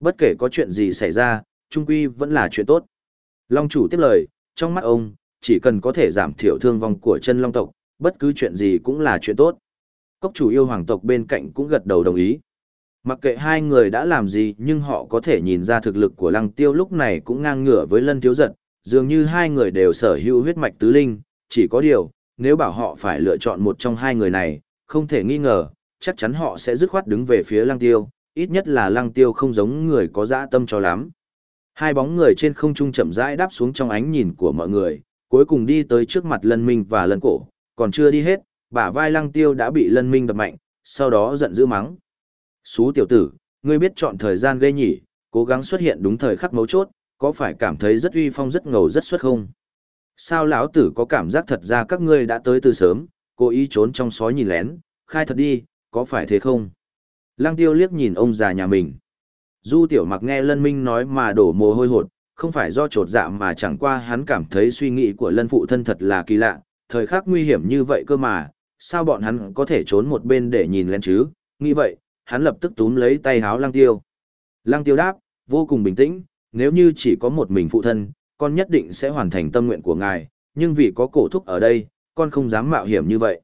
Bất kể có chuyện gì xảy ra, trung quy vẫn là chuyện tốt. Long chủ tiếp lời, trong mắt ông, chỉ cần có thể giảm thiểu thương vong của chân long tộc, bất cứ chuyện gì cũng là chuyện tốt. Cốc chủ yêu hoàng tộc bên cạnh cũng gật đầu đồng ý. Mặc kệ hai người đã làm gì nhưng họ có thể nhìn ra thực lực của lăng tiêu lúc này cũng ngang ngửa với lân thiếu giật, dường như hai người đều sở hữu huyết mạch tứ linh, chỉ có điều, nếu bảo họ phải lựa chọn một trong hai người này, không thể nghi ngờ, chắc chắn họ sẽ dứt khoát đứng về phía lăng tiêu, ít nhất là lăng tiêu không giống người có dã tâm cho lắm. Hai bóng người trên không trung chậm rãi đáp xuống trong ánh nhìn của mọi người, cuối cùng đi tới trước mặt lân minh và lân cổ, còn chưa đi hết, bả vai lăng tiêu đã bị lân minh đập mạnh, sau đó giận dữ mắng. Xú tiểu tử, ngươi biết chọn thời gian gây nhỉ, cố gắng xuất hiện đúng thời khắc mấu chốt, có phải cảm thấy rất uy phong rất ngầu rất xuất không? Sao lão tử có cảm giác thật ra các ngươi đã tới từ sớm, cố ý trốn trong sói nhìn lén, khai thật đi, có phải thế không? Lăng tiêu liếc nhìn ông già nhà mình. Du tiểu mặc nghe lân minh nói mà đổ mồ hôi hột, không phải do trột dạ mà chẳng qua hắn cảm thấy suy nghĩ của lân phụ thân thật là kỳ lạ, thời khắc nguy hiểm như vậy cơ mà, sao bọn hắn có thể trốn một bên để nhìn lên chứ, nghĩ vậy, hắn lập tức túm lấy tay háo lăng tiêu. Lăng tiêu đáp, vô cùng bình tĩnh, nếu như chỉ có một mình phụ thân, con nhất định sẽ hoàn thành tâm nguyện của ngài, nhưng vì có cổ thúc ở đây, con không dám mạo hiểm như vậy.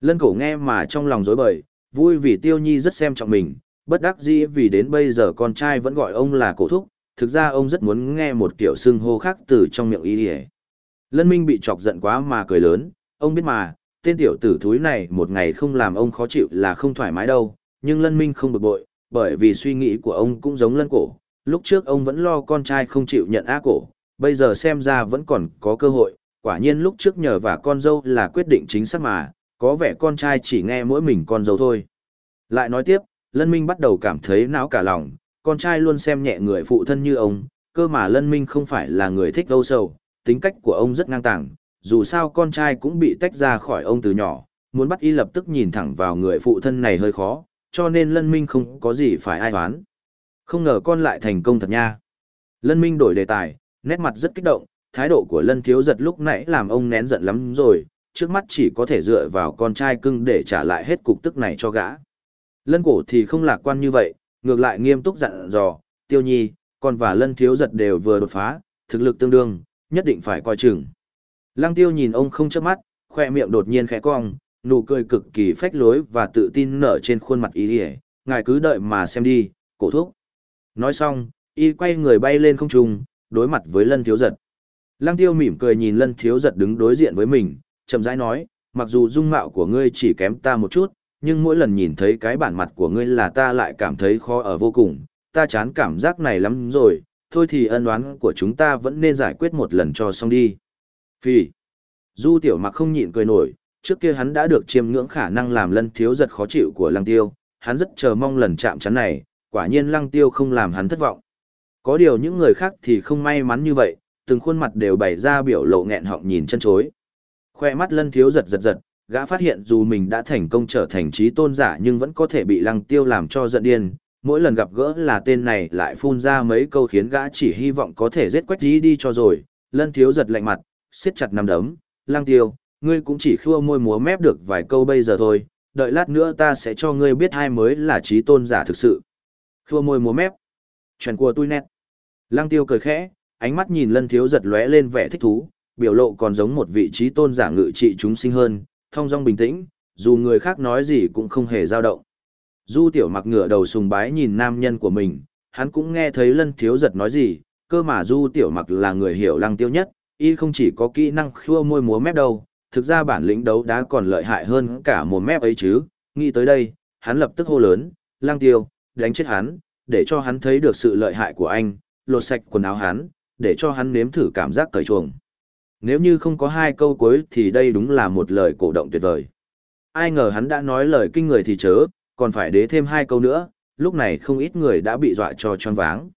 Lân cổ nghe mà trong lòng dối bời, vui vì tiêu nhi rất xem trọng mình, bất đắc dĩ vì đến bây giờ con trai vẫn gọi ông là cổ thúc, thực ra ông rất muốn nghe một kiểu xưng hô khác từ trong miệng y ỉa Lân Minh bị chọc giận quá mà cười lớn, ông biết mà, tên tiểu tử thúi này một ngày không làm ông khó chịu là không thoải mái đâu, nhưng Lân Minh không bực bội, bởi vì suy nghĩ của ông cũng giống lân cổ, lúc trước ông vẫn lo con trai không chịu nhận á cổ, bây giờ xem ra vẫn còn có cơ hội, quả nhiên lúc trước nhờ và con dâu là quyết định chính xác mà, có vẻ con trai chỉ nghe mỗi mình con dâu thôi. Lại nói tiếp, Lân Minh bắt đầu cảm thấy não cả lòng, con trai luôn xem nhẹ người phụ thân như ông, cơ mà Lân Minh không phải là người thích âu sầu, tính cách của ông rất ngang tàng, dù sao con trai cũng bị tách ra khỏi ông từ nhỏ, muốn bắt y lập tức nhìn thẳng vào người phụ thân này hơi khó, cho nên Lân Minh không có gì phải ai đoán. Không ngờ con lại thành công thật nha. Lân Minh đổi đề tài, nét mặt rất kích động, thái độ của Lân Thiếu Giật lúc nãy làm ông nén giận lắm rồi, trước mắt chỉ có thể dựa vào con trai cưng để trả lại hết cục tức này cho gã. Lân cổ thì không lạc quan như vậy, ngược lại nghiêm túc dặn dò, tiêu nhi, con và lân thiếu giật đều vừa đột phá, thực lực tương đương, nhất định phải coi chừng. Lăng tiêu nhìn ông không chớp mắt, khoe miệng đột nhiên khẽ cong, nụ cười cực kỳ phách lối và tự tin nở trên khuôn mặt ý đi ngài cứ đợi mà xem đi, cổ thúc. Nói xong, y quay người bay lên không trung, đối mặt với lân thiếu giật. Lăng tiêu mỉm cười nhìn lân thiếu giật đứng đối diện với mình, chậm rãi nói, mặc dù dung mạo của ngươi chỉ kém ta một chút, nhưng mỗi lần nhìn thấy cái bản mặt của ngươi là ta lại cảm thấy khó ở vô cùng, ta chán cảm giác này lắm rồi, thôi thì ân oán của chúng ta vẫn nên giải quyết một lần cho xong đi. Phi. Du tiểu mặc không nhịn cười nổi, trước kia hắn đã được chiêm ngưỡng khả năng làm lân thiếu giật khó chịu của lăng tiêu, hắn rất chờ mong lần chạm chắn này, quả nhiên lăng tiêu không làm hắn thất vọng. Có điều những người khác thì không may mắn như vậy, từng khuôn mặt đều bày ra biểu lộ nghẹn họng nhìn chân chối. Khoe mắt lân thiếu giật giật giật, gã phát hiện dù mình đã thành công trở thành trí tôn giả nhưng vẫn có thể bị lăng tiêu làm cho giận điên. Mỗi lần gặp gỡ là tên này lại phun ra mấy câu khiến gã chỉ hy vọng có thể giết quách dí đi cho rồi. Lân thiếu giật lạnh mặt, siết chặt nằm đấm, lăng tiêu, ngươi cũng chỉ khua môi múa mép được vài câu bây giờ thôi, đợi lát nữa ta sẽ cho ngươi biết hai mới là trí tôn giả thực sự. Khua môi múa mép. Chuyện của tôi nét. Lăng tiêu cười khẽ, ánh mắt nhìn lân thiếu giật lóe lên vẻ thích thú, biểu lộ còn giống một vị trí tôn giả ngự trị chúng sinh hơn, thong dong bình tĩnh, dù người khác nói gì cũng không hề dao động. Du tiểu mặc ngửa đầu sùng bái nhìn nam nhân của mình, hắn cũng nghe thấy lân thiếu giật nói gì, cơ mà du tiểu mặc là người hiểu lăng tiêu nhất, y không chỉ có kỹ năng khua môi múa mép đâu, thực ra bản lĩnh đấu đá còn lợi hại hơn cả một mép ấy chứ, nghĩ tới đây, hắn lập tức hô lớn, lăng tiêu, đánh chết hắn, để cho hắn thấy được sự lợi hại của anh, lột sạch quần áo hắn, để cho hắn nếm thử cảm giác cởi chuồng. Nếu như không có hai câu cuối thì đây đúng là một lời cổ động tuyệt vời. Ai ngờ hắn đã nói lời kinh người thì chớ, còn phải đế thêm hai câu nữa, lúc này không ít người đã bị dọa cho choáng váng.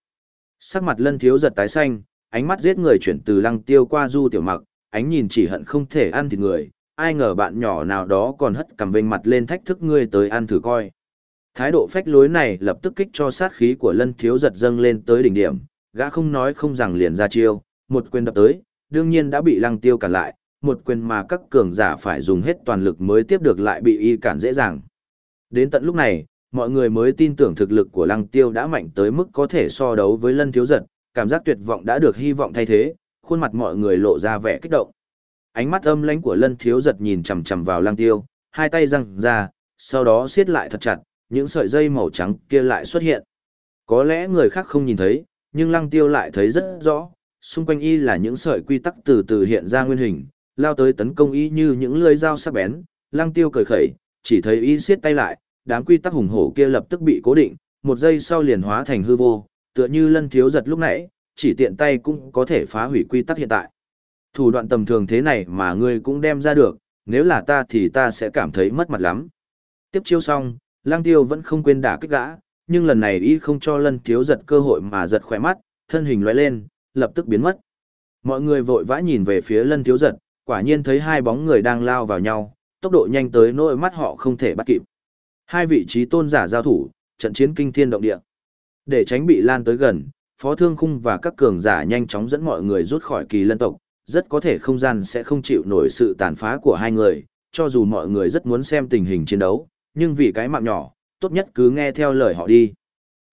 Sắc mặt lân thiếu giật tái xanh, ánh mắt giết người chuyển từ lăng tiêu qua du tiểu mặc, ánh nhìn chỉ hận không thể ăn thịt người, ai ngờ bạn nhỏ nào đó còn hất cầm vênh mặt lên thách thức ngươi tới ăn thử coi. Thái độ phách lối này lập tức kích cho sát khí của lân thiếu giật dâng lên tới đỉnh điểm, gã không nói không rằng liền ra chiêu, một quyền đập tới, đương nhiên đã bị lăng tiêu cản lại, một quyền mà các cường giả phải dùng hết toàn lực mới tiếp được lại bị y cản dễ dàng. Đến tận lúc này, mọi người mới tin tưởng thực lực của lăng tiêu đã mạnh tới mức có thể so đấu với lân thiếu giật, cảm giác tuyệt vọng đã được hy vọng thay thế, khuôn mặt mọi người lộ ra vẻ kích động. Ánh mắt âm lãnh của lân thiếu giật nhìn chằm chằm vào lăng tiêu, hai tay răng ra, sau đó siết lại thật chặt, những sợi dây màu trắng kia lại xuất hiện. Có lẽ người khác không nhìn thấy, nhưng lăng tiêu lại thấy rất rõ, xung quanh y là những sợi quy tắc từ từ hiện ra nguyên hình, lao tới tấn công y như những lưỡi dao sắc bén, lăng tiêu cười khẩy, chỉ thấy y siết tay lại, đám quy tắc hùng hổ kia lập tức bị cố định, một giây sau liền hóa thành hư vô, tựa như lân thiếu giật lúc nãy, chỉ tiện tay cũng có thể phá hủy quy tắc hiện tại. Thủ đoạn tầm thường thế này mà ngươi cũng đem ra được, nếu là ta thì ta sẽ cảm thấy mất mặt lắm. Tiếp chiêu xong, lang tiêu vẫn không quên đả kích gã, nhưng lần này y không cho lân thiếu giật cơ hội mà giật khỏe mắt, thân hình lóe lên, lập tức biến mất. Mọi người vội vã nhìn về phía lân thiếu giật, quả nhiên thấy hai bóng người đang lao vào nhau, tốc độ nhanh tới nỗi mắt họ không thể bắt kịp. Hai vị trí tôn giả giao thủ, trận chiến kinh thiên động địa. Để tránh bị lan tới gần, Phó Thương Khung và các cường giả nhanh chóng dẫn mọi người rút khỏi kỳ lân tộc, rất có thể không gian sẽ không chịu nổi sự tàn phá của hai người, cho dù mọi người rất muốn xem tình hình chiến đấu, nhưng vì cái mạng nhỏ, tốt nhất cứ nghe theo lời họ đi.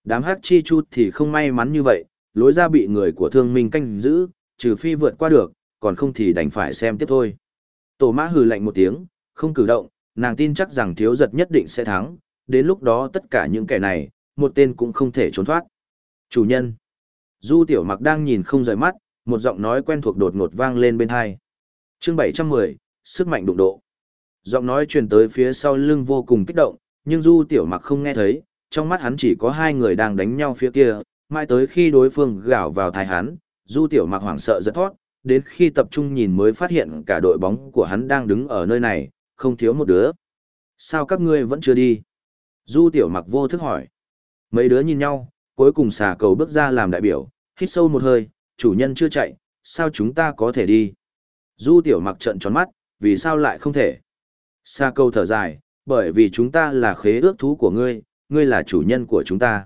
Đám hắc chi chu thì không may mắn như vậy, lối ra bị người của thương minh canh giữ, trừ phi vượt qua được, còn không thì đành phải xem tiếp thôi. Tổ mã hừ lạnh một tiếng, không cử động, nàng tin chắc rằng thiếu giật nhất định sẽ thắng, đến lúc đó tất cả những kẻ này, một tên cũng không thể trốn thoát. Chủ nhân. Du tiểu mặc đang nhìn không rời mắt, một giọng nói quen thuộc đột ngột vang lên bên hai. Chương 710, sức mạnh đụng độ. Giọng nói truyền tới phía sau lưng vô cùng kích động, nhưng Du Tiểu Mặc không nghe thấy, trong mắt hắn chỉ có hai người đang đánh nhau phía kia, mãi tới khi đối phương gào vào thái hắn, Du Tiểu Mặc hoảng sợ giật thoát, đến khi tập trung nhìn mới phát hiện cả đội bóng của hắn đang đứng ở nơi này, không thiếu một đứa. Sao các ngươi vẫn chưa đi? Du Tiểu Mặc vô thức hỏi. Mấy đứa nhìn nhau, cuối cùng xà cầu bước ra làm đại biểu, hít sâu một hơi, chủ nhân chưa chạy, sao chúng ta có thể đi? Du Tiểu Mặc trợn tròn mắt, vì sao lại không thể? Xà cầu thở dài, bởi vì chúng ta là khế ước thú của ngươi, ngươi là chủ nhân của chúng ta.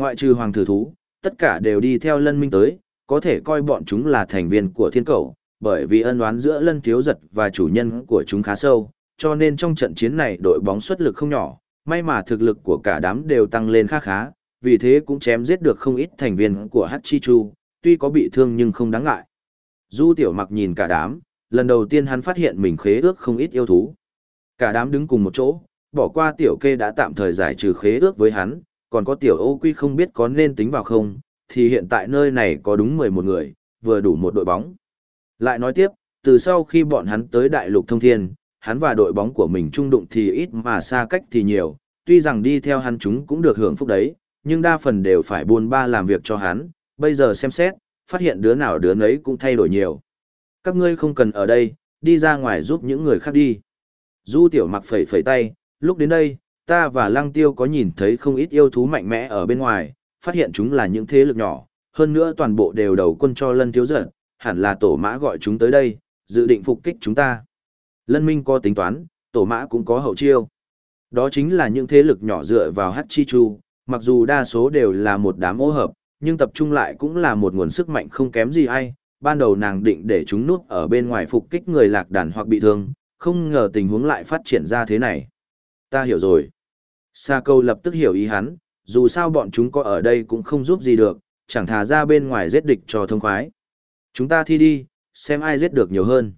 Ngoại trừ hoàng thử thú, tất cả đều đi theo lân minh tới, có thể coi bọn chúng là thành viên của thiên cầu, bởi vì ân oán giữa lân thiếu giật và chủ nhân của chúng khá sâu, cho nên trong trận chiến này đội bóng xuất lực không nhỏ, may mà thực lực của cả đám đều tăng lên khá khá, vì thế cũng chém giết được không ít thành viên của Hachichu, tuy có bị thương nhưng không đáng ngại. Du tiểu mặc nhìn cả đám, lần đầu tiên hắn phát hiện mình khế ước không ít yêu thú. Cả đám đứng cùng một chỗ, bỏ qua tiểu kê đã tạm thời giải trừ khế ước với hắn, còn có tiểu ô quy không biết có nên tính vào không, thì hiện tại nơi này có đúng 11 người, vừa đủ một đội bóng. Lại nói tiếp, từ sau khi bọn hắn tới đại lục thông thiên, hắn và đội bóng của mình trung đụng thì ít mà xa cách thì nhiều, tuy rằng đi theo hắn chúng cũng được hưởng phúc đấy, nhưng đa phần đều phải buôn ba làm việc cho hắn, bây giờ xem xét, phát hiện đứa nào đứa nấy cũng thay đổi nhiều. Các ngươi không cần ở đây, đi ra ngoài giúp những người khác đi. Du tiểu mặc phẩy phẩy tay, lúc đến đây, ta và lăng tiêu có nhìn thấy không ít yêu thú mạnh mẽ ở bên ngoài, phát hiện chúng là những thế lực nhỏ, hơn nữa toàn bộ đều đầu quân cho lân thiếu giận, hẳn là tổ mã gọi chúng tới đây, dự định phục kích chúng ta. Lân minh có tính toán, tổ mã cũng có hậu chiêu. Đó chính là những thế lực nhỏ dựa vào hát chi chu, mặc dù đa số đều là một đám ô hợp, nhưng tập trung lại cũng là một nguồn sức mạnh không kém gì ai. Ban đầu nàng định để chúng núp ở bên ngoài phục kích người lạc đàn hoặc bị thương, không ngờ tình huống lại phát triển ra thế này. Ta hiểu rồi. Sa câu lập tức hiểu ý hắn, dù sao bọn chúng có ở đây cũng không giúp gì được, chẳng thà ra bên ngoài giết địch cho thông khoái. Chúng ta thi đi, xem ai giết được nhiều hơn.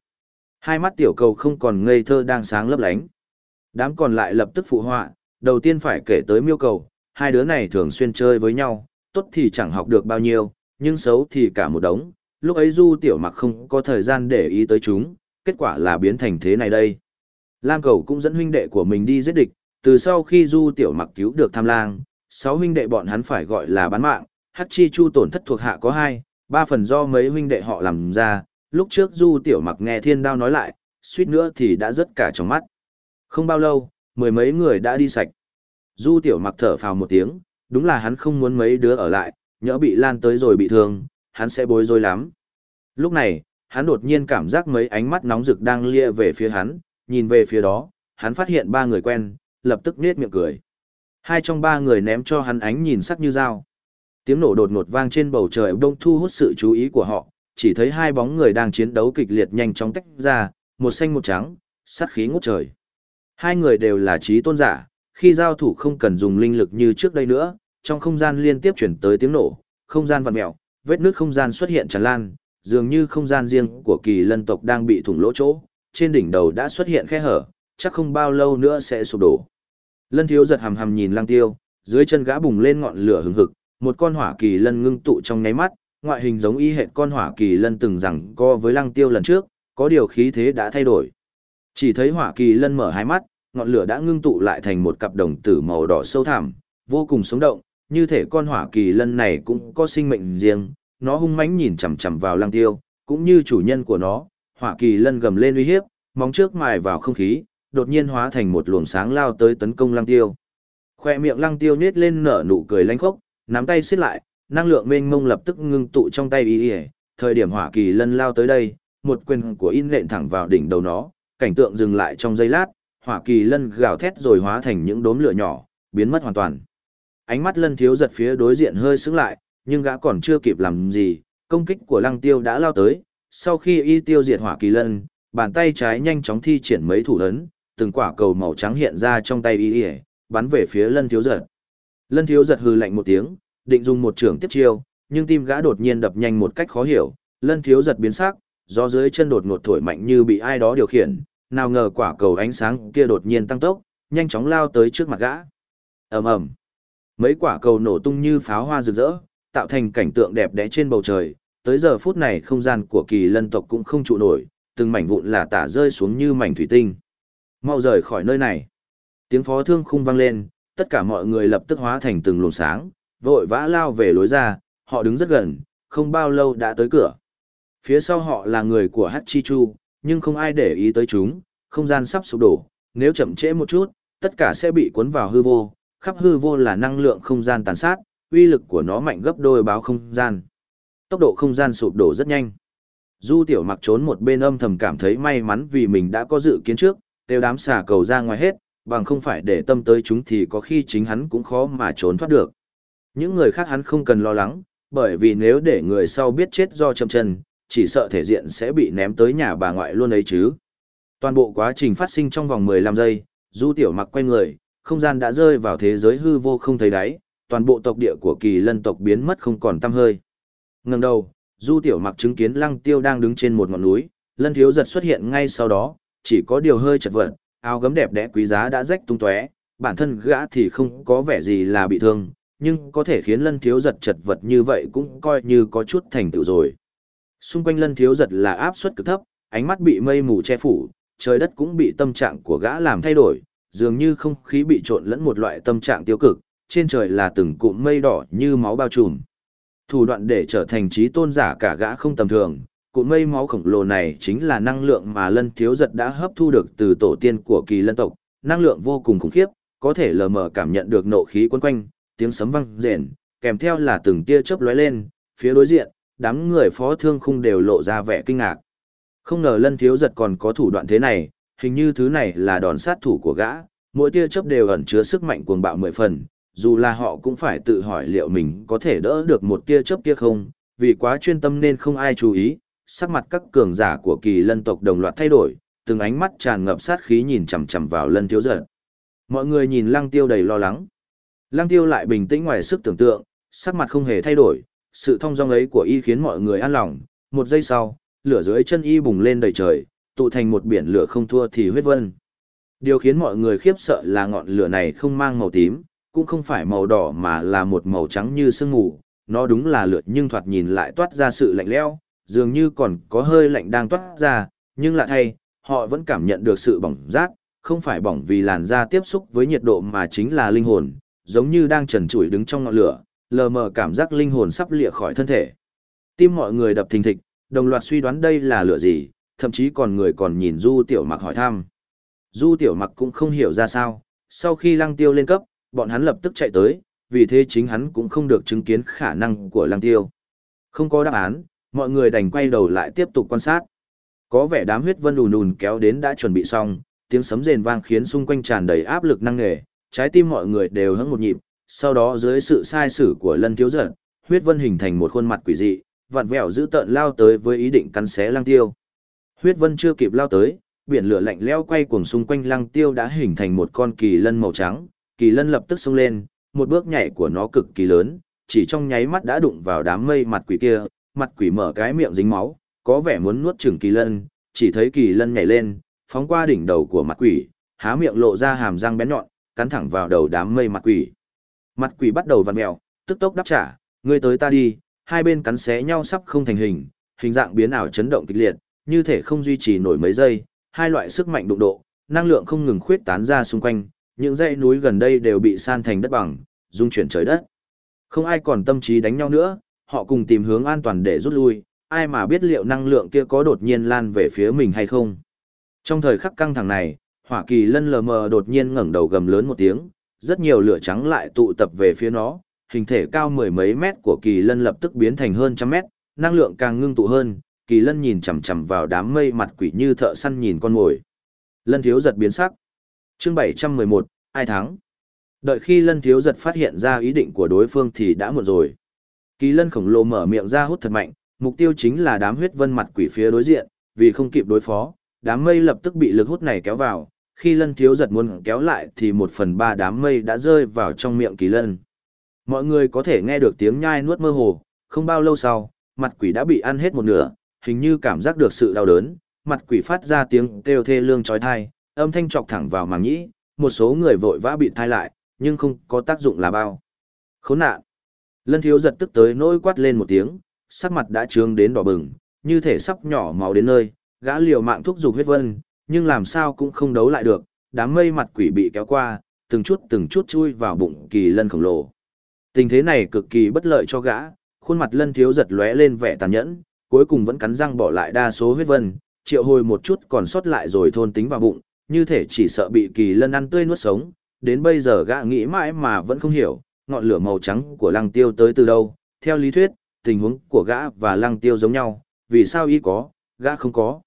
Hai mắt tiểu cầu không còn ngây thơ đang sáng lấp lánh. Đám còn lại lập tức phụ họa, đầu tiên phải kể tới miêu cầu, hai đứa này thường xuyên chơi với nhau, tốt thì chẳng học được bao nhiêu, nhưng xấu thì cả một đống. Lúc ấy du tiểu mặc không có thời gian để ý tới chúng, kết quả là biến thành thế này đây. Lam cầu cũng dẫn huynh đệ của mình đi giết địch, từ sau khi du tiểu mặc cứu được tham lang, sáu huynh đệ bọn hắn phải gọi là bán mạng, hắc chi chu tổn thất thuộc hạ có hai, ba phần do mấy huynh đệ họ làm ra, lúc trước du tiểu mặc nghe thiên đao nói lại, suýt nữa thì đã rất cả trong mắt. Không bao lâu, mười mấy người đã đi sạch. Du tiểu mặc thở phào một tiếng, đúng là hắn không muốn mấy đứa ở lại, nhỡ bị lan tới rồi bị thương, hắn sẽ bối rối lắm. Lúc này, hắn đột nhiên cảm giác mấy ánh mắt nóng rực đang lia về phía hắn, nhìn về phía đó, hắn phát hiện ba người quen, lập tức nết miệng cười. Hai trong ba người ném cho hắn ánh nhìn sắc như dao. Tiếng nổ đột ngột vang trên bầu trời đông thu hút sự chú ý của họ, chỉ thấy hai bóng người đang chiến đấu kịch liệt nhanh chóng tách ra, một xanh một trắng, sát khí ngút trời. Hai người đều là trí tôn giả, khi giao thủ không cần dùng linh lực như trước đây nữa, trong không gian liên tiếp chuyển tới tiếng nổ, không gian vặn mèo, vết nước không gian xuất hiện tràn lan, dường như không gian riêng của kỳ lân tộc đang bị thủng lỗ chỗ, trên đỉnh đầu đã xuất hiện khe hở, chắc không bao lâu nữa sẽ sụp đổ. Lân thiếu giật hầm hầm nhìn Lang tiêu, dưới chân gã bùng lên ngọn lửa hừng hực, một con hỏa kỳ lân ngưng tụ trong nháy mắt, ngoại hình giống y hệt con hỏa kỳ lân từng rằng co với lăng tiêu lần trước, có điều khí thế đã thay đổi. Chỉ thấy hỏa kỳ lân mở hai mắt, ngọn lửa đã ngưng tụ lại thành một cặp đồng tử màu đỏ sâu thẳm, vô cùng sống động, như thể con hỏa kỳ lân này cũng có sinh mệnh riêng, nó hung mãnh nhìn chằm chằm vào lăng tiêu, cũng như chủ nhân của nó, hỏa kỳ lân gầm lên uy hiếp, móng trước mài vào không khí, đột nhiên hóa thành một luồng sáng lao tới tấn công lăng tiêu. Khoe miệng lăng tiêu nhết lên nở nụ cười lanh khốc, nắm tay xiết lại, năng lượng mênh mông lập tức ngưng tụ trong tay y y, thời điểm hỏa kỳ lân lao tới đây, một quyền của in lệnh thẳng vào đỉnh đầu nó, cảnh tượng dừng lại trong giây lát, hỏa kỳ lân gào thét rồi hóa thành những đốm lửa nhỏ, biến mất hoàn toàn. Ánh mắt lân thiếu giật phía đối diện hơi sững lại, nhưng gã còn chưa kịp làm gì, công kích của lăng tiêu đã lao tới, sau khi y tiêu diệt hỏa kỳ lân, bàn tay trái nhanh chóng thi triển mấy thủ ấn, từng quả cầu màu trắng hiện ra trong tay y y, bắn về phía lân thiếu giật. Lân thiếu giật hừ lạnh một tiếng, định dùng một trưởng tiếp chiêu, nhưng tim gã đột nhiên đập nhanh một cách khó hiểu, lân thiếu giật biến sắc, do dưới chân đột ngột thổi mạnh như bị ai đó điều khiển, nào ngờ quả cầu ánh sáng kia đột nhiên tăng tốc, nhanh chóng lao tới trước mặt gã. ầm ầm, mấy quả cầu nổ tung như pháo hoa rực rỡ, tạo thành cảnh tượng đẹp đẽ trên bầu trời. Tới giờ phút này không gian của kỳ lân tộc cũng không trụ nổi, từng mảnh vụn là tả rơi xuống như mảnh thủy tinh. Mau rời khỏi nơi này. Tiếng phó thương khung vang lên, tất cả mọi người lập tức hóa thành từng luồng sáng, vội vã lao về lối ra, họ đứng rất gần, không bao lâu đã tới cửa. Phía sau họ là người của Hachichu, nhưng không ai để ý tới chúng, không gian sắp sụp đổ, nếu chậm trễ một chút, tất cả sẽ bị cuốn vào hư vô, khắp hư vô là năng lượng không gian tàn sát, uy lực của nó mạnh gấp đôi báo không gian. Tốc độ không gian sụp đổ rất nhanh. Du tiểu mặc trốn một bên âm thầm cảm thấy may mắn vì mình đã có dự kiến trước, đều đám xà cầu ra ngoài hết, bằng không phải để tâm tới chúng thì có khi chính hắn cũng khó mà trốn thoát được. Những người khác hắn không cần lo lắng, bởi vì nếu để người sau biết chết do chậm chân, chỉ sợ thể diện sẽ bị ném tới nhà bà ngoại luôn ấy chứ. Toàn bộ quá trình phát sinh trong vòng 15 giây, Du Tiểu Mặc quay người, không gian đã rơi vào thế giới hư vô không thấy đáy, toàn bộ tộc địa của kỳ lân tộc biến mất không còn tăm hơi. Ngừng đầu, Du Tiểu Mặc chứng kiến Lăng Tiêu đang đứng trên một ngọn núi, Lân Thiếu Giật xuất hiện ngay sau đó, chỉ có điều hơi chật vật, áo gấm đẹp đẽ quý giá đã rách tung tóe, bản thân gã thì không có vẻ gì là bị thương, nhưng có thể khiến Lân Thiếu Giật chật vật như vậy cũng coi như có chút thành tựu rồi. Xung quanh Lân Thiếu Giật là áp suất cực thấp, ánh mắt bị mây mù che phủ, trời đất cũng bị tâm trạng của gã làm thay đổi, dường như không khí bị trộn lẫn một loại tâm trạng tiêu cực, trên trời là từng cụm mây đỏ như máu bao trùm. Thủ đoạn để trở thành trí tôn giả cả gã không tầm thường, cụm mây máu khổng lồ này chính là năng lượng mà lân thiếu giật đã hấp thu được từ tổ tiên của kỳ lân tộc, năng lượng vô cùng khủng khiếp, có thể lờ mờ cảm nhận được nộ khí quấn quanh, tiếng sấm vang rền, kèm theo là từng tia chớp lóe lên, phía đối diện, đám người phó thương khung đều lộ ra vẻ kinh ngạc. Không ngờ lân thiếu giật còn có thủ đoạn thế này, hình như thứ này là đòn sát thủ của gã, mỗi tia chớp đều ẩn chứa sức mạnh cuồng bạo mười phần, dù là họ cũng phải tự hỏi liệu mình có thể đỡ được một tia chớp kia không, vì quá chuyên tâm nên không ai chú ý, sắc mặt các cường giả của kỳ lân tộc đồng loạt thay đổi, từng ánh mắt tràn ngập sát khí nhìn chằm chằm vào lân thiếu giật. Mọi người nhìn lăng tiêu đầy lo lắng. Lăng tiêu lại bình tĩnh ngoài sức tưởng tượng, sắc mặt không hề thay đổi, sự thông dong ấy của y khiến mọi người an lòng. Một giây sau, lửa dưới chân y bùng lên đầy trời, tụ thành một biển lửa không thua thì huyết vân. Điều khiến mọi người khiếp sợ là ngọn lửa này không mang màu tím, cũng không phải màu đỏ mà là một màu trắng như sương mù. Nó đúng là lửa nhưng thoạt nhìn lại toát ra sự lạnh lẽo, dường như còn có hơi lạnh đang toát ra, nhưng lạ thay, họ vẫn cảm nhận được sự bỏng rát, không phải bỏng vì làn da tiếp xúc với nhiệt độ mà chính là linh hồn, giống như đang trần trụi đứng trong ngọn lửa, lờ mờ cảm giác linh hồn sắp lìa khỏi thân thể. Tim mọi người đập thình thịch, đồng loạt suy đoán đây là lửa gì, thậm chí còn người còn nhìn Du Tiểu Mặc hỏi thăm. Du Tiểu Mặc cũng không hiểu ra sao, sau khi Lăng Tiêu lên cấp, bọn hắn lập tức chạy tới, vì thế chính hắn cũng không được chứng kiến khả năng của Lăng Tiêu. Không có đáp án, mọi người đành quay đầu lại tiếp tục quan sát. Có vẻ đám huyết vân ùn ùn kéo đến đã chuẩn bị xong, tiếng sấm rền vang khiến xung quanh tràn đầy áp lực năng nề, trái tim mọi người đều hững một nhịp, sau đó dưới sự sai sử của lân thiếu giận, huyết vân hình thành một khuôn mặt quỷ dị, vặn vẹo giữ tợn lao tới với ý định cắn xé lăng tiêu. Huyết vân chưa kịp lao tới, biển lửa lạnh leo quay cuồng xung quanh lăng tiêu đã hình thành một con kỳ lân màu trắng, kỳ lân lập tức xông lên, một bước nhảy của nó cực kỳ lớn, chỉ trong nháy mắt đã đụng vào đám mây mặt quỷ kia, mặt quỷ mở cái miệng dính máu, có vẻ muốn nuốt chửng kỳ lân, chỉ thấy kỳ lân nhảy lên, phóng qua đỉnh đầu của mặt quỷ, há miệng lộ ra hàm răng bén nhọn, cắn thẳng vào đầu đám mây mặt quỷ. Mặt quỷ bắt đầu vặn mèo, tức tốc đáp trả, ngươi tới ta đi, hai bên cắn xé nhau sắp không thành hình, hình dạng biến ảo chấn động kịch liệt, như thể không duy trì nổi mấy giây, hai loại sức mạnh đụng độ, năng lượng không ngừng khuyết tán ra xung quanh, những dãy núi gần đây đều bị san thành đất bằng, dung chuyển trời đất. Không ai còn tâm trí đánh nhau nữa, họ cùng tìm hướng an toàn để rút lui, ai mà biết liệu năng lượng kia có đột nhiên lan về phía mình hay không. Trong thời khắc căng thẳng này, Hỏa Kỳ Lân lờ mờ đột nhiên ngẩng đầu gầm lớn một tiếng, rất nhiều lửa trắng lại tụ tập về phía nó, hình thể cao mười mấy mét của Kỳ Lân lập tức biến thành hơn trăm mét, năng lượng càng ngưng tụ hơn, Kỳ Lân nhìn chằm chằm vào đám mây mặt quỷ như thợ săn nhìn con mồi. Lân Thiếu giật biến sắc. Chương 711, ai thắng? Đợi khi Lân Thiếu giật phát hiện ra ý định của đối phương thì đã muộn rồi. Kỳ Lân khổng lồ mở miệng ra hút thật mạnh, mục tiêu chính là đám huyết vân mặt quỷ phía đối diện, vì không kịp đối phó, đám mây lập tức bị lực hút này kéo vào, khi lân thiếu giật muốn kéo lại thì một phần ba đám mây đã rơi vào trong miệng kỳ lân. Mọi người có thể nghe được tiếng nhai nuốt mơ hồ, không bao lâu sau, mặt quỷ đã bị ăn hết một nửa, hình như cảm giác được sự đau đớn, mặt quỷ phát ra tiếng kêu thê lương trói thai, âm thanh chọc thẳng vào màng nhĩ, một số người vội vã bị thai lại, nhưng không có tác dụng là bao. Khốn nạn! Lân thiếu giật tức tới nỗi quát lên một tiếng, sắc mặt đã trướng đến đỏ bừng, như thể sắp nhỏ máu đến nơi, gã liều mạng thúc giục huyết vân, nhưng làm sao cũng không đấu lại được, đám mây mặt quỷ bị kéo qua, từng chút từng chút chui vào bụng kỳ lân khổng lồ. Tình thế này cực kỳ bất lợi cho gã, khuôn mặt lân thiếu giật lóe lên vẻ tàn nhẫn, cuối cùng vẫn cắn răng bỏ lại đa số huyết vân, triệu hồi một chút còn sót lại rồi thôn tính vào bụng, như thể chỉ sợ bị kỳ lân ăn tươi nuốt sống, đến bây giờ gã nghĩ mãi mà vẫn không hiểu, ngọn lửa màu trắng của lăng tiêu tới từ đâu, theo lý thuyết, tình huống của gã và lăng tiêu giống nhau, vì sao y có, gã không có.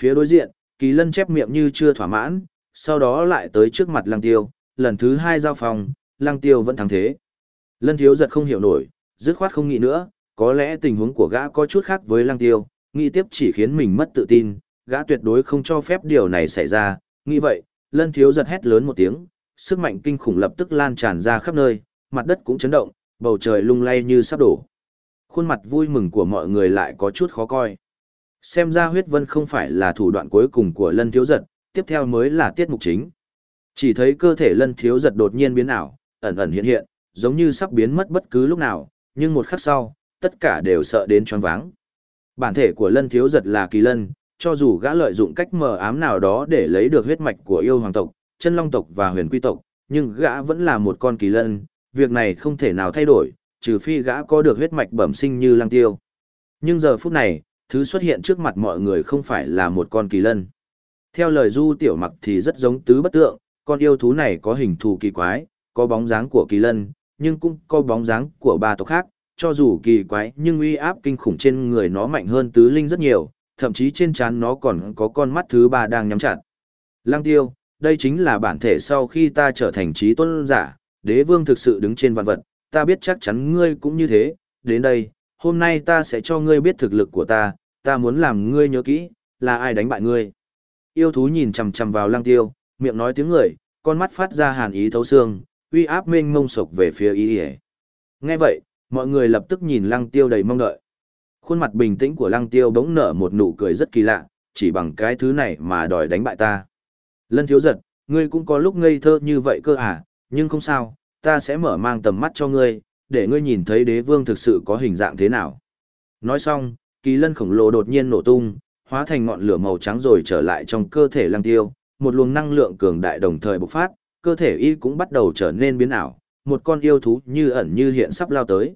Phía đối diện, kỳ lân chép miệng như chưa thỏa mãn, sau đó lại tới trước mặt lăng tiêu, lần thứ hai giao phòng, lăng tiêu vẫn thắng thế. Lân thiếu giật không hiểu nổi, dứt khoát không nghĩ nữa, có lẽ tình huống của gã có chút khác với lăng tiêu, nghĩ tiếp chỉ khiến mình mất tự tin, gã tuyệt đối không cho phép điều này xảy ra, nghĩ vậy, lân thiếu giật hét lớn một tiếng, sức mạnh kinh khủng lập tức lan tràn ra khắp nơi, mặt đất cũng chấn động, bầu trời lung lay như sắp đổ. Khuôn mặt vui mừng của mọi người lại có chút khó coi. Xem ra huyết vân không phải là thủ đoạn cuối cùng của lân thiếu giật, tiếp theo mới là tiết mục chính. Chỉ thấy cơ thể lân thiếu giật đột nhiên biến ảo, ẩn ẩn hiện hiện, giống như sắp biến mất bất cứ lúc nào, nhưng một khắc sau, tất cả đều sợ đến choáng váng. Bản thể của lân thiếu giật là kỳ lân, cho dù gã lợi dụng cách mờ ám nào đó để lấy được huyết mạch của yêu hoàng tộc, chân long tộc và huyền quy tộc, nhưng gã vẫn là một con kỳ lân, việc này không thể nào thay đổi, trừ phi gã có được huyết mạch bẩm sinh như lăng tiêu. Nhưng giờ phút này, thứ xuất hiện trước mặt mọi người không phải là một con kỳ lân. Theo lời du tiểu mặc thì rất giống tứ bất tượng, con yêu thú này có hình thù kỳ quái, có bóng dáng của kỳ lân, nhưng cũng có bóng dáng của ba tộc khác, cho dù kỳ quái nhưng uy áp kinh khủng trên người nó mạnh hơn tứ linh rất nhiều, thậm chí trên trán nó còn có con mắt thứ ba đang nhắm chặt. Lang tiêu, đây chính là bản thể sau khi ta trở thành trí tôn giả, đế vương thực sự đứng trên vạn vật, ta biết chắc chắn ngươi cũng như thế, đến đây, hôm nay ta sẽ cho ngươi biết thực lực của ta, ta muốn làm ngươi nhớ kỹ, là ai đánh bại ngươi. Yêu thú nhìn chằm chằm vào lang tiêu, miệng nói tiếng người, con mắt phát ra hàn ý thấu xương, uy áp mênh mông sộc về phía ý ỉa. Nghe vậy, mọi người lập tức nhìn lăng tiêu đầy mong đợi. Khuôn mặt bình tĩnh của lăng tiêu bỗng nở một nụ cười rất kỳ lạ, chỉ bằng cái thứ này mà đòi đánh bại ta. Lân thiếu giật, ngươi cũng có lúc ngây thơ như vậy cơ à, nhưng không sao, ta sẽ mở mang tầm mắt cho ngươi, để ngươi nhìn thấy đế vương thực sự có hình dạng thế nào. Nói xong, kỳ lân khổng lồ đột nhiên nổ tung, hóa thành ngọn lửa màu trắng rồi trở lại trong cơ thể lăng tiêu, một luồng năng lượng cường đại đồng thời bộc phát, cơ thể y cũng bắt đầu trở nên biến ảo, một con yêu thú như ẩn như hiện sắp lao tới.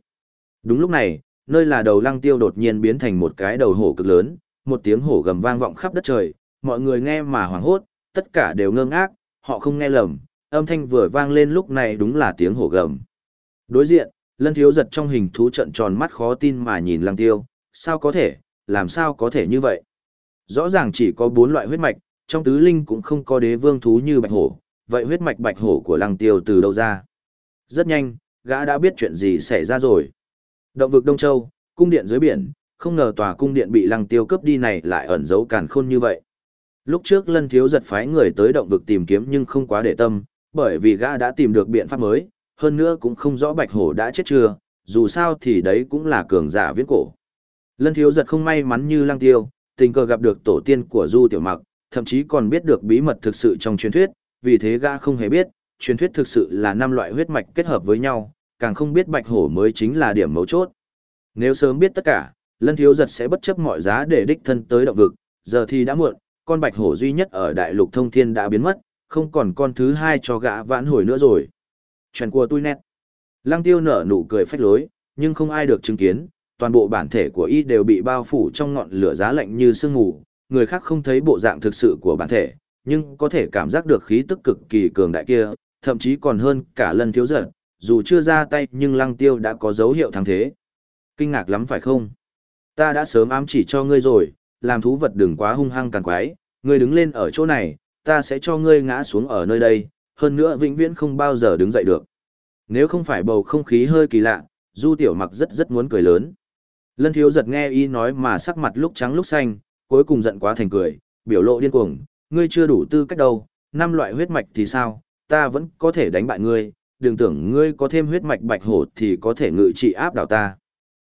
Đúng lúc này, nơi là đầu lăng tiêu đột nhiên biến thành một cái đầu hổ cực lớn, một tiếng hổ gầm vang vọng khắp đất trời, mọi người nghe mà hoảng hốt, tất cả đều ngơ ngác, họ không nghe lầm, âm thanh vừa vang lên lúc này đúng là tiếng hổ gầm. Đối diện, lân thiếu giật trong hình thú trận tròn mắt khó tin mà nhìn lăng tiêu, sao có thể, làm sao có thể như vậy? Rõ ràng chỉ có bốn loại huyết mạch, trong tứ linh cũng không có đế vương thú như bạch hổ, vậy huyết mạch bạch hổ của lăng tiêu từ đâu ra? Rất nhanh, gã đã biết chuyện gì xảy ra rồi. Động vực Đông Châu, cung điện dưới biển, không ngờ tòa cung điện bị lăng tiêu cướp đi này lại ẩn giấu càn khôn như vậy. Lúc trước lân thiếu giật phái người tới động vực tìm kiếm nhưng không quá để tâm, bởi vì gã đã tìm được biện pháp mới, hơn nữa cũng không rõ bạch hổ đã chết chưa, dù sao thì đấy cũng là cường giả viễn cổ. Lân thiếu giật không may mắn như lang tiêu, tình cờ gặp được tổ tiên của Du Tiểu Mặc, thậm chí còn biết được bí mật thực sự trong truyền thuyết, vì thế gã không hề biết, truyền thuyết thực sự là năm loại huyết mạch kết hợp với nhau, càng không biết bạch hổ mới chính là điểm mấu chốt. Nếu sớm biết tất cả, lân thiếu giật sẽ bất chấp mọi giá để đích thân tới động vực, giờ thì đã muộn, con bạch hổ duy nhất ở đại lục thông thiên đã biến mất, không còn con thứ hai cho gã vãn hồi nữa rồi. Chuyện của tôi nét. Lăng tiêu nở nụ cười phách lối, nhưng không ai được chứng kiến, toàn bộ bản thể của y đều bị bao phủ trong ngọn lửa giá lạnh như sương ngủ, người khác không thấy bộ dạng thực sự của bản thể, nhưng có thể cảm giác được khí tức cực kỳ cường đại kia, thậm chí còn hơn cả lần thiếu giật, dù chưa ra tay nhưng lăng tiêu đã có dấu hiệu thắng thế. Kinh ngạc lắm phải không? Ta đã sớm ám chỉ cho ngươi rồi, làm thú vật đừng quá hung hăng càng quái, ngươi đứng lên ở chỗ này, ta sẽ cho ngươi ngã xuống ở nơi đây, hơn nữa vĩnh viễn không bao giờ đứng dậy được. Nếu không phải bầu không khí hơi kỳ lạ, Du Tiểu Mặc rất rất muốn cười lớn. Lân Thiếu giật nghe y nói mà sắc mặt lúc trắng lúc xanh, cuối cùng giận quá thành cười, biểu lộ điên cuồng, ngươi chưa đủ tư cách đâu, năm loại huyết mạch thì sao, ta vẫn có thể đánh bại ngươi, đừng tưởng ngươi có thêm huyết mạch bạch hổ thì có thể ngự trị áp đảo ta.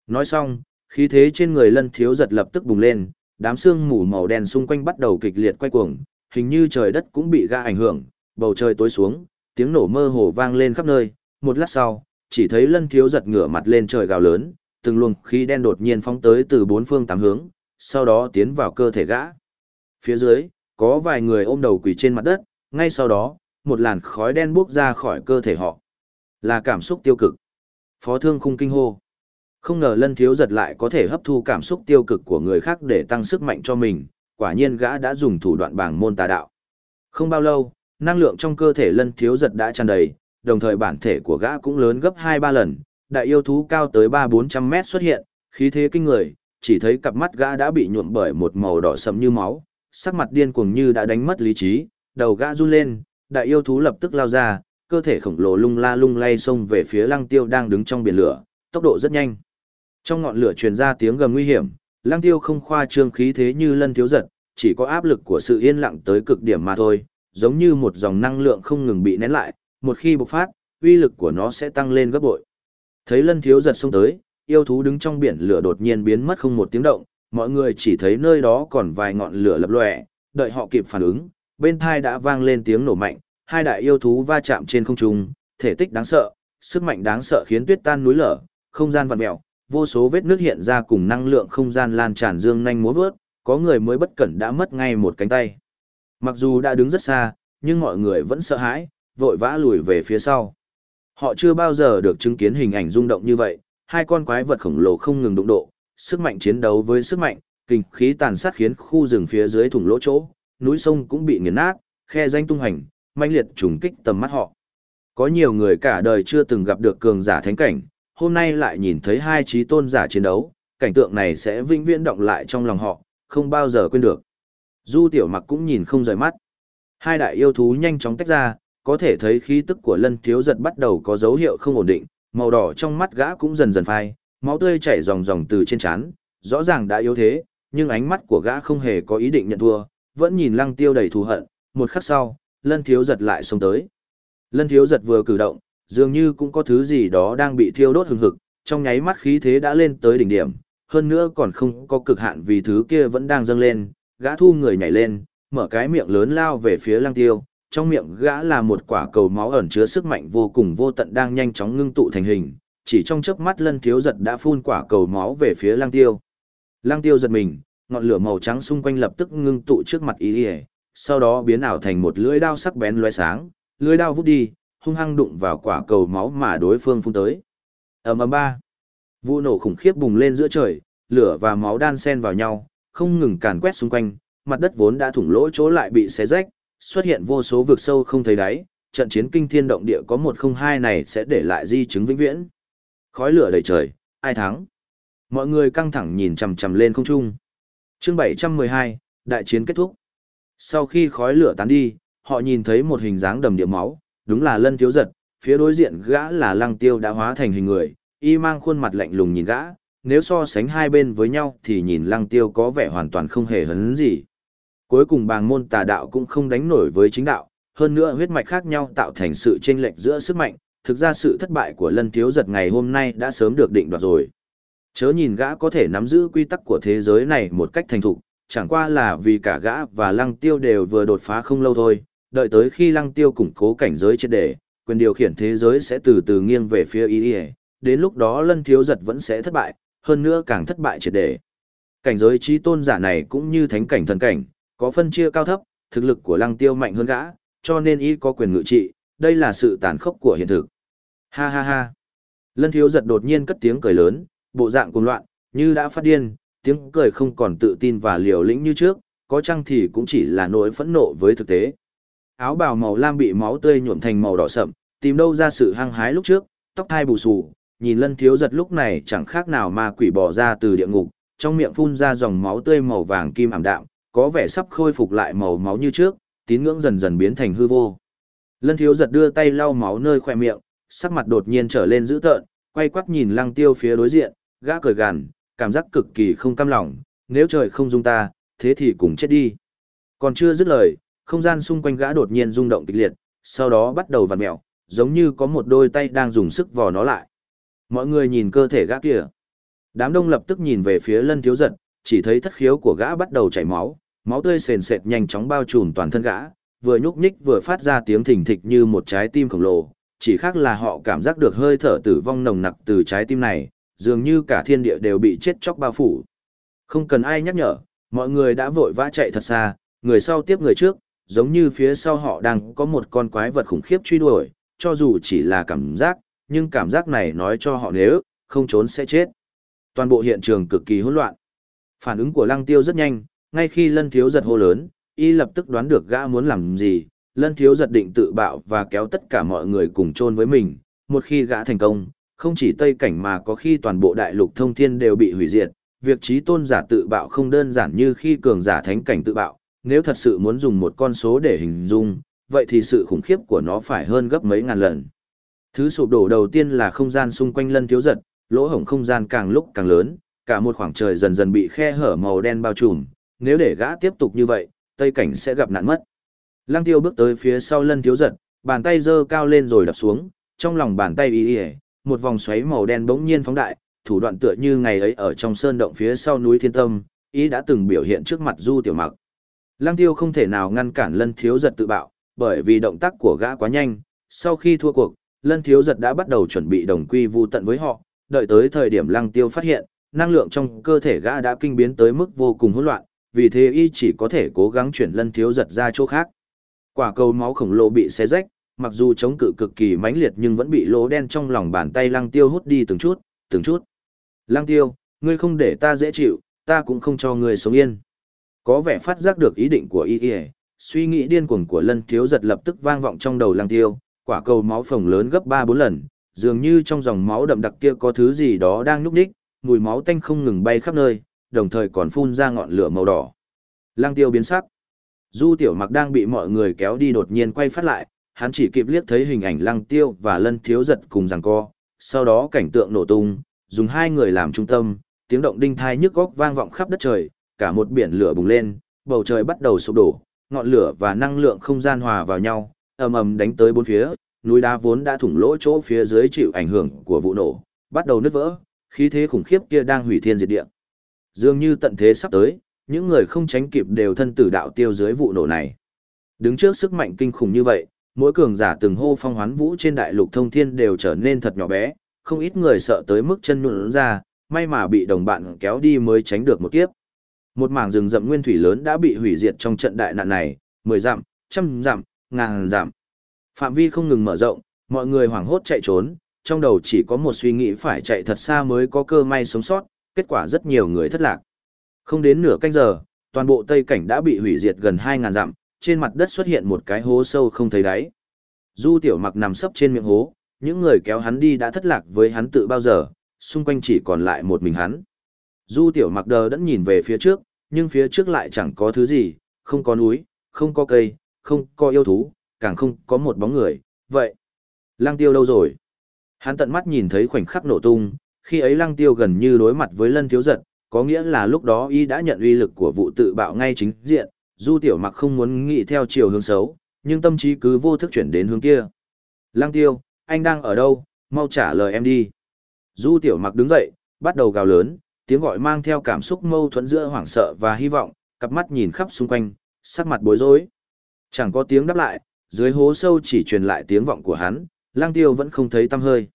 Nói xong, khí thế trên người lân thiếu giật lập tức bùng lên, đám xương mù màu đen xung quanh bắt đầu kịch liệt quay cuồng, hình như trời đất cũng bị ga ảnh hưởng, bầu trời tối xuống, tiếng nổ mơ hồ vang lên khắp nơi, một lát sau, chỉ thấy lân thiếu giật ngửa mặt lên trời gào lớn, từng luồng khí đen đột nhiên phóng tới từ bốn phương tám hướng, sau đó tiến vào cơ thể gã. Phía dưới, có vài người ôm đầu quỳ trên mặt đất, ngay sau đó, một làn khói đen bốc ra khỏi cơ thể họ. Là cảm xúc tiêu cực. Phó thương khung kinh hô. Không ngờ lân thiếu giật lại có thể hấp thu cảm xúc tiêu cực của người khác để tăng sức mạnh cho mình, quả nhiên gã đã dùng thủ đoạn bảng môn tà đạo. Không bao lâu, năng lượng trong cơ thể lân thiếu giật đã tràn đầy, đồng thời bản thể của gã cũng lớn gấp 2-3 lần, đại yêu thú cao tới 3-400 mét xuất hiện, khí thế kinh người, chỉ thấy cặp mắt gã đã bị nhuộm bởi một màu đỏ sẫm như máu, sắc mặt điên cuồng như đã đánh mất lý trí, đầu gã run lên, đại yêu thú lập tức lao ra, cơ thể khổng lồ lung la lung lay xông về phía lăng tiêu đang đứng trong biển lửa, tốc độ rất nhanh. Trong ngọn lửa truyền ra tiếng gầm nguy hiểm, lăng tiêu không khoa trương khí thế như lân thiếu giật, chỉ có áp lực của sự yên lặng tới cực điểm mà thôi, giống như một dòng năng lượng không ngừng bị nén lại, một khi bộc phát, uy lực của nó sẽ tăng lên gấp bội. Thấy lân thiếu giật xông tới, yêu thú đứng trong biển lửa đột nhiên biến mất không một tiếng động, mọi người chỉ thấy nơi đó còn vài ngọn lửa lập lòe, đợi họ kịp phản ứng, bên thai đã vang lên tiếng nổ mạnh, hai đại yêu thú va chạm trên không trung, thể tích đáng sợ, sức mạnh đáng sợ khiến tuyết tan núi lở, không gian vặn mèo, vô số vết nước hiện ra cùng năng lượng không gian lan tràn dương nhanh múa vớt, có người mới bất cẩn đã mất ngay một cánh tay. Mặc dù đã đứng rất xa, nhưng mọi người vẫn sợ hãi, vội vã lùi về phía sau. Họ chưa bao giờ được chứng kiến hình ảnh rung động như vậy, hai con quái vật khổng lồ không ngừng đụng độ, sức mạnh chiến đấu với sức mạnh, kinh khí tàn sát khiến khu rừng phía dưới thủng lỗ chỗ, núi sông cũng bị nghiền nát, khe danh tung hành, mãnh liệt trùng kích tầm mắt họ. Có nhiều người cả đời chưa từng gặp được cường giả thánh cảnh, hôm nay lại nhìn thấy hai trí tôn giả chiến đấu, cảnh tượng này sẽ vĩnh viễn động lại trong lòng họ, không bao giờ quên được. Du tiểu mặc cũng nhìn không rời mắt. Hai đại yêu thú nhanh chóng tách ra, có thể thấy khí tức của lân thiếu giật bắt đầu có dấu hiệu không ổn định, màu đỏ trong mắt gã cũng dần dần phai, máu tươi chảy ròng ròng từ trên trán, rõ ràng đã yếu thế, nhưng ánh mắt của gã không hề có ý định nhận thua, vẫn nhìn lăng tiêu đầy thù hận, một khắc sau, lân thiếu giật lại xông tới. Lân thiếu giật vừa cử động, dường như cũng có thứ gì đó đang bị thiêu đốt hừng hực, trong nháy mắt khí thế đã lên tới đỉnh điểm, hơn nữa còn không có cực hạn vì thứ kia vẫn đang dâng lên, gã thu người nhảy lên, mở cái miệng lớn lao về phía lăng tiêu, trong miệng gã là một quả cầu máu ẩn chứa sức mạnh vô cùng vô tận đang nhanh chóng ngưng tụ thành hình, chỉ trong chớp mắt lân thiếu giật đã phun quả cầu máu về phía lăng tiêu. Lăng tiêu giật mình, ngọn lửa màu trắng xung quanh lập tức ngưng tụ trước mặt ý ỉa sau đó biến ảo thành một lưỡi đao sắc bén loé sáng lưỡi đao vút đi hung hăng đụng vào quả cầu máu mà đối phương phun tới. Ầm ầm ba. Vụ nổ khủng khiếp bùng lên giữa trời lửa và máu đan xen vào nhau không ngừng càn quét xung quanh mặt đất vốn đã thủng lỗ chỗ lại bị xé rách xuất hiện vô số vực sâu không thấy đáy trận chiến kinh thiên động địa có một không hai này sẽ để lại di chứng vĩnh viễn. Khói lửa đầy trời ai thắng? Mọi người căng thẳng nhìn chằm chằm lên không trung. Chương 712, đại chiến kết thúc. Sau khi khói lửa tán đi, họ nhìn thấy một hình dáng đầm địa máu, đúng là lân thiếu giật, phía đối diện gã là lăng tiêu đã hóa thành hình người, y mang khuôn mặt lạnh lùng nhìn gã, nếu so sánh hai bên với nhau thì nhìn lăng tiêu có vẻ hoàn toàn không hề hấn gì. Cuối cùng bàng môn tà đạo cũng không đánh nổi với chính đạo, hơn nữa huyết mạch khác nhau tạo thành sự chênh lệch giữa sức mạnh, thực ra sự thất bại của lân thiếu giật ngày hôm nay đã sớm được định đoạt rồi. Chớ nhìn gã có thể nắm giữ quy tắc của thế giới này một cách thành thục, chẳng qua là vì cả gã và lăng tiêu đều vừa đột phá không lâu thôi, đợi tới khi lăng tiêu củng cố cảnh giới triệt đề quyền điều khiển thế giới sẽ từ từ nghiêng về phía ý ý, đến lúc đó lân thiếu giật vẫn sẽ thất bại, hơn nữa càng thất bại triệt đề Cảnh giới trí tôn giả này cũng như thánh cảnh thần cảnh, có phân chia cao thấp, thực lực của lăng tiêu mạnh hơn gã, cho nên y có quyền ngự trị, đây là sự tàn khốc của hiện thực. Ha ha ha. Lân thiếu giật đột nhiên cất tiếng cười lớn, bộ dạng cuồng loạn, như đã phát điên, tiếng cười không còn tự tin và liều lĩnh như trước, có chăng thì cũng chỉ là nỗi phẫn nộ với thực tế. Áo bào màu lam bị máu tươi nhuộm thành màu đỏ sậm, tìm đâu ra sự hăng hái lúc trước, tóc thai bù xù, nhìn lân thiếu giật lúc này chẳng khác nào ma quỷ bỏ ra từ địa ngục, trong miệng phun ra dòng máu tươi màu vàng kim ảm đạm, có vẻ sắp khôi phục lại màu máu như trước, tín ngưỡng dần dần biến thành hư vô. Lân thiếu giật đưa tay lau máu nơi khóe miệng, sắc mặt đột nhiên trở lên dữ tợn, quay quắt nhìn lăng tiêu phía đối diện, gã cười gằn, cảm giác cực kỳ không cam lòng, nếu trời không dung ta, thế thì cùng chết đi. Còn chưa dứt lời, không gian xung quanh gã đột nhiên rung động kịch liệt, sau đó bắt đầu vặn mèo, giống như có một đôi tay đang dùng sức vò nó lại. Mọi người nhìn cơ thể gã kia. Đám đông lập tức nhìn về phía lân thiếu giật, chỉ thấy thất khiếu của gã bắt đầu chảy máu, máu tươi sền sệt nhanh chóng bao trùm toàn thân gã, vừa nhúc nhích vừa phát ra tiếng thình thịch như một trái tim khổng lồ, chỉ khác là họ cảm giác được hơi thở tử vong nồng nặc từ trái tim này, dường như cả thiên địa đều bị chết chóc bao phủ. Không cần ai nhắc nhở, mọi người đã vội vã chạy thật xa, người sau tiếp người trước, giống như phía sau họ đang có một con quái vật khủng khiếp truy đuổi, cho dù chỉ là cảm giác, nhưng cảm giác này nói cho họ nếu không trốn sẽ chết. Toàn bộ hiện trường cực kỳ hỗn loạn. Phản ứng của Lăng Tiêu rất nhanh, ngay khi Lân Thiếu giật hô lớn, y lập tức đoán được gã muốn làm gì, Lân Thiếu giật định tự bạo và kéo tất cả mọi người cùng chôn với mình, một khi gã thành công, không chỉ Tây Cảnh mà có khi toàn bộ đại lục thông thiên đều bị hủy diệt, việc trí tôn giả tự bạo không đơn giản như khi cường giả thánh cảnh tự bạo, nếu thật sự muốn dùng một con số để hình dung, vậy thì sự khủng khiếp của nó phải hơn gấp mấy ngàn lần. Thứ sụp đổ đầu tiên là không gian xung quanh lân thiếu giật, lỗ hổng không gian càng lúc càng lớn, cả một khoảng trời dần dần bị khe hở màu đen bao trùm, nếu để gã tiếp tục như vậy, Tây Cảnh sẽ gặp nạn mất. Lăng tiêu bước tới phía sau lân thiếu giật, bàn tay giơ cao lên rồi đập xuống, trong lòng bàn tay y y, một vòng xoáy màu đen bỗng nhiên phóng đại, thủ đoạn tựa như ngày ấy ở trong sơn động phía sau núi Thiên Tâm, ý đã từng biểu hiện trước mặt Du Tiểu Mặc. Lăng Tiêu không thể nào ngăn cản Lân Thiếu Giật tự bạo, bởi vì động tác của gã quá nhanh, sau khi thua cuộc, Lân Thiếu Giật đã bắt đầu chuẩn bị đồng quy vu tận với họ, đợi tới thời điểm Lăng Tiêu phát hiện, năng lượng trong cơ thể gã đã kinh biến tới mức vô cùng hỗn loạn, vì thế y chỉ có thể cố gắng chuyển Lân Thiếu Giật ra chỗ khác. Quả cầu máu khổng lồ bị xé rách, mặc dù chống cự cực kỳ mãnh liệt nhưng vẫn bị lỗ đen trong lòng bàn tay Lăng Tiêu hút đi từng chút, từng chút. Lăng Tiêu, ngươi không để ta dễ chịu, ta cũng không cho ngươi sống yên. Có vẻ phát giác được ý định của y y, suy nghĩ điên cuồng của lân thiếu giật lập tức vang vọng trong đầu lăng tiêu, quả cầu máu phồng lớn gấp ba bốn lần, dường như trong dòng máu đậm đặc kia có thứ gì đó đang núp đích, mùi máu tanh không ngừng bay khắp nơi, đồng thời còn phun ra ngọn lửa màu đỏ. Lăng tiêu biến sắc. Du tiểu mặc đang bị mọi người kéo đi đột nhiên quay phát lại, hắn chỉ kịp liếc thấy hình ảnh lăng tiêu và lân thiếu giật cùng giằng co, sau đó cảnh tượng nổ tung, dùng hai người làm trung tâm, tiếng động đinh thai nhức góc vang vọng khắp đất trời, cả một biển lửa bùng lên, bầu trời bắt đầu sụp đổ, ngọn lửa và năng lượng không gian hòa vào nhau, ầm ầm đánh tới bốn phía, núi đá vốn đã thủng lỗ chỗ phía dưới chịu ảnh hưởng của vụ nổ, bắt đầu nứt vỡ, khí thế khủng khiếp kia đang hủy thiên diệt địa. Dường như tận thế sắp tới, những người không tránh kịp đều thân tử đạo tiêu dưới vụ nổ này. Đứng trước sức mạnh kinh khủng như vậy, mỗi cường giả từng hô phong hoán vũ trên đại lục thông thiên đều trở nên thật nhỏ bé, không ít người sợ tới mức chân nhũn ra, may mà bị đồng bạn kéo đi mới tránh được một kiếp. Một mảng rừng rậm nguyên thủy lớn đã bị hủy diệt trong trận đại nạn này, mười dặm, trăm dặm, ngàn dặm. Phạm vi không ngừng mở rộng, mọi người hoảng hốt chạy trốn, trong đầu chỉ có một suy nghĩ phải chạy thật xa mới có cơ may sống sót, kết quả rất nhiều người thất lạc. Không đến nửa canh giờ, toàn bộ Tây Cảnh đã bị hủy diệt gần 2.000 dặm, trên mặt đất xuất hiện một cái hố sâu không thấy đáy. Du tiểu mặc nằm sấp trên miệng hố, những người kéo hắn đi đã thất lạc với hắn tự bao giờ, xung quanh chỉ còn lại một mình hắn. Du tiểu mặc đờ đẫn nhìn về phía trước, nhưng phía trước lại chẳng có thứ gì, không có núi, không có cây, không có yêu thú, càng không có một bóng người, vậy. Lăng tiêu đâu rồi? Hắn tận mắt nhìn thấy khoảnh khắc nổ tung, khi ấy lăng tiêu gần như đối mặt với lân thiếu giật, có nghĩa là lúc đó y đã nhận uy lực của vụ tự bạo ngay chính diện, du tiểu mặc không muốn nghĩ theo chiều hướng xấu, nhưng tâm trí cứ vô thức chuyển đến hướng kia. Lăng tiêu, anh đang ở đâu, mau trả lời em đi. Du tiểu mặc đứng dậy, bắt đầu gào lớn, tiếng gọi mang theo cảm xúc mâu thuẫn giữa hoảng sợ và hy vọng, cặp mắt nhìn khắp xung quanh, sắc mặt bối rối. Chẳng có tiếng đáp lại, dưới hố sâu chỉ truyền lại tiếng vọng của hắn, lang tiêu vẫn không thấy tâm hơi.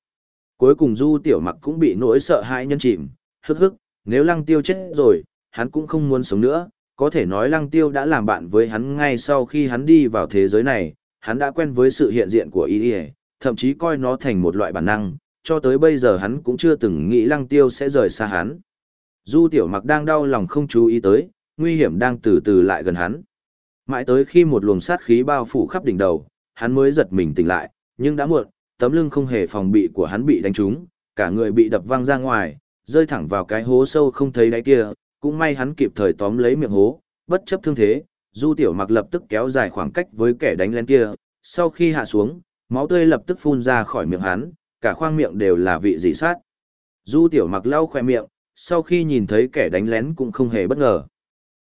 Cuối cùng du tiểu mặc cũng bị nỗi sợ hãi nhân chìm, hức hức, nếu lăng tiêu chết rồi, hắn cũng không muốn sống nữa, có thể nói lăng tiêu đã làm bạn với hắn ngay sau khi hắn đi vào thế giới này, hắn đã quen với sự hiện diện của y thậm chí coi nó thành một loại bản năng, cho tới bây giờ hắn cũng chưa từng nghĩ lăng tiêu sẽ rời xa hắn. Du tiểu mặc đang đau lòng không chú ý tới, nguy hiểm đang từ từ lại gần hắn. Mãi tới khi một luồng sát khí bao phủ khắp đỉnh đầu, hắn mới giật mình tỉnh lại, nhưng đã muộn, tấm lưng không hề phòng bị của hắn bị đánh trúng, cả người bị đập văng ra ngoài, rơi thẳng vào cái hố sâu không thấy đáy kia, cũng may hắn kịp thời tóm lấy miệng hố, bất chấp thương thế, Du Tiểu Mặc lập tức kéo dài khoảng cách với kẻ đánh lên kia, sau khi hạ xuống, máu tươi lập tức phun ra khỏi miệng hắn, cả khoang miệng đều là vị dị sát. Du Tiểu Mặc lau khỏe miệng, sau khi nhìn thấy kẻ đánh lén cũng không hề bất ngờ.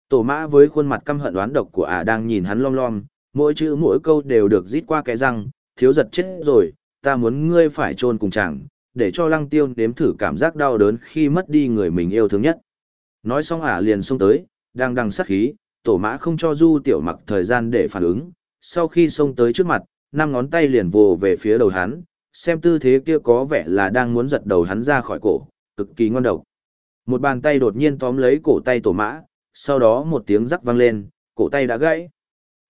Tổ mã với khuôn mặt căm hận đoán độc của ả đang nhìn hắn lom lom, mỗi chữ mỗi câu đều được rít qua cái răng, thiếu giật chết rồi, ta muốn ngươi phải trôn cùng chàng, để cho lăng tiêu nếm thử cảm giác đau đớn khi mất đi người mình yêu thương nhất. Nói xong ả liền xông tới, đang đằng sát khí, tổ mã không cho du tiểu mặc thời gian để phản ứng, sau khi xông tới trước mặt, năm ngón tay liền vồ về phía đầu hắn, xem tư thế kia có vẻ là đang muốn giật đầu hắn ra khỏi cổ, cực kỳ ngon độc. Một bàn tay đột nhiên tóm lấy cổ tay tổ mã, sau đó một tiếng rắc vang lên, cổ tay đã gãy.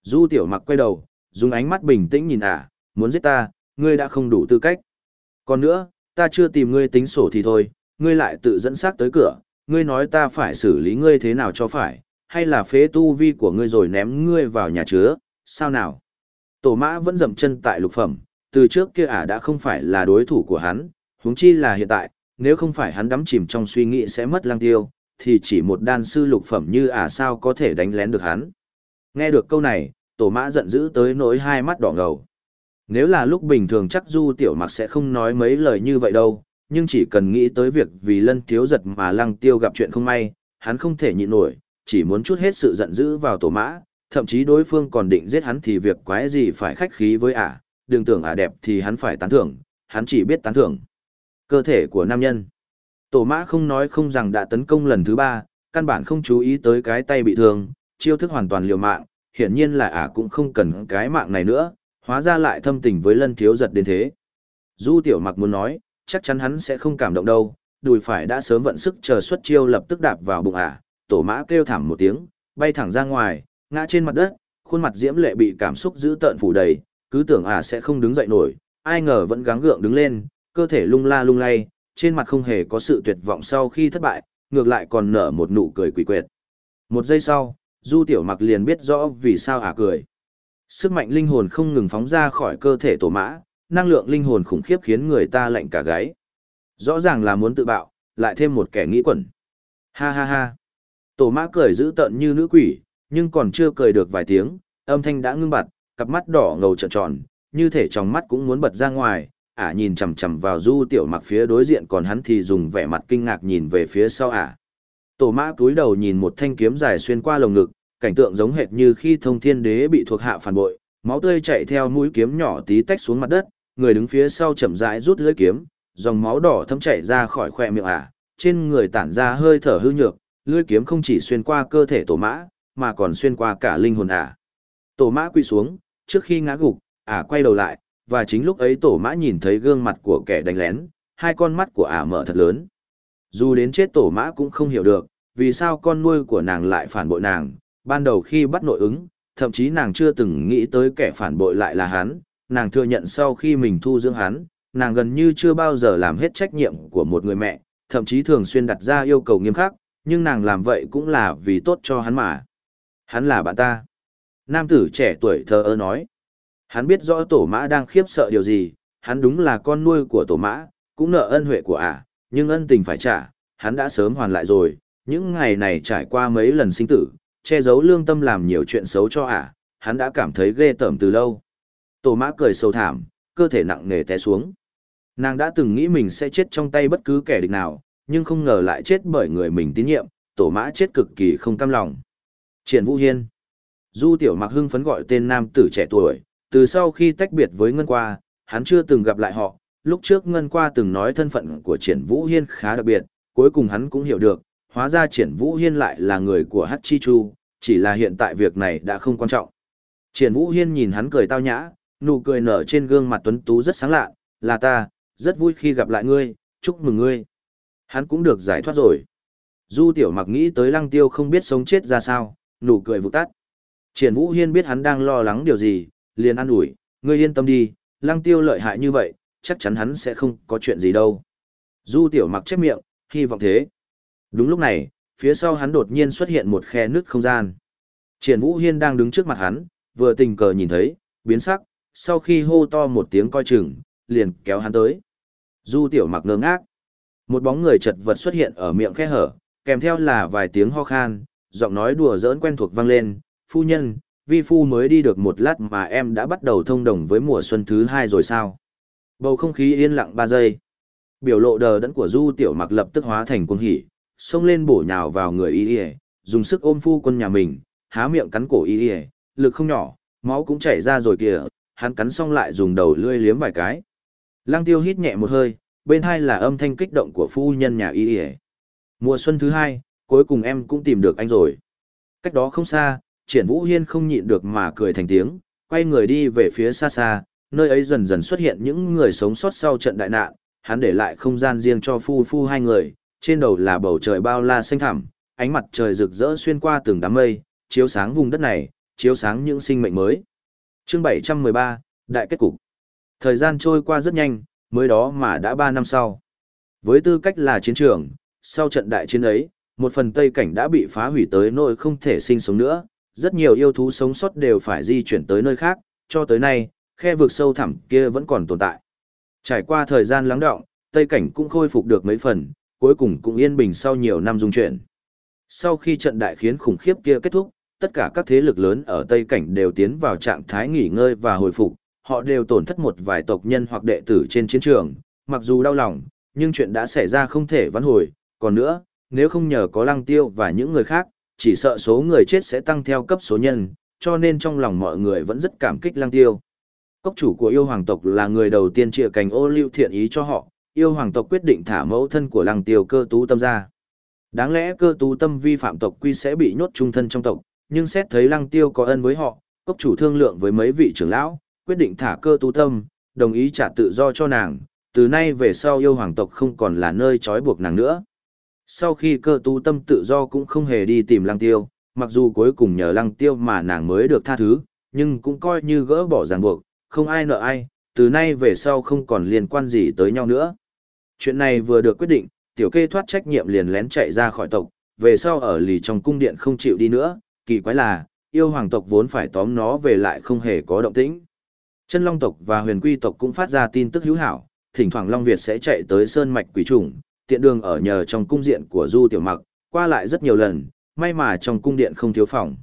Du tiểu mặc quay đầu, dùng ánh mắt bình tĩnh nhìn ả, muốn giết ta, ngươi đã không đủ tư cách. Còn nữa, ta chưa tìm ngươi tính sổ thì thôi, ngươi lại tự dẫn xác tới cửa, ngươi nói ta phải xử lý ngươi thế nào cho phải, hay là phế tu vi của ngươi rồi ném ngươi vào nhà chứa, sao nào? Tổ mã vẫn dậm chân tại lục phẩm, từ trước kia ả đã không phải là đối thủ của hắn, huống chi là hiện tại, nếu không phải hắn đắm chìm trong suy nghĩ sẽ mất lang tiêu, thì chỉ một đan sư lục phẩm như ả sao có thể đánh lén được hắn. Nghe được câu này, tổ mã giận dữ tới nỗi hai mắt đỏ ngầu. Nếu là lúc bình thường chắc Du Tiểu Mặc sẽ không nói mấy lời như vậy đâu, nhưng chỉ cần nghĩ tới việc vì lân thiếu giật mà lăng tiêu gặp chuyện không may, hắn không thể nhịn nổi, chỉ muốn chút hết sự giận dữ vào tổ mã, thậm chí đối phương còn định giết hắn thì việc quái gì phải khách khí với ả, đừng tưởng ả đẹp thì hắn phải tán thưởng, hắn chỉ biết tán thưởng. Cơ thể của nam nhân. Tổ mã không nói không rằng đã tấn công lần thứ ba, căn bản không chú ý tới cái tay bị thương, chiêu thức hoàn toàn liều mạng, hiển nhiên là ả cũng không cần cái mạng này nữa, hóa ra lại thâm tình với lân thiếu giật đến thế. Du tiểu mặc muốn nói, chắc chắn hắn sẽ không cảm động đâu, đùi phải đã sớm vận sức chờ xuất chiêu lập tức đạp vào bụng ả, tổ mã kêu thảm một tiếng, bay thẳng ra ngoài, ngã trên mặt đất, khuôn mặt diễm lệ bị cảm xúc dữ tợn phủ đầy, cứ tưởng ả sẽ không đứng dậy nổi, ai ngờ vẫn gắng gượng đứng lên, cơ thể lung la lung lay, trên mặt không hề có sự tuyệt vọng sau khi thất bại, ngược lại còn nở một nụ cười quỷ quyệt. Một giây sau, Du Tiểu Mặc liền biết rõ vì sao ả cười. Sức mạnh linh hồn không ngừng phóng ra khỏi cơ thể tổ mã, năng lượng linh hồn khủng khiếp khiến người ta lạnh cả gáy. Rõ ràng là muốn tự bạo, lại thêm một kẻ nghĩ quẩn. Ha ha ha. Tổ mã cười giữ tợn như nữ quỷ, nhưng còn chưa cười được vài tiếng, âm thanh đã ngưng bặt, cặp mắt đỏ ngầu trợn tròn, như thể trong mắt cũng muốn bật ra ngoài, ả nhìn chằm chằm vào du tiểu mặc phía đối diện còn hắn thì dùng vẻ mặt kinh ngạc nhìn về phía sau ả. Tổ mã cúi đầu nhìn một thanh kiếm dài xuyên qua lồng ngực, cảnh tượng giống hệt như khi thông thiên đế bị thuộc hạ phản bội, máu tươi chạy theo mũi kiếm nhỏ tí tách xuống mặt đất, người đứng phía sau chậm rãi rút lưỡi kiếm, dòng máu đỏ thấm chảy ra khỏi khoe miệng ả, trên người tản ra hơi thở hư nhược, lưỡi kiếm không chỉ xuyên qua cơ thể tổ mã, mà còn xuyên qua cả linh hồn ả. Tổ mã quỳ xuống, trước khi ngã gục, ả quay đầu lại, và chính lúc ấy tổ mã nhìn thấy gương mặt của kẻ đánh lén, hai con mắt của ả mở thật lớn. Dù đến chết tổ mã cũng không hiểu được, vì sao con nuôi của nàng lại phản bội nàng, ban đầu khi bắt nội ứng, thậm chí nàng chưa từng nghĩ tới kẻ phản bội lại là hắn, nàng thừa nhận sau khi mình thu dưỡng hắn, nàng gần như chưa bao giờ làm hết trách nhiệm của một người mẹ, thậm chí thường xuyên đặt ra yêu cầu nghiêm khắc, nhưng nàng làm vậy cũng là vì tốt cho hắn mà. Hắn là bạn ta. Nam tử trẻ tuổi thờ ơ nói. Hắn biết rõ tổ mã đang khiếp sợ điều gì, hắn đúng là con nuôi của tổ mã, cũng nợ ân huệ của ả, nhưng ân tình phải trả, hắn đã sớm hoàn lại rồi, những ngày này trải qua mấy lần sinh tử, che giấu lương tâm làm nhiều chuyện xấu cho ả, hắn đã cảm thấy ghê tởm từ lâu. Tổ mã cười sâu thảm, cơ thể nặng nề té xuống. Nàng đã từng nghĩ mình sẽ chết trong tay bất cứ kẻ địch nào, nhưng không ngờ lại chết bởi người mình tín nhiệm, tổ mã chết cực kỳ không cam lòng. Triển Vũ Hiên Du Tiểu Mặc hưng phấn gọi tên nam tử trẻ tuổi, từ sau khi tách biệt với Ngân Qua, hắn chưa từng gặp lại họ, lúc trước Ngân Qua từng nói thân phận của Triển Vũ Hiên khá đặc biệt, cuối cùng hắn cũng hiểu được, hóa ra Triển Vũ Hiên lại là người của Hát Chi Chu, chỉ là hiện tại việc này đã không quan trọng. Triển Vũ Hiên nhìn hắn cười tao nhã, nụ cười nở trên gương mặt tuấn tú rất sáng lạ, là ta, rất vui khi gặp lại ngươi, chúc mừng ngươi. Hắn cũng được giải thoát rồi. Du tiểu mặc nghĩ tới lăng tiêu không biết sống chết ra sao, nụ cười vụt tắt. Triển Vũ Hiên biết hắn đang lo lắng điều gì, liền an ủi, ngươi yên tâm đi, lăng tiêu lợi hại như vậy, chắc chắn hắn sẽ không có chuyện gì đâu. Du tiểu mặc chép miệng, hy vọng thế. Đúng lúc này, phía sau hắn đột nhiên xuất hiện một khe nước không gian. Triển Vũ Hiên đang đứng trước mặt hắn, vừa tình cờ nhìn thấy, biến sắc, sau khi hô to một tiếng coi chừng, liền kéo hắn tới. Du tiểu mặc ngơ ngác. Một bóng người chật vật xuất hiện ở miệng khe hở, kèm theo là vài tiếng ho khan, giọng nói đùa giỡn quen thuộc vang lên, phu nhân, vi phu mới đi được một lát mà em đã bắt đầu thông đồng với mùa xuân thứ hai rồi sao? Bầu không khí yên lặng ba giây. Biểu lộ đờ đẫn của Du Tiểu Mặc lập tức hóa thành cuồng hỉ, xông lên bổ nhào vào người y y, dùng sức ôm phu quân nhà mình, há miệng cắn cổ y y, lực không nhỏ, máu cũng chảy ra rồi kìa, hắn cắn xong lại dùng đầu lưỡi liếm vài cái. Lăng Tiêu hít nhẹ một hơi, bên hai là âm thanh kích động của phu nhân nhà y y. Mùa xuân thứ hai, cuối cùng em cũng tìm được anh rồi. Cách đó không xa, triển vũ hiên không nhịn được mà cười thành tiếng, quay người đi về phía xa xa, nơi ấy dần dần xuất hiện những người sống sót sau trận đại nạn, hắn để lại không gian riêng cho phu phu hai người, trên đầu là bầu trời bao la xanh thẳm, ánh mặt trời rực rỡ xuyên qua từng đám mây, chiếu sáng vùng đất này, chiếu sáng những sinh mệnh mới. Chương 713, Đại kết cục. Thời gian trôi qua rất nhanh, mới đó mà đã 3 năm sau. Với tư cách là chiến trường, sau trận đại chiến ấy, một phần Tây cảnh đã bị phá hủy tới nỗi không thể sinh sống nữa, rất nhiều yêu thú sống sót đều phải di chuyển tới nơi khác, cho tới nay, khe vực sâu thẳm kia vẫn còn tồn tại. Trải qua thời gian lắng đọng, Tây cảnh cũng khôi phục được mấy phần, cuối cùng cũng yên bình sau nhiều năm dung chuyển. Sau khi trận đại khiến khủng khiếp kia kết thúc, tất cả các thế lực lớn ở Tây cảnh đều tiến vào trạng thái nghỉ ngơi và hồi phục, họ đều tổn thất một vài tộc nhân hoặc đệ tử trên chiến trường, mặc dù đau lòng, nhưng chuyện đã xảy ra không thể vãn hồi, còn nữa, nếu không nhờ có lăng tiêu và những người khác, chỉ sợ số người chết sẽ tăng theo cấp số nhân, cho nên trong lòng mọi người vẫn rất cảm kích lăng tiêu. Cốc chủ của yêu hoàng tộc là người đầu tiên chia cành ô lưu thiện ý cho họ, yêu hoàng tộc quyết định thả mẫu thân của lăng tiêu cơ tú tâm ra. Đáng lẽ cơ tú tâm vi phạm tộc quy sẽ bị nhốt trung thân trong tộc, nhưng xét thấy lăng tiêu có ân với họ, cốc chủ thương lượng với mấy vị trưởng lão, quyết định thả cơ tú tâm, đồng ý trả tự do cho nàng, từ nay về sau yêu hoàng tộc không còn là nơi trói buộc nàng nữa. Sau khi cơ tu tâm tự do cũng không hề đi tìm lăng tiêu, mặc dù cuối cùng nhờ lăng tiêu mà nàng mới được tha thứ, nhưng cũng coi như gỡ bỏ ràng buộc, không ai nợ ai, từ nay về sau không còn liên quan gì tới nhau nữa. Chuyện này vừa được quyết định, tiểu kê thoát trách nhiệm liền lén chạy ra khỏi tộc, về sau ở lì trong cung điện không chịu đi nữa, kỳ quái là, yêu hoàng tộc vốn phải tóm nó về lại không hề có động tĩnh. Chân long tộc và huyền quy tộc cũng phát ra tin tức hữu hảo, thỉnh thoảng Long Việt sẽ chạy tới sơn mạch quỷ trùng, tiện đường ở nhờ trong cung diện của Du Tiểu Mặc, qua lại rất nhiều lần, may mà trong cung điện không thiếu phòng.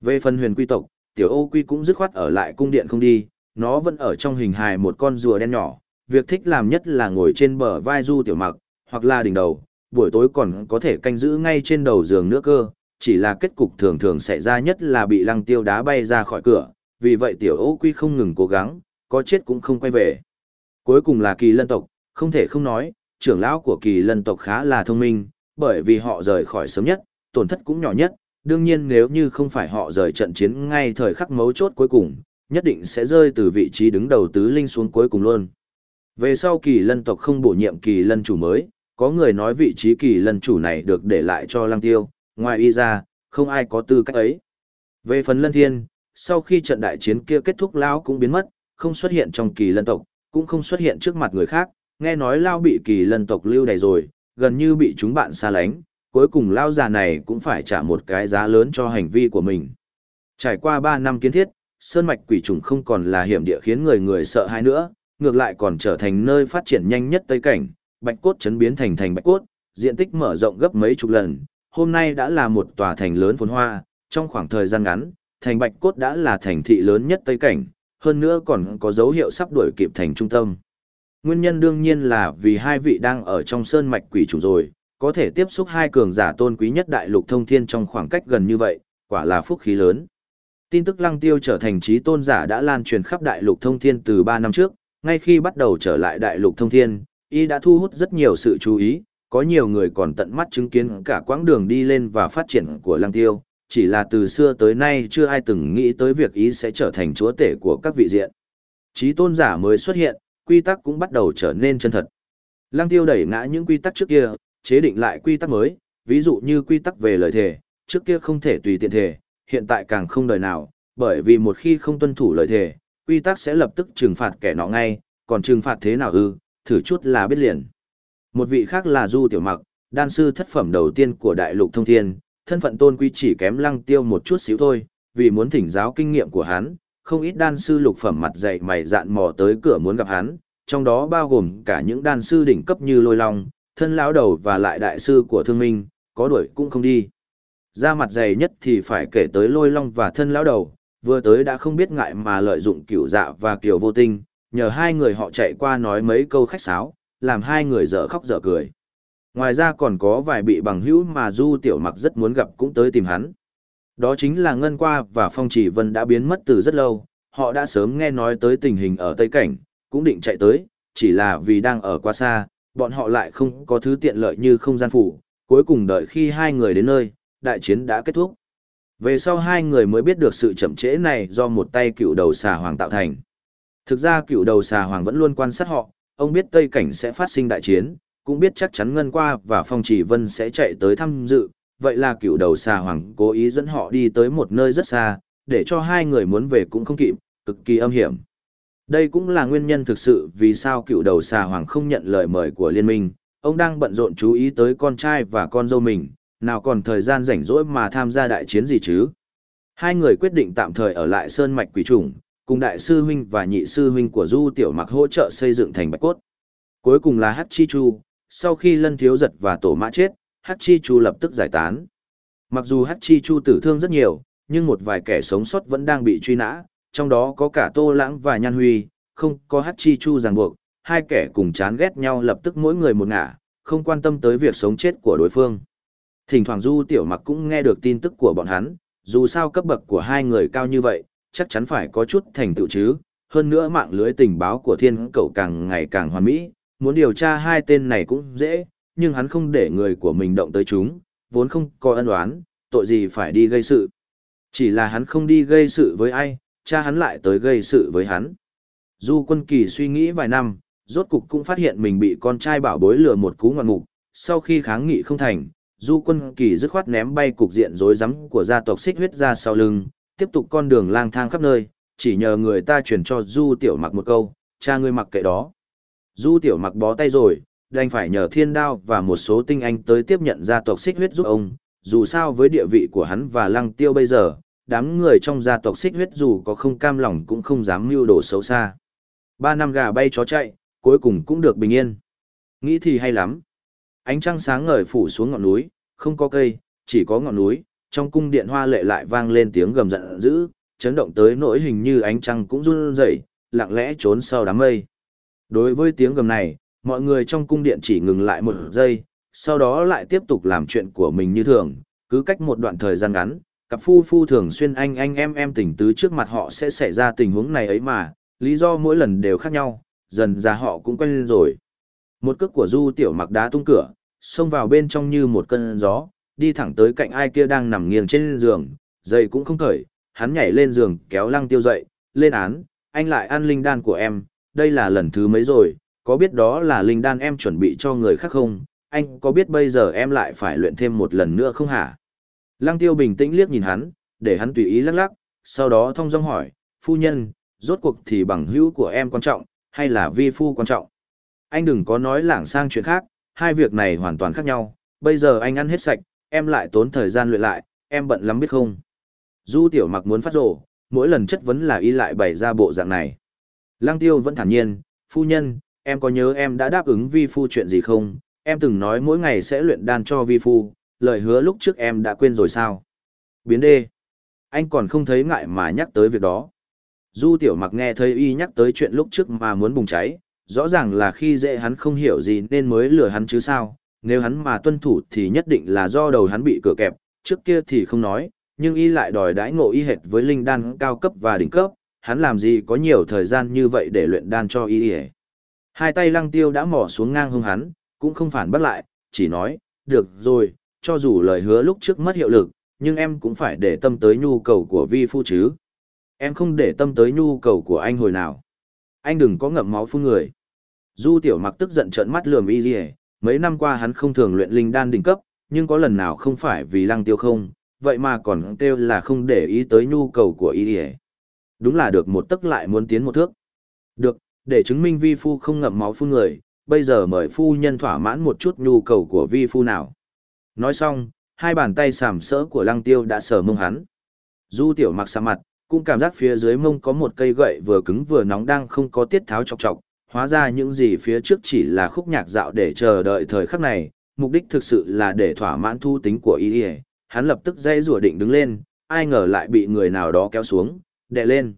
Về phần huyền quy tộc, Tiểu Ô Quy cũng dứt khoát ở lại cung điện không đi, nó vẫn ở trong hình hài một con rùa đen nhỏ, việc thích làm nhất là ngồi trên bờ vai Du Tiểu Mặc, hoặc là đỉnh đầu, buổi tối còn có thể canh giữ ngay trên đầu giường nữa cơ, chỉ là kết cục thường thường xảy ra nhất là bị lăng tiêu đá bay ra khỏi cửa, vì vậy Tiểu Ô Quy không ngừng cố gắng, có chết cũng không quay về. Cuối cùng là kỳ lân tộc, không thể không nói, trưởng lão của kỳ lân tộc khá là thông minh, bởi vì họ rời khỏi sớm nhất, tổn thất cũng nhỏ nhất, đương nhiên nếu như không phải họ rời trận chiến ngay thời khắc mấu chốt cuối cùng, nhất định sẽ rơi từ vị trí đứng đầu tứ linh xuống cuối cùng luôn. Về sau kỳ lân tộc không bổ nhiệm kỳ lân chủ mới, có người nói vị trí kỳ lân chủ này được để lại cho lăng tiêu, ngoài y ra, không ai có tư cách ấy. Về phần lân thiên, sau khi trận đại chiến kia kết thúc lão cũng biến mất, không xuất hiện trong kỳ lân tộc, cũng không xuất hiện trước mặt người khác, nghe nói lao bị kỳ lân tộc lưu đày rồi, gần như bị chúng bạn xa lánh, cuối cùng lao già này cũng phải trả một cái giá lớn cho hành vi của mình. Trải qua 3 năm kiến thiết, sơn mạch quỷ trùng không còn là hiểm địa khiến người người sợ hãi nữa, ngược lại còn trở thành nơi phát triển nhanh nhất Tây Cảnh, bạch cốt chấn biến thành thành bạch cốt, diện tích mở rộng gấp mấy chục lần, hôm nay đã là một tòa thành lớn phồn hoa, trong khoảng thời gian ngắn, thành bạch cốt đã là thành thị lớn nhất Tây Cảnh, hơn nữa còn có dấu hiệu sắp đuổi kịp thành trung tâm. Nguyên nhân đương nhiên là vì hai vị đang ở trong sơn mạch quỷ chủ rồi, có thể tiếp xúc hai cường giả tôn quý nhất đại lục thông thiên trong khoảng cách gần như vậy, quả là phúc khí lớn. Tin tức lăng tiêu trở thành trí tôn giả đã lan truyền khắp đại lục thông thiên từ 3 năm trước, ngay khi bắt đầu trở lại đại lục thông thiên, y đã thu hút rất nhiều sự chú ý, có nhiều người còn tận mắt chứng kiến cả quãng đường đi lên và phát triển của lăng tiêu, chỉ là từ xưa tới nay chưa ai từng nghĩ tới việc ý sẽ trở thành chúa tể của các vị diện. Trí tôn giả mới xuất hiện, quy tắc cũng bắt đầu trở nên chân thật. Lăng tiêu đẩy ngã những quy tắc trước kia, chế định lại quy tắc mới, ví dụ như quy tắc về lời thề, trước kia không thể tùy tiện thề, hiện tại càng không đời nào, bởi vì một khi không tuân thủ lời thề, quy tắc sẽ lập tức trừng phạt kẻ nọ ngay, còn trừng phạt thế nào ư, thử chút là biết liền. Một vị khác là Du Tiểu Mặc, đan sư thất phẩm đầu tiên của đại lục thông thiên, thân phận tôn quý chỉ kém lăng tiêu một chút xíu thôi, vì muốn thỉnh giáo kinh nghiệm của hắn, không ít đan sư lục phẩm mặt dày mày dạn mò tới cửa muốn gặp hắn, trong đó bao gồm cả những đan sư đỉnh cấp như lôi long, thân lão đầu và lại đại sư của thương minh, có đuổi cũng không đi. Ra mặt dày nhất thì phải kể tới lôi long và thân lão đầu, vừa tới đã không biết ngại mà lợi dụng cửu dạ và kiều vô tinh, nhờ hai người họ chạy qua nói mấy câu khách sáo, làm hai người dở khóc dở cười. Ngoài ra còn có vài bị bằng hữu mà Du Tiểu Mặc rất muốn gặp cũng tới tìm hắn. Đó chính là Ngân Qua và Phong Chỉ Vân đã biến mất từ rất lâu, họ đã sớm nghe nói tới tình hình ở Tây Cảnh, cũng định chạy tới, chỉ là vì đang ở quá xa, bọn họ lại không có thứ tiện lợi như không gian phủ, cuối cùng đợi khi hai người đến nơi, đại chiến đã kết thúc. Về sau hai người mới biết được sự chậm trễ này do một tay cựu đầu xà hoàng tạo thành. Thực ra cựu đầu xà hoàng vẫn luôn quan sát họ, ông biết Tây Cảnh sẽ phát sinh đại chiến, cũng biết chắc chắn Ngân Qua và Phong Chỉ Vân sẽ chạy tới tham dự, vậy là cựu đầu xà hoàng cố ý dẫn họ đi tới một nơi rất xa, để cho hai người muốn về cũng không kịp, cực kỳ âm hiểm. Đây cũng là nguyên nhân thực sự vì sao cựu đầu xà hoàng không nhận lời mời của liên minh, ông đang bận rộn chú ý tới con trai và con dâu mình, nào còn thời gian rảnh rỗi mà tham gia đại chiến gì chứ. Hai người quyết định tạm thời ở lại Sơn Mạch Quỷ Trùng, cùng đại sư huynh và nhị sư huynh của Du Tiểu Mặc hỗ trợ xây dựng thành Bạch Cốt. Cuối cùng là Hắc Chi Chu, sau khi Lân Thiếu Giật và Tổ Mã chết, Hắc Chi Chu lập tức giải tán. Mặc dù Hắc Chi Chu tử thương rất nhiều, nhưng một vài kẻ sống sót vẫn đang bị truy nã, trong đó có cả Tô Lãng và Nhan Huy, không có Hắc Chi Chu ràng buộc, hai kẻ cùng chán ghét nhau lập tức mỗi người một ngả, không quan tâm tới việc sống chết của đối phương. Thỉnh thoảng Du Tiểu Mặc cũng nghe được tin tức của bọn hắn, dù sao cấp bậc của hai người cao như vậy, chắc chắn phải có chút thành tựu chứ. Hơn nữa mạng lưới tình báo của thiên cậu càng ngày càng hoàn mỹ, muốn điều tra hai tên này cũng dễ, nhưng hắn không để người của mình động tới chúng, vốn không có ân oán, tội gì phải đi gây sự. Chỉ là hắn không đi gây sự với ai, cha hắn lại tới gây sự với hắn. Du quân kỳ suy nghĩ vài năm, rốt cục cũng phát hiện mình bị con trai bảo bối lừa một cú ngoạn mục, sau khi kháng nghị không thành, du quân kỳ dứt khoát ném bay cục diện rối rắm của gia tộc xích huyết ra sau lưng, tiếp tục con đường lang thang khắp nơi, chỉ nhờ người ta truyền cho du tiểu mặc một câu, cha ngươi mặc kệ đó. Du tiểu mặc bó tay rồi, đành phải nhờ thiên đao và một số tinh anh tới tiếp nhận gia tộc xích huyết giúp ông, dù sao với địa vị của hắn và lăng tiêu bây giờ, đám người trong gia tộc xích huyết dù có không cam lòng cũng không dám mưu đồ xấu xa. Ba năm gà bay chó chạy, cuối cùng cũng được bình yên. Nghĩ thì hay lắm. Ánh trăng sáng ngời phủ xuống ngọn núi, không có cây, chỉ có ngọn núi, trong cung điện hoa lệ lại vang lên tiếng gầm giận dữ, chấn động tới nỗi hình như ánh trăng cũng run rẩy, lặng lẽ trốn sau đám mây. Đối với tiếng gầm này, mọi người trong cung điện chỉ ngừng lại một giây, sau đó lại tiếp tục làm chuyện của mình như thường, cứ cách một đoạn thời gian ngắn, cặp phu phu thường xuyên anh anh em em tình tứ trước mặt họ sẽ xảy ra tình huống này ấy mà, lý do mỗi lần đều khác nhau, dần ra họ cũng quen lên rồi. Một cước của Du Tiểu Mặc đá tung cửa, xông vào bên trong như một cơn gió, đi thẳng tới cạnh ai kia đang nằm nghiêng trên giường, giày cũng không cởi, hắn nhảy lên giường kéo lăng tiêu dậy, lên án, anh lại ăn linh đan của em, đây là lần thứ mấy rồi, có biết đó là linh đan em chuẩn bị cho người khác không, anh có biết bây giờ em lại phải luyện thêm một lần nữa không hả? Lăng tiêu bình tĩnh liếc nhìn hắn, để hắn tùy ý lắc lắc, sau đó thông dong hỏi, phu nhân, rốt cuộc thì bằng hữu của em quan trọng, hay là vi phu quan trọng? Anh đừng có nói lảng sang chuyện khác, hai việc này hoàn toàn khác nhau, bây giờ anh ăn hết sạch, em lại tốn thời gian luyện lại, em bận lắm biết không? Du tiểu mặc muốn phát rổ, mỗi lần chất vấn là y lại bày ra bộ dạng này. Lăng tiêu vẫn thản nhiên, phu nhân, em có nhớ em đã đáp ứng vi phu chuyện gì không? Em từng nói mỗi ngày sẽ luyện đan cho vi phu, lời hứa lúc trước em đã quên rồi sao? Biến đê. Anh còn không thấy ngại mà nhắc tới việc đó. Du tiểu mặc nghe thấy y nhắc tới chuyện lúc trước mà muốn bùng cháy, rõ ràng là khi dễ hắn không hiểu gì nên mới lừa hắn chứ sao, nếu hắn mà tuân thủ thì nhất định là do đầu hắn bị cửa kẹp, trước kia thì không nói, nhưng y lại đòi đãi ngộ y hệt với linh đan cao cấp và đỉnh cấp, hắn làm gì có nhiều thời gian như vậy để luyện đan cho y y. Hai tay lăng tiêu đã mò xuống ngang hông hắn, cũng không phản bắt lại, chỉ nói, được rồi, cho dù lời hứa lúc trước mất hiệu lực, nhưng em cũng phải để tâm tới nhu cầu của vi phu chứ. Em không để tâm tới nhu cầu của anh hồi nào. Anh đừng có ngậm máu phun người. Du tiểu mặc tức giận trợn mắt lườm y dì mấy năm qua hắn không thường luyện linh đan đỉnh cấp, nhưng có lần nào không phải vì lăng tiêu không, vậy mà còn kêu là không để ý tới nhu cầu của y gì Đúng là được một tức lại muốn tiến một thước. Được, để chứng minh vi phu không ngậm máu phun người, bây giờ mời phu nhân thỏa mãn một chút nhu cầu của vi phu nào. Nói xong, hai bàn tay sàm sỡ của lăng tiêu đã sờ mông hắn. Du tiểu mặc xa mặt, cũng cảm giác phía dưới mông có một cây gậy vừa cứng vừa nóng đang không có tiết tháo chọc chọc, hóa ra những gì phía trước chỉ là khúc nhạc dạo để chờ đợi thời khắc này, mục đích thực sự là để thỏa mãn thu tính của y hắn lập tức dây rủa định đứng lên, ai ngờ lại bị người nào đó kéo xuống, đè lên.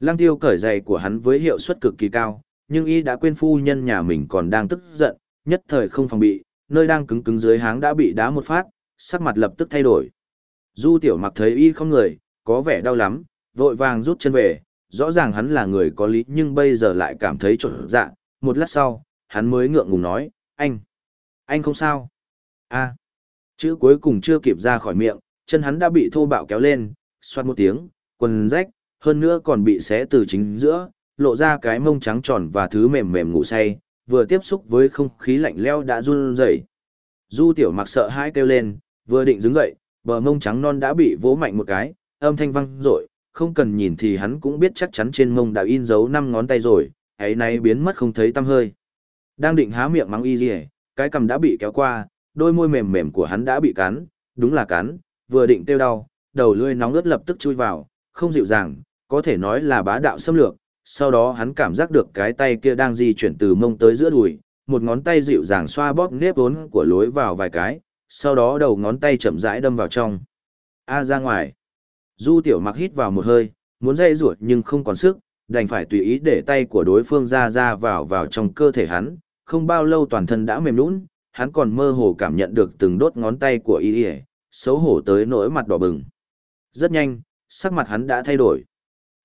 Lăng tiêu cởi giày của hắn với hiệu suất cực kỳ cao, nhưng y đã quên phu nhân nhà mình còn đang tức giận, nhất thời không phòng bị, nơi đang cứng cứng dưới háng đã bị đá một phát, sắc mặt lập tức thay đổi. Du tiểu mặc thấy y không người, có vẻ đau lắm, vội vàng rút chân về, rõ ràng hắn là người có lý nhưng bây giờ lại cảm thấy trộn dạ, một lát sau, hắn mới ngượng ngùng nói, anh, anh không sao. a chữ cuối cùng chưa kịp ra khỏi miệng, chân hắn đã bị thô bạo kéo lên, xoát một tiếng, quần rách, hơn nữa còn bị xé từ chính giữa, lộ ra cái mông trắng tròn và thứ mềm mềm ngủ say, vừa tiếp xúc với không khí lạnh leo đã run rẩy. Du tiểu mặc sợ hãi kêu lên, vừa định đứng dậy, bờ mông trắng non đã bị vỗ mạnh một cái, âm thanh vang rội, không cần nhìn thì hắn cũng biết chắc chắn trên mông đã in dấu năm ngón tay rồi, ấy nay biến mất không thấy tăm hơi. Đang định há miệng mắng y gì, cái cầm đã bị kéo qua, đôi môi mềm mềm của hắn đã bị cắn, đúng là cắn, vừa định tiêu đau, đầu lưỡi nóng ướt lập tức chui vào, không dịu dàng, có thể nói là bá đạo xâm lược, sau đó hắn cảm giác được cái tay kia đang di chuyển từ mông tới giữa đùi, một ngón tay dịu dàng xoa bóp nếp vốn của lối vào vài cái, sau đó đầu ngón tay chậm rãi đâm vào trong. A ra ngoài. Du tiểu mặc hít vào một hơi, muốn dây ruột nhưng không còn sức, đành phải tùy ý để tay của đối phương ra ra vào vào trong cơ thể hắn, không bao lâu toàn thân đã mềm nũng, hắn còn mơ hồ cảm nhận được từng đốt ngón tay của y y, xấu hổ tới nỗi mặt đỏ bừng. Rất nhanh, sắc mặt hắn đã thay đổi.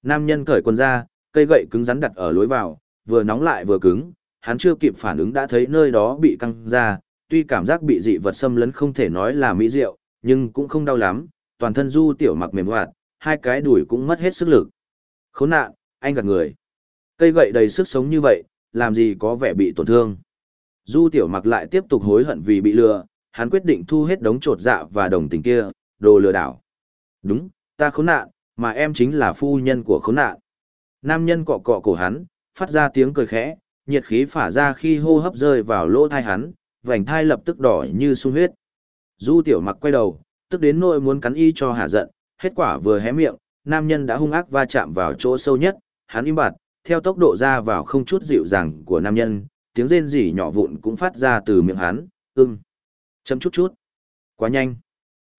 Nam nhân cởi quần ra, cây gậy cứng rắn đặt ở lối vào, vừa nóng lại vừa cứng, hắn chưa kịp phản ứng đã thấy nơi đó bị căng ra, tuy cảm giác bị dị vật xâm lấn không thể nói là mỹ diệu, nhưng cũng không đau lắm, toàn thân du tiểu mặc mềm hoạt, hai cái đùi cũng mất hết sức lực. Khốn nạn, anh gạt người. Cây gậy đầy sức sống như vậy, làm gì có vẻ bị tổn thương. Du tiểu mặc lại tiếp tục hối hận vì bị lừa, hắn quyết định thu hết đống trột dạ và đồng tình kia, đồ lừa đảo. Đúng, ta khốn nạn, mà em chính là phu nhân của khốn nạn. Nam nhân cọ cọ cổ hắn, phát ra tiếng cười khẽ, nhiệt khí phả ra khi hô hấp rơi vào lỗ thai hắn, vành thai lập tức đỏ như sung huyết. Du tiểu mặc quay đầu, tức đến nỗi muốn cắn y cho hả giận, hết quả vừa hé miệng, nam nhân đã hung ác va chạm vào chỗ sâu nhất, hắn im bặt, theo tốc độ ra vào không chút dịu dàng của nam nhân, tiếng rên rỉ nhỏ vụn cũng phát ra từ miệng hắn, ưng. Chấm chút chút. Quá nhanh.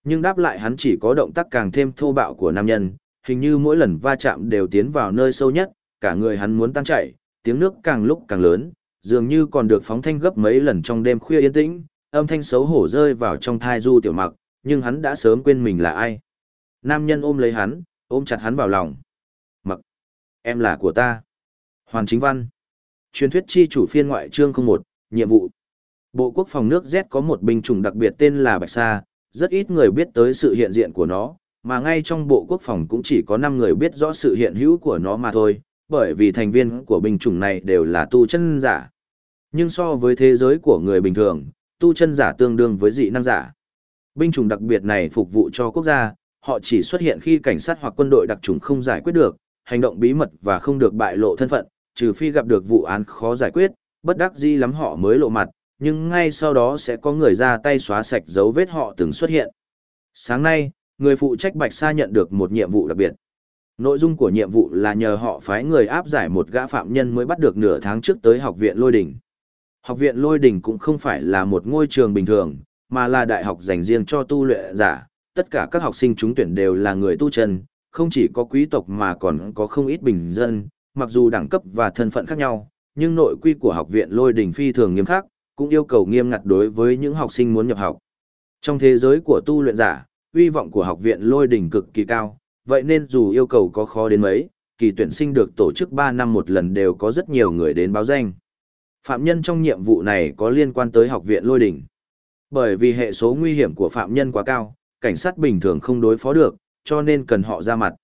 Nhưng đáp lại hắn chỉ có động tác càng thêm thô bạo của nam nhân, hình như mỗi lần va chạm đều tiến vào nơi sâu nhất, cả người hắn muốn tan chảy, tiếng nước càng lúc càng lớn, dường như còn được phóng thanh gấp mấy lần trong đêm khuya yên tĩnh, âm thanh xấu hổ rơi vào trong thai du tiểu mặc, nhưng hắn đã sớm quên mình là ai. Nam nhân ôm lấy hắn, ôm chặt hắn vào lòng. Mặc, em là của ta. Hoàn chính văn. Truyền thuyết chi chủ phiên ngoại chương 01, nhiệm vụ. Bộ quốc phòng nước Z có một binh chủng đặc biệt tên là Bạch Sa, rất ít người biết tới sự hiện diện của nó, mà ngay trong bộ quốc phòng cũng chỉ có 5 người biết rõ sự hiện hữu của nó mà thôi, bởi vì thành viên của binh chủng này đều là tu chân giả. Nhưng so với thế giới của người bình thường, tu chân giả tương đương với dị năng giả. Binh chủng đặc biệt này phục vụ cho quốc gia, họ chỉ xuất hiện khi cảnh sát hoặc quân đội đặc chủng không giải quyết được, hành động bí mật và không được bại lộ thân phận, trừ phi gặp được vụ án khó giải quyết, bất đắc dĩ lắm họ mới lộ mặt, nhưng ngay sau đó sẽ có người ra tay xóa sạch dấu vết họ từng xuất hiện. Sáng nay, người phụ trách Bạch Sa nhận được một nhiệm vụ đặc biệt. Nội dung của nhiệm vụ là nhờ họ phái người áp giải một gã phạm nhân mới bắt được nửa tháng trước tới học viện Lôi Đỉnh. Học viện Lôi Đỉnh cũng không phải là một ngôi trường bình thường, mà là đại học dành riêng cho tu luyện giả. Tất cả các học sinh trúng tuyển đều là người tu chân, không chỉ có quý tộc mà còn có không ít bình dân, mặc dù đẳng cấp và thân phận khác nhau, nhưng nội quy của học viện Lôi Đỉnh phi thường nghiêm khắc, cũng yêu cầu nghiêm ngặt đối với những học sinh muốn nhập học. Trong thế giới của tu luyện giả, uy vọng của học viện lôi đỉnh cực kỳ cao, vậy nên dù yêu cầu có khó đến mấy, kỳ tuyển sinh được tổ chức 3 năm một lần đều có rất nhiều người đến báo danh. Phạm nhân trong nhiệm vụ này có liên quan tới học viện lôi đỉnh. Bởi vì hệ số nguy hiểm của phạm nhân quá cao, cảnh sát bình thường không đối phó được, cho nên cần họ ra mặt.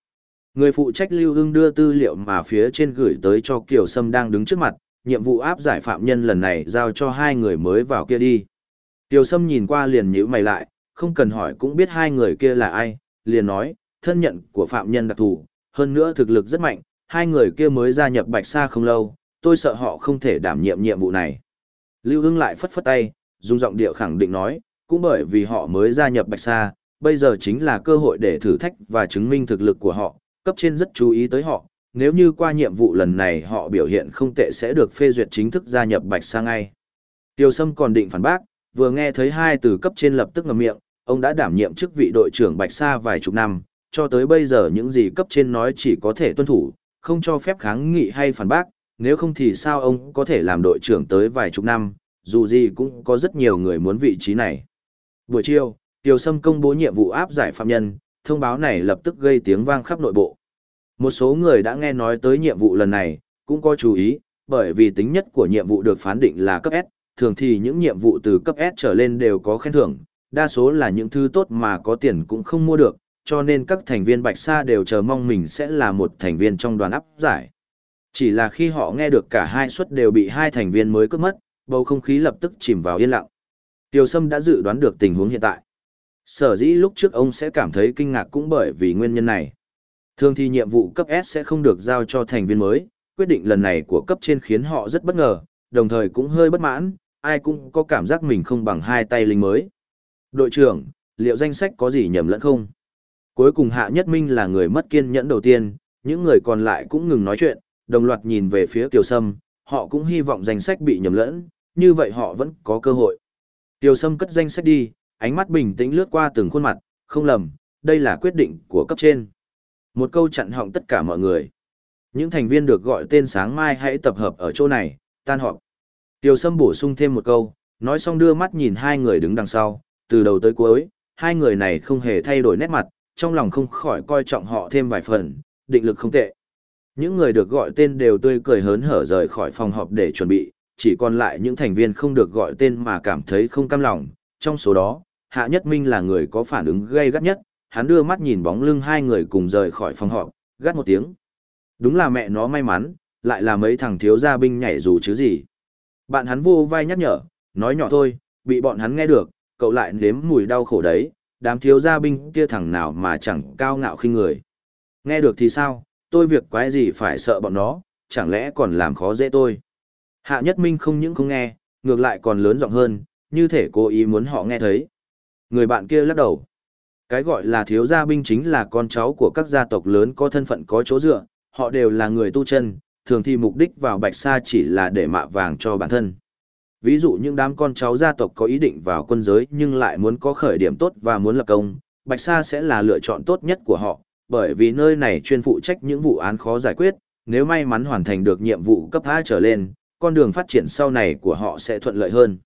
Người phụ trách lưu ưng đưa tư liệu mà phía trên gửi tới cho Kiều Sâm đang đứng trước mặt, nhiệm vụ áp giải phạm nhân lần này giao cho hai người mới vào kia đi. Kiều Sâm nhìn qua liền nhíu mày lại, không cần hỏi cũng biết hai người kia là ai, liền nói, thân nhận của phạm nhân đặc thù, hơn nữa thực lực rất mạnh, hai người kia mới gia nhập Bạch Sa không lâu, tôi sợ họ không thể đảm nhiệm nhiệm vụ này. Lưu hưng lại phất phất tay, dùng giọng điệu khẳng định nói, cũng bởi vì họ mới gia nhập Bạch Sa, bây giờ chính là cơ hội để thử thách và chứng minh thực lực của họ, cấp trên rất chú ý tới họ, nếu như qua nhiệm vụ lần này họ biểu hiện không tệ sẽ được phê duyệt chính thức gia nhập Bạch Sa ngay. Tiêu Sâm còn định phản bác, vừa nghe thấy hai từ cấp trên lập tức ngậm miệng, ông đã đảm nhiệm chức vị đội trưởng Bạch Sa vài chục năm, cho tới bây giờ những gì cấp trên nói chỉ có thể tuân thủ, không cho phép kháng nghị hay phản bác, nếu không thì sao ông có thể làm đội trưởng tới vài chục năm, dù gì cũng có rất nhiều người muốn vị trí này. Buổi chiều, Tiêu Sâm công bố nhiệm vụ áp giải phạm nhân, thông báo này lập tức gây tiếng vang khắp nội bộ. Một số người đã nghe nói tới nhiệm vụ lần này, cũng có chú ý, bởi vì tính nhất của nhiệm vụ được phán định là cấp S, thường thì những nhiệm vụ từ cấp S trở lên đều có khen thưởng, đa số là những thứ tốt mà có tiền cũng không mua được, cho nên các thành viên Bạch Sa đều chờ mong mình sẽ là một thành viên trong đoàn áp giải. Chỉ là khi họ nghe được cả hai suất đều bị hai thành viên mới cướp mất, bầu không khí lập tức chìm vào yên lặng. Tiêu Sâm đã dự đoán được tình huống hiện tại. Sở dĩ lúc trước ông sẽ cảm thấy kinh ngạc cũng bởi vì nguyên nhân này. Thường thì nhiệm vụ cấp S sẽ không được giao cho thành viên mới, quyết định lần này của cấp trên khiến họ rất bất ngờ, đồng thời cũng hơi bất mãn, ai cũng có cảm giác mình không bằng hai tay lính mới. Đội trưởng, liệu danh sách có gì nhầm lẫn không? Cuối cùng Hạ Nhất Minh là người mất kiên nhẫn đầu tiên, những người còn lại cũng ngừng nói chuyện, đồng loạt nhìn về phía Kiều Sâm, họ cũng hy vọng danh sách bị nhầm lẫn, như vậy họ vẫn có cơ hội. Kiều Sâm cất danh sách đi, ánh mắt bình tĩnh lướt qua từng khuôn mặt, không lầm, đây là quyết định của cấp trên. Một câu chặn họng tất cả mọi người. Những thành viên được gọi tên sáng mai hãy tập hợp ở chỗ này, tan họp. Tiêu Sâm bổ sung thêm một câu, nói xong đưa mắt nhìn hai người đứng đằng sau, từ đầu tới cuối, hai người này không hề thay đổi nét mặt, trong lòng không khỏi coi trọng họ thêm vài phần, định lực không tệ. Những người được gọi tên đều tươi cười hớn hở rời khỏi phòng họp để chuẩn bị, chỉ còn lại những thành viên không được gọi tên mà cảm thấy không cam lòng. Trong số đó, Hạ Nhất Minh là người có phản ứng gây gắt nhất, hắn đưa mắt nhìn bóng lưng hai người cùng rời khỏi phòng họp, gắt một tiếng. Đúng là mẹ nó may mắn, lại là mấy thằng thiếu gia binh nhảy dù chứ gì. Bạn hắn vô vai nhắc nhở, nói nhỏ thôi, bị bọn hắn nghe được, cậu lại nếm mùi đau khổ đấy, đám thiếu gia binh kia thằng nào mà chẳng cao ngạo khinh người. Nghe được thì sao, tôi việc quái gì phải sợ bọn nó, chẳng lẽ còn làm khó dễ tôi. Hạ Nhất Minh không những không nghe, ngược lại còn lớn giọng hơn, như thể cố ý muốn họ nghe thấy. Người bạn kia lắc đầu. Cái gọi là thiếu gia binh chính là con cháu của các gia tộc lớn có thân phận có chỗ dựa, họ đều là người tu chân, thường thì mục đích vào Bạch Sa chỉ là để mạ vàng cho bản thân. Ví dụ những đám con cháu gia tộc có ý định vào quân giới nhưng lại muốn có khởi điểm tốt và muốn lập công, Bạch Sa sẽ là lựa chọn tốt nhất của họ, bởi vì nơi này chuyên phụ trách những vụ án khó giải quyết, nếu may mắn hoàn thành được nhiệm vụ cấp A trở lên, con đường phát triển sau này của họ sẽ thuận lợi hơn.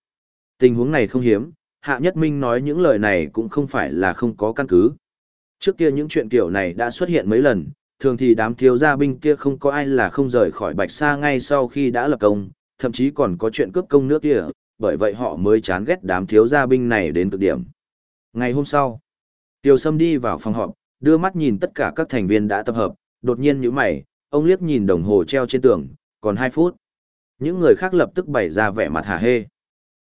Tình huống này không hiếm, Hạ Nhất Minh nói những lời này cũng không phải là không có căn cứ. Trước kia những chuyện kiểu này đã xuất hiện mấy lần, thường thì đám thiếu gia binh kia không có ai là không rời khỏi Bạch Sa ngay sau khi đã lập công, thậm chí còn có chuyện cướp công nước kia, bởi vậy họ mới chán ghét đám thiếu gia binh này đến cực điểm. Ngày hôm sau, Tiêu Sâm đi vào phòng họp, đưa mắt nhìn tất cả các thành viên đã tập hợp, đột nhiên nhíu mày, ông liếc nhìn đồng hồ treo trên tường, còn 2 phút. Những người khác lập tức bày ra vẻ mặt hả hê.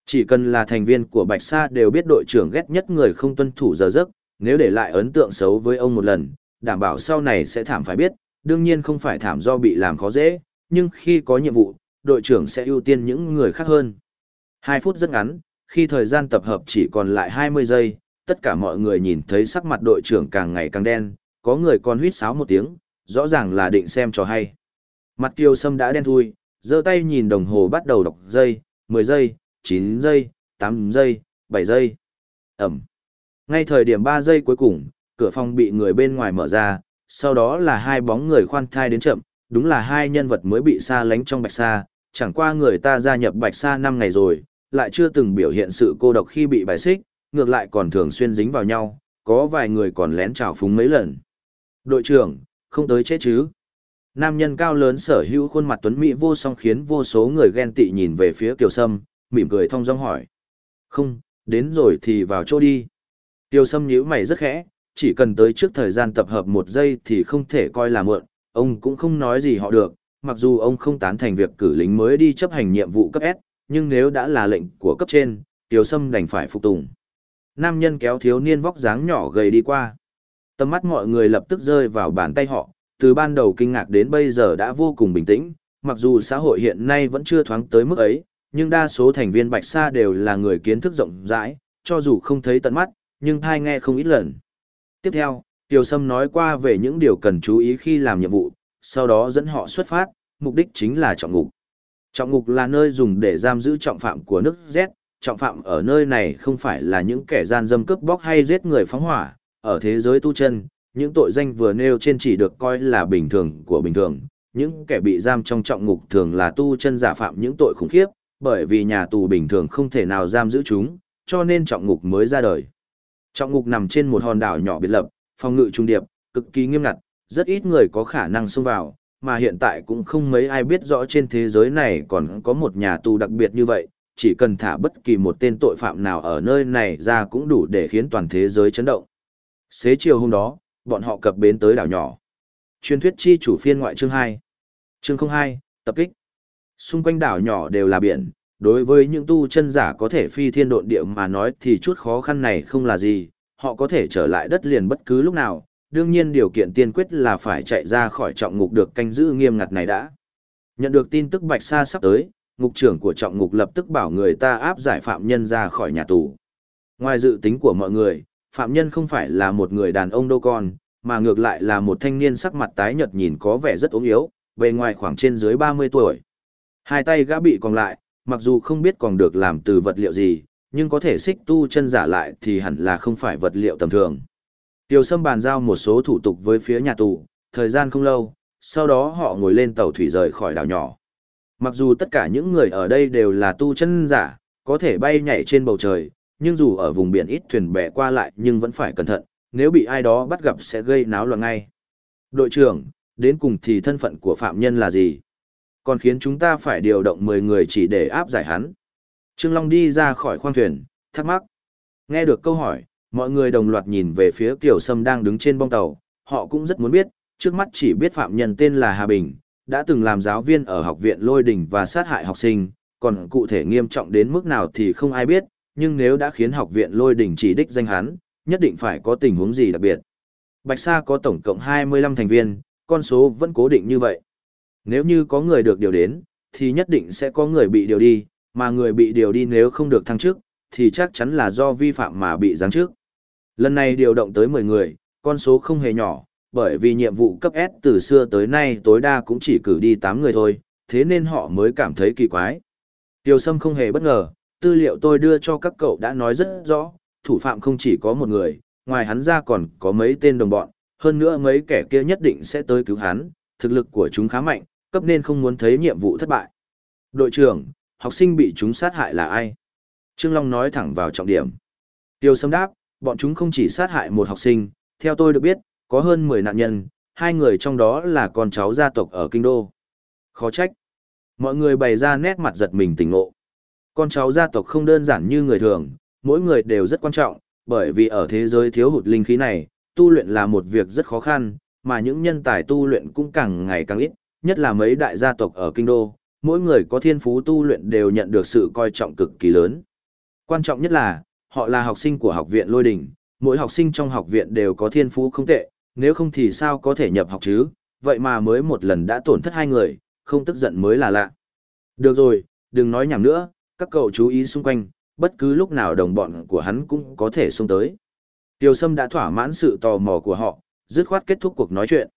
Chỉ cần là thành viên của Bạch Sa đều biết đội trưởng ghét nhất người không tuân thủ giờ giấc, nếu để lại ấn tượng xấu với ông một lần, đảm bảo sau này sẽ thảm phải biết, đương nhiên không phải thảm do bị làm khó dễ, nhưng khi có nhiệm vụ, đội trưởng sẽ ưu tiên những người khác hơn. 2 phút rất ngắn, khi thời gian tập hợp chỉ còn lại 20 giây, tất cả mọi người nhìn thấy sắc mặt đội trưởng càng ngày càng đen, có người còn huýt sáo một tiếng, rõ ràng là định xem trò hay. Mặt kiều sâm đã đen thui, giơ tay nhìn đồng hồ bắt đầu đọc giây, 10 giây, 9 giây, 8 giây, 7 giây. Ẩm. Ngay thời điểm 3 giây cuối cùng, cửa phòng bị người bên ngoài mở ra, sau đó là hai bóng người khoan thai đến chậm, đúng là hai nhân vật mới bị xa lánh trong bạch sa, chẳng qua người ta gia nhập bạch sa năm ngày rồi, lại chưa từng biểu hiện sự cô độc khi bị bài xích, ngược lại còn thường xuyên dính vào nhau, có vài người còn lén chào phúng mấy lần. Đội trưởng, không tới chết chứ. Nam nhân cao lớn sở hữu khuôn mặt tuấn mỹ vô song khiến vô số người ghen tị nhìn về phía Kiều Sâm, mỉm cười thong dong hỏi. Không, đến rồi thì vào chỗ đi. Kiều Sâm nhíu mày rất khẽ, chỉ cần tới trước thời gian tập hợp một giây thì không thể coi là mượn, ông cũng không nói gì họ được, mặc dù ông không tán thành việc cử lính mới đi chấp hành nhiệm vụ cấp S, nhưng nếu đã là lệnh của cấp trên, Tiểu Sâm đành phải phục tùng. Nam nhân kéo thiếu niên vóc dáng nhỏ gầy đi qua. Tầm mắt mọi người lập tức rơi vào bàn tay họ, từ ban đầu kinh ngạc đến bây giờ đã vô cùng bình tĩnh, mặc dù xã hội hiện nay vẫn chưa thoáng tới mức ấy, nhưng đa số thành viên Bạch Sa đều là người kiến thức rộng rãi, cho dù không thấy tận mắt, nhưng thai nghe không ít lần. Tiếp theo, Tiểu Sâm nói qua về những điều cần chú ý khi làm nhiệm vụ, sau đó dẫn họ xuất phát, mục đích chính là trọng ngục. Trọng ngục là nơi dùng để giam giữ trọng phạm của nước Z, trọng phạm ở nơi này không phải là những kẻ gian dâm cướp bóc hay giết người phóng hỏa, ở thế giới tu chân, những tội danh vừa nêu trên chỉ được coi là bình thường của bình thường, những kẻ bị giam trong trọng ngục thường là tu chân giả phạm những tội khủng khiếp, bởi vì nhà tù bình thường không thể nào giam giữ chúng, cho nên trọng ngục mới ra đời. Trọng ngục nằm trên một hòn đảo nhỏ biệt lập, phòng ngự trung điệp, cực kỳ nghiêm ngặt, rất ít người có khả năng xông vào, mà hiện tại cũng không mấy ai biết rõ trên thế giới này còn có một nhà tù đặc biệt như vậy, chỉ cần thả bất kỳ một tên tội phạm nào ở nơi này ra cũng đủ để khiến toàn thế giới chấn động. Xế chiều hôm đó, bọn họ cập bến tới đảo nhỏ. Truyền thuyết chi chủ phiên ngoại chương 2. Chương 02, tập kích. Xung quanh đảo nhỏ đều là biển, đối với những tu chân giả có thể phi thiên độn địa mà nói thì chút khó khăn này không là gì, họ có thể trở lại đất liền bất cứ lúc nào, đương nhiên điều kiện tiên quyết là phải chạy ra khỏi trọng ngục được canh giữ nghiêm ngặt này đã. Nhận được tin tức Bạch Sa sắp tới, ngục trưởng của trọng ngục lập tức bảo người ta áp giải phạm nhân ra khỏi nhà tù. Ngoài dự tính của mọi người, phạm nhân không phải là một người đàn ông đâu con, mà ngược lại là một thanh niên sắc mặt tái nhợt nhìn có vẻ rất ốm yếu, bề ngoài khoảng trên dưới 30 tuổi. Hai tay gã bị còn lại, mặc dù không biết còn được làm từ vật liệu gì, nhưng có thể xích tu chân giả lại thì hẳn là không phải vật liệu tầm thường. Tiêu Sâm bàn giao một số thủ tục với phía nhà tù, thời gian không lâu, sau đó họ ngồi lên tàu thủy rời khỏi đảo nhỏ. Mặc dù tất cả những người ở đây đều là tu chân giả, có thể bay nhảy trên bầu trời, nhưng dù ở vùng biển ít thuyền bè qua lại nhưng vẫn phải cẩn thận, nếu bị ai đó bắt gặp sẽ gây náo loạn ngay. Đội trưởng, đến cùng thì thân phận của phạm nhân là gì? Còn khiến chúng ta phải điều động 10 người chỉ để áp giải hắn. Trương Long đi ra khỏi khoang thuyền, thắc mắc. Nghe được câu hỏi, mọi người đồng loạt nhìn về phía Kiều Sâm đang đứng trên bong tàu, họ cũng rất muốn biết, trước mắt chỉ biết phạm nhân tên là Hà Bình, đã từng làm giáo viên ở học viện Lôi Đình và sát hại học sinh, còn cụ thể nghiêm trọng đến mức nào thì không ai biết, nhưng nếu đã khiến học viện Lôi Đình chỉ đích danh hắn, nhất định phải có tình huống gì đặc biệt. Bạch Sa có tổng cộng 25 thành viên, con số vẫn cố định như vậy. Nếu như có người được điều đến, thì nhất định sẽ có người bị điều đi, mà người bị điều đi nếu không được thăng chức, thì chắc chắn là do vi phạm mà bị giáng chức. Lần này điều động tới 10 người, con số không hề nhỏ, bởi vì nhiệm vụ cấp S từ xưa tới nay tối đa cũng chỉ cử đi 8 người thôi, thế nên họ mới cảm thấy kỳ quái. Tiêu Sâm không hề bất ngờ, tư liệu tôi đưa cho các cậu đã nói rất rõ, thủ phạm không chỉ có một người, ngoài hắn ra còn có mấy tên đồng bọn, hơn nữa mấy kẻ kia nhất định sẽ tới cứu hắn, thực lực của chúng khá mạnh, cấp nên không muốn thấy nhiệm vụ thất bại. Đội trưởng, học sinh bị chúng sát hại là ai? Trương Long nói thẳng vào trọng điểm. Tiêu Sâm đáp, bọn chúng không chỉ sát hại một học sinh, theo tôi được biết, có hơn 10 nạn nhân, hai người trong đó là con cháu gia tộc ở Kinh Đô. Khó trách. Mọi người bày ra nét mặt giật mình tỉnh ngộ. Con cháu gia tộc không đơn giản như người thường, mỗi người đều rất quan trọng, bởi vì ở thế giới thiếu hụt linh khí này, tu luyện là một việc rất khó khăn, mà những nhân tài tu luyện cũng càng ngày càng ít, nhất là mấy đại gia tộc ở kinh đô, mỗi người có thiên phú tu luyện đều nhận được sự coi trọng cực kỳ lớn. Quan trọng nhất là, họ là học sinh của học viện Lôi Đình, mỗi học sinh trong học viện đều có thiên phú không tệ, nếu không thì sao có thể nhập học chứ, vậy mà mới một lần đã tổn thất hai người, không tức giận mới là lạ. Được rồi, đừng nói nhảm nữa, các cậu chú ý xung quanh, bất cứ lúc nào đồng bọn của hắn cũng có thể xông tới. Tiêu Sâm đã thỏa mãn sự tò mò của họ, dứt khoát kết thúc cuộc nói chuyện.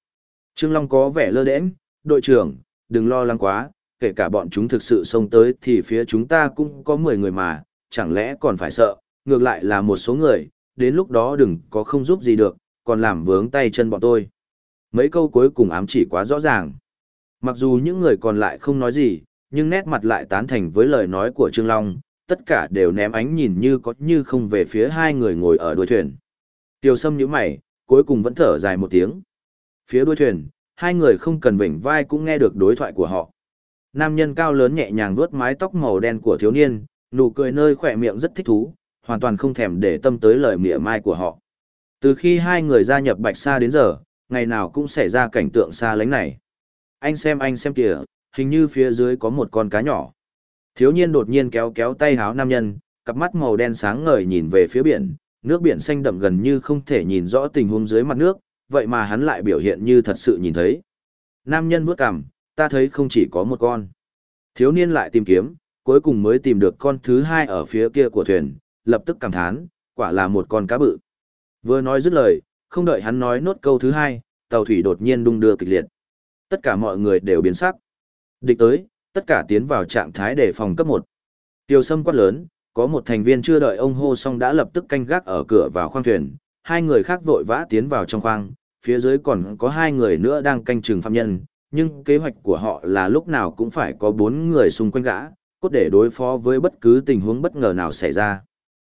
Trương Long có vẻ lơ đễnh, đội trưởng, đừng lo lắng quá, kể cả bọn chúng thực sự xông tới thì phía chúng ta cũng có 10 người mà, chẳng lẽ còn phải sợ, ngược lại là một số người, đến lúc đó đừng có không giúp gì được, còn làm vướng tay chân bọn tôi. Mấy câu cuối cùng ám chỉ quá rõ ràng. Mặc dù những người còn lại không nói gì, nhưng nét mặt lại tán thành với lời nói của Trương Long, tất cả đều ném ánh nhìn như có như không về phía hai người ngồi ở đuôi thuyền. Tiêu Sâm nhíu mày, cuối cùng vẫn thở dài một tiếng. Phía đuôi thuyền, hai người không cần vểnh vai cũng nghe được đối thoại của họ. Nam nhân cao lớn nhẹ nhàng vuốt mái tóc màu đen của thiếu niên, nụ cười nơi khỏe miệng rất thích thú, hoàn toàn không thèm để tâm tới lời mỉa mai của họ. Từ khi hai người gia nhập Bạch Sa đến giờ, ngày nào cũng xảy ra cảnh tượng xa lánh này. Anh xem anh xem kìa, hình như phía dưới có một con cá nhỏ. Thiếu niên đột nhiên kéo kéo tay háo nam nhân, cặp mắt màu đen sáng ngời nhìn về phía biển, nước biển xanh đậm gần như không thể nhìn rõ tình huống dưới mặt nước, vậy mà hắn lại biểu hiện như thật sự nhìn thấy. Nam nhân bước cằm, ta thấy không chỉ có một con. Thiếu niên lại tìm kiếm, cuối cùng mới tìm được con thứ hai ở phía kia của thuyền, lập tức cảm thán, quả là một con cá bự. Vừa nói dứt lời, không đợi hắn nói nốt câu thứ hai, tàu thủy đột nhiên đung đưa kịch liệt. Tất cả mọi người đều biến sắc. Địch tới, tất cả tiến vào trạng thái đề phòng cấp 1. Tiêu sâm quát lớn, có một thành viên chưa đợi ông hô xong đã lập tức canh gác ở cửa vào khoang thuyền, hai người khác vội vã tiến vào trong khoang, phía dưới còn có hai người nữa đang canh chừng phạm nhân, nhưng kế hoạch của họ là lúc nào cũng phải có bốn người xung quanh gã, cốt để đối phó với bất cứ tình huống bất ngờ nào xảy ra.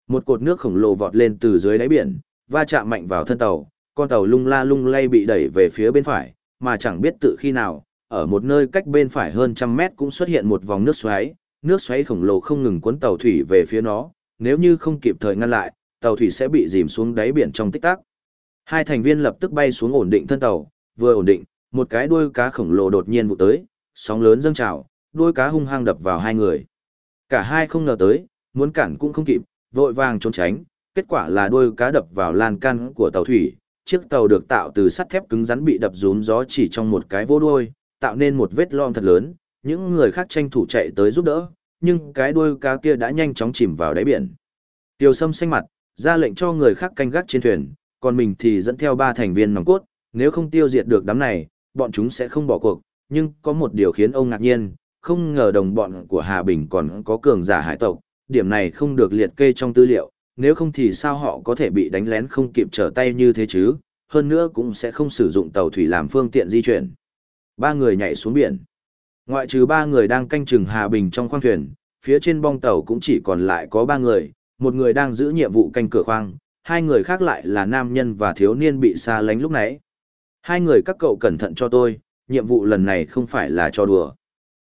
Một cột nước khổng lồ vọt lên từ dưới đáy biển, va chạm mạnh vào thân tàu, con tàu lung la lung lay bị đẩy về phía bên phải, mà chẳng biết tự khi nào, ở một nơi cách bên phải hơn trăm mét cũng xuất hiện một vòng nước xoáy, nước xoáy khổng lồ không ngừng cuốn tàu thủy về phía nó, nếu như không kịp thời ngăn lại, tàu thủy sẽ bị dìm xuống đáy biển trong tích tắc. Hai thành viên lập tức bay xuống ổn định thân tàu, vừa ổn định, một cái đuôi cá khổng lồ đột nhiên vụ tới, sóng lớn dâng trào, đuôi cá hung hăng đập vào hai người. Cả hai không ngờ tới, muốn cản cũng không kịp, vội vàng trốn tránh, kết quả là đuôi cá đập vào lan can của tàu thủy, chiếc tàu được tạo từ sắt thép cứng rắn bị đập rúm gió chỉ trong một cái vô đuôi, tạo nên một vết lom thật lớn, những người khác tranh thủ chạy tới giúp đỡ, nhưng cái đuôi cá kia đã nhanh chóng chìm vào đáy biển. Tiêu Sâm xanh mặt, ra lệnh cho người khác canh gác trên thuyền, còn mình thì dẫn theo ba thành viên nòng cốt, nếu không tiêu diệt được đám này, bọn chúng sẽ không bỏ cuộc, nhưng có một điều khiến ông ngạc nhiên, không ngờ đồng bọn của Hà Bình còn có cường giả hải tộc, điểm này không được liệt kê trong tư liệu, nếu không thì sao họ có thể bị đánh lén không kịp trở tay như thế chứ, hơn nữa cũng sẽ không sử dụng tàu thủy làm phương tiện di chuyển. Ba người nhảy xuống biển. Ngoại trừ ba người đang canh chừng Hà Bình trong khoang thuyền, phía trên bong tàu cũng chỉ còn lại có ba người, một người đang giữ nhiệm vụ canh cửa khoang, hai người khác lại là nam nhân và thiếu niên bị xa lánh lúc nãy. Hai người các cậu cẩn thận cho tôi, nhiệm vụ lần này không phải là cho đùa.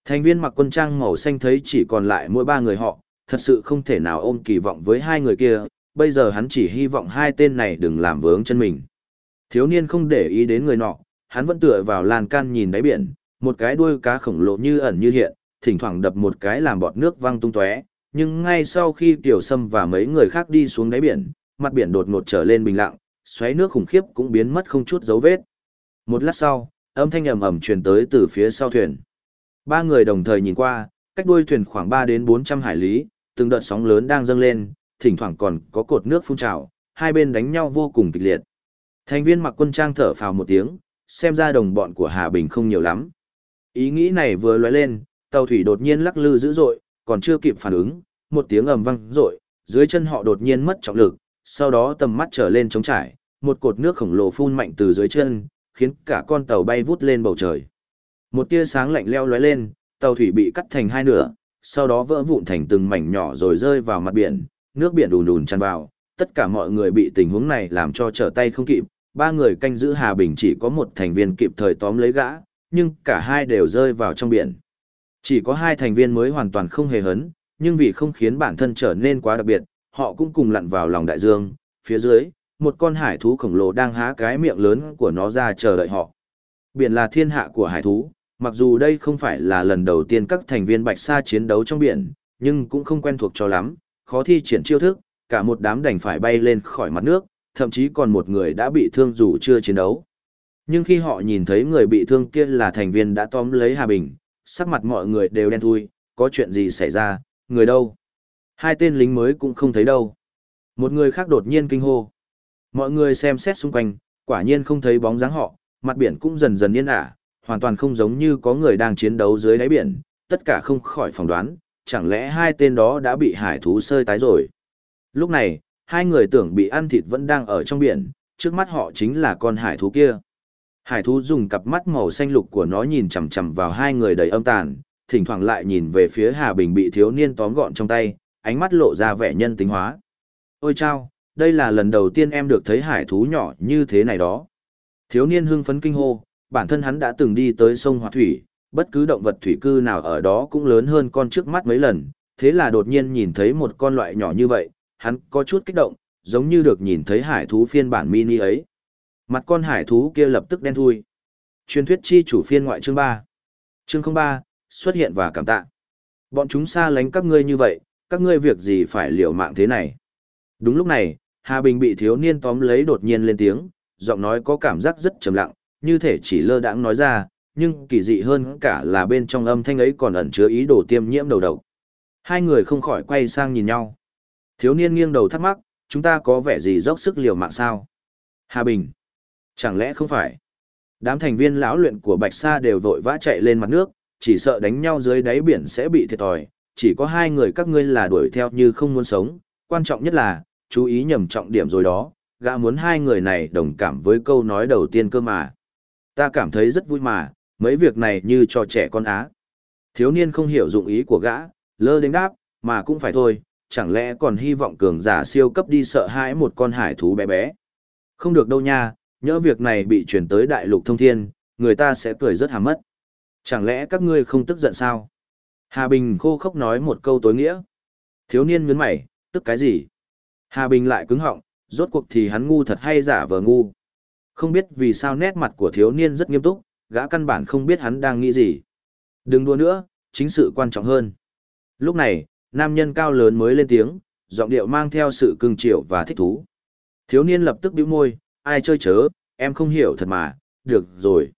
Thành viên mặc quân trang màu xanh thấy chỉ còn lại mỗi ba người họ, thật sự không thể nào ôm kỳ vọng với hai người kia, bây giờ hắn chỉ hy vọng hai tên này đừng làm vướng chân mình. Thiếu niên không để ý đến người nọ, hắn vẫn tựa vào lan can nhìn đáy biển, một cái đuôi cá khổng lồ như ẩn như hiện, thỉnh thoảng đập một cái làm bọt nước văng tung tóe. Nhưng ngay sau khi Tiểu Sâm và mấy người khác đi xuống đáy biển, mặt biển đột ngột trở lên bình lặng, xoáy nước khủng khiếp cũng biến mất không chút dấu vết. Một lát sau, âm thanh ầm ầm truyền tới từ phía sau thuyền. Ba người đồng thời nhìn qua, cách đuôi thuyền khoảng 3 đến 400 hải lý, từng đợt sóng lớn đang dâng lên, thỉnh thoảng còn có cột nước phun trào, hai bên đánh nhau vô cùng kịch liệt. Thành viên mặc quân trang thở phào một tiếng, xem ra đồng bọn của Hà Bình không nhiều lắm. Ý nghĩ này vừa lóe lên, tàu thủy đột nhiên lắc lư dữ dội, còn chưa kịp phản ứng, một tiếng ầm vang dội, dưới chân họ đột nhiên mất trọng lực, sau đó tầm mắt trở lên trống trải, một cột nước khổng lồ phun mạnh từ dưới chân, khiến cả con tàu bay vút lên bầu trời. Một tia sáng lạnh leo lóe lên, tàu thủy bị cắt thành hai nửa, sau đó vỡ vụn thành từng mảnh nhỏ rồi rơi vào mặt biển, nước biển đùn đùn tràn vào, tất cả mọi người bị tình huống này làm cho trở tay không kịp, ba người canh giữ Hà Bình chỉ có một thành viên kịp thời tóm lấy gã, nhưng cả hai đều rơi vào trong biển. Chỉ có hai thành viên mới hoàn toàn không hề hấn, nhưng vì không khiến bản thân trở nên quá đặc biệt, họ cũng cùng lặn vào lòng đại dương, phía dưới, một con hải thú khổng lồ đang há cái miệng lớn của nó ra chờ đợi họ. Biển là thiên hạ của hải thú, mặc dù đây không phải là lần đầu tiên các thành viên Bạch Sa chiến đấu trong biển, nhưng cũng không quen thuộc cho lắm, khó thi triển chiêu thức, cả một đám đành phải bay lên khỏi mặt nước, thậm chí còn một người đã bị thương dù chưa chiến đấu. Nhưng khi họ nhìn thấy người bị thương kia là thành viên đã tóm lấy Hà Bình, sắc mặt mọi người đều đen thui, có chuyện gì xảy ra, người đâu? Hai tên lính mới cũng không thấy đâu. Một người khác đột nhiên kinh hô. Mọi người xem xét xung quanh, quả nhiên không thấy bóng dáng họ, mặt biển cũng dần dần yên ả, hoàn toàn không giống như có người đang chiến đấu dưới đáy biển, tất cả không khỏi phỏng đoán, chẳng lẽ hai tên đó đã bị hải thú sơi tái rồi. Lúc này, hai người tưởng bị ăn thịt vẫn đang ở trong biển, trước mắt họ chính là con hải thú kia. Hải thú dùng cặp mắt màu xanh lục của nó nhìn chằm chằm vào hai người đầy âm tàn, thỉnh thoảng lại nhìn về phía Hà Bình bị thiếu niên tóm gọn trong tay, ánh mắt lộ ra vẻ nhân tính hóa. Ôi chao, đây là lần đầu tiên em được thấy hải thú nhỏ như thế này đó. Thiếu niên hưng phấn kinh hô, bản thân hắn đã từng đi tới sông Hòa Thủy, bất cứ động vật thủy cư nào ở đó cũng lớn hơn con trước mắt mấy lần, thế là đột nhiên nhìn thấy một con loại nhỏ như vậy, hắn có chút kích động, giống như được nhìn thấy hải thú phiên bản mini ấy. Mặt con hải thú kia lập tức đen thui. Truyền thuyết chi chủ phiên ngoại chương 3. Chương 03, xuất hiện và cảm tạ. Bọn chúng xa lánh các ngươi như vậy, các ngươi việc gì phải liều mạng thế này. Đúng lúc này, Hà Bình bị thiếu niên tóm lấy đột nhiên lên tiếng, giọng nói có cảm giác rất trầm lặng, như thể chỉ lơ đãng nói ra, nhưng kỳ dị hơn cả là bên trong âm thanh ấy còn ẩn chứa ý đồ tiêm nhiễm đầu độc. Hai người không khỏi quay sang nhìn nhau. Thiếu niên nghiêng đầu thắc mắc, chúng ta có vẻ gì dốc sức liều mạng sao? Hà Bình. Chẳng lẽ không phải? Đám thành viên lão luyện của Bạch Sa đều vội vã chạy lên mặt nước, chỉ sợ đánh nhau dưới đáy biển sẽ bị thiệt thòi, chỉ có hai người các ngươi là đuổi theo như không muốn sống, quan trọng nhất là, chú ý nhầm trọng điểm rồi đó, gã muốn hai người này đồng cảm với câu nói đầu tiên cơ mà. Ta cảm thấy rất vui mà, mấy việc này như cho trẻ con á. Thiếu niên không hiểu dụng ý của gã, lơ đến đáp, mà cũng phải thôi, chẳng lẽ còn hy vọng cường giả siêu cấp đi sợ hãi một con hải thú bé bé. Không được đâu nha, nhỡ việc này bị chuyển tới đại lục thông thiên, người ta sẽ cười rất hàm mất. Chẳng lẽ các ngươi không tức giận sao? Hà Bình khô khốc nói một câu tối nghĩa. Thiếu niên nhướng mày, tức cái gì? Hà Bình lại cứng họng, rốt cuộc thì hắn ngu thật hay giả vờ ngu. Không biết vì sao nét mặt của thiếu niên rất nghiêm túc, gã căn bản không biết hắn đang nghĩ gì. Đừng đùa nữa, chính sự quan trọng hơn. Lúc này, nam nhân cao lớn mới lên tiếng, giọng điệu mang theo sự cưng chiều và thích thú. Thiếu niên lập tức bĩu môi, ai chơi chớ, em không hiểu thật mà, được rồi.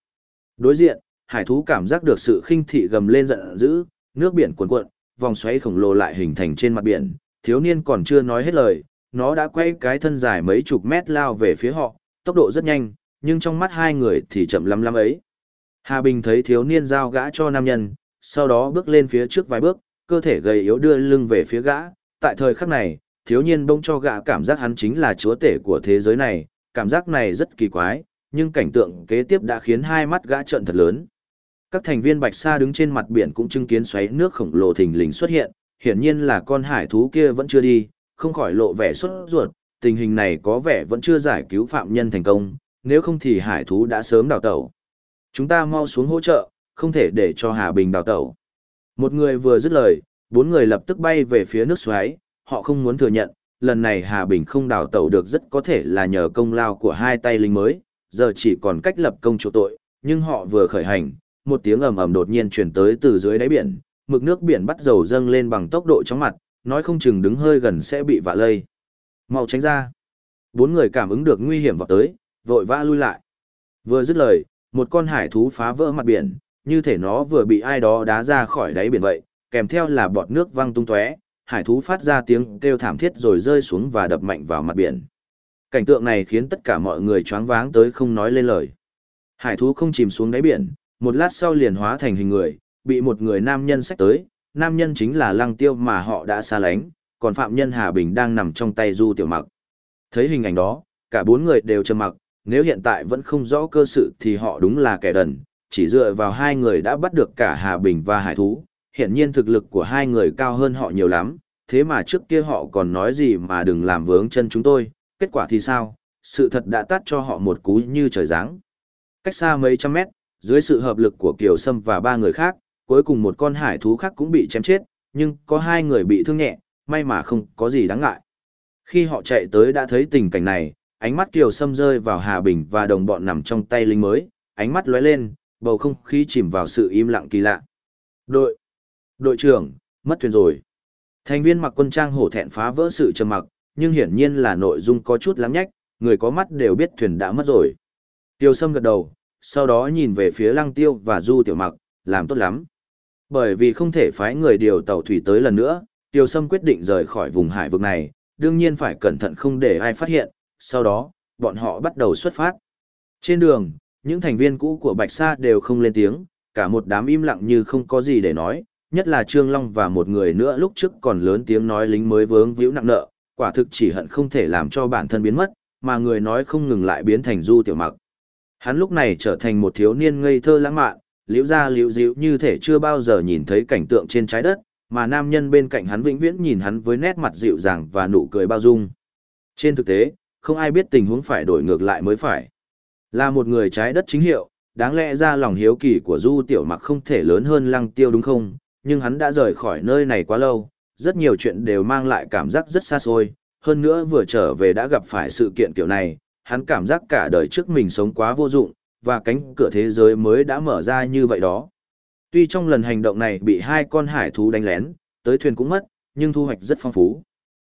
Đối diện, hải thú cảm giác được sự khinh thị gầm lên giận dữ, nước biển cuồn cuộn, vòng xoáy khổng lồ lại hình thành trên mặt biển, thiếu niên còn chưa nói hết lời, nó đã quay cái thân dài mấy chục mét lao về phía họ, tốc độ rất nhanh, nhưng trong mắt hai người thì chậm lắm lắm ấy. Hà Bình thấy thiếu niên giao gã cho nam nhân, sau đó bước lên phía trước vài bước, cơ thể gầy yếu đưa lưng về phía gã. Tại thời khắc này, thiếu niên bỗng cho gã cảm giác hắn chính là chúa tể của thế giới này, cảm giác này rất kỳ quái, nhưng cảnh tượng kế tiếp đã khiến hai mắt gã trợn thật lớn. Các thành viên Bạch Sa đứng trên mặt biển cũng chứng kiến xoáy nước khổng lồ thình lình xuất hiện, hiển nhiên là con hải thú kia vẫn chưa đi, không khỏi lộ vẻ sốt ruột, tình hình này có vẻ vẫn chưa giải cứu phạm nhân thành công, nếu không thì hải thú đã sớm đào tẩu. Chúng ta mau xuống hỗ trợ, không thể để cho Hà Bình đào tẩu. Một người vừa dứt lời, bốn người lập tức bay về phía nước xoáy, họ không muốn thừa nhận, lần này Hà Bình không đào tẩu được rất có thể là nhờ công lao của hai tay lính mới, giờ chỉ còn cách lập công chỗ tội, nhưng họ vừa khởi hành, một tiếng ầm ầm đột nhiên truyền tới từ dưới đáy biển, mực nước biển bắt dầu dâng lên bằng tốc độ chóng mặt, nói không chừng đứng hơi gần sẽ bị vạ lây. Mau tránh ra. Bốn người cảm ứng được nguy hiểm vào tới, vội vã lui lại. Vừa dứt lời, một con hải thú phá vỡ mặt biển, như thể nó vừa bị ai đó đá ra khỏi đáy biển vậy, kèm theo là bọt nước văng tung tóe, hải thú phát ra tiếng kêu thảm thiết rồi rơi xuống và đập mạnh vào mặt biển. Cảnh tượng này khiến tất cả mọi người choáng váng tới không nói lên lời. Hải thú không chìm xuống đáy biển, một lát sau liền hóa thành hình người, bị một người nam nhân xách tới, nam nhân chính là lăng tiêu mà họ đã xa lánh, còn phạm nhân Hà Bình đang nằm trong tay Du Tiểu Mặc. Thấy hình ảnh đó, cả bốn người đều trầm mặc, nếu hiện tại vẫn không rõ cơ sự thì họ đúng là kẻ đần, chỉ dựa vào hai người đã bắt được cả Hà Bình và Hải Thú, hiện nhiên thực lực của hai người cao hơn họ nhiều lắm, thế mà trước kia họ còn nói gì mà đừng làm vướng chân chúng tôi, kết quả thì sao, sự thật đã tắt cho họ một cú như trời giáng. Cách xa mấy trăm mét, dưới sự hợp lực của Kiều Sâm và ba người khác, cuối cùng một con hải thú khác cũng bị chém chết, nhưng có hai người bị thương nhẹ, may mà không có gì đáng ngại. Khi họ chạy tới đã thấy tình cảnh này, ánh mắt Kiều Sâm rơi vào Hà Bình và đồng bọn nằm trong tay lính mới, ánh mắt lóe lên, bầu không khí chìm vào sự im lặng kỳ lạ. Đội! Đội trưởng, mất thuyền rồi. Thành viên mặc quân trang hổ thẹn phá vỡ sự trầm mặc, nhưng hiển nhiên là nội dung có chút lắm nhách, người có mắt đều biết thuyền đã mất rồi. Tiêu Sâm gật đầu, sau đó nhìn về phía Lăng Tiêu và Du Tiểu Mặc, làm tốt lắm. Bởi vì không thể phái người điều tàu thủy tới lần nữa, Tiêu Sâm quyết định rời khỏi vùng hải vực này, đương nhiên phải cẩn thận không để ai phát hiện, sau đó, bọn họ bắt đầu xuất phát. Trên đường, những thành viên cũ của Bạch Sa đều không lên tiếng, cả một đám im lặng như không có gì để nói, nhất là Trương Long và một người nữa lúc trước còn lớn tiếng nói lính mới vướng víu nặng nợ, quả thực chỉ hận không thể làm cho bản thân biến mất, mà người nói không ngừng lại biến thành Du Tiểu Mặc. Hắn lúc này trở thành một thiếu niên ngây thơ lãng mạn, liễu ra liễu dịu như thể chưa bao giờ nhìn thấy cảnh tượng trên trái đất, mà nam nhân bên cạnh hắn vĩnh viễn nhìn hắn với nét mặt dịu dàng và nụ cười bao dung. Trên thực tế, không ai biết tình huống phải đổi ngược lại mới phải. Là một người trái đất chính hiệu, đáng lẽ ra lòng hiếu kỳ của Du Tiểu Mặc không thể lớn hơn Lăng Tiêu đúng không? Nhưng hắn đã rời khỏi nơi này quá lâu, rất nhiều chuyện đều mang lại cảm giác rất xa xôi, hơn nữa vừa trở về đã gặp phải sự kiện kiểu này, hắn cảm giác cả đời trước mình sống quá vô dụng, và cánh cửa thế giới mới đã mở ra như vậy đó. Tuy trong lần hành động này bị hai con hải thú đánh lén, tới thuyền cũng mất, nhưng thu hoạch rất phong phú.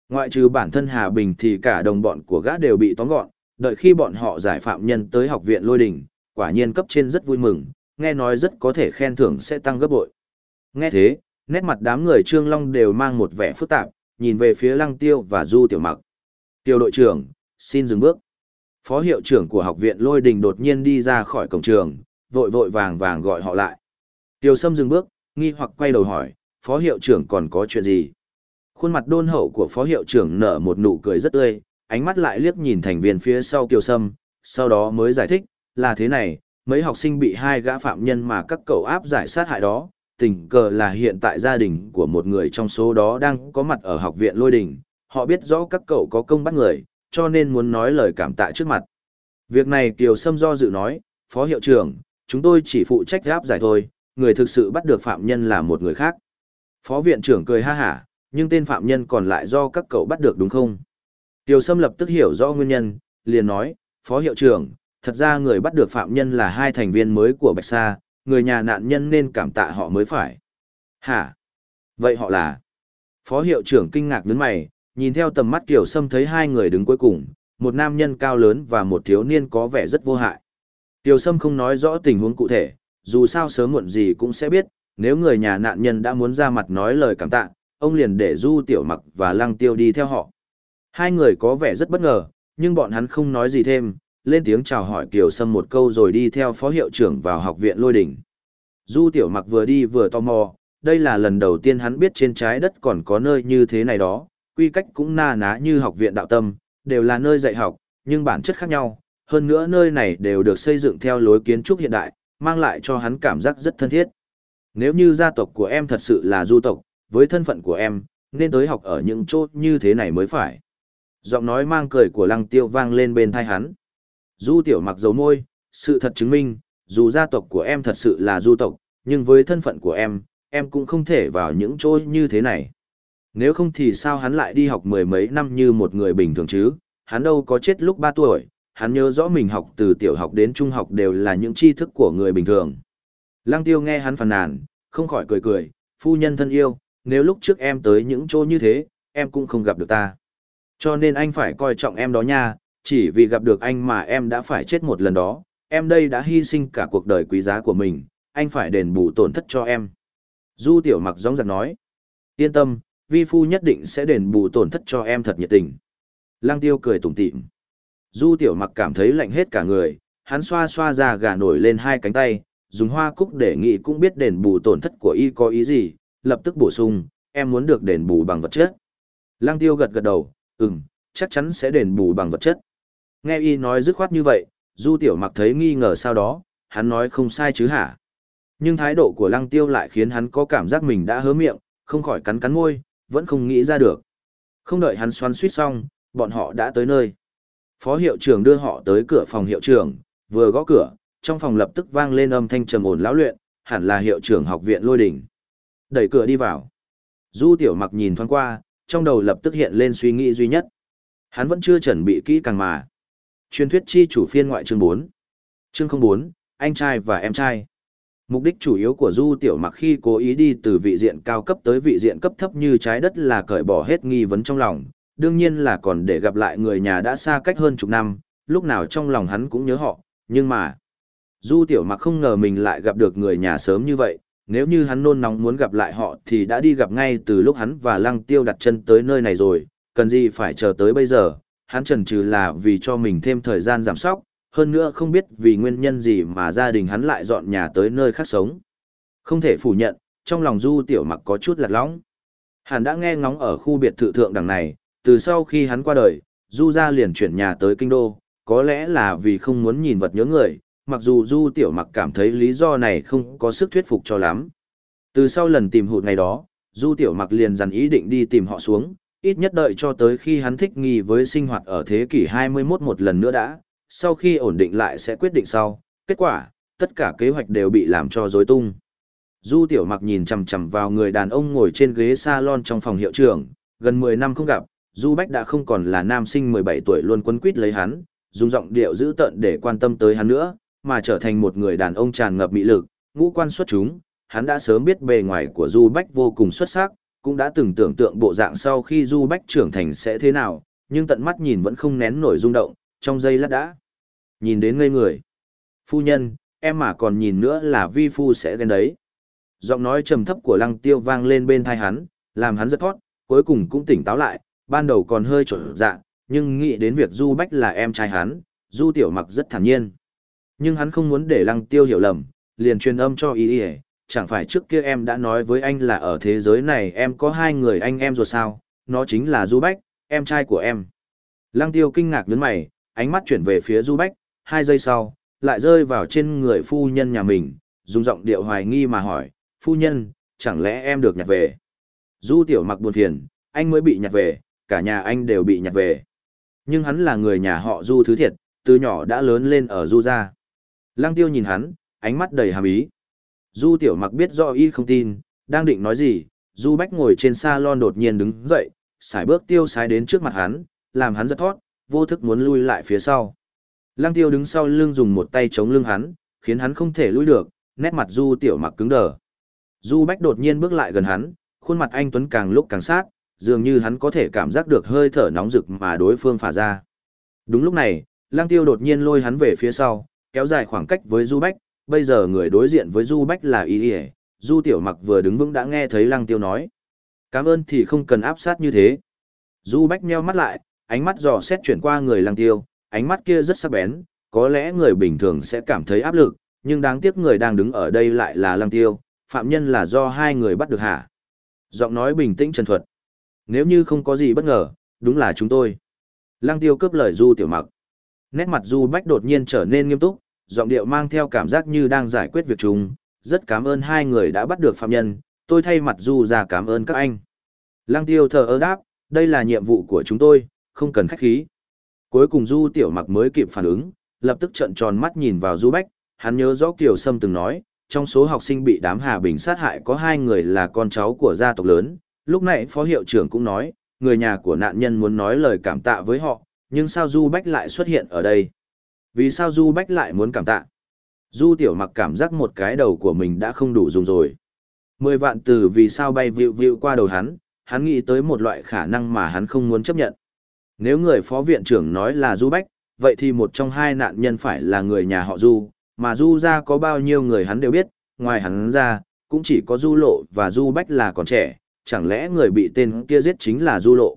Ngoại trừ bản thân Hà Bình thì cả đồng bọn của gã đều bị tóm gọn, đợi khi bọn họ giải phạm nhân tới học viện lôi Đình, quả nhiên cấp trên rất vui mừng, nghe nói rất có thể khen thưởng sẽ tăng gấp bội. Nghe thế, nét mặt đám người Trương Long đều mang một vẻ phức tạp, nhìn về phía Lăng Tiêu và Du Tiểu Mặc. Tiêu đội trưởng, xin dừng bước. Phó hiệu trưởng của học viện Lôi Đình đột nhiên đi ra khỏi cổng trường, vội vội vàng vàng gọi họ lại. Tiêu Sâm dừng bước, nghi hoặc quay đầu hỏi, phó hiệu trưởng còn có chuyện gì? Khuôn mặt đôn hậu của phó hiệu trưởng nở một nụ cười rất tươi, ánh mắt lại liếc nhìn thành viên phía sau Tiêu Sâm, sau đó mới giải thích, là thế này, mấy học sinh bị hai gã phạm nhân mà các cậu áp giải sát hại đó, tình cờ là hiện tại gia đình của một người trong số đó đang có mặt ở học viện lôi đình, họ biết rõ các cậu có công bắt người, cho nên muốn nói lời cảm tạ trước mặt. Việc này Kiều Sâm do dự nói, Phó Hiệu trưởng, chúng tôi chỉ phụ trách áp giải thôi, người thực sự bắt được phạm nhân là một người khác. Phó Viện trưởng cười ha hả, nhưng tên phạm nhân còn lại do các cậu bắt được đúng không? Kiều Sâm lập tức hiểu rõ nguyên nhân, liền nói, Phó Hiệu trưởng, thật ra người bắt được phạm nhân là hai thành viên mới của Bạch Sa, người nhà nạn nhân nên cảm tạ họ mới phải. Hả? Vậy họ là? Phó hiệu trưởng kinh ngạc nhướng mày, nhìn theo tầm mắt Kiều Sâm thấy hai người đứng cuối cùng, một nam nhân cao lớn và một thiếu niên có vẻ rất vô hại. Kiều Sâm không nói rõ tình huống cụ thể, dù sao sớm muộn gì cũng sẽ biết, nếu người nhà nạn nhân đã muốn ra mặt nói lời cảm tạ, ông liền để Du Tiểu Mặc và Lăng Tiêu đi theo họ. Hai người có vẻ rất bất ngờ, nhưng bọn hắn không nói gì thêm, lên tiếng chào hỏi Kiều Sâm một câu rồi đi theo phó hiệu trưởng vào học viện lôi đỉnh. Du Tiểu Mặc vừa đi vừa tò mò, đây là lần đầu tiên hắn biết trên trái đất còn có nơi như thế này đó, quy cách cũng na ná như học viện đạo tâm, đều là nơi dạy học, nhưng bản chất khác nhau, hơn nữa nơi này đều được xây dựng theo lối kiến trúc hiện đại, mang lại cho hắn cảm giác rất thân thiết. Nếu như gia tộc của em thật sự là du tộc, với thân phận của em, nên tới học ở những chỗ như thế này mới phải. Giọng nói mang cười của lăng tiêu vang lên bên thai hắn. Du tiểu mặc dấu môi, sự thật chứng minh, dù gia tộc của em thật sự là du tộc, nhưng với thân phận của em, em cũng không thể vào những chỗ như thế này. Nếu không thì sao hắn lại đi học mười mấy năm như một người bình thường chứ, hắn đâu có chết lúc 3 tuổi, hắn nhớ rõ mình học từ tiểu học đến trung học đều là những tri thức của người bình thường. Lăng tiêu nghe hắn phàn nàn, không khỏi cười cười, phu nhân thân yêu, nếu lúc trước em tới những chỗ như thế, em cũng không gặp được ta. Cho nên anh phải coi trọng em đó nha, chỉ vì gặp được anh mà em đã phải chết một lần đó, em đây đã hy sinh cả cuộc đời quý giá của mình, anh phải đền bù tổn thất cho em. Du tiểu mặc gióng giặc nói, yên tâm, vi phu nhất định sẽ đền bù tổn thất cho em thật nhiệt tình. Lăng tiêu cười tủm tỉm. Du tiểu mặc cảm thấy lạnh hết cả người, hắn xoa xoa ra gà nổi lên hai cánh tay, dùng hoa cúc để nghị cũng biết đền bù tổn thất của y có ý gì, lập tức bổ sung, em muốn được đền bù bằng vật chất. Lăng tiêu gật gật đầu, ừm, chắc chắn sẽ đền bù bằng vật chất. Nghe y nói dứt khoát như vậy, Du Tiểu Mặc thấy nghi ngờ sau đó, hắn nói không sai chứ hả? Nhưng thái độ của Lăng Tiêu lại khiến hắn có cảm giác mình đã hớ miệng, không khỏi cắn cắn môi, vẫn không nghĩ ra được. Không đợi hắn xoắn suýt xong, bọn họ đã tới nơi. Phó hiệu trưởng đưa họ tới cửa phòng hiệu trưởng, vừa gõ cửa, trong phòng lập tức vang lên âm thanh trầm ổn lão luyện, hẳn là hiệu trưởng học viện Lôi Đình. Đẩy cửa đi vào. Du Tiểu Mặc nhìn thoáng qua, trong đầu lập tức hiện lên suy nghĩ duy nhất. Hắn vẫn chưa chuẩn bị kỹ càng mà. Truyền thuyết chi chủ phiên ngoại chương 4. Chương 04, anh trai và em trai. Mục đích chủ yếu của Du Tiểu Mặc khi cố ý đi từ vị diện cao cấp tới vị diện cấp thấp như trái đất là cởi bỏ hết nghi vấn trong lòng, đương nhiên là còn để gặp lại người nhà đã xa cách hơn chục năm, lúc nào trong lòng hắn cũng nhớ họ, nhưng mà... Du Tiểu Mặc không ngờ mình lại gặp được người nhà sớm như vậy, nếu như hắn nôn nóng muốn gặp lại họ thì đã đi gặp ngay từ lúc hắn và Lăng Tiêu đặt chân tới nơi này rồi, cần gì phải chờ tới bây giờ, hắn chần chừ là vì cho mình thêm thời gian giảm sóc, hơn nữa không biết vì nguyên nhân gì mà gia đình hắn lại dọn nhà tới nơi khác sống. Không thể phủ nhận, trong lòng Du Tiểu Mặc có chút lạc lõng. Hắn đã nghe ngóng ở khu biệt thự thượng đẳng này, từ sau khi hắn qua đời, Du gia liền chuyển nhà tới kinh đô, có lẽ là vì không muốn nhìn vật nhớ người, mặc dù Du Tiểu Mặc cảm thấy lý do này không có sức thuyết phục cho lắm. Từ sau lần tìm hụt ngày đó, Du Tiểu Mặc liền dằn ý định đi tìm họ xuống, ít nhất đợi cho tới khi hắn thích nghi với sinh hoạt ở thế kỷ 21 một lần nữa đã, sau khi ổn định lại sẽ quyết định sau. Kết quả, tất cả kế hoạch đều bị làm cho rối tung. Du Tiểu Mặc nhìn chằm chằm vào người đàn ông ngồi trên ghế salon trong phòng hiệu trưởng, gần 10 năm không gặp, Du Bách đã không còn là nam sinh 17 tuổi luôn quấn quýt lấy hắn, dùng giọng điệu giữ tận để quan tâm tới hắn nữa, mà trở thành một người đàn ông tràn ngập mị lực, ngũ quan xuất chúng, hắn đã sớm biết bề ngoài của Du Bách vô cùng xuất sắc, cũng đã từng tưởng tượng bộ dạng sau khi Du Bách trưởng thành sẽ thế nào, nhưng tận mắt nhìn vẫn không nén nổi rung động, trong giây lát đã. Nhìn đến ngây người. Phu nhân, em mà còn nhìn nữa là vi phu sẽ ghen đấy. Giọng nói trầm thấp của lăng tiêu vang lên bên thai hắn, làm hắn rất thoát, cuối cùng cũng tỉnh táo lại, ban đầu còn hơi trộn dạ, nhưng nghĩ đến việc Du Bách là em trai hắn, Du Tiểu Mặc rất thản nhiên. Nhưng hắn không muốn để lăng tiêu hiểu lầm, liền truyền âm cho ý ý, chẳng phải trước kia em đã nói với anh là ở thế giới này em có hai người anh em rồi sao, nó chính là Du Bách, em trai của em. Lăng tiêu kinh ngạc nhướng mày, ánh mắt chuyển về phía Du Bách, hai giây sau, lại rơi vào trên người phu nhân nhà mình, dùng giọng điệu hoài nghi mà hỏi, phu nhân, chẳng lẽ em được nhặt về? Du tiểu mặc buồn phiền, anh mới bị nhặt về, cả nhà anh đều bị nhặt về. Nhưng hắn là người nhà họ Du thứ thiệt, từ nhỏ đã lớn lên ở Du gia. Lăng tiêu nhìn hắn, ánh mắt đầy hàm ý. Du tiểu mặc biết rõ y không tin, đang định nói gì, Du Bách ngồi trên salon đột nhiên đứng dậy, xài bước tiêu sái đến trước mặt hắn, làm hắn giật thót, vô thức muốn lui lại phía sau. Lăng tiêu đứng sau lưng dùng một tay chống lưng hắn, khiến hắn không thể lui được, nét mặt Du tiểu mặc cứng đờ. Du Bách đột nhiên bước lại gần hắn, khuôn mặt anh Tuấn càng lúc càng sát, dường như hắn có thể cảm giác được hơi thở nóng rực mà đối phương phả ra. Đúng lúc này, Lăng Tiêu đột nhiên lôi hắn về phía sau, kéo dài khoảng cách với Du Bách, bây giờ người đối diện với Du Bách là Y Y, Du Tiểu Mặc vừa đứng vững đã nghe thấy Lăng Tiêu nói. Cảm ơn thì không cần áp sát như thế. Du Bách nheo mắt lại, ánh mắt dò xét chuyển qua người Lăng Tiêu, ánh mắt kia rất sắc bén, có lẽ người bình thường sẽ cảm thấy áp lực, nhưng đáng tiếc người đang đứng ở đây lại là Lăng Tiêu, phạm nhân là do hai người bắt được hả? Giọng nói bình tĩnh trần thuật. Nếu như không có gì bất ngờ, đúng là chúng tôi. Lăng tiêu cướp lời Du tiểu mặc. Nét mặt Du Bách đột nhiên trở nên nghiêm túc, giọng điệu mang theo cảm giác như đang giải quyết việc chúng. Rất cảm ơn hai người đã bắt được phạm nhân, tôi thay mặt Du ra cảm ơn các anh. Lăng tiêu thờ ơ đáp, đây là nhiệm vụ của chúng tôi, không cần khách khí. Cuối cùng Du tiểu mặc mới kịp phản ứng, lập tức trợn tròn mắt nhìn vào Du Bách, hắn nhớ rõ Kiều Sâm từng nói, trong số học sinh bị đám Hà Bình sát hại có hai người là con cháu của gia tộc lớn. Lúc này phó hiệu trưởng cũng nói, người nhà của nạn nhân muốn nói lời cảm tạ với họ, nhưng sao Du Bách lại xuất hiện ở đây? Vì sao Du Bách lại muốn cảm tạ? Du Tiểu Mặc cảm giác một cái đầu của mình đã không đủ dùng rồi. Mười vạn từ vì sao bay vịu vịu qua đầu hắn, hắn nghĩ tới một loại khả năng mà hắn không muốn chấp nhận. Nếu người phó viện trưởng nói là Du Bách, vậy thì một trong hai nạn nhân phải là người nhà họ Du, mà du ra có bao nhiêu người hắn đều biết, ngoài hắn ra, cũng chỉ có du lộ và du bách là còn trẻ, chẳng lẽ người bị tên kia giết chính là du lộ.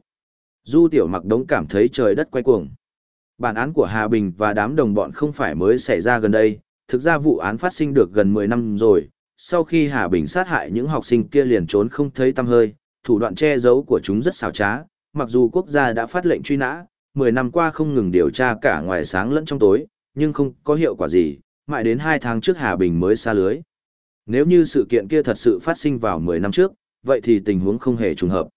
Du tiểu mặc đống cảm thấy trời đất quay cuồng. Bản án của Hà Bình và đám đồng bọn không phải mới xảy ra gần đây, thực ra vụ án phát sinh được gần 10 năm rồi, sau khi Hà Bình sát hại những học sinh kia liền trốn không thấy tăm hơi, thủ đoạn che giấu của chúng rất xảo trá, mặc dù quốc gia đã phát lệnh truy nã, 10 năm qua không ngừng điều tra cả ngoài sáng lẫn trong tối, nhưng không có hiệu quả gì, mãi đến hai tháng trước Hà Bình mới xa lưới. Nếu như sự kiện kia thật sự phát sinh vào 10 năm trước, vậy thì tình huống không hề trùng hợp.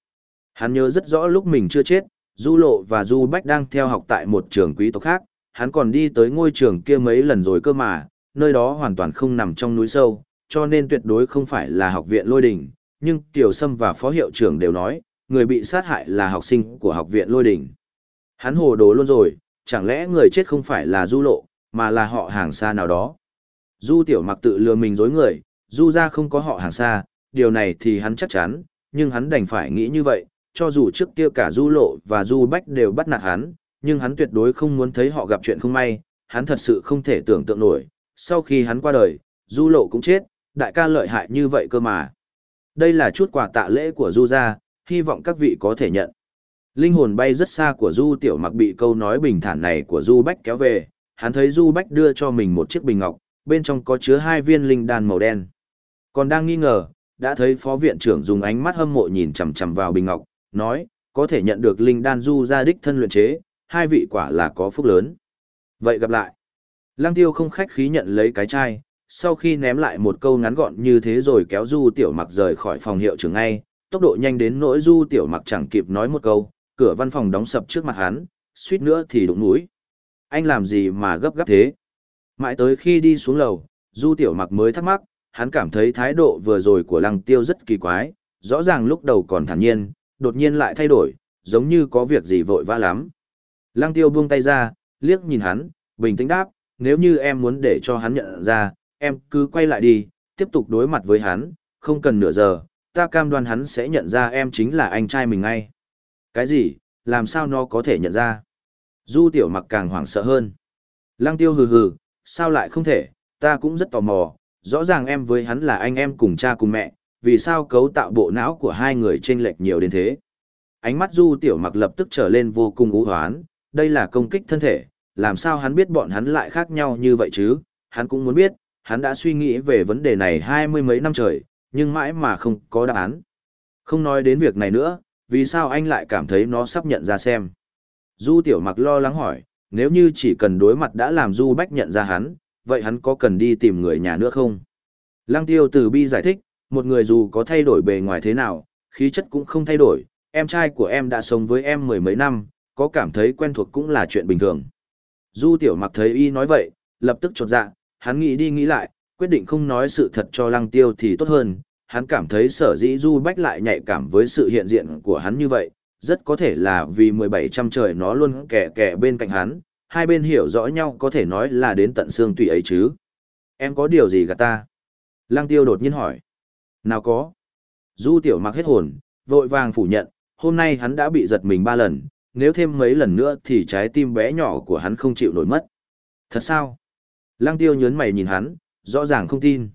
Hắn nhớ rất rõ lúc mình chưa chết, Du Lộ và Du Bách đang theo học tại một trường quý tộc khác, hắn còn đi tới ngôi trường kia mấy lần rồi cơ mà, nơi đó hoàn toàn không nằm trong núi sâu, cho nên tuyệt đối không phải là học viện lôi đỉnh, nhưng Tiểu Sâm và phó hiệu trưởng đều nói, người bị sát hại là học sinh của học viện lôi đỉnh. Hắn hồ đồ luôn rồi, chẳng lẽ người chết không phải là Du Lộ, mà là họ hàng xa nào đó. Du tiểu mặc tự lừa mình dối người, du ra không có họ hàng xa, điều này thì hắn chắc chắn, nhưng hắn đành phải nghĩ như vậy, cho dù trước kia cả du lộ và du bách đều bắt nạt hắn, nhưng hắn tuyệt đối không muốn thấy họ gặp chuyện không may, hắn thật sự không thể tưởng tượng nổi, sau khi hắn qua đời, du lộ cũng chết, đại ca lợi hại như vậy cơ mà. Đây là chút quà tạ lễ của du gia, hy vọng các vị có thể nhận. Linh hồn bay rất xa của du tiểu mặc bị câu nói bình thản này của du bách kéo về, hắn thấy Du Bách đưa cho mình một chiếc bình ngọc, bên trong có chứa hai viên linh đan màu đen. Còn đang nghi ngờ, đã thấy phó viện trưởng dùng ánh mắt hâm mộ nhìn chằm chằm vào bình ngọc, nói, có thể nhận được linh đan Du ra đích thân luyện chế, hai vị quả là có phúc lớn. Vậy gặp lại. Lăng tiêu không khách khí nhận lấy cái chai, sau khi ném lại một câu ngắn gọn như thế rồi kéo Du tiểu mặc rời khỏi phòng hiệu trưởng ngay, tốc độ nhanh đến nỗi du tiểu mặc chẳng kịp nói một câu, cửa văn phòng đóng sập trước mặt hắn, suýt nữa thì đụng mũi. Anh làm gì mà gấp gáp thế? Mãi tới khi đi xuống lầu, du tiểu mặc mới thắc mắc, hắn cảm thấy thái độ vừa rồi của lăng tiêu rất kỳ quái, rõ ràng lúc đầu còn thản nhiên, đột nhiên lại thay đổi, giống như có việc gì vội vã lắm. Lăng tiêu buông tay ra, liếc nhìn hắn, bình tĩnh đáp, nếu như em muốn để cho hắn nhận ra, em cứ quay lại đi, tiếp tục đối mặt với hắn, không cần nửa giờ, ta cam đoan hắn sẽ nhận ra em chính là anh trai mình ngay. Cái gì, làm sao nó có thể nhận ra? Du tiểu mặc càng hoảng sợ hơn. Lăng tiêu hừ hừ, sao lại không thể, ta cũng rất tò mò, rõ ràng em với hắn là anh em cùng cha cùng mẹ, vì sao cấu tạo bộ não của hai người chênh lệch nhiều đến thế? Ánh mắt Du Tiểu Mặc lập tức trở lên vô cùng u hoán, đây là công kích thân thể, làm sao hắn biết bọn hắn lại khác nhau như vậy chứ? Hắn cũng muốn biết, hắn đã suy nghĩ về vấn đề này hai mươi mấy năm trời, nhưng mãi mà không có đáp án. Không nói đến việc này nữa, vì sao anh lại cảm thấy nó sắp nhận ra xem? Du Tiểu Mặc lo lắng hỏi, nếu như chỉ cần đối mặt đã làm Du Bách nhận ra hắn, vậy hắn có cần đi tìm người nhà nữa không? Lăng Tiêu từ bi giải thích, một người dù có thay đổi bề ngoài thế nào, khí chất cũng không thay đổi, em trai của em đã sống với em mười mấy năm, có cảm thấy quen thuộc cũng là chuyện bình thường. Du tiểu mặc thấy y nói vậy, lập tức chột dạ, hắn nghĩ đi nghĩ lại, quyết định không nói sự thật cho lăng tiêu thì tốt hơn, hắn cảm thấy sở dĩ Du Bách lại nhạy cảm với sự hiện diện của hắn như vậy, rất có thể là vì 17 trăm trời nó luôn kẻ kẻ bên cạnh hắn, hai bên hiểu rõ nhau có thể nói là đến tận xương tùy ấy chứ. Em có điều gì gạt ta? Lăng tiêu đột nhiên hỏi. Nào có. Du tiểu mặc hết hồn, vội vàng phủ nhận, hôm nay hắn đã bị giật mình ba lần, nếu thêm mấy lần nữa thì trái tim bé nhỏ của hắn không chịu nổi mất. Thật sao? Lăng tiêu nhớn mày nhìn hắn, rõ ràng không tin.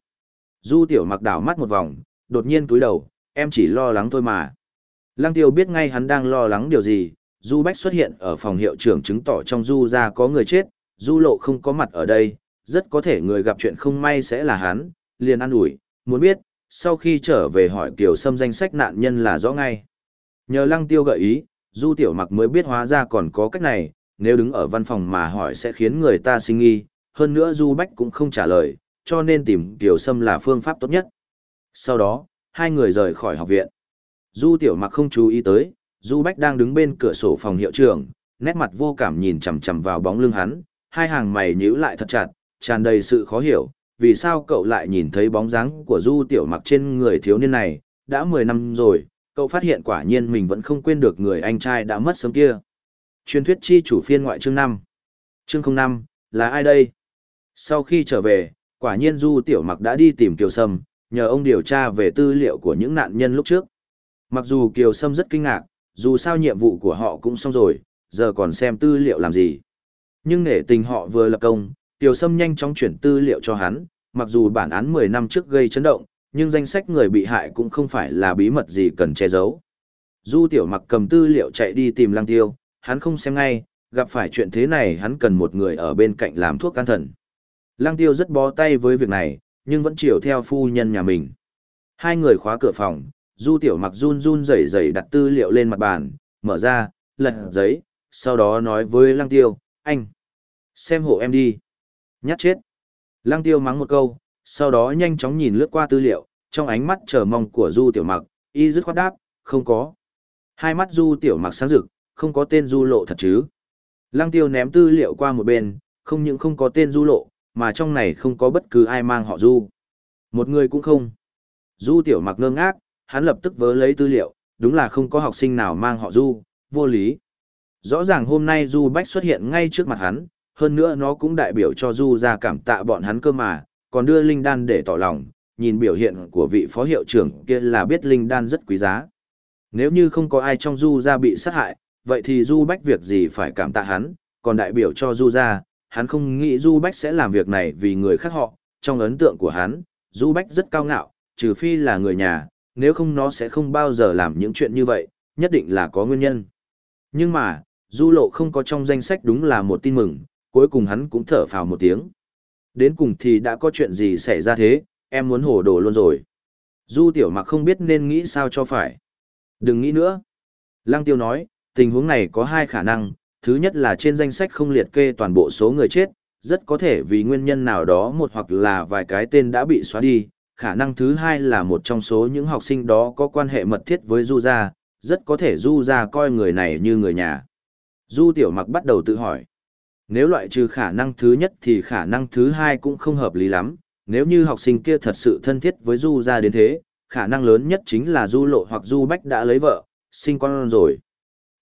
Du tiểu mặc đảo mắt một vòng, đột nhiên túi đầu, em chỉ lo lắng thôi mà. Lăng tiêu biết ngay hắn đang lo lắng điều gì, Du Bách xuất hiện ở phòng hiệu trưởng chứng tỏ trong Du ra có người chết, Du lộ không có mặt ở đây, rất có thể người gặp chuyện không may sẽ là hắn, liền ăn ủi, muốn biết, sau khi trở về hỏi Kiều Sâm danh sách nạn nhân là rõ ngay. Nhờ Lăng Tiêu gợi ý, Du Tiểu Mặc mới biết hóa ra còn có cách này, nếu đứng ở văn phòng mà hỏi sẽ khiến người ta sinh nghi, hơn nữa Du Bách cũng không trả lời, cho nên tìm Kiều Sâm là phương pháp tốt nhất. Sau đó, hai người rời khỏi học viện. Du Tiểu Mặc không chú ý tới, Du Bách đang đứng bên cửa sổ phòng hiệu trưởng, nét mặt vô cảm nhìn chằm chằm vào bóng lưng hắn, hai hàng mày nhíu lại thật chặt, tràn đầy sự khó hiểu, vì sao cậu lại nhìn thấy bóng dáng của Du Tiểu Mặc trên người thiếu niên này, đã 10 năm rồi, cậu phát hiện quả nhiên mình vẫn không quên được người anh trai đã mất sớm kia. Truyền thuyết chi chủ phiên ngoại chương 5. Chương 05, là ai đây? Sau khi trở về, quả nhiên Du Tiểu Mặc đã đi tìm Kiều Sâm, nhờ ông điều tra về tư liệu của những nạn nhân lúc trước. Mặc dù Kiều Sâm rất kinh ngạc, dù sao nhiệm vụ của họ cũng xong rồi, giờ còn xem tư liệu làm gì. Nhưng nể tình họ vừa lập công, Tiểu Sâm nhanh chóng chuyển tư liệu cho hắn, mặc dù bản án 10 năm trước gây chấn động, nhưng danh sách người bị hại cũng không phải là bí mật gì cần che giấu. Du Tiểu Mặc cầm tư liệu chạy đi tìm Lăng Tiêu, hắn không xem ngay, gặp phải chuyện thế này hắn cần một người ở bên cạnh làm thuốc can thần. Lăng Tiêu rất bó tay với việc này, nhưng vẫn chiều theo phu nhân nhà mình. Hai người khóa cửa phòng, Du Tiểu Mặc run run rẩy rẩy đặt tư liệu lên mặt bàn, mở ra, lật giấy, sau đó nói với Lăng Tiêu, anh, xem hộ em đi. Nhát chết. Lăng Tiêu mắng một câu, sau đó nhanh chóng nhìn lướt qua tư liệu, trong ánh mắt chờ mong của Du Tiểu Mặc, y dứt khoát đáp, không có. Hai mắt Du Tiểu Mặc sáng rực, không có tên Du Lộ thật chứ. Lăng Tiêu ném tư liệu qua một bên, không những không có tên Du Lộ, mà trong này không có bất cứ ai mang họ Du. Một người cũng không. Du Tiểu Mặc ngơ ngác, hắn lập tức vớ lấy tư liệu, đúng là không có học sinh nào mang họ Du, vô lý. Rõ ràng hôm nay Du Bách xuất hiện ngay trước mặt hắn, hơn nữa nó cũng đại biểu cho Du ra cảm tạ bọn hắn cơ mà, còn đưa linh đan để tỏ lòng, nhìn biểu hiện của vị phó hiệu trưởng kia là biết linh đan rất quý giá. Nếu như không có ai trong Du ra bị sát hại, vậy thì Du Bách việc gì phải cảm tạ hắn, còn đại biểu cho Du ra, hắn không nghĩ Du Bách sẽ làm việc này vì người khác họ, trong ấn tượng của hắn, Du Bách rất cao ngạo, trừ phi là người nhà, nếu không nó sẽ không bao giờ làm những chuyện như vậy, nhất định là có nguyên nhân. Nhưng mà, Du Lộ không có trong danh sách đúng là một tin mừng, cuối cùng hắn cũng thở phào một tiếng. Đến cùng thì đã có chuyện gì xảy ra thế, em muốn hổ đồ luôn rồi. Du tiểu mặc không biết nên nghĩ sao cho phải. Đừng nghĩ nữa. Lăng tiêu nói, tình huống này có hai khả năng, thứ nhất là trên danh sách không liệt kê toàn bộ số người chết, rất có thể vì nguyên nhân nào đó một hoặc là vài cái tên đã bị xóa đi, khả năng thứ hai là một trong số những học sinh đó có quan hệ mật thiết với Du Gia, rất có thể Du Gia coi người này như người nhà. Du Tiểu Mặc bắt đầu tự hỏi. Nếu loại trừ khả năng thứ nhất thì khả năng thứ hai cũng không hợp lý lắm, nếu như học sinh kia thật sự thân thiết với Du Gia đến thế, khả năng lớn nhất chính là Du Lộ hoặc Du Bách đã lấy vợ, sinh con rồi.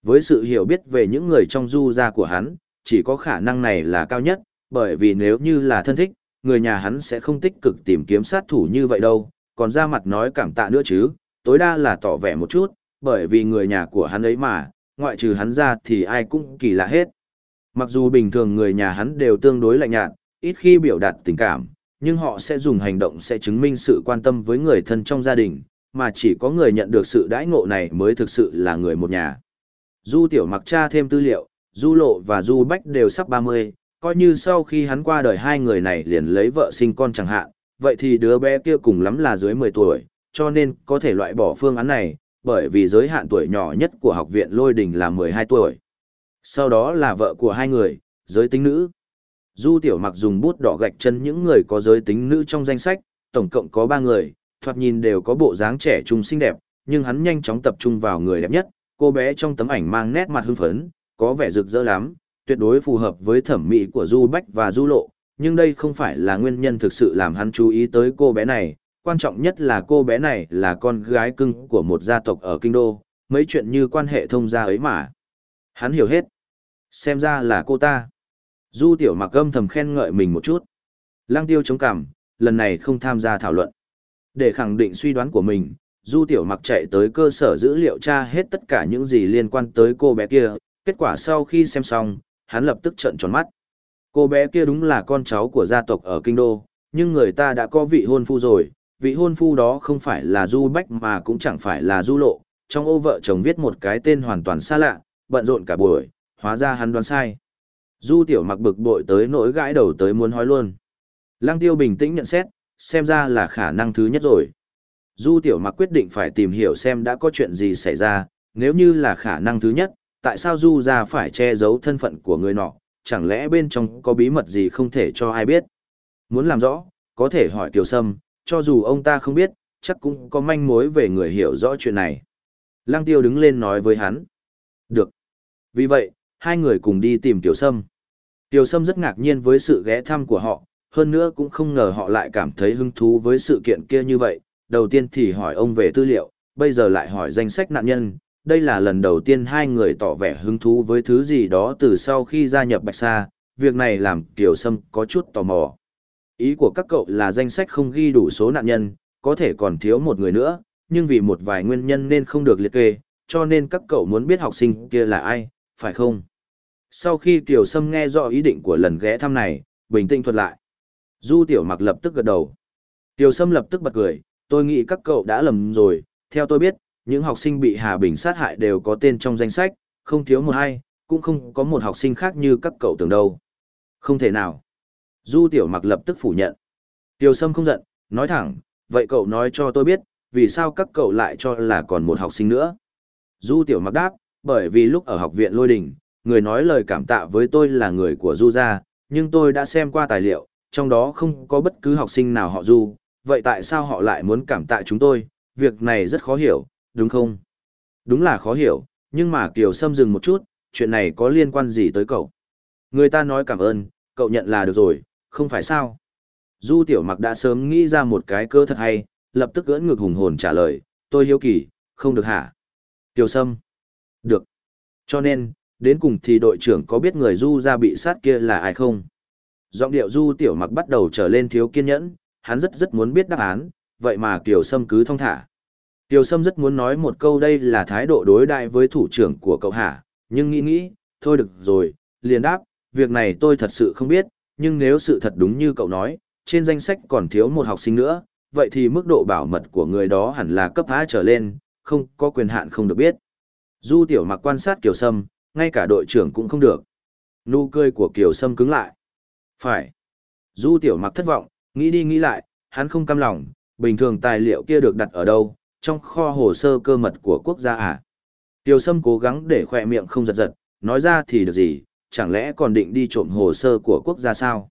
Với sự hiểu biết về những người trong Du Gia của hắn, chỉ có khả năng này là cao nhất, bởi vì nếu như là thân thích, người nhà hắn sẽ không tích cực tìm kiếm sát thủ như vậy đâu, còn ra mặt nói cảm tạ nữa chứ, tối đa là tỏ vẻ một chút, bởi vì người nhà của hắn ấy mà, ngoại trừ hắn ra thì ai cũng kỳ lạ hết. Mặc dù bình thường người nhà hắn đều tương đối lạnh nhạt, ít khi biểu đạt tình cảm, nhưng họ sẽ dùng hành động sẽ chứng minh sự quan tâm với người thân trong gia đình, mà chỉ có người nhận được sự đãi ngộ này mới thực sự là người một nhà. Du tiểu mặc tra thêm tư liệu, Du Lộ và Du Bách đều sắp 30, coi như sau khi hắn qua đời hai người này liền lấy vợ sinh con chẳng hạn, vậy thì đứa bé kia cùng lắm là dưới 10 tuổi, cho nên có thể loại bỏ phương án này, bởi vì giới hạn tuổi nhỏ nhất của học viện Lôi Đình là 12 tuổi. Sau đó là vợ của hai người, giới tính nữ. Du Tiểu Mặc dùng bút đỏ gạch chân những người có giới tính nữ trong danh sách, tổng cộng có 3 người, thoạt nhìn đều có bộ dáng trẻ trung xinh đẹp, nhưng hắn nhanh chóng tập trung vào người đẹp nhất, cô bé trong tấm ảnh mang nét mặt hưng phấn, có vẻ rực rỡ lắm, tuyệt đối phù hợp với thẩm mỹ của Du Bách và Du Lộ, nhưng đây không phải là nguyên nhân thực sự làm hắn chú ý tới cô bé này, quan trọng nhất là cô bé này là con gái cưng của một gia tộc ở Kinh Đô, mấy chuyện như quan hệ thông gia ấy mà. Hắn hiểu hết. Xem ra là cô ta. Du Tiểu Mặc âm thầm khen ngợi mình một chút. Lăng Tiêu chống cằm, lần này không tham gia thảo luận. Để khẳng định suy đoán của mình, Du Tiểu Mặc chạy tới cơ sở dữ liệu tra hết tất cả những gì liên quan tới cô bé kia, kết quả sau khi xem xong, hắn lập tức trợn tròn mắt. Cô bé kia đúng là con cháu của gia tộc ở Kinh Đô, nhưng người ta đã có vị hôn phu rồi, vị hôn phu đó không phải là Du Bách mà cũng chẳng phải là Du Lộ, trong ô vợ chồng viết một cái tên hoàn toàn xa lạ, bận rộn cả buổi, hóa ra hắn đoán sai. Du Tiểu mặc bực bội tới nỗi gãi đầu tới muốn hói luôn. Lăng Tiêu bình tĩnh nhận xét, xem ra là khả năng thứ nhất rồi. Du Tiểu mặc quyết định phải tìm hiểu xem đã có chuyện gì xảy ra, nếu như là khả năng thứ nhất, tại sao Du ra phải che giấu thân phận của người nọ, chẳng lẽ bên trong có bí mật gì không thể cho ai biết. Muốn làm rõ, có thể hỏi Kiều Sâm, cho dù ông ta không biết, chắc cũng có manh mối về người hiểu rõ chuyện này. Lăng Tiêu đứng lên nói với hắn. Được. Vì vậy, hai người cùng đi tìm Tiểu Sâm. Tiểu Sâm rất ngạc nhiên với sự ghé thăm của họ, hơn nữa cũng không ngờ họ lại cảm thấy hứng thú với sự kiện kia như vậy. Đầu tiên thì hỏi ông về tư liệu, bây giờ lại hỏi danh sách nạn nhân, đây là lần đầu tiên hai người tỏ vẻ hứng thú với thứ gì đó từ sau khi gia nhập Bạch Sa, việc này làm Kiều Sâm có chút tò mò. Ý của các cậu là danh sách không ghi đủ số nạn nhân, có thể còn thiếu một người nữa, nhưng vì một vài nguyên nhân nên không được liệt kê, cho nên các cậu muốn biết học sinh kia là ai, phải không? Sau khi Kiều Sâm nghe rõ ý định của lần ghé thăm này, bình tĩnh thuật lại. Du Tiểu Mặc lập tức gật đầu. Kiều Sâm lập tức bật cười, tôi nghĩ các cậu đã lầm rồi, theo tôi biết, những học sinh bị Hà Bình sát hại đều có tên trong danh sách, không thiếu một ai, cũng không có một học sinh khác như các cậu tưởng đâu. Không thể nào. Du Tiểu Mặc lập tức phủ nhận. Tiêu Sâm không giận, nói thẳng, vậy cậu nói cho tôi biết, vì sao các cậu lại cho là còn một học sinh nữa. Du Tiểu Mặc đáp, bởi vì lúc ở học viện Lôi Đình, người nói lời cảm tạ với tôi là người của Du gia, nhưng tôi đã xem qua tài liệu, trong đó không có bất cứ học sinh nào họ Du, vậy tại sao họ lại muốn cảm tạ chúng tôi, việc này rất khó hiểu, đúng không? Đúng là khó hiểu, nhưng mà Kiều Sâm dừng một chút, chuyện này có liên quan gì tới cậu? Người ta nói cảm ơn, cậu nhận là được rồi, không phải sao? Du Tiểu Mặc đã sớm nghĩ ra một cái cơ thật hay, lập tức ưỡn ngược hùng hồn trả lời, tôi hiếu kỳ, không được hả? Kiều Sâm. Được. Cho nên, đến cùng thì đội trưởng có biết người Du ra bị sát kia là ai không? Giọng điệu Du Tiểu Mặc bắt đầu trở lên thiếu kiên nhẫn, hắn rất rất muốn biết đáp án, vậy mà Kiều Sâm cứ thong thả. Tiêu Sâm rất muốn nói một câu đây là thái độ đối đại với thủ trưởng của cậu hả, nhưng nghĩ nghĩ, thôi được rồi, liền đáp, việc này tôi thật sự không biết, nhưng nếu sự thật đúng như cậu nói, trên danh sách còn thiếu một học sinh nữa, vậy thì mức độ bảo mật của người đó hẳn là cấp A trở lên, không có quyền hạn không được biết. Du Tiểu Mặc quan sát Kiều Sâm, ngay cả đội trưởng cũng không được. Nụ cười của Kiều Sâm cứng lại. Phải. Du Tiểu Mặc thất vọng, nghĩ đi nghĩ lại, hắn không cam lòng, bình thường tài liệu kia được đặt ở đâu, trong kho hồ sơ cơ mật của quốc gia à. Tiêu Sâm cố gắng để khỏe miệng không giật giật, nói ra thì được gì, chẳng lẽ còn định đi trộm hồ sơ của quốc gia sao?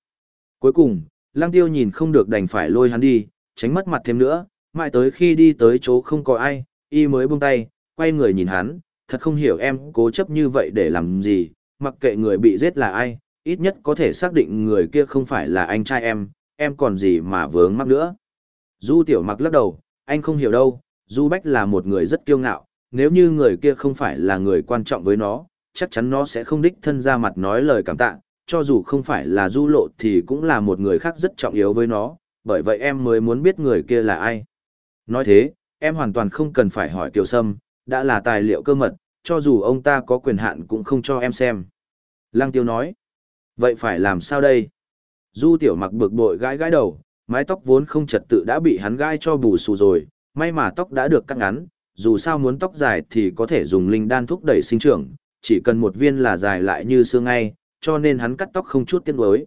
Cuối cùng, Lăng Tiêu nhìn không được đành phải lôi hắn đi, tránh mất mặt thêm nữa, mãi tới khi đi tới chỗ không có ai, y mới buông tay, quay người nhìn hắn, thật không hiểu em cố chấp như vậy để làm gì, mặc kệ người bị giết là ai, ít nhất có thể xác định người kia không phải là anh trai em, em còn gì mà vướng mắc nữa. Du tiểu mặc lắc đầu, anh không hiểu đâu, Du Bách là một người rất kiêu ngạo, nếu như người kia không phải là người quan trọng với nó, chắc chắn nó sẽ không đích thân ra mặt nói lời cảm tạ, cho dù không phải là Du Lộ thì cũng là một người khác rất trọng yếu với nó, bởi vậy em mới muốn biết người kia là ai. Nói thế, em hoàn toàn không cần phải hỏi Kiều Sâm, đã là tài liệu cơ mật, cho dù ông ta có quyền hạn cũng không cho em xem. Lăng Tiêu nói, vậy phải làm sao đây? Du Tiểu mặc bực bội gãi gãi đầu, mái tóc vốn không trật tự đã bị hắn gai cho bù xù rồi, may mà tóc đã được cắt ngắn, dù sao muốn tóc dài thì có thể dùng linh đan thúc đẩy sinh trưởng, chỉ cần một viên là dài lại như xương ngay, cho nên hắn cắt tóc không chút tiếc nuối.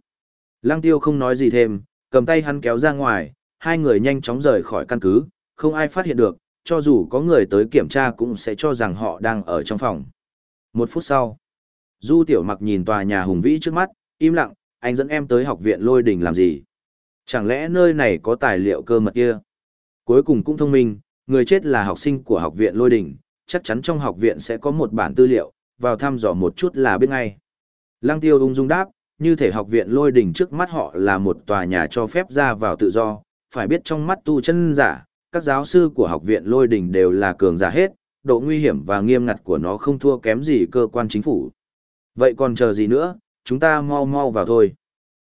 Lăng Tiêu không nói gì thêm, cầm tay hắn kéo ra ngoài, hai người nhanh chóng rời khỏi căn cứ, không ai phát hiện được, cho dù có người tới kiểm tra cũng sẽ cho rằng họ đang ở trong phòng. Một phút sau, Du Tiểu Mặc nhìn tòa nhà hùng vĩ trước mắt, im lặng, anh dẫn em tới học viện lôi đình làm gì? Chẳng lẽ nơi này có tài liệu cơ mật kia? Cuối cùng cũng thông minh, người chết là học sinh của học viện lôi đình, chắc chắn trong học viện sẽ có một bản tư liệu, vào thăm dò một chút là biết ngay. Lăng tiêu ung dung đáp, như thể học viện lôi đình trước mắt họ là một tòa nhà cho phép ra vào tự do, phải biết trong mắt tu chân giả, các giáo sư của học viện lôi đình đều là cường giả hết, độ nguy hiểm và nghiêm ngặt của nó không thua kém gì cơ quan chính phủ. Vậy còn chờ gì nữa, chúng ta mau mau vào thôi.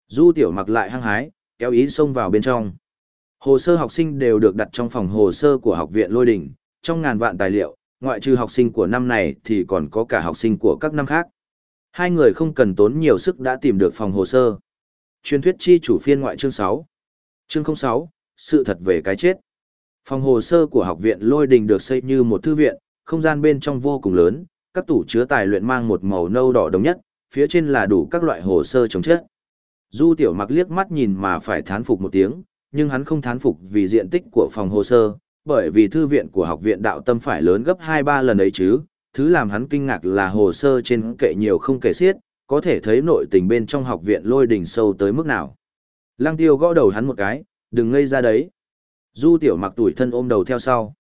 Du tiểu mặc lại hăng hái, kéo ý xông vào bên trong. Hồ sơ học sinh đều được đặt trong phòng hồ sơ của học viện lôi đình, trong ngàn vạn tài liệu, ngoại trừ học sinh của năm này thì còn có cả học sinh của các năm khác. Hai người không cần tốn nhiều sức đã tìm được phòng hồ sơ. Truyền thuyết chi chủ phiên ngoại chương 6. Chương 06, sự thật về cái chết. Phòng hồ sơ của học viện Lôi Đình được xây như một thư viện, không gian bên trong vô cùng lớn, các tủ chứa tài luyện mang một màu nâu đỏ đồng nhất, phía trên là đủ các loại hồ sơ chống chết. Du Tiểu Mặc liếc mắt nhìn mà phải thán phục một tiếng, nhưng hắn không thán phục vì diện tích của phòng hồ sơ, bởi vì thư viện của học viện đạo tâm phải lớn gấp 2-3 lần ấy chứ, thứ làm hắn kinh ngạc là hồ sơ trên kệ nhiều không kể xiết, có thể thấy nội tình bên trong học viện lôi đỉnh sâu tới mức nào. Lăng tiêu gõ đầu hắn một cái, đừng ngây ra đấy. Du tiểu mặc tuổi thân ôm đầu theo sau.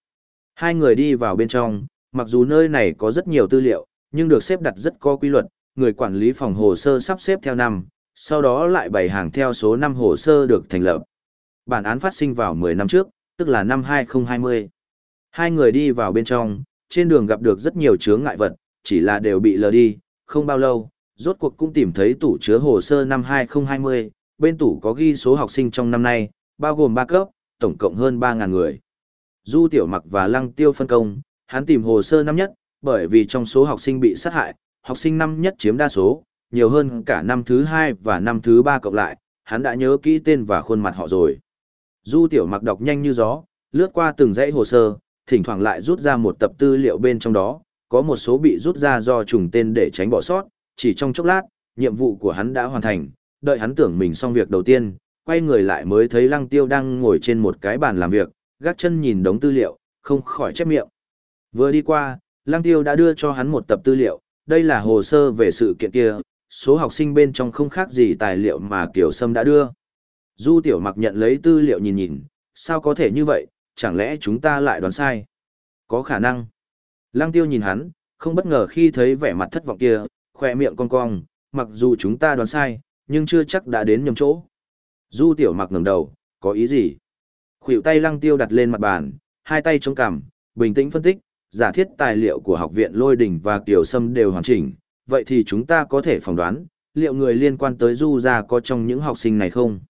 Hai người đi vào bên trong, mặc dù nơi này có rất nhiều tư liệu, nhưng được xếp đặt rất có quy luật, người quản lý phòng hồ sơ sắp xếp theo năm, sau đó lại bày hàng theo số năm hồ sơ được thành lập. Bản án phát sinh vào 10 năm trước, tức là năm 2020. Hai người đi vào bên trong, trên đường gặp được rất nhiều chướng ngại vật, chỉ là đều bị lờ đi, không bao lâu, rốt cuộc cũng tìm thấy tủ chứa hồ sơ năm 2020, bên tủ có ghi số học sinh trong năm nay, bao gồm 3 cấp, tổng cộng hơn 3.000 người. Du Tiểu Mặc và Lăng Tiêu phân công, hắn tìm hồ sơ năm nhất, bởi vì trong số học sinh bị sát hại, học sinh năm nhất chiếm đa số, nhiều hơn cả năm thứ hai và năm thứ ba cộng lại, hắn đã nhớ kỹ tên và khuôn mặt họ rồi. Du Tiểu Mặc đọc nhanh như gió, lướt qua từng dãy hồ sơ, thỉnh thoảng lại rút ra một tập tư liệu bên trong đó, có một số bị rút ra do trùng tên để tránh bỏ sót, chỉ trong chốc lát, nhiệm vụ của hắn đã hoàn thành, đợi hắn tưởng mình xong việc đầu tiên, quay người lại mới thấy Lăng Tiêu đang ngồi trên một cái bàn làm việc, gác chân nhìn đống tư liệu, không khỏi chép miệng. Vừa đi qua, Lăng Tiêu đã đưa cho hắn một tập tư liệu, đây là hồ sơ về sự kiện kia, số học sinh bên trong không khác gì tài liệu mà Kiều Sâm đã đưa. Du Tiểu Mặc nhận lấy tư liệu nhìn nhìn, sao có thể như vậy, chẳng lẽ chúng ta lại đoán sai? Có khả năng. Lăng Tiêu nhìn hắn, không bất ngờ khi thấy vẻ mặt thất vọng kia, khỏe miệng cong cong, mặc dù chúng ta đoán sai, nhưng chưa chắc đã đến nhầm chỗ. Du Tiểu Mặc ngẩng đầu, có ý gì? Khuỷu tay Lăng Tiêu đặt lên mặt bàn, hai tay chống cằm, bình tĩnh phân tích, giả thiết tài liệu của học viện Lôi Đỉnh và Kiều Sâm đều hoàn chỉnh, vậy thì chúng ta có thể phỏng đoán, liệu người liên quan tới Du gia có trong những học sinh này không?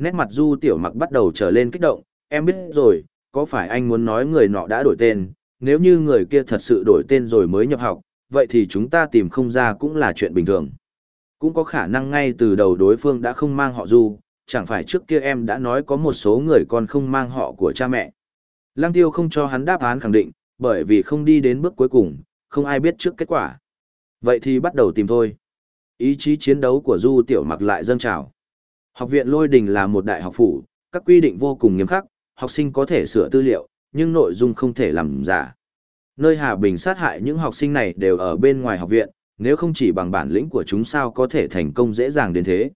Nét mặt Du Tiểu Mặc bắt đầu trở lên kích động, em biết rồi, có phải anh muốn nói người nọ đã đổi tên, nếu như người kia thật sự đổi tên rồi mới nhập học, vậy thì chúng ta tìm không ra cũng là chuyện bình thường. Cũng có khả năng ngay từ đầu đối phương đã không mang họ Du, chẳng phải trước kia em đã nói có một số người còn không mang họ của cha mẹ. Lăng tiêu không cho hắn đáp án khẳng định, bởi vì không đi đến bước cuối cùng, không ai biết trước kết quả. Vậy thì bắt đầu tìm thôi. Ý chí chiến đấu của Du Tiểu Mặc lại dâng trào. Học viện Lôi Đình là một đại học phủ, các quy định vô cùng nghiêm khắc, học sinh có thể sửa tư liệu, nhưng nội dung không thể làm giả. Nơi Hà Bình sát hại những học sinh này đều ở bên ngoài học viện, nếu không chỉ bằng bản lĩnh của chúng sao có thể thành công dễ dàng đến thế.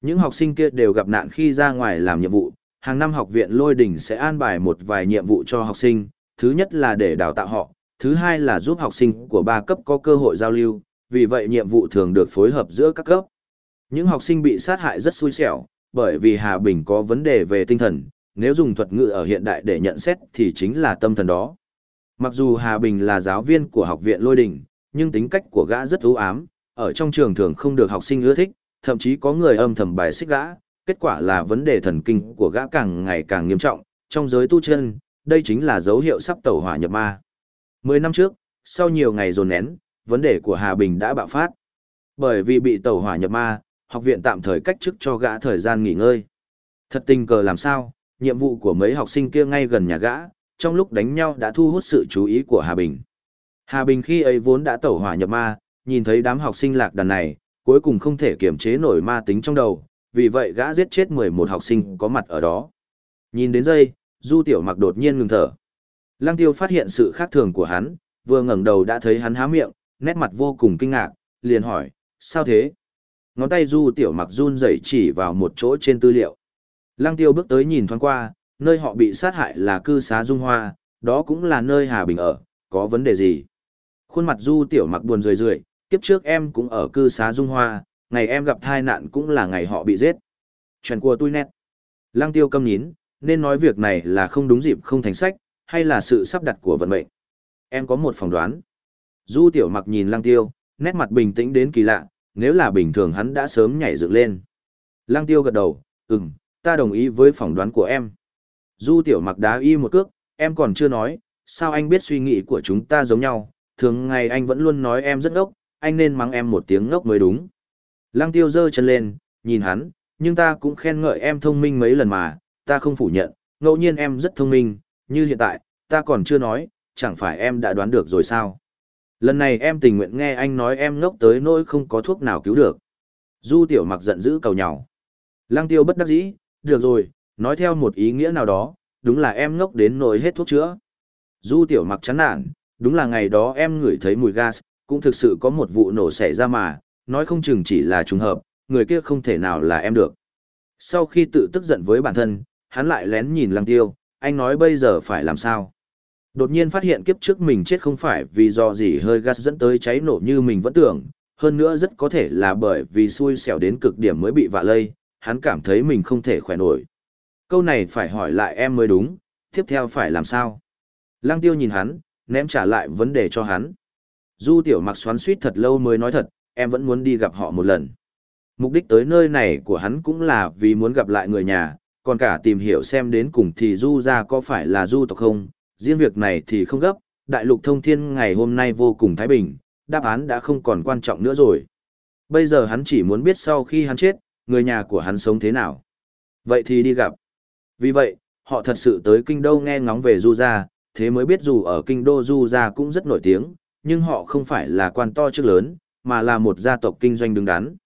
Những học sinh kia đều gặp nạn khi ra ngoài làm nhiệm vụ, hàng năm học viện lôi Đình sẽ an bài một vài nhiệm vụ cho học sinh, thứ nhất là để đào tạo họ, thứ hai là giúp học sinh của ba cấp có cơ hội giao lưu, vì vậy nhiệm vụ thường được phối hợp giữa các cấp. Những học sinh bị sát hại rất xui xẻo, bởi vì Hà Bình có vấn đề về tinh thần, nếu dùng thuật ngữ ở hiện đại để nhận xét thì chính là tâm thần đó. Mặc dù Hà Bình là giáo viên của học viện Lôi Đình, nhưng tính cách của gã rất ưu ám, ở trong trường thường không được học sinh ưa thích, thậm chí có người âm thầm bài xích gã, kết quả là vấn đề thần kinh của gã càng ngày càng nghiêm trọng, trong giới tu chân, đây chính là dấu hiệu sắp tẩu hỏa nhập ma. Mười năm trước, sau nhiều ngày dồn nén, vấn đề của Hà Bình đã bạo phát. Bởi vì bị tẩu hỏa nhập ma, học viện tạm thời cách chức cho gã thời gian nghỉ ngơi. Thật tình cờ làm sao, nhiệm vụ của mấy học sinh kia ngay gần nhà gã, trong lúc đánh nhau đã thu hút sự chú ý của Hà Bình. Hà Bình khi ấy vốn đã tẩu hỏa nhập ma, nhìn thấy đám học sinh lạc đàn này, cuối cùng không thể kiềm chế nổi ma tính trong đầu, vì vậy gã giết chết 11 học sinh có mặt ở đó. Nhìn đến đây, Du Tiểu Mặc đột nhiên ngừng thở. Lăng Tiêu phát hiện sự khác thường của hắn, vừa ngẩng đầu đã thấy hắn há miệng, nét mặt vô cùng kinh ngạc, liền hỏi, sao thế? Ngón tay Du Tiểu Mặc run rẩy chỉ vào một chỗ trên tư liệu. Lăng Tiêu bước tới nhìn thoáng qua, nơi họ bị sát hại là cư xá Dung Hoa, đó cũng là nơi Hà Bình ở, có vấn đề gì? Khuôn mặt Du Tiểu Mặc buồn rười rượi, kiếp trước em cũng ở cư xá Dung Hoa, ngày em gặp tai nạn cũng là ngày họ bị giết. Chuyện của tôi nét. Lăng Tiêu câm nhín, nên nói việc này là không đúng dịp không thành sách, hay là sự sắp đặt của vận mệnh. Em có một phỏng đoán. Du Tiểu Mặc nhìn Lăng Tiêu, nét mặt bình tĩnh đến kỳ lạ, nếu là bình thường hắn đã sớm nhảy dựng lên. Lăng Tiêu gật đầu, ừm, ta đồng ý với phỏng đoán của em. Du Tiểu Mặc đá y một cước, em còn chưa nói, sao anh biết suy nghĩ của chúng ta giống nhau, thường ngày anh vẫn luôn nói em rất ngốc, anh nên mắng em một tiếng ngốc mới đúng. Lăng Tiêu giơ chân lên, nhìn hắn, nhưng ta cũng khen ngợi em thông minh mấy lần mà, ta không phủ nhận, ngẫu nhiên em rất thông minh, như hiện tại, ta còn chưa nói, chẳng phải em đã đoán được rồi sao? Lần này em tình nguyện nghe anh nói em ngốc tới nỗi không có thuốc nào cứu được. Du tiểu mặc giận dữ cầu nhau. Lăng tiêu bất đắc dĩ, được rồi, nói theo một ý nghĩa nào đó, đúng là em ngốc đến nỗi hết thuốc chữa. Du tiểu mặc chán nản, đúng là ngày đó em ngửi thấy mùi gas, cũng thực sự có một vụ nổ xảy ra mà, nói không chừng chỉ là trùng hợp, người kia không thể nào là em được. Sau khi tự tức giận với bản thân, hắn lại lén nhìn lăng tiêu, anh nói bây giờ phải làm sao? Đột nhiên phát hiện kiếp trước mình chết không phải vì do gì hơi gas dẫn tới cháy nổ như mình vẫn tưởng, hơn nữa rất có thể là bởi vì xui xẻo đến cực điểm mới bị vạ lây, hắn cảm thấy mình không thể khỏe nổi. Câu này phải hỏi lại em mới đúng, tiếp theo phải làm sao? Lăng tiêu nhìn hắn, ném trả lại vấn đề cho hắn. Du tiểu mặc xoắn suýt thật lâu mới nói thật, em vẫn muốn đi gặp họ một lần. Mục đích tới nơi này của hắn cũng là vì muốn gặp lại người nhà, còn cả tìm hiểu xem đến cùng thì Du ra có phải là Du tộc không, riêng việc này thì không gấp, đại lục thông thiên ngày hôm nay vô cùng thái bình, đáp án đã không còn quan trọng nữa rồi. Bây giờ hắn chỉ muốn biết sau khi hắn chết, người nhà của hắn sống thế nào. Vậy thì đi gặp. Vì vậy, họ thật sự tới kinh đô nghe ngóng về Du gia, thế mới biết dù ở kinh đô Du gia cũng rất nổi tiếng, nhưng họ không phải là quan to chức lớn, mà là một gia tộc kinh doanh đứng đắn.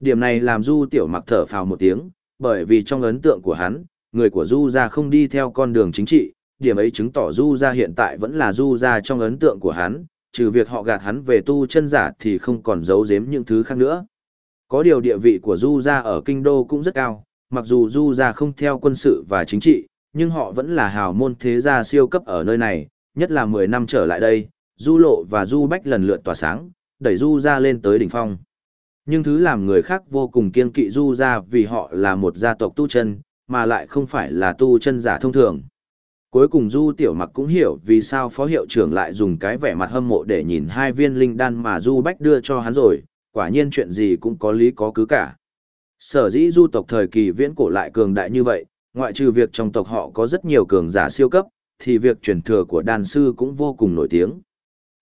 Điểm này làm Du tiểu mặc thở phào một tiếng, bởi vì trong ấn tượng của hắn, người của Du gia không đi theo con đường chính trị, điểm ấy chứng tỏ Du gia hiện tại vẫn là Du gia trong ấn tượng của hắn, trừ việc họ gạt hắn về tu chân giả thì không còn giấu giếm những thứ khác nữa. Có điều địa vị của Du gia ở kinh đô cũng rất cao, mặc dù Du gia không theo quân sự và chính trị, nhưng họ vẫn là hào môn thế gia siêu cấp ở nơi này, nhất là 10 năm trở lại đây, Du Lộ và Du Bách lần lượt tỏa sáng, đẩy Du gia lên tới đỉnh phong. Nhưng thứ làm người khác vô cùng kiên kỵ Du gia vì họ là một gia tộc tu chân, mà lại không phải là tu chân giả thông thường. Cuối cùng Du Tiểu Mặc cũng hiểu vì sao phó hiệu trưởng lại dùng cái vẻ mặt hâm mộ để nhìn hai viên linh đan mà Du Bách đưa cho hắn rồi, quả nhiên chuyện gì cũng có lý có cứ cả. Sở dĩ Du tộc thời kỳ viễn cổ lại cường đại như vậy, ngoại trừ việc trong tộc họ có rất nhiều cường giả siêu cấp, thì việc truyền thừa của đàn sư cũng vô cùng nổi tiếng.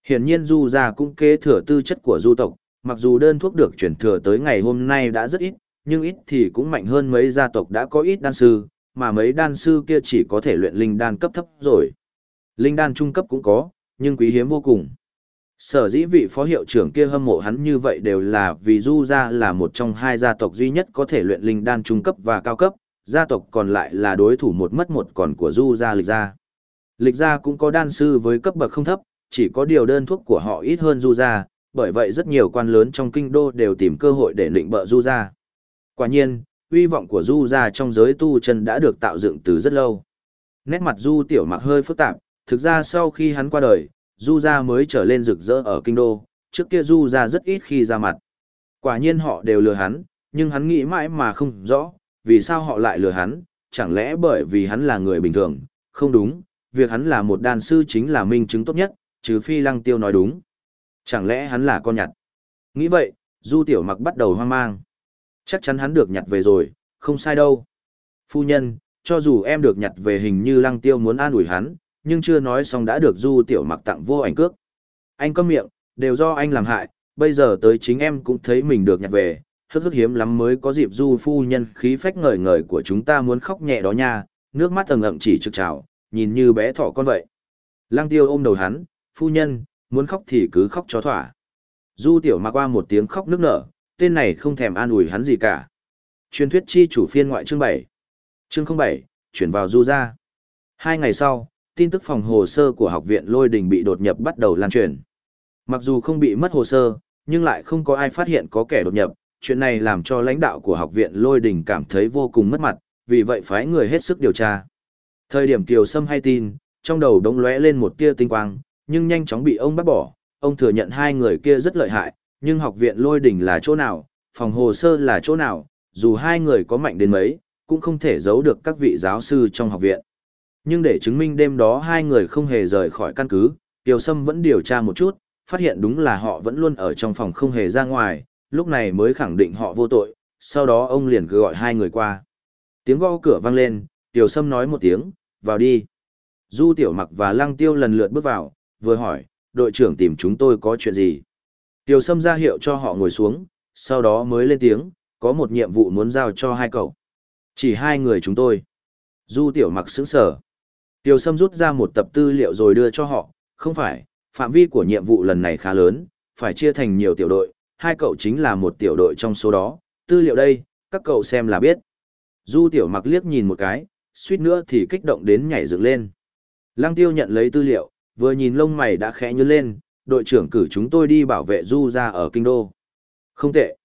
Hiển nhiên Du gia cũng kế thừa tư chất của Du tộc, mặc dù đơn thuốc được truyền thừa tới ngày hôm nay đã rất ít, nhưng ít thì cũng mạnh hơn mấy gia tộc đã có ít đan sư, mà mấy đan sư kia chỉ có thể luyện linh đan cấp thấp rồi. Linh đan trung cấp cũng có, nhưng quý hiếm vô cùng. Sở dĩ vị phó hiệu trưởng kia hâm mộ hắn như vậy đều là vì Du gia là một trong hai gia tộc duy nhất có thể luyện linh đan trung cấp và cao cấp, gia tộc còn lại là đối thủ một mất một còn của Du gia lịch gia. Lịch gia cũng có đan sư với cấp bậc không thấp, chỉ có điều đơn thuốc của họ ít hơn Du gia, bởi vậy rất nhiều quan lớn trong kinh đô đều tìm cơ hội để lệnh bợ Du gia. Quả nhiên, uy vọng của Du gia trong giới tu chân đã được tạo dựng từ rất lâu. Nét mặt Du Tiểu Mặc hơi phức tạp, thực ra sau khi hắn qua đời, Du gia mới trở lên rực rỡ ở kinh đô, trước kia Du gia rất ít khi ra mặt. Quả nhiên họ đều lừa hắn, nhưng hắn nghĩ mãi mà không rõ, vì sao họ lại lừa hắn, chẳng lẽ bởi vì hắn là người bình thường, không đúng, việc hắn là một đàn sư chính là minh chứng tốt nhất, trừ phi lăng tiêu nói đúng. Chẳng lẽ hắn là con nhặt? Nghĩ vậy, Du Tiểu Mặc bắt đầu hoang mang. Chắc chắn hắn được nhặt về rồi, không sai đâu. Phu nhân, cho dù em được nhặt về hình như lăng tiêu muốn an ủi hắn, nhưng chưa nói xong đã được Du Tiểu Mặc tặng vô ảnh cước. Anh câm miệng, đều do anh làm hại, bây giờ tới chính em cũng thấy mình được nhặt về, hức hức hiếm lắm mới có dịp Du phu nhân khí phách ngời ngời của chúng ta muốn khóc nhẹ đó nha, nước mắt tầng ậm chỉ trực trào, nhìn như bé thỏ con vậy. Lăng tiêu ôm đầu hắn, phu nhân, muốn khóc thì cứ khóc cho thỏa. Du tiểu mặc qua một tiếng khóc nức nở, tên này không thèm an ủi hắn gì cả. Truyền thuyết chi chủ phiên ngoại chương 7. Chương 07, chuyển vào du ra. Hai ngày sau, tin tức phòng hồ sơ của học viện lôi đình bị đột nhập bắt đầu lan truyền. Mặc dù không bị mất hồ sơ, nhưng lại không có ai phát hiện có kẻ đột nhập, chuyện này làm cho lãnh đạo của học viện lôi đình cảm thấy vô cùng mất mặt, vì vậy phái người hết sức điều tra. Thời điểm Kiều Sâm hay tin, trong đầu đống lóe lên một tia tinh quang, nhưng nhanh chóng bị ông bắt bỏ, ông thừa nhận hai người kia rất lợi hại, nhưng học viện lôi đỉnh là chỗ nào, phòng hồ sơ là chỗ nào, dù hai người có mạnh đến mấy, cũng không thể giấu được các vị giáo sư trong học viện. Nhưng để chứng minh đêm đó hai người không hề rời khỏi căn cứ, Tiêu Sâm vẫn điều tra một chút, phát hiện đúng là họ vẫn luôn ở trong phòng không hề ra ngoài, lúc này mới khẳng định họ vô tội, sau đó ông liền cứ gọi hai người qua. Tiếng gõ cửa vang lên, Tiêu Sâm nói một tiếng, vào đi. Du Tiểu Mặc và Lăng Tiêu lần lượt bước vào, vừa hỏi, đội trưởng tìm chúng tôi có chuyện gì? Tiểu Sâm ra hiệu cho họ ngồi xuống, sau đó mới lên tiếng, có một nhiệm vụ muốn giao cho hai cậu. Chỉ hai người chúng tôi. Du Tiểu Mặc sững sờ. Tiểu Sâm rút ra một tập tư liệu rồi đưa cho họ, không phải, phạm vi của nhiệm vụ lần này khá lớn, phải chia thành nhiều tiểu đội, hai cậu chính là một tiểu đội trong số đó, tư liệu đây, các cậu xem là biết. Du Tiểu Mặc liếc nhìn một cái, suýt nữa thì kích động đến nhảy dựng lên. Lăng Tiêu nhận lấy tư liệu, vừa nhìn lông mày đã khẽ nhướng lên, đội trưởng cử chúng tôi đi bảo vệ Du ra ở kinh đô. Không tệ.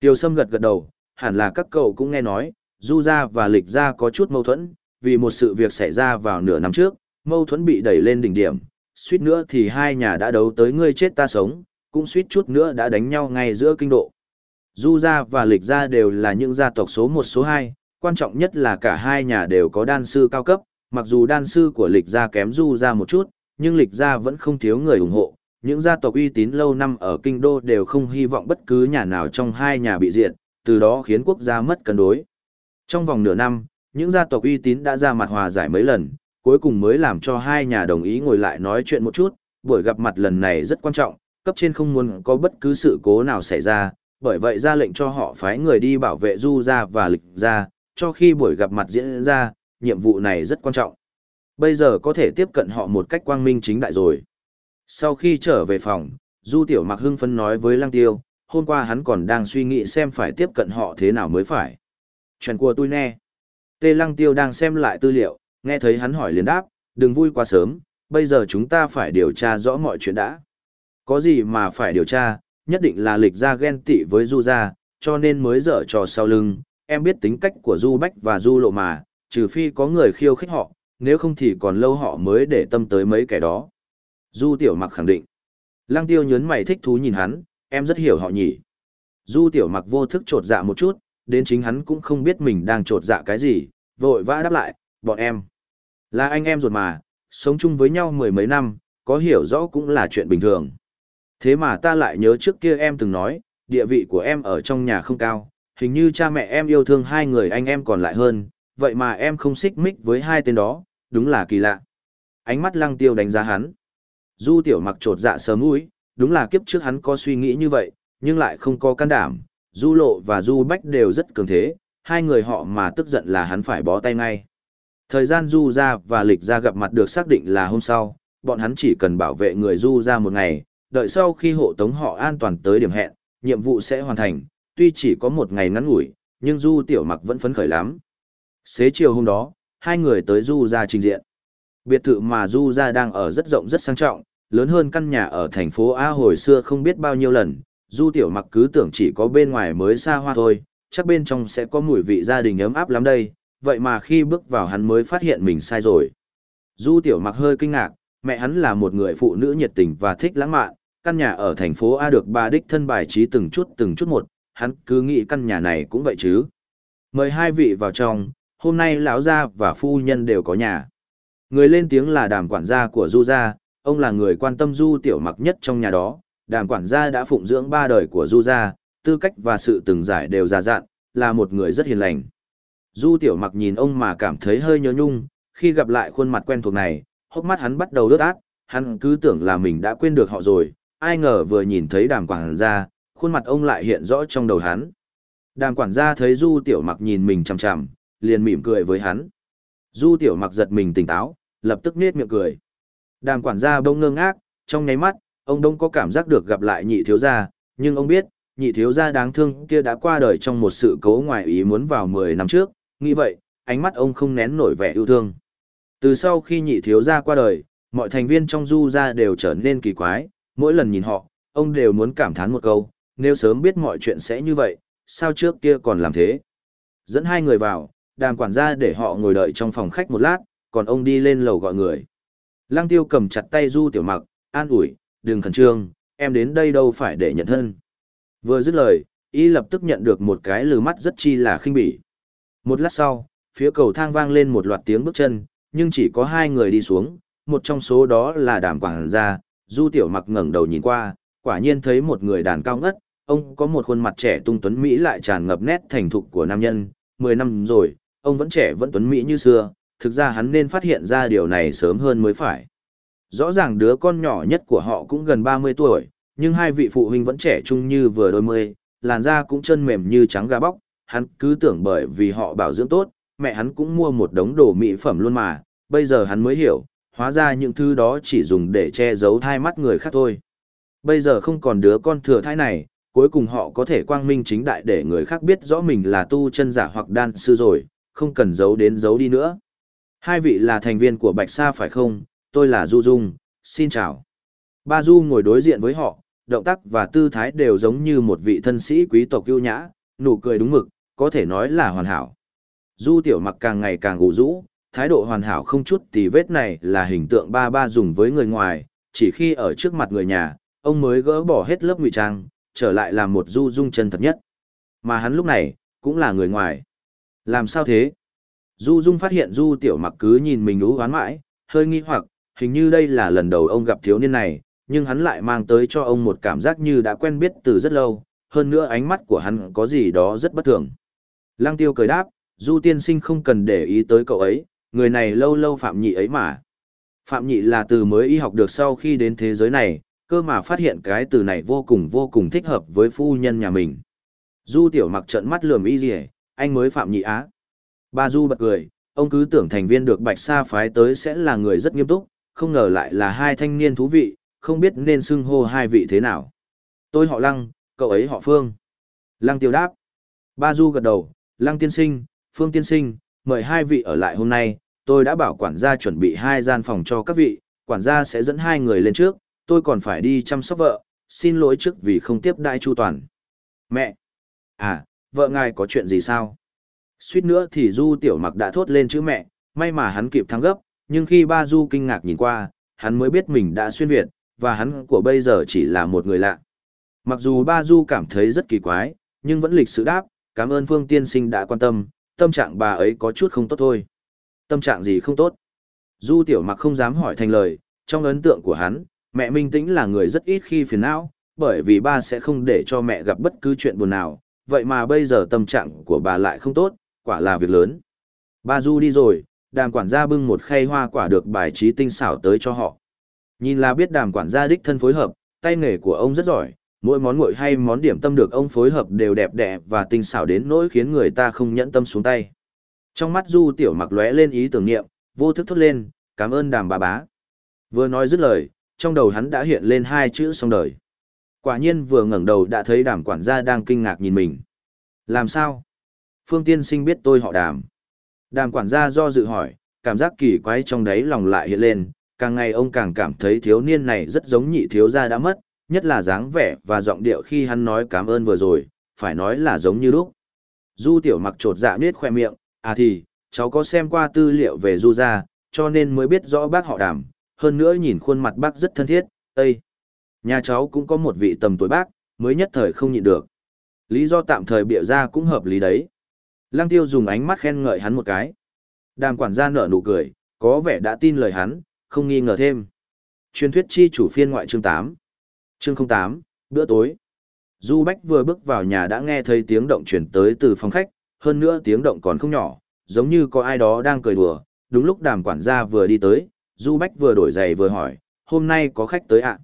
Tiêu Sâm gật gật đầu, hẳn là các cậu cũng nghe nói, Du ra và Lịch ra có chút mâu thuẫn, vì một sự việc xảy ra vào nửa năm trước, mâu thuẫn bị đẩy lên đỉnh điểm, suýt nữa thì hai nhà đã đấu tới ngươi chết ta sống, cũng suýt chút nữa đã đánh nhau ngay giữa kinh độ. Du gia và Lịch gia đều là những gia tộc số 1 số 2, quan trọng nhất là cả hai nhà đều có đan sư cao cấp, mặc dù đan sư của lịch gia kém du gia một chút, nhưng lịch gia vẫn không thiếu người ủng hộ. Những gia tộc uy tín lâu năm ở kinh đô đều không hy vọng bất cứ nhà nào trong hai nhà bị diệt, từ đó khiến quốc gia mất cân đối. Trong vòng nửa năm, những gia tộc uy tín đã ra mặt hòa giải mấy lần, cuối cùng mới làm cho hai nhà đồng ý ngồi lại nói chuyện một chút, buổi gặp mặt lần này rất quan trọng, cấp trên không muốn có bất cứ sự cố nào xảy ra, bởi vậy ra lệnh cho họ phái người đi bảo vệ du gia và lịch gia, cho khi buổi gặp mặt diễn ra, nhiệm vụ này rất quan trọng. Bây giờ có thể tiếp cận họ một cách quang minh chính đại rồi. Sau khi trở về phòng, Du Tiểu Mặc hưng phấn nói với Lăng Tiêu, hôm qua hắn còn đang suy nghĩ xem phải tiếp cận họ thế nào mới phải. Chuyện của tôi nghe. Tê Lăng Tiêu đang xem lại tư liệu, nghe thấy hắn hỏi liền đáp, đừng vui quá sớm, bây giờ chúng ta phải điều tra rõ mọi chuyện đã. Có gì mà phải điều tra, nhất định là lịch ra ghen tị với Du gia, cho nên mới dở trò sau lưng, em biết tính cách của Du Bách và Du Lộ mà, trừ phi có người khiêu khích họ, nếu không thì còn lâu họ mới để tâm tới mấy kẻ đó. Du Tiểu Mặc khẳng định. Lăng Tiêu nhớn mày thích thú nhìn hắn, em rất hiểu họ nhỉ. Du Tiểu Mặc vô thức trột dạ một chút, đến chính hắn cũng không biết mình đang trột dạ cái gì, vội vã đáp lại, bọn em. Là anh em ruột mà, sống chung với nhau mười mấy năm, có hiểu rõ cũng là chuyện bình thường. Thế mà ta lại nhớ trước kia em từng nói, địa vị của em ở trong nhà không cao, hình như cha mẹ em yêu thương hai người anh em còn lại hơn, vậy mà em không xích mích với hai tên đó, đúng là kỳ lạ. Ánh mắt lăng tiêu đánh giá hắn. Du tiểu mặc trột dạ sớm mũi, đúng là kiếp trước hắn có suy nghĩ như vậy, nhưng lại không có can đảm. Du lộ và du bách đều rất cường thế, hai người họ mà tức giận là hắn phải bó tay ngay. Thời gian du ra và lịch ra gặp mặt được xác định là hôm sau, bọn hắn chỉ cần bảo vệ người du ra một ngày, đợi sau khi hộ tống họ an toàn tới điểm hẹn, nhiệm vụ sẽ hoàn thành, tuy chỉ có một ngày ngắn ngủi, nhưng Du Tiểu Mặc vẫn phấn khởi lắm. Xế chiều hôm đó, hai người tới Du ra trình diện. Biệt thự mà Du ra đang ở rất rộng rất sang trọng, lớn hơn căn nhà ở thành phố A hồi xưa không biết bao nhiêu lần. Du Tiểu Mặc cứ tưởng chỉ có bên ngoài mới xa hoa thôi, chắc bên trong sẽ có mùi vị gia đình ấm áp lắm đây, vậy mà khi bước vào hắn mới phát hiện mình sai rồi. Du tiểu mặc hơi kinh ngạc, mẹ hắn là một người phụ nữ nhiệt tình và thích lãng mạn, căn nhà ở thành phố A được bà đích thân bài trí từng chút từng chút một, hắn cứ nghĩ căn nhà này cũng vậy chứ. Mời hai vị vào trong, hôm nay lão gia và phu nhân đều có nhà. Người lên tiếng là đàm quản gia của Du gia, ông là người quan tâm Du tiểu mặc nhất trong nhà đó, đàm quản gia đã phụng dưỡng ba đời của Du gia, tư cách và sự từng giải đều già dặn, là một người rất hiền lành. Du tiểu mặc nhìn ông mà cảm thấy hơi nhớ nhung, khi gặp lại khuôn mặt quen thuộc này, hốc mắt hắn bắt đầu ướt át, hắn cứ tưởng là mình đã quên được họ rồi, ai ngờ vừa nhìn thấy đàm quản gia, khuôn mặt ông lại hiện rõ trong đầu hắn. Đàm quản gia thấy Du tiểu mặc nhìn mình chằm chằm, liền mỉm cười với hắn. Du tiểu mặc giật mình tỉnh táo, lập tức nết miệng cười. Đàm quản gia bông ngơ ngác, trong nháy mắt, ông đông có cảm giác được gặp lại nhị thiếu gia, nhưng ông biết, nhị thiếu gia đáng thương kia đã qua đời trong một sự cố ngoài ý muốn vào 10 năm trước, nghĩ vậy, ánh mắt ông không nén nổi vẻ yêu thương. Từ sau khi nhị thiếu gia qua đời, mọi thành viên trong du gia đều trở nên kỳ quái, mỗi lần nhìn họ, ông đều muốn cảm thán một câu, nếu sớm biết mọi chuyện sẽ như vậy, sao trước kia còn làm thế. Dẫn hai người vào, đàm quản gia để họ ngồi đợi trong phòng khách một lát, còn ông đi lên lầu gọi người. Lăng tiêu cầm chặt tay du tiểu mặc, an ủi, đừng khẩn trương, em đến đây đâu phải để nhận thân. Vừa dứt lời, y lập tức nhận được một cái lừ mắt rất chi là khinh bỉ. Một lát sau, phía cầu thang vang lên một loạt tiếng bước chân, nhưng chỉ có hai người đi xuống, một trong số đó là đàm quảng gia, du tiểu mặc ngẩng đầu nhìn qua, quả nhiên thấy một người đàn cao ngất, ông có một khuôn mặt trẻ tung tuấn Mỹ lại tràn ngập nét thành thục của nam nhân, mười năm rồi, ông vẫn trẻ vẫn tuấn Mỹ như xưa, thực ra hắn nên phát hiện ra điều này sớm hơn mới phải. Rõ ràng đứa con nhỏ nhất của họ cũng gần 30 tuổi, nhưng hai vị phụ huynh vẫn trẻ trung như vừa đôi mươi, làn da cũng chân mềm như trắng gà bóc, hắn cứ tưởng bởi vì họ bảo dưỡng tốt, mẹ hắn cũng mua một đống đồ mỹ phẩm luôn mà, bây giờ hắn mới hiểu, hóa ra những thứ đó chỉ dùng để che giấu thai mắt người khác thôi. Bây giờ không còn đứa con thừa thai này, cuối cùng họ có thể quang minh chính đại để người khác biết rõ mình là tu chân giả hoặc đan sư rồi, không cần giấu đến giấu đi nữa. Hai vị là thành viên của Bạch Sa phải không? Tôi là Du Dung, xin chào. Ba Du ngồi đối diện với họ, động tác và tư thái đều giống như một vị thân sĩ quý tộc ưu nhã, nụ cười đúng mực, có thể nói là hoàn hảo. Du tiểu mặc càng ngày càng gù rũ, thái độ hoàn hảo không chút tì vết này là hình tượng ba ba dùng với người ngoài, chỉ khi ở trước mặt người nhà, ông mới gỡ bỏ hết lớp ngụy trang, trở lại làm một du dung chân thật nhất. Mà hắn lúc này, cũng là người ngoài. Làm sao thế? Du dung phát hiện du tiểu mặc cứ nhìn mình ú hoán mãi, hơi nghi hoặc, hình như đây là lần đầu ông gặp thiếu niên này, nhưng hắn lại mang tới cho ông một cảm giác như đã quen biết từ rất lâu, hơn nữa ánh mắt của hắn có gì đó rất bất thường. Lăng tiêu cười đáp, du tiên sinh không cần để ý tới cậu ấy, người này lâu lâu phạm nhị ấy mà. Phạm nhị là từ mới y học được sau khi đến thế giới này, cơ mà phát hiện cái từ này vô cùng vô cùng thích hợp với phu nhân nhà mình. Du tiểu mặc trận mắt lườm y gì anh mới phạm nhị á. Ba Du bật cười, ông cứ tưởng thành viên được bạch sa phái tới sẽ là người rất nghiêm túc, không ngờ lại là hai thanh niên thú vị, không biết nên xưng hô hai vị thế nào. Tôi họ Lăng, cậu ấy họ Phương. Lăng tiêu đáp. Ba Du gật đầu, Lăng tiên sinh, Phương tiên sinh, mời hai vị ở lại hôm nay, tôi đã bảo quản gia chuẩn bị hai gian phòng cho các vị, quản gia sẽ dẫn hai người lên trước, tôi còn phải đi chăm sóc vợ, xin lỗi trước vì không tiếp đại chu toàn. Mẹ! À, vợ ngài có chuyện gì sao? Suýt nữa thì Du Tiểu Mặc đã thốt lên chữ mẹ, may mà hắn kịp thắng gấp, nhưng khi ba Du kinh ngạc nhìn qua, hắn mới biết mình đã xuyên Việt, và hắn của bây giờ chỉ là một người lạ. Mặc dù ba Du cảm thấy rất kỳ quái, nhưng vẫn lịch sự đáp, cảm ơn Phương Tiên Sinh đã quan tâm, tâm trạng bà ấy có chút không tốt thôi. Tâm trạng gì không tốt? Du Tiểu Mặc không dám hỏi thành lời, trong ấn tượng của hắn, mẹ Minh Tĩnh là người rất ít khi phiền não, bởi vì ba sẽ không để cho mẹ gặp bất cứ chuyện buồn nào, vậy mà bây giờ tâm trạng của bà lại không tốt, quả là việc lớn. Ba Du đi rồi, đàm quản gia bưng một khay hoa quả được bài trí tinh xảo tới cho họ. Nhìn là biết đàm quản gia đích thân phối hợp, tay nghề của ông rất giỏi, mỗi món nguội hay món điểm tâm được ông phối hợp đều đẹp đẽ và tinh xảo đến nỗi khiến người ta không nhẫn tâm xuống tay. Trong mắt Du Tiểu Mặc lóe lên ý tưởng niệm, vô thức thốt lên, cảm ơn đàm bà bá. Vừa nói dứt lời, trong đầu hắn đã hiện lên hai chữ xong đời. Quả nhiên vừa ngẩng đầu đã thấy đàm quản gia đang kinh ngạc nhìn mình. Làm sao? Phương tiên sinh biết tôi họ đàm. Đàm quản gia do dự hỏi, cảm giác kỳ quái trong đáy lòng lại hiện lên, càng ngày ông càng cảm thấy thiếu niên này rất giống nhị thiếu gia đã mất, nhất là dáng vẻ và giọng điệu khi hắn nói cảm ơn vừa rồi, phải nói là giống như lúc. Du tiểu mặc trột dạ biết khoe miệng, à thì, cháu có xem qua tư liệu về Du gia, cho nên mới biết rõ bác họ đàm, hơn nữa nhìn khuôn mặt bác rất thân thiết, Ây! Nhà cháu cũng có một vị tầm tuổi bác, mới nhất thời không nhịn được. Lý do tạm thời bịa ra cũng hợp lý đấy. Lăng tiêu dùng ánh mắt khen ngợi hắn một cái. Đàm quản gia nở nụ cười, có vẻ đã tin lời hắn, không nghi ngờ thêm. Truyền thuyết chi chủ phiên ngoại chương 8. Chương 08, bữa tối. Du Bách vừa bước vào nhà đã nghe thấy tiếng động chuyển tới từ phòng khách, hơn nữa tiếng động còn không nhỏ, giống như có ai đó đang cười đùa. Đúng lúc đàm quản gia vừa đi tới, Du Bách vừa đổi giày vừa hỏi, hôm nay có khách tới ạ?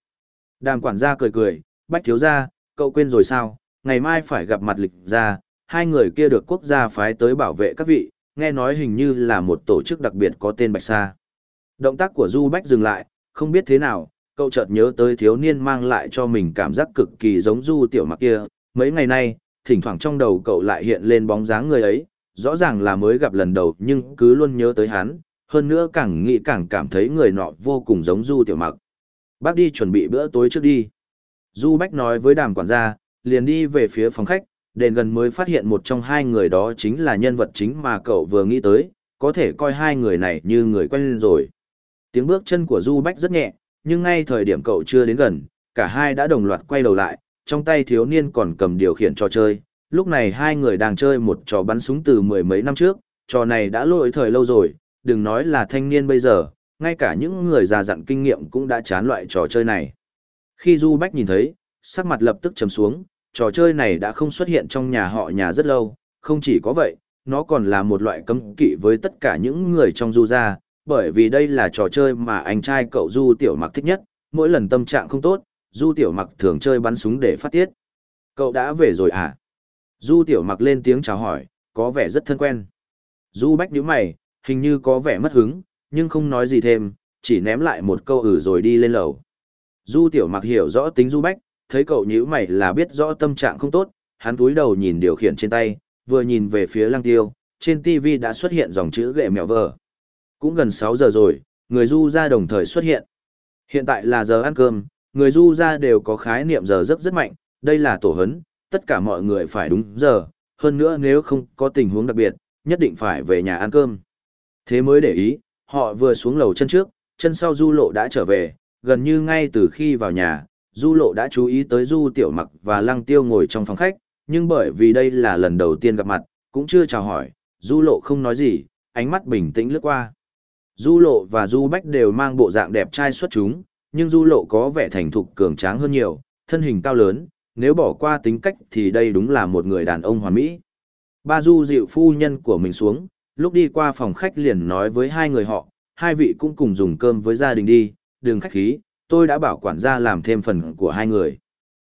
Đàm quản gia cười cười, Bách thiếu gia, cậu quên rồi sao, ngày mai phải gặp mặt lịch gia, hai người kia được quốc gia phái tới bảo vệ các vị, nghe nói hình như là một tổ chức đặc biệt có tên Bạch Sa. Động tác của Du Bách dừng lại, không biết thế nào, cậu chợt nhớ tới thiếu niên mang lại cho mình cảm giác cực kỳ giống Du Tiểu Mặc kia, mấy ngày nay, thỉnh thoảng trong đầu cậu lại hiện lên bóng dáng người ấy, rõ ràng là mới gặp lần đầu nhưng cứ luôn nhớ tới hắn, hơn nữa càng nghĩ càng cảm thấy người nọ vô cùng giống Du Tiểu Mặc. Bác đi chuẩn bị bữa tối trước đi. Du Bách nói với đàm quản gia, liền đi về phía phòng khách, đền gần mới phát hiện một trong hai người đó chính là nhân vật chính mà cậu vừa nghĩ tới, có thể coi hai người này như người quen lên rồi. Tiếng bước chân của Du Bách rất nhẹ, nhưng ngay thời điểm cậu chưa đến gần, cả hai đã đồng loạt quay đầu lại, trong tay thiếu niên còn cầm điều khiển trò chơi. Lúc này hai người đang chơi một trò bắn súng từ mười mấy năm trước, trò này đã lỗi thời lâu rồi, đừng nói là thanh niên bây giờ, ngay cả những người già dặn kinh nghiệm cũng đã chán loại trò chơi này. Khi Du Bách nhìn thấy, sắc mặt lập tức trầm xuống, trò chơi này đã không xuất hiện trong nhà họ nhà rất lâu, không chỉ có vậy, nó còn là một loại cấm kỵ với tất cả những người trong Du gia, bởi vì đây là trò chơi mà anh trai cậu Du Tiểu Mặc thích nhất, mỗi lần tâm trạng không tốt, Du Tiểu Mặc thường chơi bắn súng để phát tiết. Cậu đã về rồi à? Du Tiểu Mặc lên tiếng chào hỏi, có vẻ rất thân quen. Du Bách nhíu mày, hình như có vẻ mất hứng, nhưng không nói gì thêm, chỉ ném lại một câu ử rồi đi lên lầu. Du Tiểu Mặc hiểu rõ tính Du Bách, thấy cậu nhữ mày là biết rõ tâm trạng không tốt, hắn túi đầu nhìn điều khiển trên tay, vừa nhìn về phía Lăng Tiêu, trên TV đã xuất hiện dòng chữ ghệ mèo vờ. Cũng gần 6 giờ rồi, người du ra đồng thời xuất hiện. Hiện tại là giờ ăn cơm, người du ra đều có khái niệm giờ giấc rất mạnh, đây là tổ hấn, tất cả mọi người phải đúng giờ, hơn nữa nếu không có tình huống đặc biệt, nhất định phải về nhà ăn cơm. Thế mới để ý, họ vừa xuống lầu chân trước, chân sau du lộ đã trở về, gần như ngay từ khi vào nhà, du lộ đã chú ý tới du tiểu mặc và lăng tiêu ngồi trong phòng khách, nhưng bởi vì đây là lần đầu tiên gặp mặt, cũng chưa chào hỏi, du lộ không nói gì, ánh mắt bình tĩnh lướt qua. Du lộ và du bách đều mang bộ dạng đẹp trai xuất chúng, nhưng du lộ có vẻ thành thục cường tráng hơn nhiều, thân hình cao lớn, nếu bỏ qua tính cách thì đây đúng là một người đàn ông hoàn mỹ. Ba du dịu phu nhân của mình xuống, lúc đi qua phòng khách liền nói với hai người họ, hai vị cũng cùng dùng cơm với gia đình đi, đừng khách khí, tôi đã bảo quản gia làm thêm phần của hai người.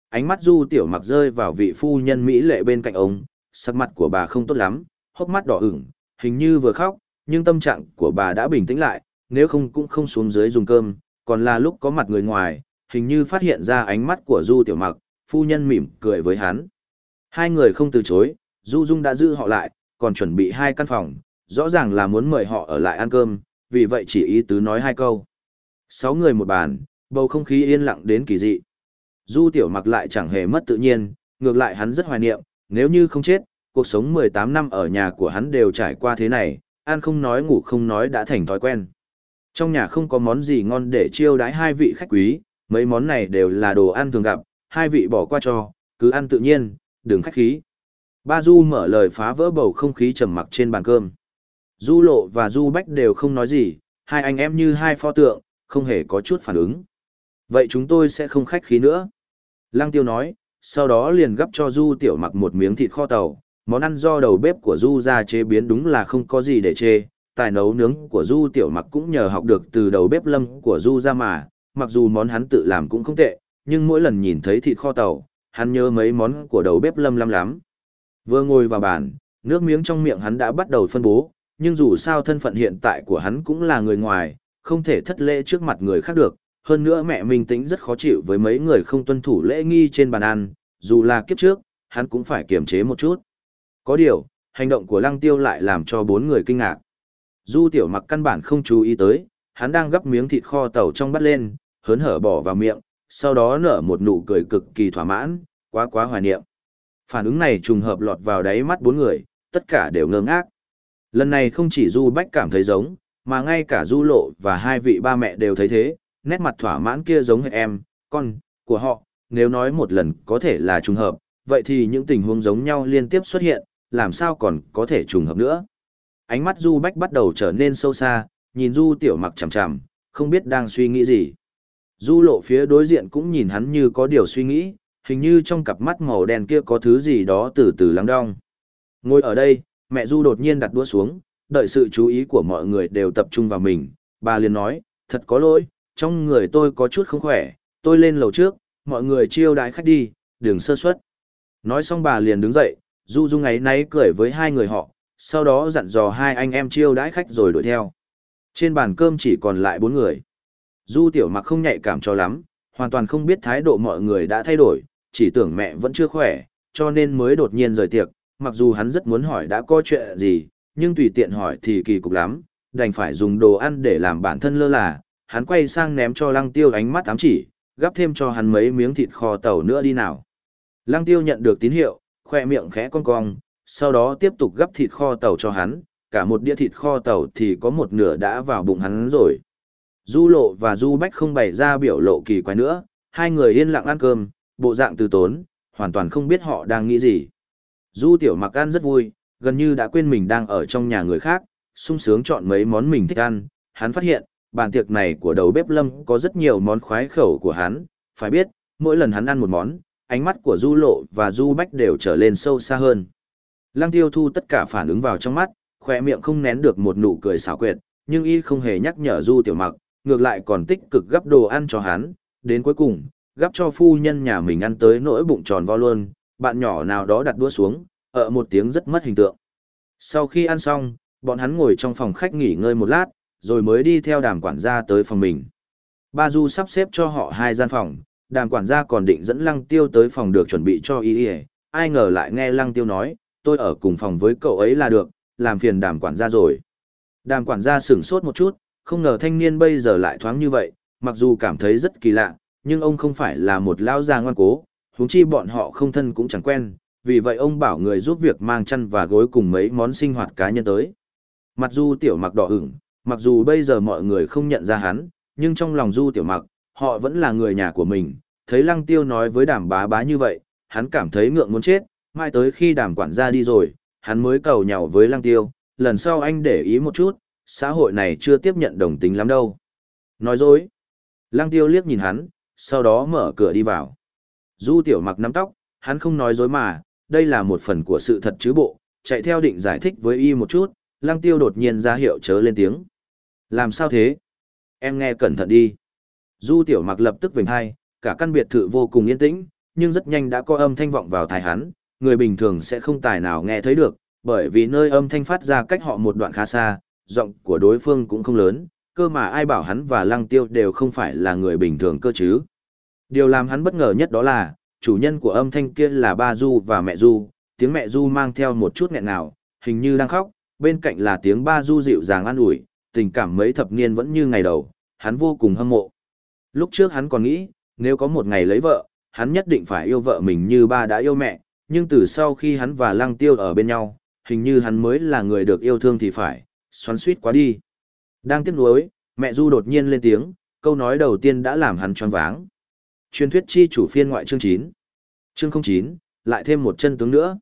Ánh mắt du tiểu mặc rơi vào vị phu nhân Mỹ lệ bên cạnh ông, sắc mặt của bà không tốt lắm, hốc mắt đỏ ửng, hình như vừa khóc, nhưng tâm trạng của bà đã bình tĩnh lại, nếu không cũng không xuống dưới dùng cơm, còn là lúc có mặt người ngoài, hình như phát hiện ra ánh mắt của du tiểu mặc, phu nhân mỉm cười với hắn. Hai người không từ chối, du dung đã giữ họ lại, còn chuẩn bị hai căn phòng, rõ ràng là muốn mời họ ở lại ăn cơm, vì vậy chỉ ý tứ nói hai câu. Sáu người một bàn, bầu không khí yên lặng đến kỳ dị. Du tiểu mặc lại chẳng hề mất tự nhiên, ngược lại hắn rất hoài niệm, nếu như không chết, cuộc sống 18 năm ở nhà của hắn đều trải qua thế này, ăn không nói ngủ không nói đã thành thói quen. Trong nhà không có món gì ngon để chiêu đãi hai vị khách quý, mấy món này đều là đồ ăn thường gặp, hai vị bỏ qua cho, cứ ăn tự nhiên, đừng khách khí. Ba Du mở lời phá vỡ bầu không khí trầm mặc trên bàn cơm. Du Lộ và Du Bách đều không nói gì, hai anh em như hai pho tượng, không hề có chút phản ứng. Vậy chúng tôi sẽ không khách khí nữa. Lăng Tiêu nói, sau đó liền gấp cho Du Tiểu mặc một miếng thịt kho tàu, món ăn do đầu bếp của Du ra chế biến đúng là không có gì để chê, tài nấu nướng của Du Tiểu mặc cũng nhờ học được từ đầu bếp lâm của Du ra mà, mặc dù món hắn tự làm cũng không tệ, nhưng mỗi lần nhìn thấy thịt kho tàu, hắn nhớ mấy món của đầu bếp lâm lắm lắm. Vừa ngồi vào bàn, nước miếng trong miệng hắn đã bắt đầu phân bố, nhưng dù sao thân phận hiện tại của hắn cũng là người ngoài, không thể thất lễ trước mặt người khác được. Hơn nữa mẹ mình tính rất khó chịu với mấy người không tuân thủ lễ nghi trên bàn ăn, dù là kiếp trước, hắn cũng phải kiềm chế một chút. Có điều, hành động của lăng tiêu lại làm cho bốn người kinh ngạc. Du tiểu mặc căn bản không chú ý tới, hắn đang gấp miếng thịt kho tàu trong bắt lên, hớn hở bỏ vào miệng, sau đó nở một nụ cười cực kỳ thỏa mãn, quá quá hoài niệm. Phản ứng này trùng hợp lọt vào đáy mắt bốn người, tất cả đều ngơ ngác. Lần này không chỉ Du Bách cảm thấy giống, mà ngay cả Du Lộ và hai vị ba mẹ đều thấy thế, nét mặt thỏa mãn kia giống hệt em, con, của họ, nếu nói một lần có thể là trùng hợp, vậy thì những tình huống giống nhau liên tiếp xuất hiện, làm sao còn có thể trùng hợp nữa. Ánh mắt Du Bách bắt đầu trở nên sâu xa, nhìn Du Tiểu Mặc chằm chằm, không biết đang suy nghĩ gì. Du Lộ phía đối diện cũng nhìn hắn như có điều suy nghĩ, hình như trong cặp mắt màu đen kia có thứ gì đó từ từ lắng đong. Ngồi ở đây, mẹ Du đột nhiên đặt đũa xuống, đợi sự chú ý của mọi người đều tập trung vào mình, bà liền nói, thật có lỗi, trong người tôi có chút không khỏe, tôi lên lầu trước, mọi người chiêu đãi khách đi, đừng sơ suất. Nói xong bà liền đứng dậy, Du Du ngày náy cười với hai người họ, sau đó dặn dò hai anh em chiêu đãi khách rồi đuổi theo. Trên bàn cơm chỉ còn lại bốn người. Du tiểu mặc không nhạy cảm cho lắm, hoàn toàn không biết thái độ mọi người đã thay đổi, chỉ tưởng mẹ vẫn chưa khỏe, cho nên mới đột nhiên rời tiệc, mặc dù hắn rất muốn hỏi đã có chuyện gì, nhưng tùy tiện hỏi thì kỳ cục lắm, đành phải dùng đồ ăn để làm bản thân lơ là, hắn quay sang ném cho lăng tiêu ánh mắt ám chỉ, gắp thêm cho hắn mấy miếng thịt kho tàu nữa đi nào. Lăng tiêu nhận được tín hiệu, khoe miệng khẽ cong cong, sau đó tiếp tục gắp thịt kho tàu cho hắn, cả một đĩa thịt kho tàu thì có một nửa đã vào bụng hắn rồi. Du lộ và du bách không bày ra biểu lộ kỳ quái nữa, hai người yên lặng ăn cơm, bộ dạng từ tốn, hoàn toàn không biết họ đang nghĩ gì. Du tiểu mặc ăn rất vui, gần như đã quên mình đang ở trong nhà người khác, sung sướng chọn mấy món mình thích ăn, hắn phát hiện, bàn tiệc này của đầu bếp lâm có rất nhiều món khoái khẩu của hắn, phải biết, mỗi lần hắn ăn một món, ánh mắt của du lộ và du bách đều trở lên sâu xa hơn. Lăng tiêu thu tất cả phản ứng vào trong mắt, khoe miệng không nén được một nụ cười xảo quyệt, nhưng y không hề nhắc nhở du tiểu mặc, ngược lại còn tích cực gấp đồ ăn cho hắn, đến cuối cùng, gấp cho phu nhân nhà mình ăn tới nỗi bụng tròn vo luôn, bạn nhỏ nào đó đặt đũa xuống, ở một tiếng rất mất hình tượng. Sau khi ăn xong, bọn hắn ngồi trong phòng khách nghỉ ngơi một lát, rồi mới đi theo đàm quản gia tới phòng mình. Ba Du sắp xếp cho họ hai gian phòng, đàm quản gia còn định dẫn Lăng Tiêu tới phòng được chuẩn bị cho y y, ai ngờ lại nghe Lăng Tiêu nói, tôi ở cùng phòng với cậu ấy là được, làm phiền đàm quản gia rồi. Đàm quản gia sửng sốt một chút, không ngờ thanh niên bây giờ lại thoáng như vậy, mặc dù cảm thấy rất kỳ lạ, nhưng ông không phải là một lao già ngoan cố, huống chi bọn họ không thân cũng chẳng quen, vì vậy ông bảo người giúp việc mang chăn và gối cùng mấy món sinh hoạt cá nhân tới. Mặc dù tiểu mặc đỏ ửng, mặc dù bây giờ mọi người không nhận ra hắn, nhưng trong lòng du tiểu mặc, họ vẫn là người nhà của mình, thấy lăng tiêu nói với đàm bá bá như vậy, hắn cảm thấy ngượng muốn chết, mai tới khi đàm quản gia đi rồi, hắn mới cầu nhau với lăng tiêu, lần sau anh để ý một chút, xã hội này chưa tiếp nhận đồng tính lắm đâu. Nói dối. Lăng tiêu liếc nhìn hắn, sau đó mở cửa đi vào. Du tiểu mặc nắm tóc, hắn không nói dối mà, đây là một phần của sự thật chứ bộ, chạy theo định giải thích với y một chút, lăng tiêu đột nhiên ra hiệu chớ lên tiếng. Làm sao thế? Em nghe cẩn thận đi. Du tiểu mặc lập tức vểnh hai, cả căn biệt thự vô cùng yên tĩnh, nhưng rất nhanh đã có âm thanh vọng vào tai hắn, người bình thường sẽ không tài nào nghe thấy được, bởi vì nơi âm thanh phát ra cách họ một đoạn khá xa, giọng của đối phương cũng không lớn, cơ mà ai bảo hắn và lăng tiêu đều không phải là người bình thường cơ chứ. Điều làm hắn bất ngờ nhất đó là, chủ nhân của âm thanh kia là ba Du và mẹ Du, tiếng mẹ Du mang theo một chút nghẹn ngào, hình như đang khóc, bên cạnh là tiếng ba Du dịu dàng an ủi, tình cảm mấy thập niên vẫn như ngày đầu, hắn vô cùng hâm mộ. Lúc trước hắn còn nghĩ, nếu có một ngày lấy vợ, hắn nhất định phải yêu vợ mình như ba đã yêu mẹ, nhưng từ sau khi hắn và Lăng Tiêu ở bên nhau, hình như hắn mới là người được yêu thương thì phải, xoắn suýt quá đi. Đang tiếp nối, mẹ Du đột nhiên lên tiếng, câu nói đầu tiên đã làm hắn choáng váng. Truyền thuyết chi chủ phiên ngoại chương 9. Chương 09, lại thêm một chân tướng nữa.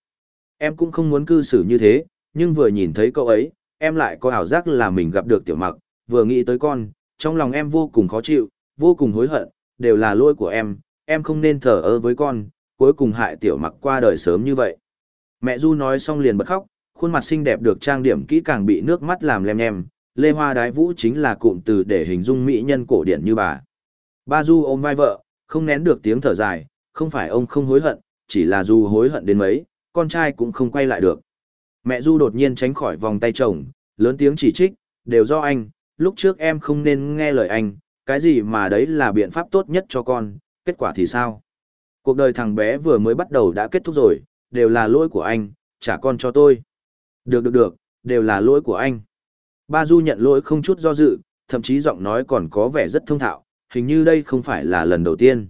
Em cũng không muốn cư xử như thế, nhưng vừa nhìn thấy cậu ấy, em lại có ảo giác là mình gặp được tiểu mặc, vừa nghĩ tới con, trong lòng em vô cùng khó chịu, vô cùng hối hận, đều là lỗi của em, em không nên thờ ơ với con, cuối cùng hại tiểu mặc qua đời sớm như vậy. Mẹ Du nói xong liền bật khóc, khuôn mặt xinh đẹp được trang điểm kỹ càng bị nước mắt làm lem nhem, Lê Hoa Đái Vũ chính là cụm từ để hình dung mỹ nhân cổ điển như bà. Ba Du ôm vai vợ, không nén được tiếng thở dài, không phải ông không hối hận, chỉ là dù hối hận đến mấy, con trai cũng không quay lại được. Mẹ Du đột nhiên tránh khỏi vòng tay chồng, lớn tiếng chỉ trích, đều do anh, lúc trước em không nên nghe lời anh, cái gì mà đấy là biện pháp tốt nhất cho con, kết quả thì sao? Cuộc đời thằng bé vừa mới bắt đầu đã kết thúc rồi, đều là lỗi của anh, trả con cho tôi. Được được được, đều là lỗi của anh. Ba Du nhận lỗi không chút do dự, thậm chí giọng nói còn có vẻ rất thông thạo, hình như đây không phải là lần đầu tiên.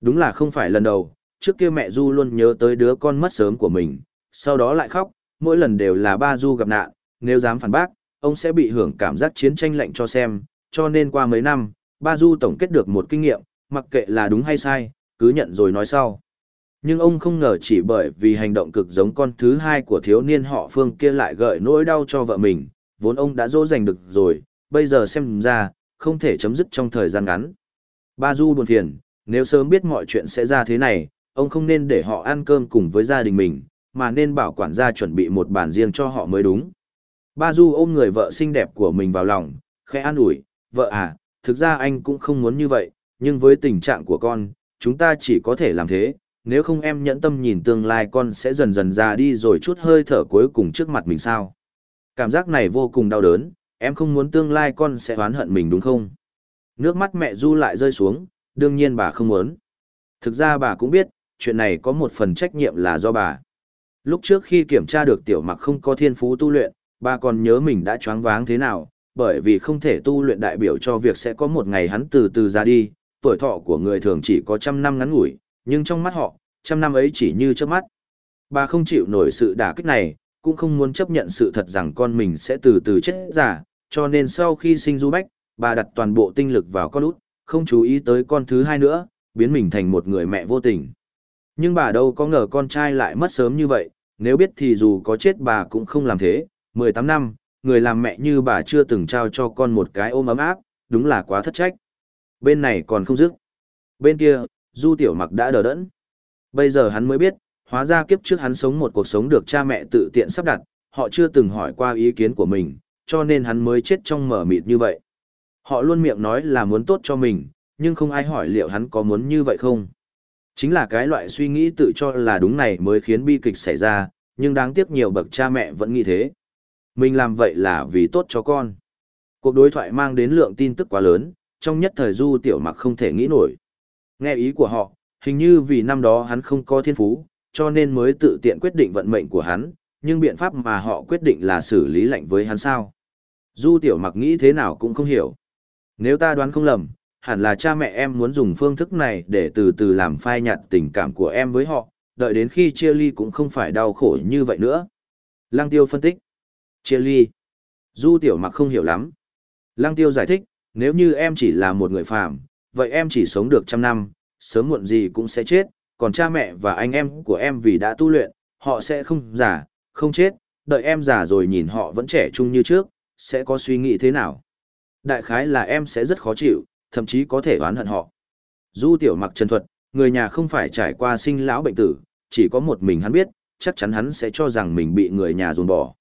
Đúng là không phải lần đầu, trước kia mẹ Du luôn nhớ tới đứa con mất sớm của mình, sau đó lại khóc, mỗi lần đều là ba du gặp nạn, nếu dám phản bác, ông sẽ bị hưởng cảm giác chiến tranh lạnh cho xem, cho nên qua mấy năm, ba du tổng kết được một kinh nghiệm, mặc kệ là đúng hay sai, cứ nhận rồi nói sau. Nhưng ông không ngờ chỉ bởi vì hành động cực giống con thứ hai của thiếu niên họ Phương kia lại gợi nỗi đau cho vợ mình, vốn ông đã dỗ dành được rồi, bây giờ xem ra, không thể chấm dứt trong thời gian ngắn. Ba Du buồn phiền, nếu sớm biết mọi chuyện sẽ ra thế này, ông không nên để họ ăn cơm cùng với gia đình mình, mà nên bảo quản gia chuẩn bị một bàn riêng cho họ mới đúng. Ba Du ôm người vợ xinh đẹp của mình vào lòng, khẽ an ủi, vợ à, thực ra anh cũng không muốn như vậy, nhưng với tình trạng của con, chúng ta chỉ có thể làm thế, nếu không em nhẫn tâm nhìn tương lai con sẽ dần dần già đi rồi chút hơi thở cuối cùng trước mặt mình sao. Cảm giác này vô cùng đau đớn, em không muốn tương lai con sẽ oán hận mình đúng không? Nước mắt mẹ Du lại rơi xuống, đương nhiên bà không muốn. Thực ra bà cũng biết, chuyện này có một phần trách nhiệm là do bà. Lúc trước khi kiểm tra được tiểu mặc không có thiên phú tu luyện, bà còn nhớ mình đã choáng váng thế nào, bởi vì không thể tu luyện đại biểu cho việc sẽ có một ngày hắn từ từ ra đi, tuổi thọ của người thường chỉ có trăm năm ngắn ngủi, nhưng trong mắt họ, trăm năm ấy chỉ như trước mắt. Bà không chịu nổi sự đả kích này, cũng không muốn chấp nhận sự thật rằng con mình sẽ từ từ chết giả, cho nên sau khi sinh Du Bách, bà đặt toàn bộ tinh lực vào con út, không chú ý tới con thứ hai nữa, biến mình thành một người mẹ vô tình. Nhưng bà đâu có ngờ con trai lại mất sớm như vậy, nếu biết thì dù có chết bà cũng không làm thế, 18 năm, người làm mẹ như bà chưa từng trao cho con một cái ôm ấm áp, đúng là quá thất trách. Bên này còn không dứt. Bên kia, Du Tiểu Mặc đã đờ đẫn. Bây giờ hắn mới biết, hóa ra kiếp trước hắn sống một cuộc sống được cha mẹ tự tiện sắp đặt, họ chưa từng hỏi qua ý kiến của mình, cho nên hắn mới chết trong mở mịt như vậy. Họ luôn miệng nói là muốn tốt cho mình, nhưng không ai hỏi liệu hắn có muốn như vậy không. Chính là cái loại suy nghĩ tự cho là đúng này mới khiến bi kịch xảy ra, nhưng đáng tiếc nhiều bậc cha mẹ vẫn nghĩ thế. Mình làm vậy là vì tốt cho con. Cuộc đối thoại mang đến lượng tin tức quá lớn, trong nhất thời du tiểu mặc không thể nghĩ nổi. Nghe ý của họ, hình như vì năm đó hắn không có thiên phú, cho nên mới tự tiện quyết định vận mệnh của hắn, nhưng biện pháp mà họ quyết định là xử lý lạnh với hắn sao. Du tiểu mặc nghĩ thế nào cũng không hiểu. Nếu ta đoán không lầm, hẳn là cha mẹ em muốn dùng phương thức này để từ từ làm phai nhạt tình cảm của em với họ, đợi đến khi chia ly cũng không phải đau khổ như vậy nữa. Lăng tiêu phân tích. Chia ly. Du tiểu mặc không hiểu lắm. Lăng tiêu giải thích, nếu như em chỉ là một người phàm, vậy em chỉ sống được trăm năm, sớm muộn gì cũng sẽ chết, còn cha mẹ và anh em của em vì đã tu luyện, họ sẽ không già, không chết, đợi em già rồi nhìn họ vẫn trẻ trung như trước, sẽ có suy nghĩ thế nào. Đại khái là em sẽ rất khó chịu, thậm chí có thể oán hận họ. Du tiểu mặc chân thuật, người nhà không phải trải qua sinh lão bệnh tử, chỉ có một mình hắn biết, chắc chắn hắn sẽ cho rằng mình bị người nhà dồn bỏ.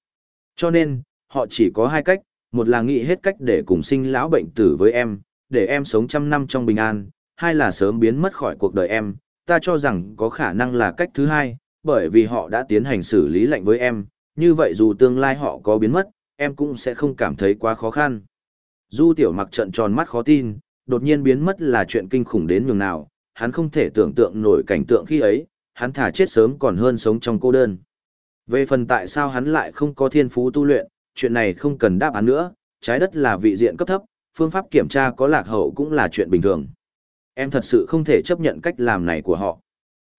Cho nên, họ chỉ có hai cách, một là nghĩ hết cách để cùng sinh lão bệnh tử với em, để em sống trăm năm trong bình an, hai là sớm biến mất khỏi cuộc đời em, ta cho rằng có khả năng là cách thứ hai, bởi vì họ đã tiến hành xử lý lệnh với em, như vậy dù tương lai họ có biến mất, em cũng sẽ không cảm thấy quá khó khăn. Du tiểu mặc trận tròn mắt khó tin, đột nhiên biến mất là chuyện kinh khủng đến nhường nào, hắn không thể tưởng tượng nổi cảnh tượng khi ấy, hắn thả chết sớm còn hơn sống trong cô đơn. Về phần tại sao hắn lại không có thiên phú tu luyện, chuyện này không cần đáp án nữa, trái đất là vị diện cấp thấp, phương pháp kiểm tra có lạc hậu cũng là chuyện bình thường. Em thật sự không thể chấp nhận cách làm này của họ.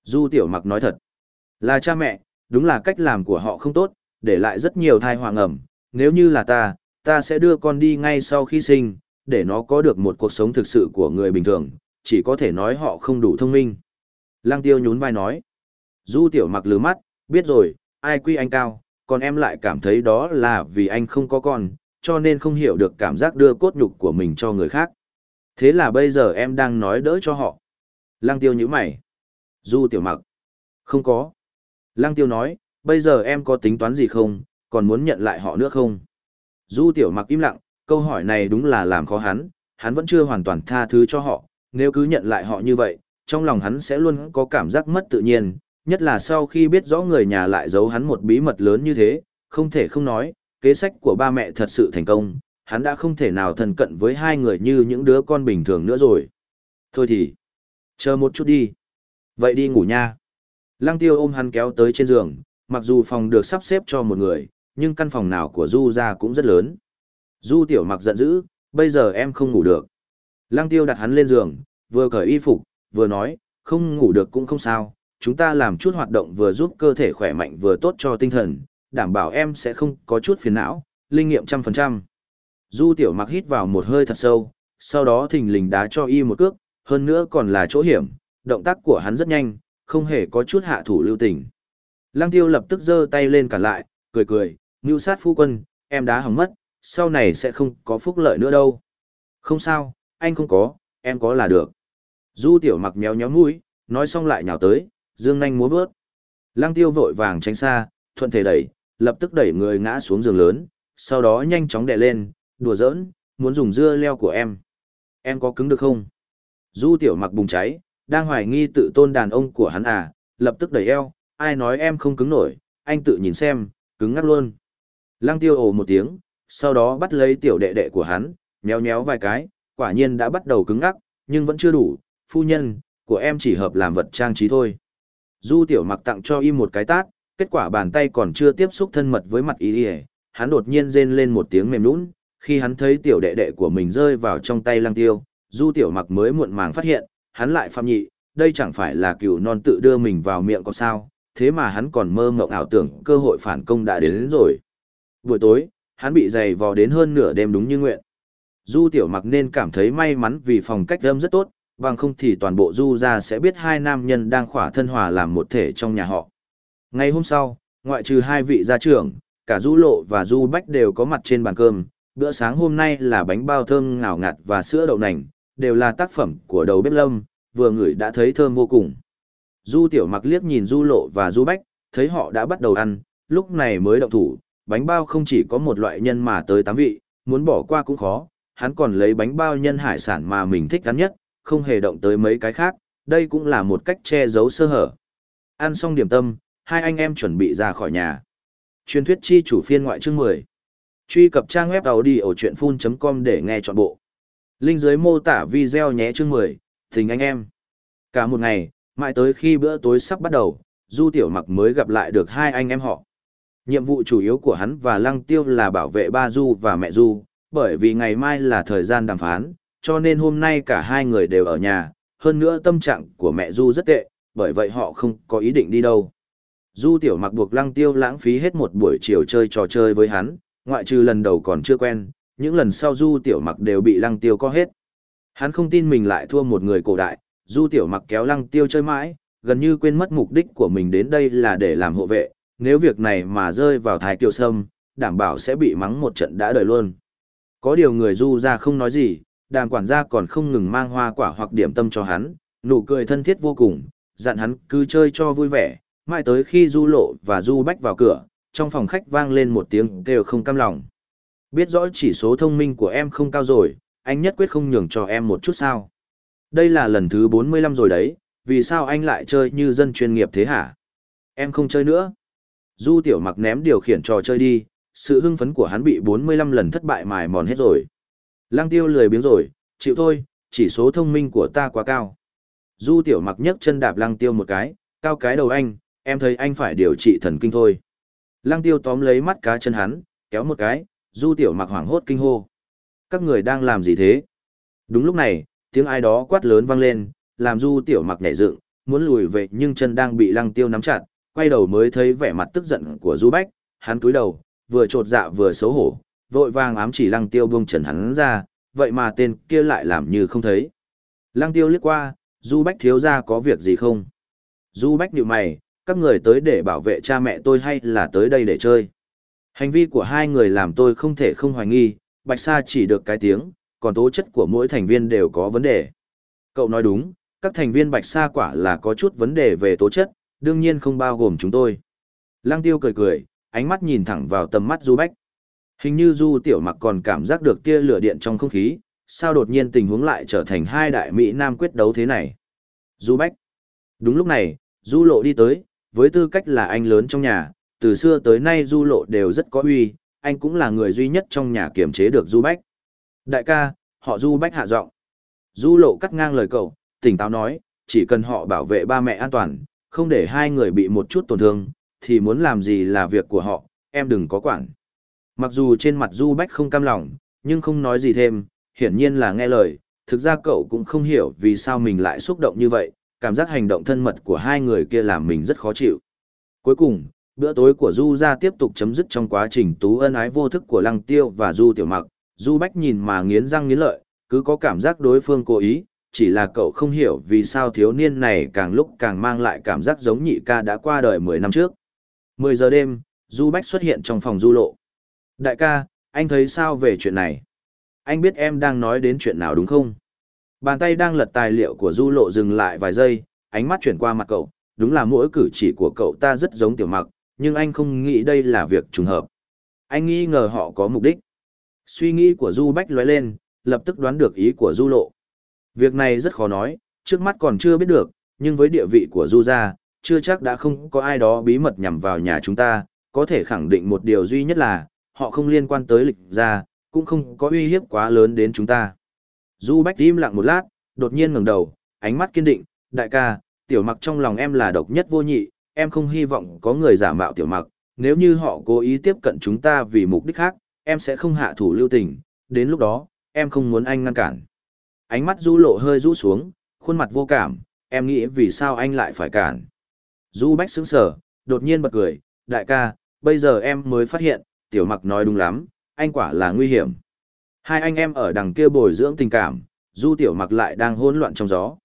Du tiểu mặc nói thật. Là cha mẹ, đúng là cách làm của họ không tốt, để lại rất nhiều thai hoàng ẩm. Nếu như là ta, ta sẽ đưa con đi ngay sau khi sinh, để nó có được một cuộc sống thực sự của người bình thường, chỉ có thể nói họ không đủ thông minh. Lăng tiêu nhún vai nói. Du tiểu mặc lứa mắt, biết rồi, ai quy anh cao, còn em lại cảm thấy đó là vì anh không có con, cho nên không hiểu được cảm giác đưa cốt nhục của mình cho người khác. Thế là bây giờ em đang nói đỡ cho họ. Lăng tiêu nhíu mày. Du tiểu mặc. Không có. Lăng tiêu nói, bây giờ em có tính toán gì không, còn muốn nhận lại họ nữa không? Du tiểu mặc im lặng, câu hỏi này đúng là làm khó hắn, hắn vẫn chưa hoàn toàn tha thứ cho họ, nếu cứ nhận lại họ như vậy, trong lòng hắn sẽ luôn có cảm giác mất tự nhiên, nhất là sau khi biết rõ người nhà lại giấu hắn một bí mật lớn như thế, không thể không nói, kế sách của ba mẹ thật sự thành công, hắn đã không thể nào thân cận với hai người như những đứa con bình thường nữa rồi. Thôi thì, chờ một chút đi. Vậy đi ngủ nha. Lăng tiêu ôm hắn kéo tới trên giường, mặc dù phòng được sắp xếp cho một người, nhưng căn phòng nào của Du ra cũng rất lớn. Du tiểu mặc giận dữ, bây giờ em không ngủ được. Lăng tiêu đặt hắn lên giường, vừa cởi y phục, vừa nói, không ngủ được cũng không sao, chúng ta làm chút hoạt động vừa giúp cơ thể khỏe mạnh vừa tốt cho tinh thần, đảm bảo em sẽ không có chút phiền não, linh nghiệm trăm phần trăm. Du tiểu mặc hít vào một hơi thật sâu, sau đó thình lình đá cho y một cước, hơn nữa còn là chỗ hiểm, động tác của hắn rất nhanh, không hề có chút hạ thủ lưu tình. Lăng tiêu lập tức giơ tay lên cản lại, cười cười, mưu sát phu quân, em đã hỏng mất, sau này sẽ không có phúc lợi nữa đâu. Không sao, anh không có, em có là được. Du tiểu mặc méo nhó mũi, nói xong lại nhào tới, dương nhanh múa vớt. Lăng tiêu vội vàng tránh xa, thuận thể đẩy, lập tức đẩy người ngã xuống giường lớn, sau đó nhanh chóng đè lên, đùa giỡn, muốn dùng dưa leo của em. Em có cứng được không? Du tiểu mặc bùng cháy, đang hoài nghi tự tôn đàn ông của hắn à, lập tức đẩy eo, ai nói em không cứng nổi, anh tự nhìn xem, cứng ngắt luôn. Lăng tiêu ồ một tiếng, sau đó bắt lấy tiểu đệ đệ của hắn, nhéo nhéo vài cái, quả nhiên đã bắt đầu cứng ngắc, nhưng vẫn chưa đủ, phu nhân, của em chỉ hợp làm vật trang trí thôi. Du tiểu mặc tặng cho y một cái tát, kết quả bàn tay còn chưa tiếp xúc thân mật với mặt y hắn đột nhiên rên lên một tiếng mềm nũng, khi hắn thấy tiểu đệ đệ của mình rơi vào trong tay lăng tiêu, du tiểu mặc mới muộn màng phát hiện, hắn lại phạm nhị, đây chẳng phải là cựu non tự đưa mình vào miệng có sao, thế mà hắn còn mơ mộng ảo tưởng cơ hội phản công đã đến, đến rồi. Buổi tối, hắn bị dày vò đến hơn nửa đêm đúng như nguyện. Du tiểu mặc nên cảm thấy may mắn vì phòng cách âm rất tốt, bằng không thì toàn bộ du ra sẽ biết hai nam nhân đang khỏa thân hòa làm một thể trong nhà họ. Ngày hôm sau, ngoại trừ hai vị gia trưởng, cả du lộ và du bách đều có mặt trên bàn cơm. Bữa sáng hôm nay là bánh bao thơm ngào ngạt và sữa đậu nành, đều là tác phẩm của đầu bếp lâm, vừa ngửi đã thấy thơm vô cùng. Du tiểu mặc liếc nhìn du lộ và du bách, thấy họ đã bắt đầu ăn, lúc này mới động thủ, bánh bao không chỉ có một loại nhân mà tới tám vị, muốn bỏ qua cũng khó, hắn còn lấy bánh bao nhân hải sản mà mình thích ăn nhất, không hề động tới mấy cái khác, đây cũng là một cách che giấu sơ hở. Ăn xong điểm tâm, hai anh em chuẩn bị ra khỏi nhà. Truyền thuyết chi chủ phiên ngoại chương 10. Truy cập trang web đầu đi ở chuyện full.com để nghe trọn bộ. Linh dưới mô tả video nhé chương 10, tình anh em. Cả một ngày, mãi tới khi bữa tối sắp bắt đầu, Du Tiểu Mặc mới gặp lại được hai anh em họ. Nhiệm vụ chủ yếu của hắn và Lăng Tiêu là bảo vệ ba Du và mẹ Du, bởi vì ngày mai là thời gian đàm phán, cho nên hôm nay cả hai người đều ở nhà, hơn nữa tâm trạng của mẹ Du rất tệ, bởi vậy họ không có ý định đi đâu. Du Tiểu Mặc buộc Lăng Tiêu lãng phí hết một buổi chiều chơi trò chơi với hắn, ngoại trừ lần đầu còn chưa quen, những lần sau Du Tiểu Mặc đều bị Lăng Tiêu có hết. Hắn không tin mình lại thua một người cổ đại, Du Tiểu Mặc kéo Lăng Tiêu chơi mãi, gần như quên mất mục đích của mình đến đây là để làm hộ vệ, nếu việc này mà rơi vào thái kiều sâm, đảm bảo sẽ bị mắng một trận đã đời luôn. Có điều người Du ra không nói gì, đàm quản gia còn không ngừng mang hoa quả hoặc điểm tâm cho hắn, nụ cười thân thiết vô cùng, dặn hắn cứ chơi cho vui vẻ, mãi tới khi Du Lộ và Du Bách vào cửa, trong phòng khách vang lên một tiếng kêu không cam lòng. Biết rõ chỉ số thông minh của em không cao rồi, anh nhất quyết không nhường cho em một chút sao. Đây là lần thứ 45 rồi đấy, vì sao anh lại chơi như dân chuyên nghiệp thế hả? Em không chơi nữa. Du tiểu mặc ném điều khiển trò chơi đi, sự hưng phấn của hắn bị 45 lần thất bại mài mòn hết rồi. Lăng tiêu lười biếng rồi, chịu thôi, chỉ số thông minh của ta quá cao. Du tiểu mặc nhấc chân đạp lăng tiêu một cái, cao cái đầu anh, em thấy anh phải điều trị thần kinh thôi. Lăng tiêu tóm lấy mắt cá chân hắn, kéo một cái, du tiểu mặc hoảng hốt kinh hô. Các người đang làm gì thế? Đúng lúc này, tiếng ai đó quát lớn vang lên, làm du tiểu mặc nhảy dựng, muốn lùi về nhưng chân đang bị lăng tiêu nắm chặt, quay đầu mới thấy vẻ mặt tức giận của du bách, hắn cúi đầu, vừa trột dạ vừa xấu hổ, vội vàng ám chỉ lăng tiêu buông trần hắn ra, vậy mà tên kia lại làm như không thấy. Lăng tiêu liếc qua, du bách thiếu ra có việc gì không? Du bách nhíu mày, các người tới để bảo vệ cha mẹ tôi hay là tới đây để chơi? Hành vi của hai người làm tôi không thể không hoài nghi, Bạch Sa chỉ được cái tiếng, còn tố chất của mỗi thành viên đều có vấn đề. Cậu nói đúng, các thành viên Bạch Sa quả là có chút vấn đề về tố chất, đương nhiên không bao gồm chúng tôi. Lăng tiêu cười cười, ánh mắt nhìn thẳng vào tầm mắt Du Bách. Hình như Du Tiểu Mặc còn cảm giác được tia lửa điện trong không khí, sao đột nhiên tình huống lại trở thành hai đại Mỹ Nam quyết đấu thế này. Du Bách. Đúng lúc này, Du Lộ đi tới, với tư cách là anh lớn trong nhà, từ xưa tới nay Du Lộ đều rất có uy, anh cũng là người duy nhất trong nhà kiểm chế được Du Bách. Đại ca, họ Du Bách hạ giọng. Du Lộ cắt ngang lời cậu, tỉnh táo nói, chỉ cần họ bảo vệ ba mẹ an toàn, không để hai người bị một chút tổn thương, thì muốn làm gì là việc của họ, em đừng có quản. Mặc dù trên mặt Du Bách không cam lòng, nhưng không nói gì thêm, hiển nhiên là nghe lời, thực ra cậu cũng không hiểu vì sao mình lại xúc động như vậy, cảm giác hành động thân mật của hai người kia làm mình rất khó chịu. Cuối cùng, bữa tối của Du ra tiếp tục chấm dứt trong quá trình tú ân ái vô thức của Lăng Tiêu và Du Tiểu Mặc. Du Bách nhìn mà nghiến răng nghiến lợi, cứ có cảm giác đối phương cố ý, chỉ là cậu không hiểu vì sao thiếu niên này càng lúc càng mang lại cảm giác giống nhị ca đã qua đời 10 năm trước. 10 giờ đêm, Du Bách xuất hiện trong phòng Du Lộ. Đại ca, anh thấy sao về chuyện này? Anh biết em đang nói đến chuyện nào đúng không? Bàn tay đang lật tài liệu của Du Lộ dừng lại vài giây, ánh mắt chuyển qua mặt cậu, đúng là mỗi cử chỉ của cậu ta rất giống tiểu mặc, nhưng anh không nghĩ đây là việc trùng hợp. Anh nghi ngờ họ có mục đích. Suy nghĩ của Du Bách lóe lên, lập tức đoán được ý của Du Lộ. Việc này rất khó nói, trước mắt còn chưa biết được, nhưng với địa vị của Du gia, chưa chắc đã không có ai đó bí mật nhằm vào nhà chúng ta, có thể khẳng định một điều duy nhất là, họ không liên quan tới lịch gia, cũng không có uy hiếp quá lớn đến chúng ta. Du Bách im lặng một lát, đột nhiên ngẩng đầu, ánh mắt kiên định, đại ca, tiểu mặc trong lòng em là độc nhất vô nhị, em không hy vọng có người giả mạo tiểu mặc, nếu như họ cố ý tiếp cận chúng ta vì mục đích khác, em sẽ không hạ thủ lưu tình, đến lúc đó, em không muốn anh ngăn cản. Ánh mắt du lộ hơi rũ xuống, khuôn mặt vô cảm, em nghĩ vì sao anh lại phải cản. Du Bách sững sờ, đột nhiên bật cười, đại ca, bây giờ em mới phát hiện, tiểu mặc nói đúng lắm, anh quả là nguy hiểm. Hai anh em ở đằng kia bồi dưỡng tình cảm, du tiểu mặc lại đang hỗn loạn trong gió.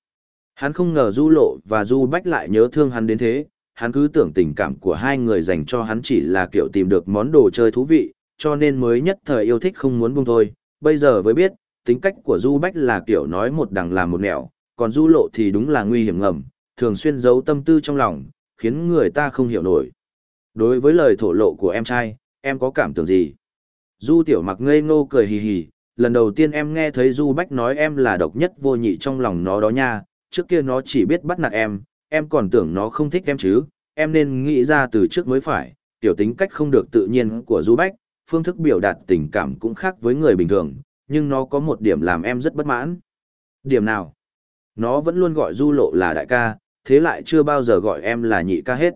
Hắn không ngờ du lộ và du bách lại nhớ thương hắn đến thế, hắn cứ tưởng tình cảm của hai người dành cho hắn chỉ là kiểu tìm được món đồ chơi thú vị, cho nên mới nhất thời yêu thích không muốn buông thôi. Bây giờ mới biết, tính cách của du bách là kiểu nói một đằng làm một nẻo, còn du lộ thì đúng là nguy hiểm ngầm, thường xuyên giấu tâm tư trong lòng, khiến người ta không hiểu nổi. Đối với lời thổ lộ của em trai, em có cảm tưởng gì? Du tiểu mặc ngây ngô cười hì hì, lần đầu tiên em nghe thấy Du Bách nói em là độc nhất vô nhị trong lòng nó đó nha, trước kia nó chỉ biết bắt nạt em, em còn tưởng nó không thích em chứ, em nên nghĩ ra từ trước mới phải, tiểu tính cách không được tự nhiên của Du Bách, phương thức biểu đạt tình cảm cũng khác với người bình thường, nhưng nó có một điểm làm em rất bất mãn. Điểm nào? Nó vẫn luôn gọi Du Lộ là đại ca, thế lại chưa bao giờ gọi em là nhị ca hết.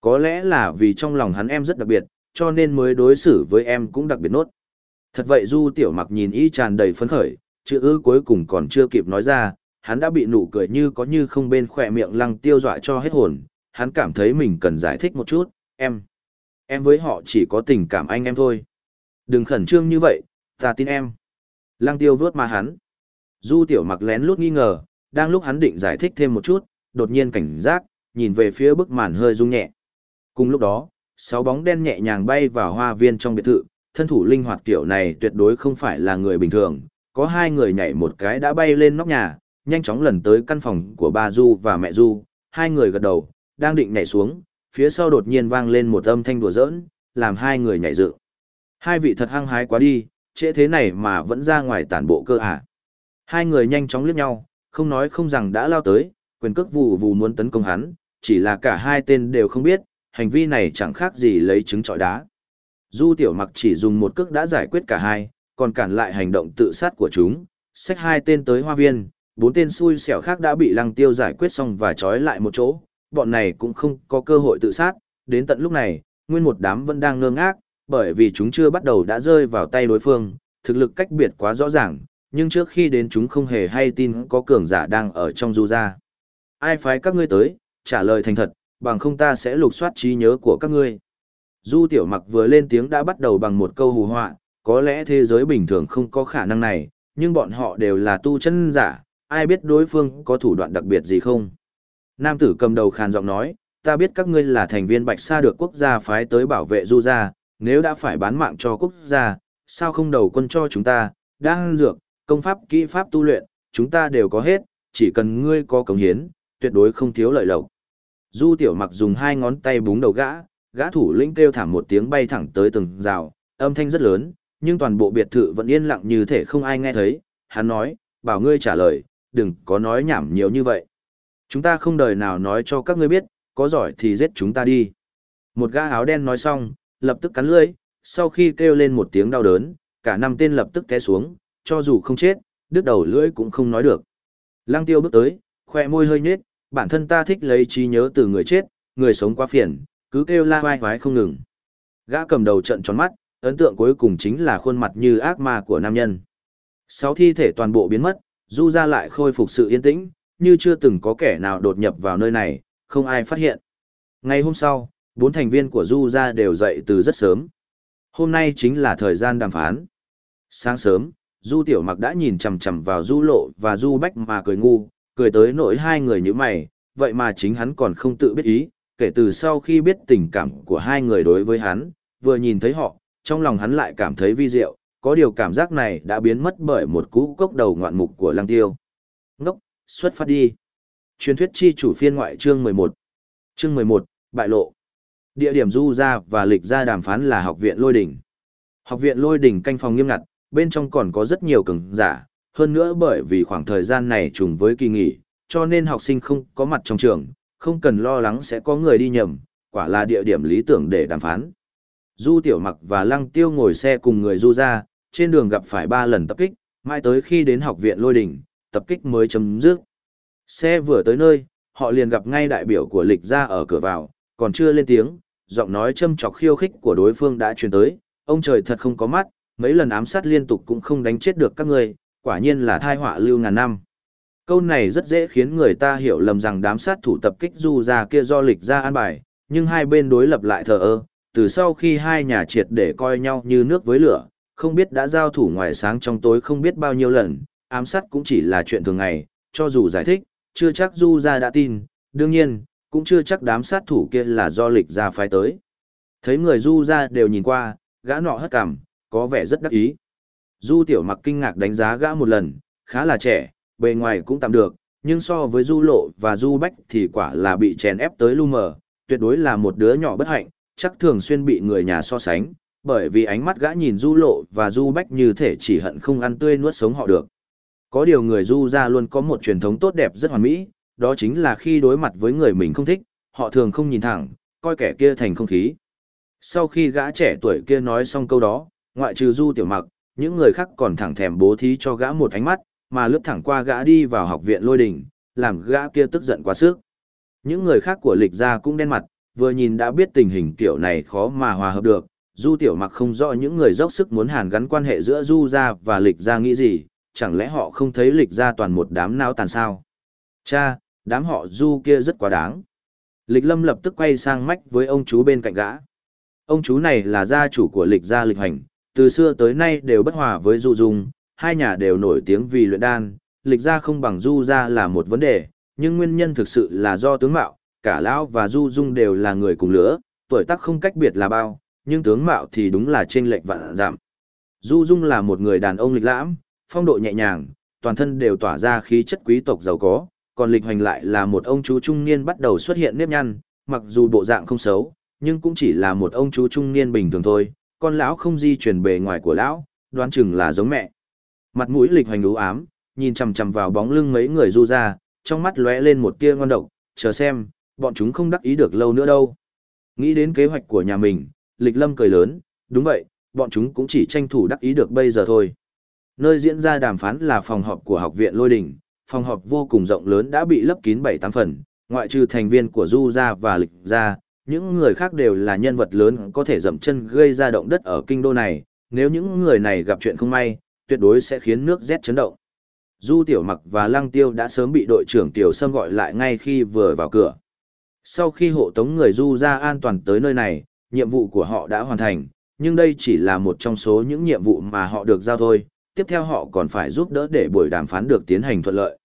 Có lẽ là vì trong lòng hắn em rất đặc biệt, cho nên mới đối xử với em cũng đặc biệt nốt. Thật vậy Du Tiểu Mặc nhìn y tràn đầy phấn khởi, chữ ư cuối cùng còn chưa kịp nói ra, hắn đã bị nụ cười như có như không bên khỏe miệng lăng tiêu dọa cho hết hồn, hắn cảm thấy mình cần giải thích một chút, em. Em với họ chỉ có tình cảm anh em thôi. Đừng khẩn trương như vậy, ta tin em. Lăng tiêu vớt mà hắn. Du Tiểu Mặc lén lút nghi ngờ, đang lúc hắn định giải thích thêm một chút, đột nhiên cảnh giác, nhìn về phía bức màn hơi rung nhẹ. Cùng lúc đó, sáu bóng đen nhẹ nhàng bay vào hoa viên trong biệt thự, thân thủ linh hoạt kiểu này tuyệt đối không phải là người bình thường, có hai người nhảy một cái đã bay lên nóc nhà, nhanh chóng lần tới căn phòng của ba Du và mẹ Du, hai người gật đầu, đang định nhảy xuống, phía sau đột nhiên vang lên một âm thanh đùa giỡn, làm hai người nhảy dựng. Hai vị thật hăng hái quá đi, trễ thế này mà vẫn ra ngoài tản bộ cơ à. Hai người nhanh chóng liếc nhau, không nói không rằng đã lao tới, quyền cước vù vù muốn tấn công hắn, chỉ là cả hai tên đều không biết, hành vi này chẳng khác gì lấy trứng trọi đá. Du tiểu mặc chỉ dùng một cước đã giải quyết cả hai, còn cản lại hành động tự sát của chúng, xách hai tên tới hoa viên, bốn tên xui xẻo khác đã bị lăng tiêu giải quyết xong và trói lại một chỗ, bọn này cũng không có cơ hội tự sát, đến tận lúc này, nguyên một đám vẫn đang ngơ ngác, bởi vì chúng chưa bắt đầu đã rơi vào tay đối phương, thực lực cách biệt quá rõ ràng, nhưng trước khi đến chúng không hề hay tin có cường giả đang ở trong du gia. Ai phái các ngươi tới, trả lời thành thật, bằng không ta sẽ lục soát trí nhớ của các ngươi. Du tiểu mặc vừa lên tiếng đã bắt đầu bằng một câu hù họa, có lẽ thế giới bình thường không có khả năng này, nhưng bọn họ đều là tu chân giả, ai biết đối phương có thủ đoạn đặc biệt gì không. Nam tử cầm đầu khàn giọng nói, ta biết các ngươi là thành viên bạch sa được quốc gia phái tới bảo vệ du gia, nếu đã phải bán mạng cho quốc gia, sao không đầu quân cho chúng ta, đang dược, công pháp kỹ pháp tu luyện, chúng ta đều có hết, chỉ cần ngươi có cống hiến, tuyệt đối không thiếu lợi lộc. Du tiểu mặc dùng hai ngón tay búng đầu gã, gã thủ lĩnh kêu thảm một tiếng bay thẳng tới từng rào, âm thanh rất lớn, nhưng toàn bộ biệt thự vẫn yên lặng như thể không ai nghe thấy. Hắn nói, bảo ngươi trả lời, đừng có nói nhảm nhiều như vậy. Chúng ta không đời nào nói cho các ngươi biết, có giỏi thì giết chúng ta đi. Một gã áo đen nói xong, lập tức cắn lưỡi, sau khi kêu lên một tiếng đau đớn, cả năm tên lập tức té xuống, cho dù không chết, đứt đầu lưỡi cũng không nói được. Lăng tiêu bước tới, khoe môi hơi nhếch, bản thân ta thích lấy trí nhớ từ người chết, người sống quá phiền, cứ kêu la vai vái không ngừng. Gã cầm đầu trận tròn mắt, ấn tượng cuối cùng chính là khuôn mặt như ác ma của nam nhân. Sáu thi thể toàn bộ biến mất, du ra lại khôi phục sự yên tĩnh, như chưa từng có kẻ nào đột nhập vào nơi này, không ai phát hiện. Ngày hôm sau, bốn thành viên của Du gia đều dậy từ rất sớm. Hôm nay chính là thời gian đàm phán. Sáng sớm, Du Tiểu Mặc đã nhìn chằm chằm vào Du Lộ và Du Bách mà cười ngu, cười tới nỗi hai người như mày, vậy mà chính hắn còn không tự biết ý, kể từ sau khi biết tình cảm của hai người đối với hắn, vừa nhìn thấy họ, trong lòng hắn lại cảm thấy vi diệu, có điều cảm giác này đã biến mất bởi một cú cốc đầu ngoạn mục của Lăng Tiêu. Ngốc, xuất phát đi. Truyền thuyết chi chủ phiên ngoại chương 11. Chương 11, bại lộ. Địa điểm du ra và lịch ra đàm phán là học viện Lôi Đỉnh. Học viện Lôi Đỉnh canh phòng nghiêm ngặt, bên trong còn có rất nhiều cường giả, hơn nữa bởi vì khoảng thời gian này trùng với kỳ nghỉ, cho nên học sinh không có mặt trong trường, không cần lo lắng sẽ có người đi nhầm, quả là địa điểm lý tưởng để đàm phán. Du Tiểu Mặc và Lăng Tiêu ngồi xe cùng người Du ra, trên đường gặp phải ba lần tập kích, mãi tới khi đến học viện Lôi Đình, tập kích mới chấm dứt. Xe vừa tới nơi, họ liền gặp ngay đại biểu của lịch ra ở cửa vào, còn chưa lên tiếng, giọng nói châm chọc khiêu khích của đối phương đã truyền tới, ông trời thật không có mắt, mấy lần ám sát liên tục cũng không đánh chết được các người, quả nhiên là thai họa lưu ngàn năm. Câu này rất dễ khiến người ta hiểu lầm rằng đám sát thủ tập kích du ra kia do lịch ra an bài, nhưng hai bên đối lập lại thờ ơ, từ sau khi hai nhà triệt để coi nhau như nước với lửa, không biết đã giao thủ ngoài sáng trong tối không biết bao nhiêu lần, ám sát cũng chỉ là chuyện thường ngày, cho dù giải thích, chưa chắc du ra đã tin, đương nhiên, cũng chưa chắc đám sát thủ kia là do lịch ra phái tới. Thấy người du ra đều nhìn qua, gã nọ hất cằm, có vẻ rất đắc ý. Du tiểu mặc kinh ngạc đánh giá gã một lần, khá là trẻ, bề ngoài cũng tạm được, nhưng so với du lộ và du bách thì quả là bị chèn ép tới lu mờ, tuyệt đối là một đứa nhỏ bất hạnh, chắc thường xuyên bị người nhà so sánh, bởi vì ánh mắt gã nhìn du lộ và du bách như thể chỉ hận không ăn tươi nuốt sống họ được. Có điều người du ra luôn có một truyền thống tốt đẹp rất hoàn mỹ, đó chính là khi đối mặt với người mình không thích, họ thường không nhìn thẳng, coi kẻ kia thành không khí. Sau khi gã trẻ tuổi kia nói xong câu đó, ngoại trừ du tiểu mặc, những người khác còn thẳng thèm bố thí cho gã một ánh mắt, mà lướt thẳng qua gã đi vào học viện lôi đình, làm gã kia tức giận quá sức. Những người khác của lịch gia cũng đen mặt, vừa nhìn đã biết tình hình kiểu này khó mà hòa hợp được, du tiểu mặc không rõ những người dốc sức muốn hàn gắn quan hệ giữa du gia và lịch gia nghĩ gì, chẳng lẽ họ không thấy lịch gia toàn một đám não tàn sao? Cha, đám họ du kia rất quá đáng. Lịch lâm lập tức quay sang mách với ông chú bên cạnh gã. Ông chú này là gia chủ của lịch gia lịch hành, từ xưa tới nay đều bất hòa với du dung, hai nhà đều nổi tiếng vì luyện đan, lịch gia không bằng du gia là một vấn đề, nhưng nguyên nhân thực sự là do tướng mạo, cả lão và du dung đều là người cùng lứa, tuổi tác không cách biệt là bao, nhưng tướng mạo thì đúng là trên lệch vạn giảm. Du dung là một người đàn ông lịch lãm, phong độ nhẹ nhàng, toàn thân đều tỏa ra khí chất quý tộc giàu có, còn lịch hoành lại là một ông chú trung niên bắt đầu xuất hiện nếp nhăn, mặc dù bộ dạng không xấu, nhưng cũng chỉ là một ông chú trung niên bình thường thôi, con lão không di chuyển bề ngoài của lão, đoán chừng là giống mẹ. Mặt mũi lịch hoành ú ám, nhìn chằm chằm vào bóng lưng mấy người du ra, trong mắt lóe lên một tia ngon độc, chờ xem, bọn chúng không đắc ý được lâu nữa đâu. Nghĩ đến kế hoạch của nhà mình, lịch lâm cười lớn, đúng vậy, bọn chúng cũng chỉ tranh thủ đắc ý được bây giờ thôi. Nơi diễn ra đàm phán là phòng họp của học viện Lôi Đình, phòng họp vô cùng rộng lớn đã bị lấp kín bảy tám phần, ngoại trừ thành viên của Du gia và Lịch gia, những người khác đều là nhân vật lớn có thể dậm chân gây ra động đất ở kinh đô này, nếu những người này gặp chuyện không may, tuyệt đối sẽ khiến nước rét chấn động. Du Tiểu Mặc và Lăng Tiêu đã sớm bị đội trưởng Tiểu Sâm gọi lại ngay khi vừa vào cửa. Sau khi hộ tống người Du ra an toàn tới nơi này, nhiệm vụ của họ đã hoàn thành, nhưng đây chỉ là một trong số những nhiệm vụ mà họ được giao thôi, tiếp theo họ còn phải giúp đỡ để buổi đàm phán được tiến hành thuận lợi.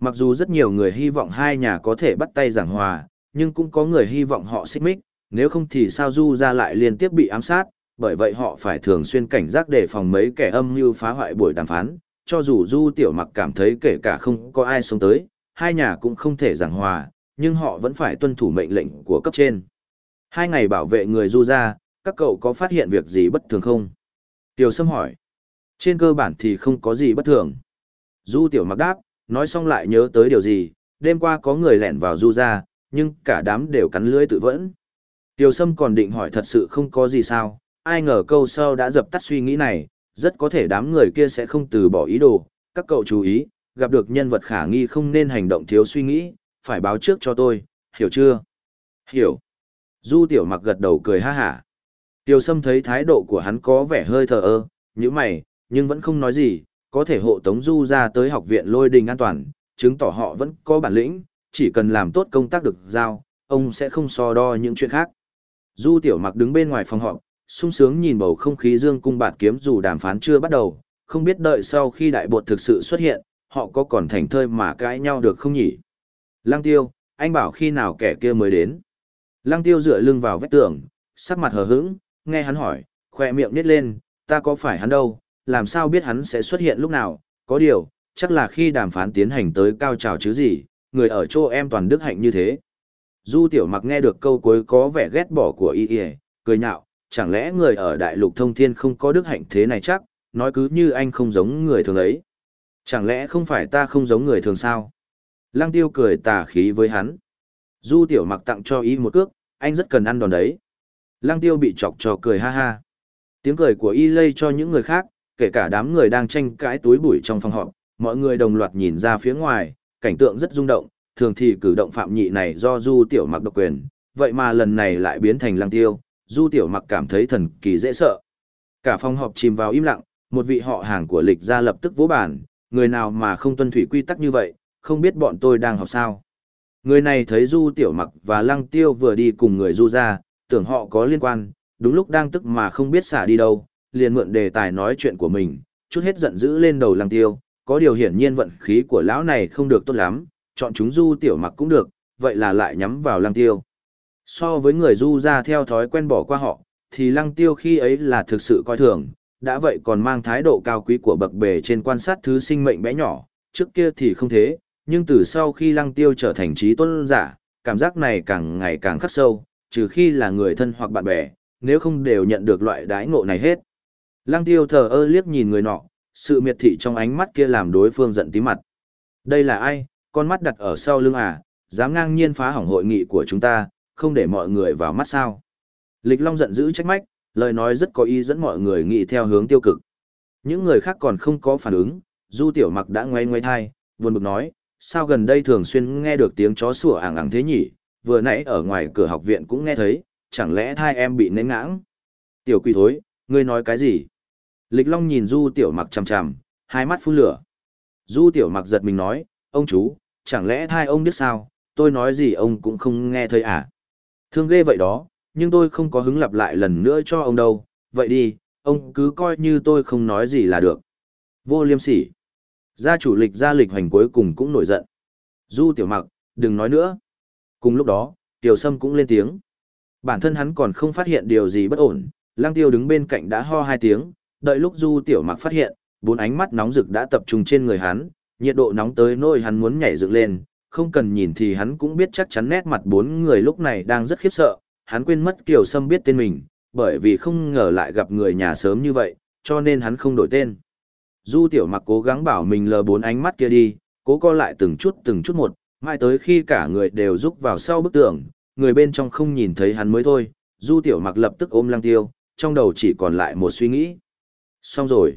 Mặc dù rất nhiều người hy vọng hai nhà có thể bắt tay giảng hòa, nhưng cũng có người hy vọng họ xích mích, nếu không thì sao Du ra lại liên tiếp bị ám sát, bởi vậy họ phải thường xuyên cảnh giác để phòng mấy kẻ âm mưu phá hoại buổi đàm phán, cho dù Du Tiểu Mặc cảm thấy kể cả không có ai sống tới, hai nhà cũng không thể giảng hòa, nhưng họ vẫn phải tuân thủ mệnh lệnh của cấp trên. Hai ngày bảo vệ người Du ra, các cậu có phát hiện việc gì bất thường không? Tiểu Sâm hỏi. Trên cơ bản thì không có gì bất thường. Du tiểu mặc đáp, nói xong lại nhớ tới điều gì, đêm qua có người lẻn vào du ra, nhưng cả đám đều cắn lưỡi tự vẫn. Tiểu Sâm còn định hỏi thật sự không có gì sao, ai ngờ câu sau đã dập tắt suy nghĩ này, rất có thể đám người kia sẽ không từ bỏ ý đồ, các cậu chú ý, gặp được nhân vật khả nghi không nên hành động thiếu suy nghĩ, phải báo trước cho tôi, hiểu chưa? Hiểu. Du tiểu mặc gật đầu cười ha hả. Tiểu Sâm thấy thái độ của hắn có vẻ hơi thờ ơ, như mày, nhưng vẫn không nói gì, có thể hộ tống du ra tới học viện lôi đình an toàn, chứng tỏ họ vẫn có bản lĩnh, chỉ cần làm tốt công tác được giao, ông sẽ không so đo những chuyện khác. Du Tiểu Mặc đứng bên ngoài phòng họp, sung sướng nhìn bầu không khí dương cung bạt kiếm dù đàm phán chưa bắt đầu, không biết đợi sau khi đại bột thực sự xuất hiện, họ có còn thành thơi mà cãi nhau được không nhỉ? Lăng Tiêu, anh bảo khi nào kẻ kia mới đến? Lăng Tiêu dựa lưng vào vách tường, sắc mặt hờ hững, nghe hắn hỏi, khoe miệng nít lên, ta có phải hắn đâu, làm sao biết hắn sẽ xuất hiện lúc nào, có điều, chắc là khi đàm phán tiến hành tới cao trào chứ gì, người ở chỗ em toàn đức hạnh như thế. Du tiểu mặc nghe được câu cuối có vẻ ghét bỏ của y y, cười nhạo, chẳng lẽ người ở đại lục thông thiên không có đức hạnh thế này chắc, nói cứ như anh không giống người thường ấy. Chẳng lẽ không phải ta không giống người thường sao? Lăng tiêu cười tà khí với hắn. Du tiểu mặc tặng cho y một cước, anh rất cần ăn đòn đấy. Lăng tiêu bị chọc cho cười ha ha. Tiếng cười của y lây cho những người khác, kể cả đám người đang tranh cãi túi bụi trong phòng họp, mọi người đồng loạt nhìn ra phía ngoài, cảnh tượng rất rung động, thường thì cử động phạm nhị này do Du Tiểu Mặc độc quyền, vậy mà lần này lại biến thành lăng tiêu, Du Tiểu Mặc cảm thấy thần kỳ dễ sợ. Cả phòng họp chìm vào im lặng, một vị họ hàng của lịch ra lập tức vỗ bản, người nào mà không tuân thủy quy tắc như vậy, không biết bọn tôi đang học sao. Người này thấy Du Tiểu Mặc và Lăng Tiêu vừa đi cùng người Du ra, tưởng họ có liên quan, đúng lúc đang tức mà không biết xả đi đâu, liền mượn đề tài nói chuyện của mình, chút hết giận dữ lên đầu Lăng Tiêu, có điều hiển nhiên vận khí của lão này không được tốt lắm, chọn chúng Du Tiểu Mặc cũng được, vậy là lại nhắm vào Lăng Tiêu. So với người Du ra theo thói quen bỏ qua họ, thì Lăng Tiêu khi ấy là thực sự coi thường, đã vậy còn mang thái độ cao quý của bậc bề trên quan sát thứ sinh mệnh bé nhỏ, trước kia thì không thế, nhưng từ sau khi Lăng Tiêu trở thành trí tôn giả, cảm giác này càng ngày càng khắc sâu, trừ khi là người thân hoặc bạn bè, nếu không đều nhận được loại đái ngộ này hết. Lăng tiêu thờ ơ liếc nhìn người nọ, sự miệt thị trong ánh mắt kia làm đối phương giận tí mặt. Đây là ai, con mắt đặt ở sau lưng à, dám ngang nhiên phá hỏng hội nghị của chúng ta, không để mọi người vào mắt sao. Lịch Long giận dữ trách mách, lời nói rất có ý dẫn mọi người nghĩ theo hướng tiêu cực. Những người khác còn không có phản ứng, Du Tiểu Mặc đã ngoay ngoay thai, buồn bực nói, sao gần đây thường xuyên nghe được tiếng chó sủa ảng ảng thế nhỉ, vừa nãy ở ngoài cửa học viện cũng nghe thấy, chẳng lẽ thai em bị nến ngãng? Tiểu quỷ thối, ngươi nói cái gì? Lịch Long nhìn Du Tiểu Mặc chằm chằm, hai mắt phun lửa. Du Tiểu Mặc giật mình nói, ông chú, chẳng lẽ thai ông biết sao, tôi nói gì ông cũng không nghe thấy à? Thương ghê vậy đó, nhưng tôi không có hứng lặp lại lần nữa cho ông đâu, vậy đi, ông cứ coi như tôi không nói gì là được. Vô liêm sỉ. Gia chủ lịch gia lịch hành cuối cùng cũng nổi giận. Du Tiểu Mặc, đừng nói nữa. Cùng lúc đó, Tiểu Sâm cũng lên tiếng. Bản thân hắn còn không phát hiện điều gì bất ổn, Lang Tiêu đứng bên cạnh đã ho hai tiếng, đợi lúc Du Tiểu Mặc phát hiện, bốn ánh mắt nóng rực đã tập trung trên người hắn, nhiệt độ nóng tới nỗi hắn muốn nhảy dựng lên, không cần nhìn thì hắn cũng biết chắc chắn nét mặt bốn người lúc này đang rất khiếp sợ, hắn quên mất Kiều Sâm biết tên mình, bởi vì không ngờ lại gặp người nhà sớm như vậy, cho nên hắn không đổi tên. Du Tiểu Mặc cố gắng bảo mình lờ bốn ánh mắt kia đi, cố co lại từng chút từng chút một, mãi tới khi cả người đều rúc vào sau bức tường, người bên trong không nhìn thấy hắn mới thôi, Du Tiểu Mặc lập tức ôm Lăng Tiêu, trong đầu chỉ còn lại một suy nghĩ. Xong rồi.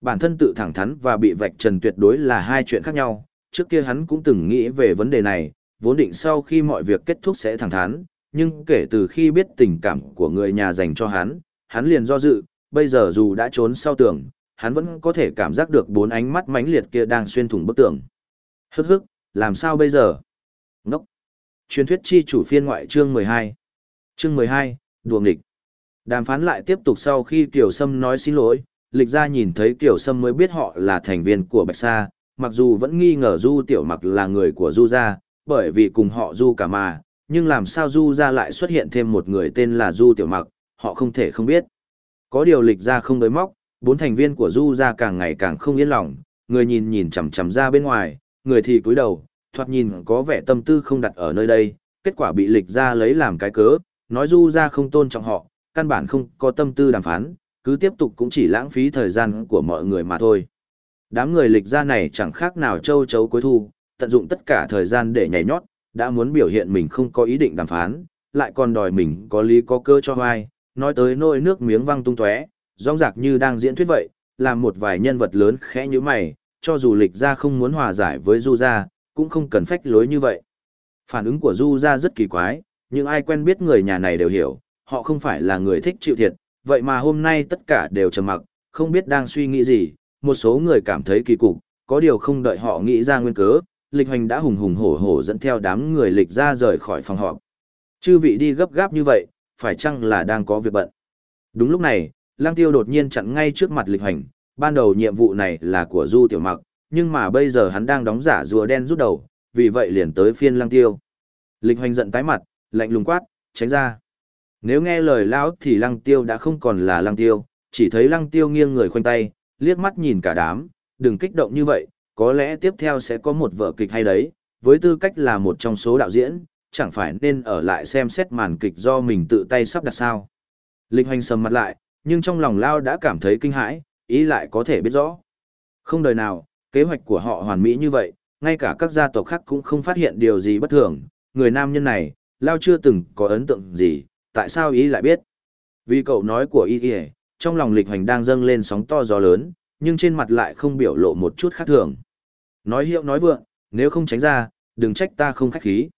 Bản thân tự thẳng thắn và bị vạch trần tuyệt đối là hai chuyện khác nhau, trước kia hắn cũng từng nghĩ về vấn đề này, vốn định sau khi mọi việc kết thúc sẽ thẳng thắn, nhưng kể từ khi biết tình cảm của người nhà dành cho hắn, hắn liền do dự, bây giờ dù đã trốn sau tường, hắn vẫn có thể cảm giác được bốn ánh mắt mãnh liệt kia đang xuyên thủng bức tường. Hức hức, làm sao bây giờ? Ngốc. Truyền thuyết chi chủ phiên ngoại chương 12. Chương 12, đùa nghịch. Đàm phán lại tiếp tục sau khi Kiều Sâm nói xin lỗi, lịch ra nhìn thấy Kiều Sâm mới biết họ là thành viên của Bạch Sa, mặc dù vẫn nghi ngờ Du Tiểu Mặc là người của Du gia, bởi vì cùng họ Du cả mà, nhưng làm sao Du gia lại xuất hiện thêm một người tên là Du Tiểu Mặc, họ không thể không biết. Có điều lịch ra không đối móc, bốn thành viên của Du gia càng ngày càng không yên lòng, người nhìn nhìn chằm chằm ra bên ngoài, người thì cúi đầu, thoạt nhìn có vẻ tâm tư không đặt ở nơi đây, kết quả bị lịch ra lấy làm cái cớ, nói Du gia không tôn trọng họ, căn bản không có tâm tư đàm phán, cứ tiếp tục cũng chỉ lãng phí thời gian của mọi người mà thôi. Đám người lịch ra này chẳng khác nào châu chấu cuối thu, tận dụng tất cả thời gian để nhảy nhót, đã muốn biểu hiện mình không có ý định đàm phán, lại còn đòi mình có lý có cơ cho vai, nói tới nôi nước miếng văng tung tóe, rong rạc như đang diễn thuyết vậy, làm một vài nhân vật lớn khẽ như mày, cho dù lịch ra không muốn hòa giải với Du gia, cũng không cần phách lối như vậy. Phản ứng của Du gia rất kỳ quái, nhưng ai quen biết người nhà này đều hiểu, họ không phải là người thích chịu thiệt, vậy mà hôm nay tất cả đều trầm mặc, không biết đang suy nghĩ gì, một số người cảm thấy kỳ cục, có điều không đợi họ nghĩ ra nguyên cớ, lịch hành đã hùng hùng hổ hổ dẫn theo đám người lịch ra rời khỏi phòng họp. Chư vị đi gấp gáp như vậy, phải chăng là đang có việc bận. Đúng lúc này, Lăng Tiêu đột nhiên chặn ngay trước mặt lịch hành, ban đầu nhiệm vụ này là của Du Tiểu Mặc, nhưng mà bây giờ hắn đang đóng giả rùa đen rút đầu, vì vậy liền tới phiên Lăng Tiêu. Lịch hành giận tái mặt, lạnh lùng quát, tránh ra. Nếu nghe lời lão thì Lăng Tiêu đã không còn là Lăng Tiêu, chỉ thấy Lăng Tiêu nghiêng người khoanh tay, liếc mắt nhìn cả đám, đừng kích động như vậy, có lẽ tiếp theo sẽ có một vở kịch hay đấy, với tư cách là một trong số đạo diễn, chẳng phải nên ở lại xem xét màn kịch do mình tự tay sắp đặt sao. Lịch hoành sầm mặt lại, nhưng trong lòng Lao đã cảm thấy kinh hãi, ý lại có thể biết rõ. Không đời nào, kế hoạch của họ hoàn mỹ như vậy, ngay cả các gia tộc khác cũng không phát hiện điều gì bất thường, người nam nhân này, Lao chưa từng có ấn tượng gì, tại sao ý lại biết? Vì cậu nói của ý ý, trong lòng lịch hoành đang dâng lên sóng to gió lớn, nhưng trên mặt lại không biểu lộ một chút khác thường. Nói hiệu nói vượng, nếu không tránh ra, đừng trách ta không khách khí.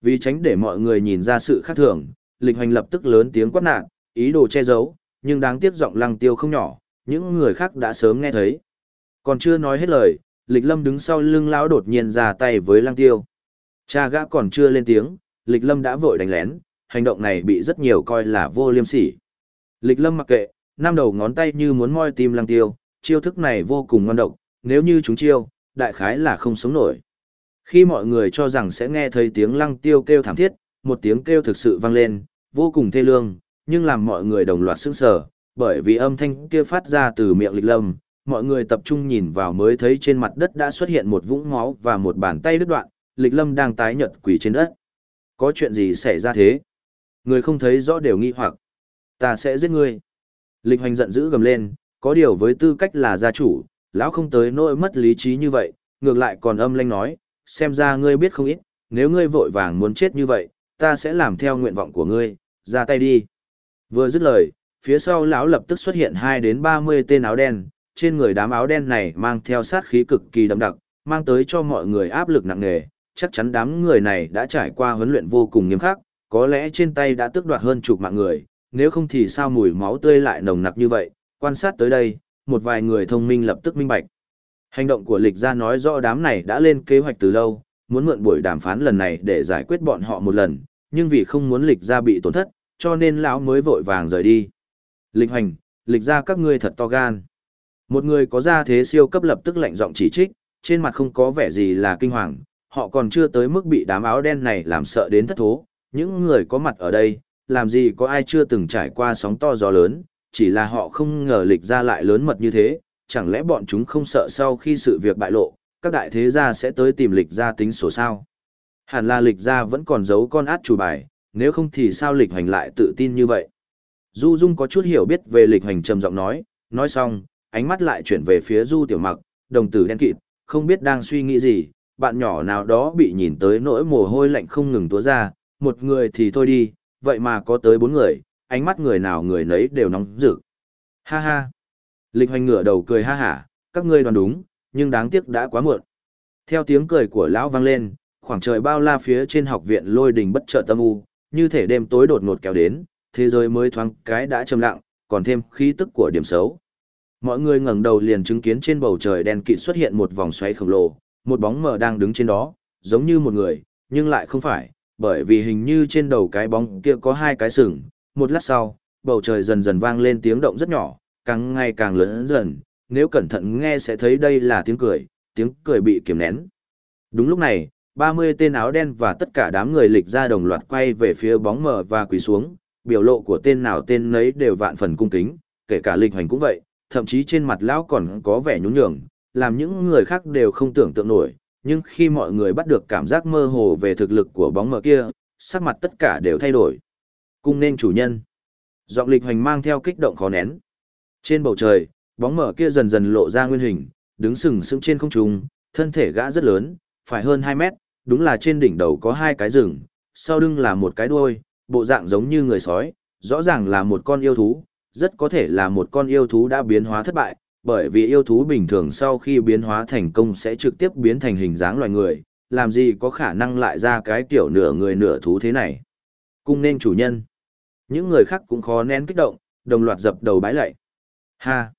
Vì tránh để mọi người nhìn ra sự khác thường, lịch hoành lập tức lớn tiếng quát nạn, ý đồ che giấu, nhưng đáng tiếc giọng lăng tiêu không nhỏ, những người khác đã sớm nghe thấy. Còn chưa nói hết lời, lịch lâm đứng sau lưng lão đột nhiên ra tay với lăng tiêu. Cha gã còn chưa lên tiếng, lịch lâm đã vội đánh lén, hành động này bị rất nhiều coi là vô liêm sỉ. Lịch lâm mặc kệ, năm đầu ngón tay như muốn moi tim lăng tiêu, chiêu thức này vô cùng ngon độc, nếu như chúng chiêu, đại khái là không sống nổi. Khi mọi người cho rằng sẽ nghe thấy tiếng lăng tiêu kêu thảm thiết, một tiếng kêu thực sự vang lên, vô cùng thê lương, nhưng làm mọi người đồng loạt sững sờ, bởi vì âm thanh kia phát ra từ miệng lịch lâm, mọi người tập trung nhìn vào mới thấy trên mặt đất đã xuất hiện một vũng máu và một bàn tay đứt đoạn, lịch lâm đang tái nhợt quỳ trên đất. Có chuyện gì xảy ra thế? Người không thấy rõ đều nghi hoặc. Ta sẽ giết ngươi. Lịch hoành giận dữ gầm lên, có điều với tư cách là gia chủ, lão không tới nỗi mất lý trí như vậy, ngược lại còn âm lanh nói, xem ra ngươi biết không ít, nếu ngươi vội vàng muốn chết như vậy, ta sẽ làm theo nguyện vọng của ngươi, ra tay đi. Vừa dứt lời, phía sau lão lập tức xuất hiện 2 đến 30 tên áo đen, trên người đám áo đen này mang theo sát khí cực kỳ đậm đặc, mang tới cho mọi người áp lực nặng nề, chắc chắn đám người này đã trải qua huấn luyện vô cùng nghiêm khắc, có lẽ trên tay đã tước đoạt hơn chục mạng người, nếu không thì sao mùi máu tươi lại nồng nặc như vậy, quan sát tới đây, một vài người thông minh lập tức minh bạch. Hành động của lịch gia nói rõ đám này đã lên kế hoạch từ lâu, muốn mượn buổi đàm phán lần này để giải quyết bọn họ một lần, nhưng vì không muốn lịch gia bị tổn thất, cho nên lão mới vội vàng rời đi. Lịch hành, lịch gia các ngươi thật to gan. Một người có gia thế siêu cấp lập tức lạnh giọng chỉ trích, trên mặt không có vẻ gì là kinh hoàng, họ còn chưa tới mức bị đám áo đen này làm sợ đến thất thố, những người có mặt ở đây, làm gì có ai chưa từng trải qua sóng to gió lớn, chỉ là họ không ngờ lịch gia lại lớn mật như thế, chẳng lẽ bọn chúng không sợ sau khi sự việc bại lộ, các đại thế gia sẽ tới tìm lịch gia tính sổ sao? Hẳn là lịch gia vẫn còn giấu con át chủ bài, nếu không thì sao lịch hành lại tự tin như vậy? Du Dung có chút hiểu biết về lịch hành trầm giọng nói, nói xong, ánh mắt lại chuyển về phía Du Tiểu Mặc, đồng tử đen kịt, không biết đang suy nghĩ gì, bạn nhỏ nào đó bị nhìn tới nỗi mồ hôi lạnh không ngừng túa ra, một người thì thôi đi, vậy mà có tới bốn người, ánh mắt người nào người nấy đều nóng rực. Ha ha. Lịch hoành ngửa đầu cười ha hả, các ngươi đoán đúng, nhưng đáng tiếc đã quá muộn. Theo tiếng cười của lão vang lên, khoảng trời bao la phía trên học viện lôi đình bất chợt tâm u, như thể đêm tối đột ngột kéo đến, thế giới mới thoáng cái đã trầm lặng, còn thêm khí tức của điểm xấu. Mọi người ngẩng đầu liền chứng kiến trên bầu trời đen kịt xuất hiện một vòng xoáy khổng lồ, một bóng mờ đang đứng trên đó, giống như một người, nhưng lại không phải, bởi vì hình như trên đầu cái bóng kia có hai cái sừng. Một lát sau, bầu trời dần dần vang lên tiếng động rất nhỏ, càng ngày càng lớn dần, nếu cẩn thận nghe sẽ thấy đây là tiếng cười, tiếng cười bị kiềm nén. Đúng lúc này, 30 tên áo đen và tất cả đám người lịch ra đồng loạt quay về phía bóng mờ và quỳ xuống, biểu lộ của tên nào tên nấy đều vạn phần cung kính, kể cả lịch hành cũng vậy, thậm chí trên mặt lão còn có vẻ nhún nhường, làm những người khác đều không tưởng tượng nổi, nhưng khi mọi người bắt được cảm giác mơ hồ về thực lực của bóng mờ kia, sắc mặt tất cả đều thay đổi. Cung nên chủ nhân. Giọng lịch hành mang theo kích động khó nén. Trên bầu trời, bóng mờ kia dần dần lộ ra nguyên hình, đứng sừng sững trên không trung, thân thể gã rất lớn, phải hơn 2 mét, đúng là trên đỉnh đầu có hai cái rừng, sau lưng là một cái đuôi, bộ dạng giống như người sói, rõ ràng là một con yêu thú, rất có thể là một con yêu thú đã biến hóa thất bại, bởi vì yêu thú bình thường sau khi biến hóa thành công sẽ trực tiếp biến thành hình dáng loài người, làm gì có khả năng lại ra cái tiểu nửa người nửa thú thế này. Cung nên chủ nhân. Những người khác cũng khó nén kích động, đồng loạt dập đầu bái lạy. Ha!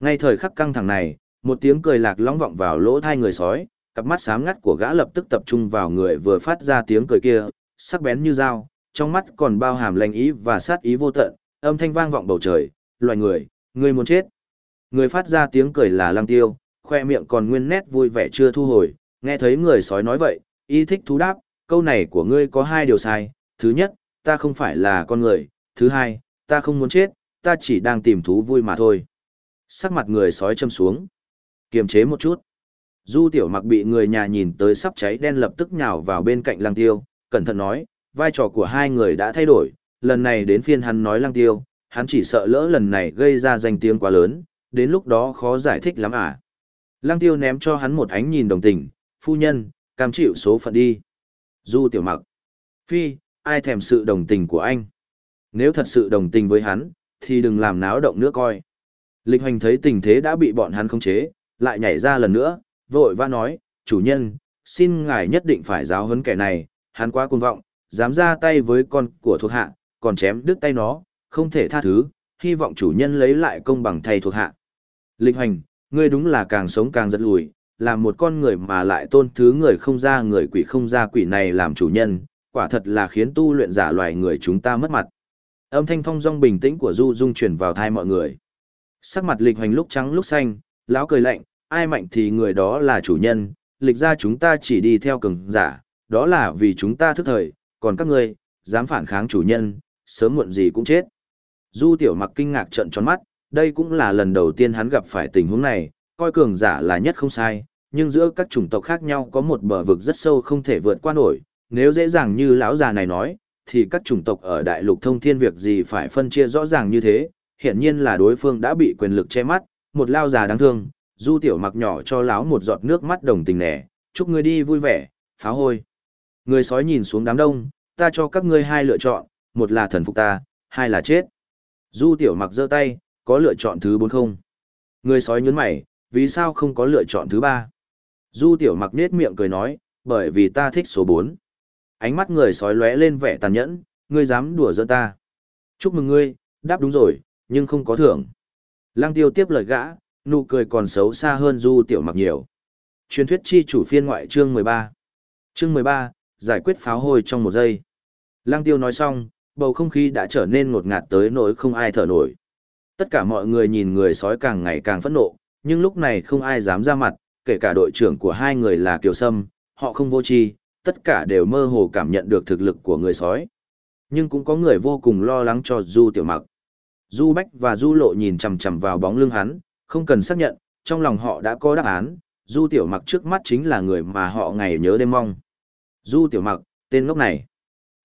Ngay thời khắc căng thẳng này, một tiếng cười lạc long vọng vào lỗ thai người sói, cặp mắt sáng ngắt của gã lập tức tập trung vào người vừa phát ra tiếng cười kia, sắc bén như dao, trong mắt còn bao hàm lành ý và sát ý vô tận, âm thanh vang vọng bầu trời, loài người, người muốn chết. Người phát ra tiếng cười là lăng tiêu, khoe miệng còn nguyên nét vui vẻ chưa thu hồi, nghe thấy người sói nói vậy, y thích thú đáp, câu này của ngươi có hai điều sai, thứ nhất, ta không phải là con người, thứ hai, ta không muốn chết, ta chỉ đang tìm thú vui mà thôi. Sắc mặt người sói châm xuống, kiềm chế một chút. Du tiểu mặc bị người nhà nhìn tới sắp cháy đen lập tức nhào vào bên cạnh lăng tiêu, cẩn thận nói, vai trò của hai người đã thay đổi, lần này đến phiên hắn nói lăng tiêu, hắn chỉ sợ lỡ lần này gây ra danh tiếng quá lớn, đến lúc đó khó giải thích lắm à. Lăng tiêu ném cho hắn một ánh nhìn đồng tình, phu nhân, cam chịu số phận đi. Du tiểu mặc. Phi, ai thèm sự đồng tình của anh. Nếu thật sự đồng tình với hắn, thì đừng làm náo động nữa coi. Lịch hoành thấy tình thế đã bị bọn hắn khống chế, lại nhảy ra lần nữa, vội vã nói, chủ nhân, xin ngài nhất định phải giáo huấn kẻ này, hắn quá cuồng vọng, dám ra tay với con của thuộc hạ, còn chém đứt tay nó, không thể tha thứ, hy vọng chủ nhân lấy lại công bằng thay thuộc hạ. Lịch hoành, ngươi đúng là càng sống càng giật lùi, là một con người mà lại tôn thứ người không ra người quỷ không ra quỷ này làm chủ nhân, quả thật là khiến tu luyện giả loài người chúng ta mất mặt. Âm thanh phong dong bình tĩnh của Du Dung truyền vào thai mọi người. Sắc mặt lịch hoành lúc trắng lúc xanh, lão cười lạnh, ai mạnh thì người đó là chủ nhân, lịch ra chúng ta chỉ đi theo cường giả, đó là vì chúng ta thức thời, còn các ngươi, dám phản kháng chủ nhân, sớm muộn gì cũng chết. Du tiểu mặc kinh ngạc trợn tròn mắt, đây cũng là lần đầu tiên hắn gặp phải tình huống này, coi cường giả là nhất không sai, nhưng giữa các chủng tộc khác nhau có một bờ vực rất sâu không thể vượt qua nổi, nếu dễ dàng như lão già này nói, thì các chủng tộc ở đại lục thông thiên việc gì phải phân chia rõ ràng như thế, hiện nhiên là đối phương đã bị quyền lực che mắt, một lao già đáng thương, du tiểu mặc nhỏ cho lão một giọt nước mắt đồng tình nẻ, chúc ngươi đi vui vẻ, phá hôi. Người sói nhìn xuống đám đông, ta cho các ngươi hai lựa chọn, một là thần phục ta, hai là chết. Du tiểu mặc giơ tay, có lựa chọn thứ bốn không? Người sói nhún mày, vì sao không có lựa chọn thứ ba? Du tiểu mặc nết miệng cười nói, bởi vì ta thích số bốn. Ánh mắt người sói lóe lên vẻ tàn nhẫn, ngươi dám đùa giỡn ta. Chúc mừng ngươi, đáp đúng rồi, nhưng không có thưởng. Lăng tiêu tiếp lời gã, nụ cười còn xấu xa hơn du tiểu mặc nhiều. Truyền thuyết chi chủ phiên ngoại chương 13. Chương 13, giải quyết pháo hôi trong một giây. Lăng tiêu nói xong, bầu không khí đã trở nên ngột ngạt tới nỗi không ai thở nổi. Tất cả mọi người nhìn người sói càng ngày càng phẫn nộ, nhưng lúc này không ai dám ra mặt, kể cả đội trưởng của hai người là Kiều Sâm, họ không vô tri, tất cả đều mơ hồ cảm nhận được thực lực của người sói. Nhưng cũng có người vô cùng lo lắng cho Du Tiểu Mặc. Du Bách và Du Lộ nhìn chằm chằm vào bóng lưng hắn, không cần xác nhận, trong lòng họ đã có đáp án, Du Tiểu Mặc trước mắt chính là người mà họ ngày nhớ đêm mong. Du Tiểu Mặc, tên ngốc này.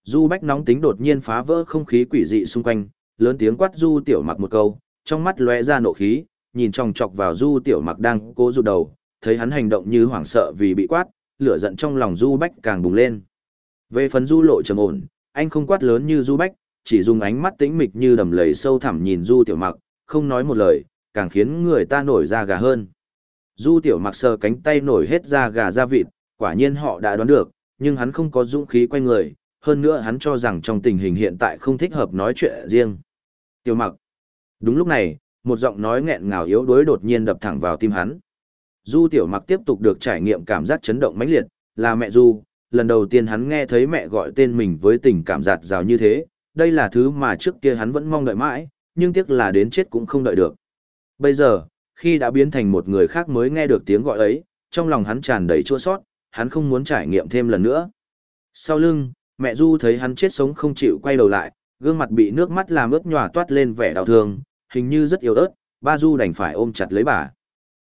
Du Bách nóng tính đột nhiên phá vỡ không khí quỷ dị xung quanh, lớn tiếng quát Du Tiểu Mặc một câu, trong mắt lóe ra nộ khí, nhìn chòng chọc vào Du Tiểu Mặc đang cố rụt đầu, thấy hắn hành động như hoảng sợ vì bị quát, lửa giận trong lòng Du Bách càng bùng lên. Về phần Du Lộ trầm ổn, anh không quát lớn như Du Bách, chỉ dùng ánh mắt tĩnh mịch như đầm lầy sâu thẳm nhìn Du Tiểu Mặc, không nói một lời, càng khiến người ta nổi da gà hơn. Du Tiểu Mặc sờ cánh tay nổi hết da gà da vịt, quả nhiên họ đã đoán được, nhưng hắn không có dũng khí quay người, hơn nữa hắn cho rằng trong tình hình hiện tại không thích hợp nói chuyện riêng. Tiêu Mặc. Đúng lúc này, một giọng nói nghẹn ngào yếu đuối đột nhiên đập thẳng vào tim hắn. Du Tiểu Mặc tiếp tục được trải nghiệm cảm giác chấn động mãnh liệt, là mẹ Du, lần đầu tiên hắn nghe thấy mẹ gọi tên mình với tình cảm giạt rào như thế, đây là thứ mà trước kia hắn vẫn mong đợi mãi, nhưng tiếc là đến chết cũng không đợi được. Bây giờ, khi đã biến thành một người khác mới nghe được tiếng gọi ấy, trong lòng hắn tràn đầy chua sót, hắn không muốn trải nghiệm thêm lần nữa. Sau lưng, mẹ Du thấy hắn chết sống không chịu quay đầu lại, gương mặt bị nước mắt làm ướt nhòa toát lên vẻ đau thương, hình như rất yếu ớt, ba Du đành phải ôm chặt lấy bà.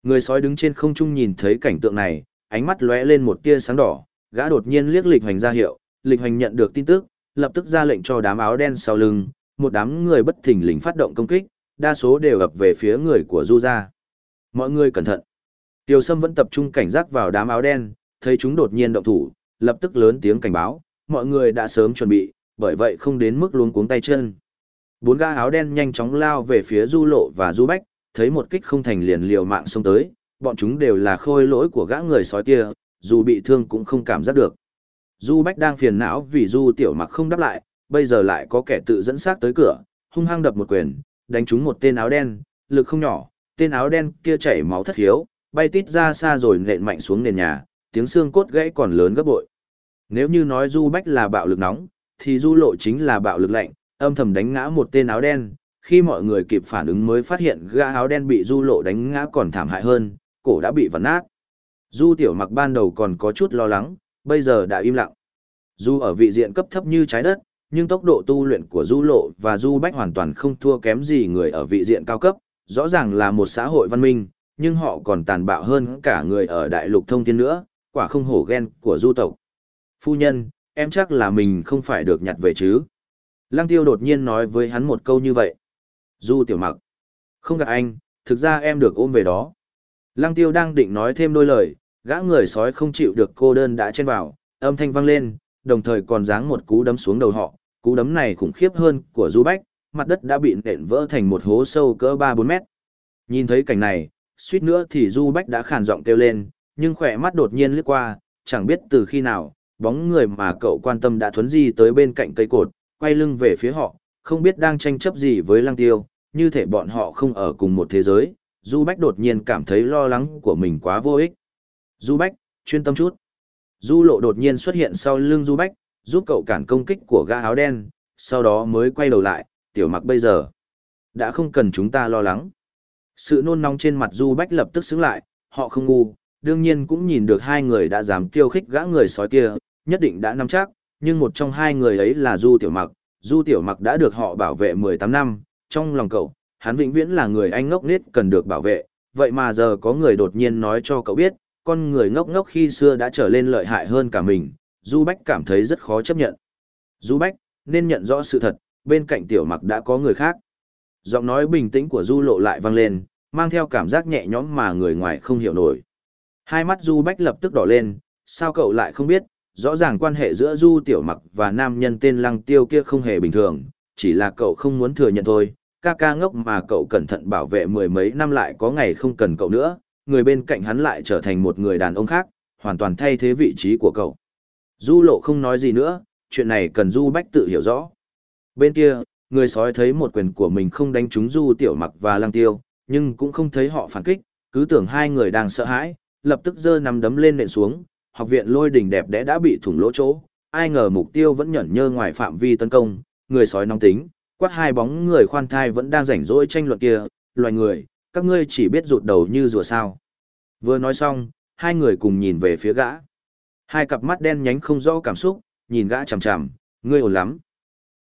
Người sói đứng trên không trung nhìn thấy cảnh tượng này, ánh mắt lóe lên một tia sáng đỏ, gã đột nhiên liếc lịch hành ra hiệu, lịch hành nhận được tin tức, lập tức ra lệnh cho đám áo đen sau lưng, một đám người bất thình lình phát động công kích, đa số đều ập về phía người của Du gia. Mọi người cẩn thận. Tiêu Sâm vẫn tập trung cảnh giác vào đám áo đen, thấy chúng đột nhiên động thủ, lập tức lớn tiếng cảnh báo, mọi người đã sớm chuẩn bị, bởi vậy không đến mức luống cuống tay chân. Bốn gã áo đen nhanh chóng lao về phía Du Lộ và Du Bách, thấy một kích không thành liền liều mạng xông tới, bọn chúng đều là khôi lỗi của gã người sói kia, dù bị thương cũng không cảm giác được. Du Bách đang phiền não vì Du Tiểu Mặc không đáp lại, bây giờ lại có kẻ tự dẫn xác tới cửa, hung hăng đập một quyền, đánh trúng một tên áo đen, lực không nhỏ, tên áo đen kia chảy máu thất hiếu, bay tít ra xa rồi nện mạnh xuống nền nhà, tiếng xương cốt gãy còn lớn gấp bội. Nếu như nói Du Bách là bạo lực nóng, thì du lộ chính là bạo lực lạnh, âm thầm đánh ngã một tên áo đen, khi mọi người kịp phản ứng mới phát hiện gã áo đen bị du lộ đánh ngã còn thảm hại hơn, cổ đã bị vặn nát. Du tiểu mặc ban đầu còn có chút lo lắng, bây giờ đã im lặng. Du ở vị diện cấp thấp như trái đất, nhưng tốc độ tu luyện của du lộ và du bách hoàn toàn không thua kém gì người ở vị diện cao cấp, rõ ràng là một xã hội văn minh, nhưng họ còn tàn bạo hơn cả người ở đại lục thông thiên nữa, quả không hổ ghen của du tộc. Phu nhân, em chắc là mình không phải được nhặt về chứ. Lăng tiêu đột nhiên nói với hắn một câu như vậy. Du tiểu mặc. Không gặp anh, thực ra em được ôm về đó. Lăng tiêu đang định nói thêm đôi lời, gã người sói không chịu được cô đơn đã chen vào, âm thanh vang lên, đồng thời còn giáng một cú đấm xuống đầu họ. Cú đấm này khủng khiếp hơn của Du Bách, mặt đất đã bị nện vỡ thành một hố sâu cỡ 3-4 mét. Nhìn thấy cảnh này, suýt nữa thì Du Bách đã khàn giọng kêu lên, nhưng khỏe mắt đột nhiên lướt qua, chẳng biết từ khi nào, bóng người mà cậu quan tâm đã thuấn di tới bên cạnh cây cột, quay lưng về phía họ, không biết đang tranh chấp gì với lăng tiêu, như thể bọn họ không ở cùng một thế giới. Du Bách đột nhiên cảm thấy lo lắng của mình quá vô ích. Du Bách, chuyên tâm chút. Du lộ đột nhiên xuất hiện sau lưng Du Bách, giúp cậu cản công kích của gã áo đen, sau đó mới quay đầu lại, tiểu mặc bây giờ. Đã không cần chúng ta lo lắng. Sự nôn nóng trên mặt Du Bách lập tức xứng lại, họ không ngu, đương nhiên cũng nhìn được hai người đã dám kiêu khích gã người sói kia, nhất định đã nắm chắc, nhưng một trong hai người ấy là Du Tiểu Mặc, Du Tiểu Mặc đã được họ bảo vệ 18 năm, trong lòng cậu, hắn vĩnh viễn là người anh ngốc nết cần được bảo vệ, vậy mà giờ có người đột nhiên nói cho cậu biết, con người ngốc ngốc khi xưa đã trở lên lợi hại hơn cả mình, Du Bách cảm thấy rất khó chấp nhận. Du Bách, nên nhận rõ sự thật, bên cạnh Tiểu Mặc đã có người khác. Giọng nói bình tĩnh của Du Lộ lại vang lên, mang theo cảm giác nhẹ nhõm mà người ngoài không hiểu nổi. Hai mắt Du Bách lập tức đỏ lên, sao cậu lại không biết, rõ ràng quan hệ giữa Du Tiểu Mặc và nam nhân tên Lăng Tiêu kia không hề bình thường, chỉ là cậu không muốn thừa nhận thôi. Ca ca ngốc mà cậu cẩn thận bảo vệ mười mấy năm lại có ngày không cần cậu nữa, người bên cạnh hắn lại trở thành một người đàn ông khác, hoàn toàn thay thế vị trí của cậu. Du lộ không nói gì nữa, chuyện này cần Du Bách tự hiểu rõ. Bên kia, người sói thấy một quyền của mình không đánh trúng Du Tiểu Mặc và Lăng Tiêu, nhưng cũng không thấy họ phản kích, cứ tưởng hai người đang sợ hãi, lập tức giơ nắm đấm lên nện xuống, học viện lôi đỉnh đẹp đẽ đã bị thủng lỗ chỗ, ai ngờ mục tiêu vẫn nhẫn nhơ ngoài phạm vi tấn công, người sói nóng tính, quát hai bóng người khoan thai vẫn đang rảnh rỗi tranh luận kia, loài người, các ngươi chỉ biết rụt đầu như rùa sao. Vừa nói xong, hai người cùng nhìn về phía gã. Hai cặp mắt đen nhánh không rõ cảm xúc, nhìn gã chằm chằm, ngươi ổn lắm.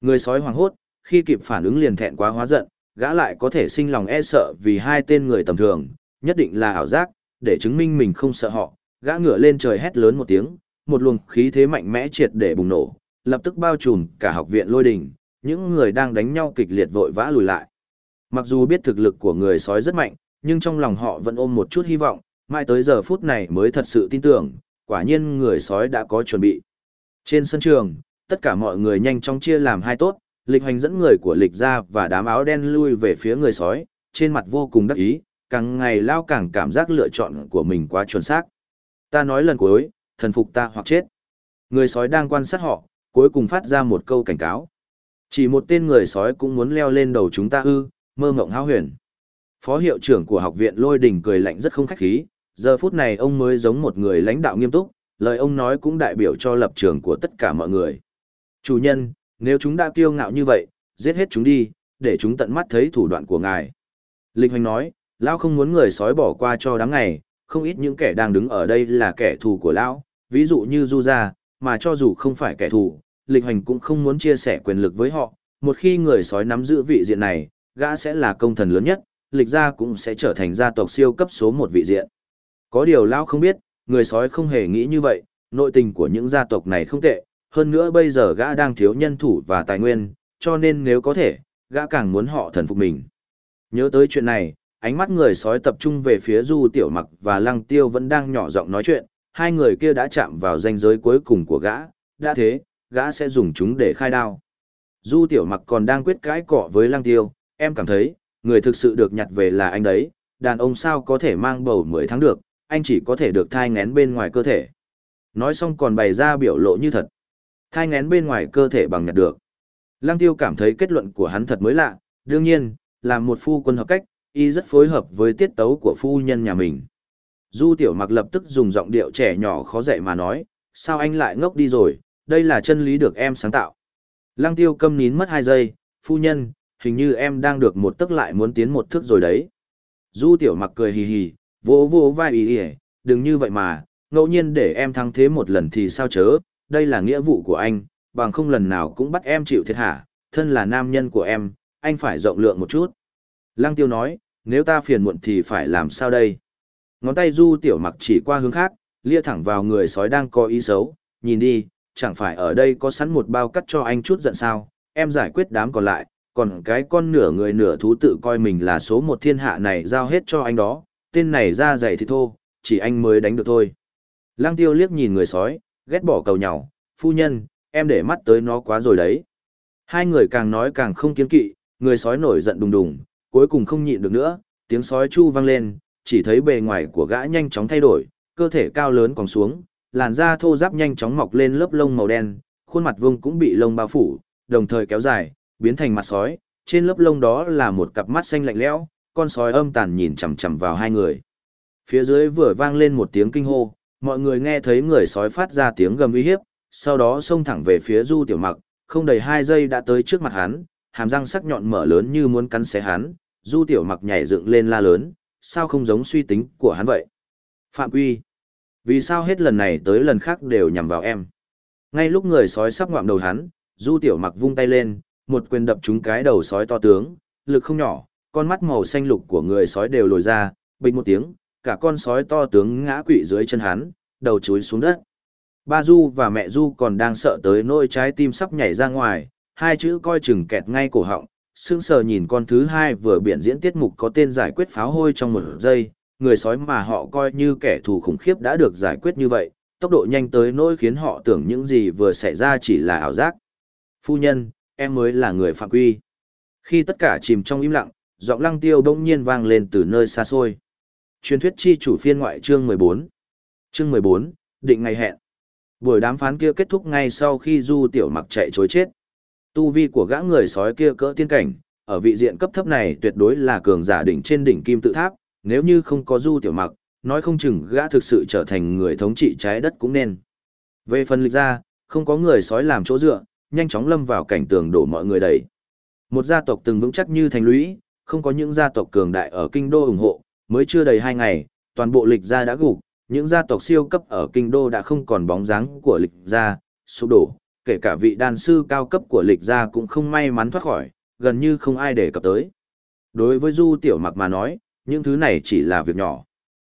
Người sói hoảng hốt, khi kịp phản ứng liền thẹn quá hóa giận, gã lại có thể sinh lòng e sợ vì hai tên người tầm thường, nhất định là ảo giác, để chứng minh mình không sợ họ, gã ngửa lên trời hét lớn một tiếng, một luồng khí thế mạnh mẽ triệt để bùng nổ, lập tức bao trùm cả học viện lôi đình, những người đang đánh nhau kịch liệt vội vã lùi lại. Mặc dù biết thực lực của người sói rất mạnh, nhưng trong lòng họ vẫn ôm một chút hy vọng, mãi tới giờ phút này mới thật sự tin tưởng, quả nhiên người sói đã có chuẩn bị. Trên sân trường, tất cả mọi người nhanh chóng chia làm hai tốt, lịch hành dẫn người của lịch ra và đám áo đen lui về phía người sói, trên mặt vô cùng đắc ý, càng ngày lao càng cảm giác lựa chọn của mình quá chuẩn xác. Ta nói lần cuối, thần phục ta hoặc chết. Người sói đang quan sát họ, cuối cùng phát ra một câu cảnh cáo. Chỉ một tên người sói cũng muốn leo lên đầu chúng ta ư, mơ mộng hao huyền. Phó hiệu trưởng của học viện Lôi Đình cười lạnh rất không khách khí, giờ phút này ông mới giống một người lãnh đạo nghiêm túc, lời ông nói cũng đại biểu cho lập trường của tất cả mọi người. Chủ nhân, nếu chúng đã kiêu ngạo như vậy, giết hết chúng đi, để chúng tận mắt thấy thủ đoạn của ngài. Linh Hoành nói, Lão không muốn người sói bỏ qua cho đáng ngày, không ít những kẻ đang đứng ở đây là kẻ thù của Lão, ví dụ như Du Gia, mà cho dù không phải kẻ thù, lịch hành cũng không muốn chia sẻ quyền lực với họ. Một khi người sói nắm giữ vị diện này, gã sẽ là công thần lớn nhất, lịch gia cũng sẽ trở thành gia tộc siêu cấp số một vị diện. Có điều Lão không biết, người sói không hề nghĩ như vậy, nội tình của những gia tộc này không tệ, hơn nữa bây giờ gã đang thiếu nhân thủ và tài nguyên, cho nên nếu có thể, gã càng muốn họ thần phục mình. Nhớ tới chuyện này, ánh mắt người sói tập trung về phía du tiểu mặc và lăng tiêu vẫn đang nhỏ giọng nói chuyện, hai người kia đã chạm vào ranh giới cuối cùng của gã, đã thế, gã sẽ dùng chúng để khai đao. Du tiểu mặc còn đang quyết cãi cọ với lăng tiêu, em cảm thấy, người thực sự được nhặt về là anh đấy, đàn ông sao có thể mang bầu 10 tháng được, anh chỉ có thể được thai ngén bên ngoài cơ thể. Nói xong còn bày ra biểu lộ như thật. Thai ngén bên ngoài cơ thể bằng nhặt được. Lăng tiêu cảm thấy kết luận của hắn thật mới lạ, đương nhiên, là một phu quân hợp cách, y rất phối hợp với tiết tấu của phu nhân nhà mình. Du tiểu mặc lập tức dùng giọng điệu trẻ nhỏ khó dạy mà nói, sao anh lại ngốc đi rồi, đây là chân lý được em sáng tạo. Lăng tiêu câm nín mất hai giây, phu nhân, hình như em đang được một tức lại muốn tiến một thước rồi đấy. Du tiểu mặc cười hì hì, vỗ vỗ vai ý ý, đừng như vậy mà, ngẫu nhiên để em thắng thế một lần thì sao chớ, đây là nghĩa vụ của anh, bằng không lần nào cũng bắt em chịu thiệt hả, thân là nam nhân của em, anh phải rộng lượng một chút. Lăng tiêu nói, nếu ta phiền muộn thì phải làm sao đây? Ngón tay du tiểu mặc chỉ qua hướng khác, lia thẳng vào người sói đang có ý xấu, nhìn đi, chẳng phải ở đây có sẵn một bao cắt cho anh chút giận sao, em giải quyết đám còn lại, còn cái con nửa người nửa thú tự coi mình là số một thiên hạ này giao hết cho anh đó, tên này ra dày thì thô, chỉ anh mới đánh được thôi. Lăng tiêu liếc nhìn người sói, ghét bỏ cầu nhỏ, phu nhân, em để mắt tới nó quá rồi đấy. Hai người càng nói càng không kiên kỵ, người sói nổi giận đùng đùng, cuối cùng không nhịn được nữa, tiếng sói chu vang lên, chỉ thấy bề ngoài của gã nhanh chóng thay đổi, cơ thể cao lớn còn xuống, làn da thô ráp nhanh chóng mọc lên lớp lông màu đen, khuôn mặt vương cũng bị lông bao phủ, đồng thời kéo dài, biến thành mặt sói, trên lớp lông đó là một cặp mắt xanh lạnh lẽo, con sói âm tàn nhìn chằm chằm vào hai người. Phía dưới vừa vang lên một tiếng kinh hô, mọi người nghe thấy người sói phát ra tiếng gầm uy hiếp, sau đó xông thẳng về phía Du Tiểu Mặc, không đầy hai giây đã tới trước mặt hắn, hàm răng sắc nhọn mở lớn như muốn cắn xé hắn, Du Tiểu Mặc nhảy dựng lên la lớn, sao không giống suy tính của hắn vậy? Phạm Quy, vì sao hết lần này tới lần khác đều nhằm vào em? Ngay lúc người sói sắp ngoạm đầu hắn, Du Tiểu Mặc vung tay lên, một quyền đập trúng cái đầu sói to tướng, lực không nhỏ, con mắt màu xanh lục của người sói đều lồi ra, bình một tiếng, cả con sói to tướng ngã quỵ dưới chân hắn, đầu chúi xuống đất. Ba Du và mẹ Du còn đang sợ tới nỗi trái tim sắp nhảy ra ngoài, hai chữ coi chừng kẹt ngay cổ họng, sững sờ nhìn con thứ hai vừa biển diễn tiết mục có tên giải quyết pháo hôi trong một giây, người sói mà họ coi như kẻ thù khủng khiếp đã được giải quyết như vậy, tốc độ nhanh tới nỗi khiến họ tưởng những gì vừa xảy ra chỉ là ảo giác. Phu nhân, em mới là người phạm quy. Khi tất cả chìm trong im lặng, giọng lăng tiêu bỗng nhiên vang lên từ nơi xa xôi. Truyền thuyết chi chủ phiên ngoại chương 14. Chương 14, định ngày hẹn. Buổi đàm phán kia kết thúc ngay sau khi Du Tiểu Mặc chạy chối chết. Tu vi của gã người sói kia cỡ tiên cảnh, ở vị diện cấp thấp này tuyệt đối là cường giả đỉnh trên đỉnh kim tự tháp, nếu như không có Du Tiểu Mặc, nói không chừng gã thực sự trở thành người thống trị trái đất cũng nên. Về phần lịch ra, không có người sói làm chỗ dựa, nhanh chóng lâm vào cảnh tường đổ mọi người đẩy. Một gia tộc từng vững chắc như thành lũy, không có những gia tộc cường đại ở kinh đô ủng hộ, mới chưa đầy hai ngày, toàn bộ lịch gia đã gục, những gia tộc siêu cấp ở kinh đô đã không còn bóng dáng của lịch gia, sụp đổ, kể cả vị đan sư cao cấp của lịch gia cũng không may mắn thoát khỏi, gần như không ai để cập tới. Đối với Du Tiểu Mặc mà nói, những thứ này chỉ là việc nhỏ.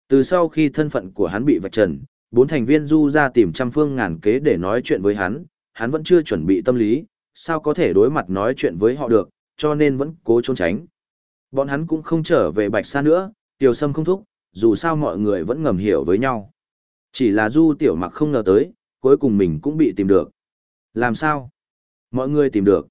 Từ sau khi thân phận của hắn bị vạch trần, bốn thành viên Du ra tìm trăm phương ngàn kế để nói chuyện với hắn, hắn vẫn chưa chuẩn bị tâm lý, sao có thể đối mặt nói chuyện với họ được, cho nên vẫn cố trốn tránh. Bọn hắn cũng không trở về Bạch Sa nữa, Tiểu Sâm không thúc, dù sao mọi người vẫn ngầm hiểu với nhau. Chỉ là Du Tiểu Mặc không ngờ tới, cuối cùng mình cũng bị tìm được. Làm sao? Mọi người tìm được.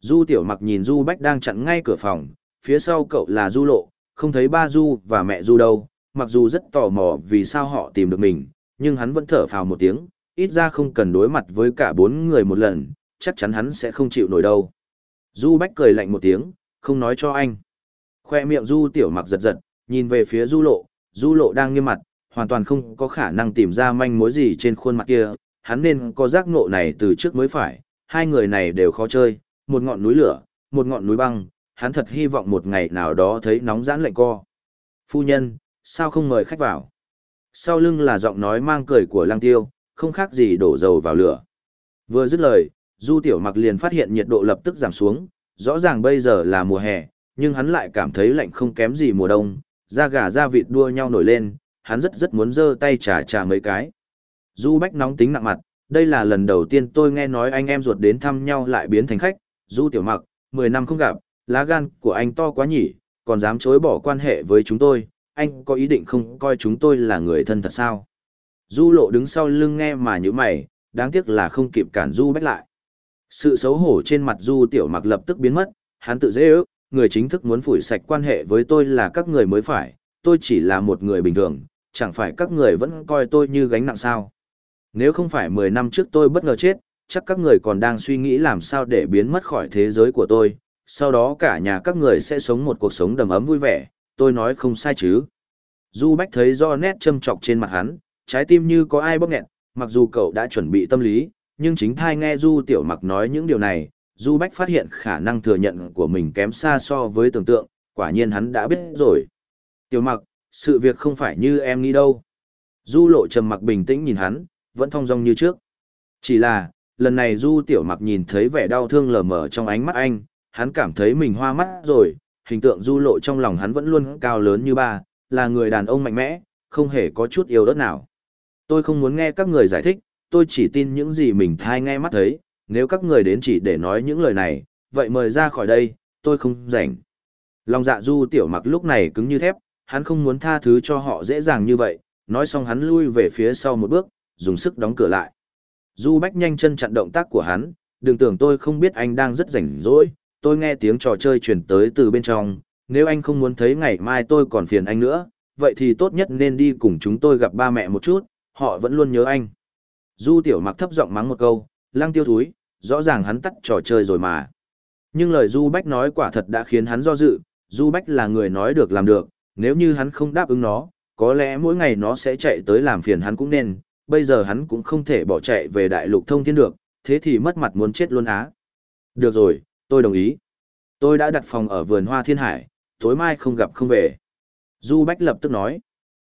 Du Tiểu Mặc nhìn Du Bách đang chặn ngay cửa phòng, phía sau cậu là Du Lộ, không thấy ba Du và mẹ Du đâu, mặc dù rất tò mò vì sao họ tìm được mình, nhưng hắn vẫn thở phào một tiếng, ít ra không cần đối mặt với cả bốn người một lần, chắc chắn hắn sẽ không chịu nổi đâu. Du Bách cười lạnh một tiếng, không nói cho anh. Khoe miệng Du Tiểu Mặc giật giật, nhìn về phía Du Lộ, Du Lộ đang nghiêm mặt, hoàn toàn không có khả năng tìm ra manh mối gì trên khuôn mặt kia, hắn nên có giác ngộ này từ trước mới phải, hai người này đều khó chơi, một ngọn núi lửa, một ngọn núi băng, hắn thật hy vọng một ngày nào đó thấy nóng giãn lạnh co. Phu nhân, sao không mời khách vào? Sau lưng là giọng nói mang cười của lang tiêu, không khác gì đổ dầu vào lửa. Vừa dứt lời, Du Tiểu Mặc liền phát hiện nhiệt độ lập tức giảm xuống, rõ ràng bây giờ là mùa hè, nhưng hắn lại cảm thấy lạnh không kém gì mùa đông, da gà da vịt đua nhau nổi lên, hắn rất rất muốn giơ tay trà trà mấy cái. Du Bách nóng tính nặng mặt, đây là lần đầu tiên tôi nghe nói anh em ruột đến thăm nhau lại biến thành khách, Du Tiểu Mặc, 10 năm không gặp, lá gan của anh to quá nhỉ, còn dám chối bỏ quan hệ với chúng tôi, anh có ý định không coi chúng tôi là người thân thật sao? Du lộ đứng sau lưng nghe mà như mày, đáng tiếc là không kịp cản Du Bách lại. Sự xấu hổ trên mặt Du Tiểu Mặc lập tức biến mất, hắn tự dễ ước, người chính thức muốn phủi sạch quan hệ với tôi là các người mới phải, tôi chỉ là một người bình thường, chẳng phải các người vẫn coi tôi như gánh nặng sao. Nếu không phải 10 năm trước tôi bất ngờ chết, chắc các người còn đang suy nghĩ làm sao để biến mất khỏi thế giới của tôi, sau đó cả nhà các người sẽ sống một cuộc sống đầm ấm vui vẻ, tôi nói không sai chứ. Du Bách thấy do nét châm trọc trên mặt hắn, trái tim như có ai bóp nghẹn, mặc dù cậu đã chuẩn bị tâm lý, nhưng chính thai nghe Du Tiểu Mặc nói những điều này, Du Bách phát hiện khả năng thừa nhận của mình kém xa so với tưởng tượng, quả nhiên hắn đã biết rồi. Tiểu mặc, sự việc không phải như em nghĩ đâu. Du lộ trầm mặc bình tĩnh nhìn hắn, vẫn thong dong như trước. Chỉ là, lần này Du tiểu mặc nhìn thấy vẻ đau thương lờ mờ trong ánh mắt anh, hắn cảm thấy mình hoa mắt rồi, hình tượng Du lộ trong lòng hắn vẫn luôn cao lớn như ba, là người đàn ông mạnh mẽ, không hề có chút yếu đất nào. Tôi không muốn nghe các người giải thích, tôi chỉ tin những gì mình thai nghe mắt thấy, nếu các người đến chỉ để nói những lời này, vậy mời ra khỏi đây, tôi không rảnh. Lòng dạ du tiểu mặc lúc này cứng như thép, hắn không muốn tha thứ cho họ dễ dàng như vậy, nói xong hắn lui về phía sau một bước, dùng sức đóng cửa lại. Du Bách nhanh chân chặn động tác của hắn, đừng tưởng tôi không biết anh đang rất rảnh rỗi, tôi nghe tiếng trò chơi truyền tới từ bên trong, nếu anh không muốn thấy ngày mai tôi còn phiền anh nữa, vậy thì tốt nhất nên đi cùng chúng tôi gặp ba mẹ một chút, họ vẫn luôn nhớ anh. Du tiểu mặc thấp giọng mắng một câu, lăng tiêu thúi, rõ ràng hắn tắt trò chơi rồi mà. Nhưng lời Du Bách nói quả thật đã khiến hắn do dự, Du Bách là người nói được làm được, nếu như hắn không đáp ứng nó, có lẽ mỗi ngày nó sẽ chạy tới làm phiền hắn cũng nên, bây giờ hắn cũng không thể bỏ chạy về đại lục thông thiên được, thế thì mất mặt muốn chết luôn á. Được rồi, tôi đồng ý. Tôi đã đặt phòng ở vườn hoa thiên hải, tối mai không gặp không về. Du Bách lập tức nói.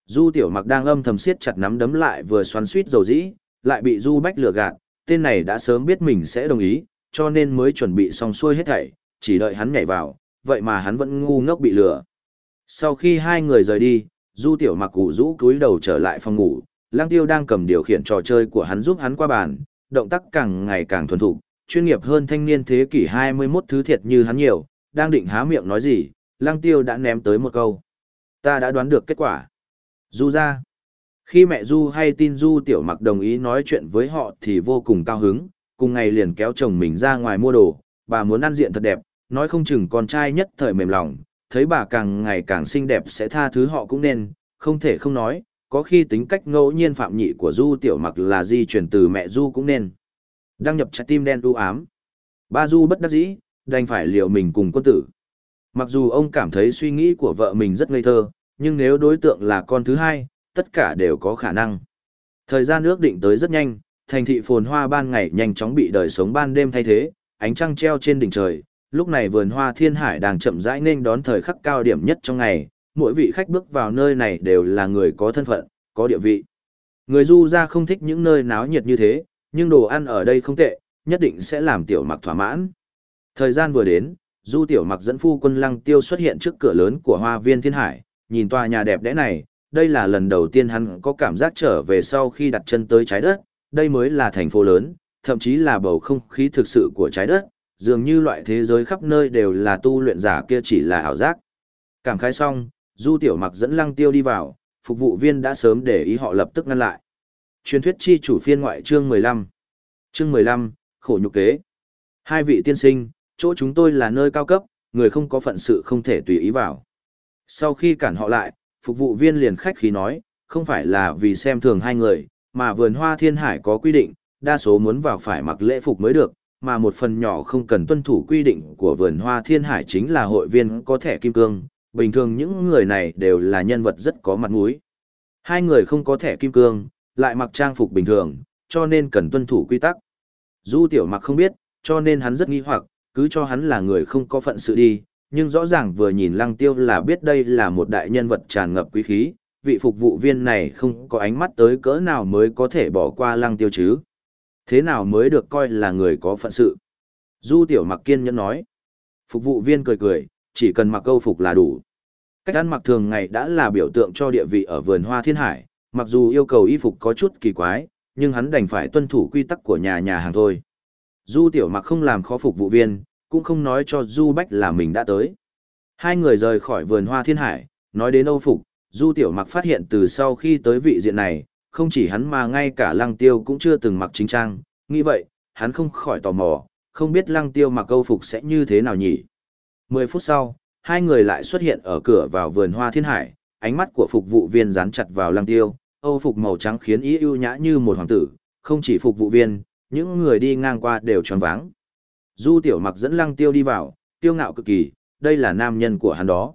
Du Tiểu Mặc đang âm thầm siết chặt nắm đấm lại vừa xoắn suýt dầu dĩ, lại bị Du Bách lừa gạt, tên này đã sớm biết mình sẽ đồng ý, cho nên mới chuẩn bị xong xuôi hết thảy, chỉ đợi hắn nhảy vào, vậy mà hắn vẫn ngu ngốc bị lừa. Sau khi hai người rời đi, Du Tiểu Mặc cụ rũ cúi đầu trở lại phòng ngủ, Lang Tiêu đang cầm điều khiển trò chơi của hắn giúp hắn qua bàn, động tác càng ngày càng thuần thục, chuyên nghiệp hơn thanh niên thế kỷ 21 thứ thiệt như hắn nhiều, đang định há miệng nói gì, Lang Tiêu đã ném tới một câu. Ta đã đoán được kết quả. Du ra. Khi mẹ Du hay tin Du Tiểu Mặc đồng ý nói chuyện với họ thì vô cùng cao hứng, cùng ngày liền kéo chồng mình ra ngoài mua đồ, bà muốn ăn diện thật đẹp, nói không chừng con trai nhất thời mềm lòng, thấy bà càng ngày càng xinh đẹp sẽ tha thứ họ cũng nên, không thể không nói, có khi tính cách ngẫu nhiên phạm nhị của Du Tiểu Mặc là di chuyển từ mẹ Du cũng nên. Đăng nhập trái tim đen u ám. Ba Du bất đắc dĩ, đành phải liệu mình cùng quân tử. Mặc dù ông cảm thấy suy nghĩ của vợ mình rất ngây thơ, nhưng nếu đối tượng là con thứ hai, tất cả đều có khả năng. Thời gian ước định tới rất nhanh, thành thị phồn hoa ban ngày nhanh chóng bị đời sống ban đêm thay thế, ánh trăng treo trên đỉnh trời, lúc này vườn hoa thiên hải đang chậm rãi nên đón thời khắc cao điểm nhất trong ngày, mỗi vị khách bước vào nơi này đều là người có thân phận, có địa vị. Người du ra không thích những nơi náo nhiệt như thế, nhưng đồ ăn ở đây không tệ, nhất định sẽ làm tiểu mặc thỏa mãn. Thời gian vừa đến, du tiểu mặc dẫn phu quân lăng tiêu xuất hiện trước cửa lớn của hoa viên thiên hải, nhìn tòa nhà đẹp đẽ này, đây là lần đầu tiên hắn có cảm giác trở về sau khi đặt chân tới trái đất, đây mới là thành phố lớn, thậm chí là bầu không khí thực sự của trái đất, dường như loại thế giới khắp nơi đều là tu luyện giả kia chỉ là ảo giác. Cảm khái xong, Du Tiểu Mặc dẫn Lăng Tiêu đi vào, phục vụ viên đã sớm để ý họ lập tức ngăn lại. Truyền thuyết chi chủ phiên ngoại chương 15. Chương 15, khổ nhục kế. Hai vị tiên sinh, chỗ chúng tôi là nơi cao cấp, người không có phận sự không thể tùy ý vào. Sau khi cản họ lại, phục vụ viên liền khách khí nói, không phải là vì xem thường hai người, mà vườn hoa thiên hải có quy định, đa số muốn vào phải mặc lễ phục mới được, mà một phần nhỏ không cần tuân thủ quy định của vườn hoa thiên hải chính là hội viên có thẻ kim cương, bình thường những người này đều là nhân vật rất có mặt mũi. Hai người không có thẻ kim cương, lại mặc trang phục bình thường, cho nên cần tuân thủ quy tắc. Du tiểu mặc không biết, cho nên hắn rất nghi hoặc, cứ cho hắn là người không có phận sự đi, nhưng rõ ràng vừa nhìn lăng tiêu là biết đây là một đại nhân vật tràn ngập quý khí, vị phục vụ viên này không có ánh mắt tới cỡ nào mới có thể bỏ qua lăng tiêu chứ. Thế nào mới được coi là người có phận sự? Du tiểu mặc kiên nhẫn nói. Phục vụ viên cười cười, chỉ cần mặc câu phục là đủ. Cách ăn mặc thường ngày đã là biểu tượng cho địa vị ở vườn hoa thiên hải, mặc dù yêu cầu y phục có chút kỳ quái, nhưng hắn đành phải tuân thủ quy tắc của nhà nhà hàng thôi. Du tiểu mặc không làm khó phục vụ viên, cũng không nói cho Du Bách là mình đã tới. Hai người rời khỏi vườn hoa thiên hải, nói đến Âu Phục, Du Tiểu Mặc phát hiện từ sau khi tới vị diện này, không chỉ hắn mà ngay cả Lăng Tiêu cũng chưa từng mặc chính trang, nghĩ vậy, hắn không khỏi tò mò, không biết Lăng Tiêu mặc Âu Phục sẽ như thế nào nhỉ. Mười phút sau, hai người lại xuất hiện ở cửa vào vườn hoa thiên hải, ánh mắt của phục vụ viên dán chặt vào Lăng Tiêu, Âu Phục màu trắng khiến ý ưu nhã như một hoàng tử, không chỉ phục vụ viên, những người đi ngang qua đều tròn váng. Du tiểu mặc dẫn lăng tiêu đi vào, tiêu ngạo cực kỳ, đây là nam nhân của hắn đó.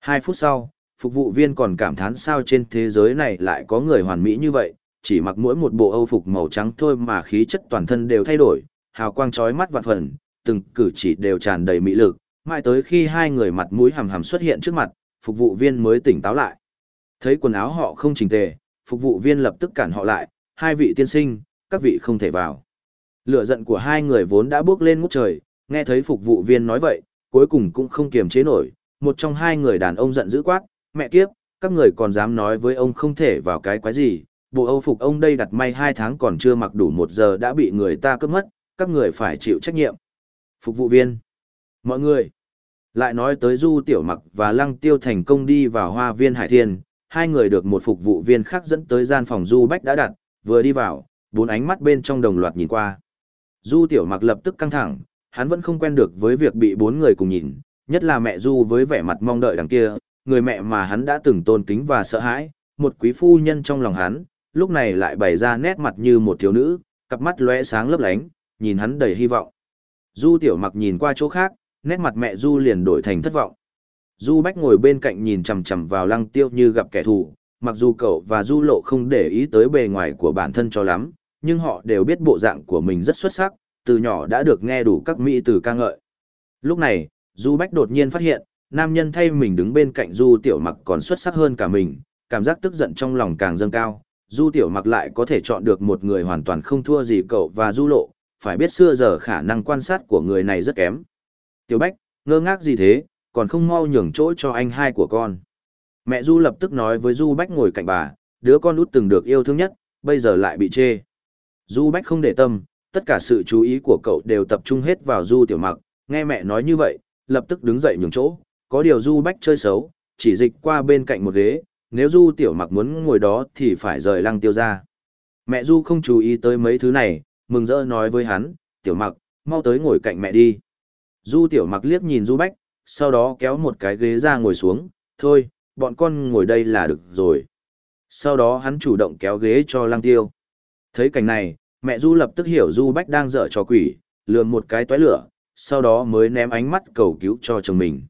Hai phút sau, phục vụ viên còn cảm thán sao trên thế giới này lại có người hoàn mỹ như vậy, chỉ mặc mỗi một bộ âu phục màu trắng thôi mà khí chất toàn thân đều thay đổi, hào quang chói mắt vạn phần, từng cử chỉ đều tràn đầy mỹ lực, mãi tới khi hai người mặt mũi hầm hầm xuất hiện trước mặt, phục vụ viên mới tỉnh táo lại. Thấy quần áo họ không chỉnh tề, phục vụ viên lập tức cản họ lại, hai vị tiên sinh, các vị không thể vào. Lửa giận của hai người vốn đã bước lên ngút trời, nghe thấy phục vụ viên nói vậy, cuối cùng cũng không kiềm chế nổi, một trong hai người đàn ông giận dữ quát, mẹ kiếp, các người còn dám nói với ông không thể vào cái quái gì, bộ âu phục ông đây đặt may hai tháng còn chưa mặc đủ một giờ đã bị người ta cướp mất, các người phải chịu trách nhiệm. Phục vụ viên. Mọi người. Lại nói tới Du Tiểu Mặc và Lăng Tiêu thành công đi vào hoa viên Hải Thiên, hai người được một phục vụ viên khác dẫn tới gian phòng Du Bách đã đặt, vừa đi vào, bốn ánh mắt bên trong đồng loạt nhìn qua. Du Tiểu Mặc lập tức căng thẳng, hắn vẫn không quen được với việc bị bốn người cùng nhìn, nhất là mẹ Du với vẻ mặt mong đợi đằng kia, người mẹ mà hắn đã từng tôn kính và sợ hãi, một quý phu nhân trong lòng hắn, lúc này lại bày ra nét mặt như một thiếu nữ, cặp mắt lóe sáng lấp lánh, nhìn hắn đầy hy vọng. Du Tiểu Mặc nhìn qua chỗ khác, nét mặt mẹ Du liền đổi thành thất vọng. Du Bách ngồi bên cạnh nhìn chằm chằm vào Lăng Tiêu như gặp kẻ thù, mặc dù cậu và Du Lộ không để ý tới bề ngoài của bản thân cho lắm, nhưng họ đều biết bộ dạng của mình rất xuất sắc, từ nhỏ đã được nghe đủ các mỹ từ ca ngợi. Lúc này, Du Bách đột nhiên phát hiện, nam nhân thay mình đứng bên cạnh Du Tiểu Mặc còn xuất sắc hơn cả mình, cảm giác tức giận trong lòng càng dâng cao. Du Tiểu Mặc lại có thể chọn được một người hoàn toàn không thua gì cậu và Du Lộ, phải biết xưa giờ khả năng quan sát của người này rất kém. Tiểu Bách, ngơ ngác gì thế, còn không mau nhường chỗ cho anh hai của con. Mẹ Du lập tức nói với Du Bách ngồi cạnh bà, đứa con út từng được yêu thương nhất, bây giờ lại bị chê. Du Bách không để tâm, tất cả sự chú ý của cậu đều tập trung hết vào Du Tiểu Mặc, nghe mẹ nói như vậy, lập tức đứng dậy nhường chỗ, có điều Du Bách chơi xấu, chỉ dịch qua bên cạnh một ghế, nếu Du Tiểu Mặc muốn ngồi đó thì phải rời lăng tiêu ra. Mẹ Du không chú ý tới mấy thứ này, mừng rỡ nói với hắn, Tiểu Mặc, mau tới ngồi cạnh mẹ đi. Du Tiểu Mặc liếc nhìn Du Bách, sau đó kéo một cái ghế ra ngồi xuống, thôi, bọn con ngồi đây là được rồi. Sau đó hắn chủ động kéo ghế cho lăng tiêu. Thấy cảnh này, mẹ Du lập tức hiểu Du Bách đang dở trò quỷ, lườm một cái toái lửa, sau đó mới ném ánh mắt cầu cứu cho chồng mình.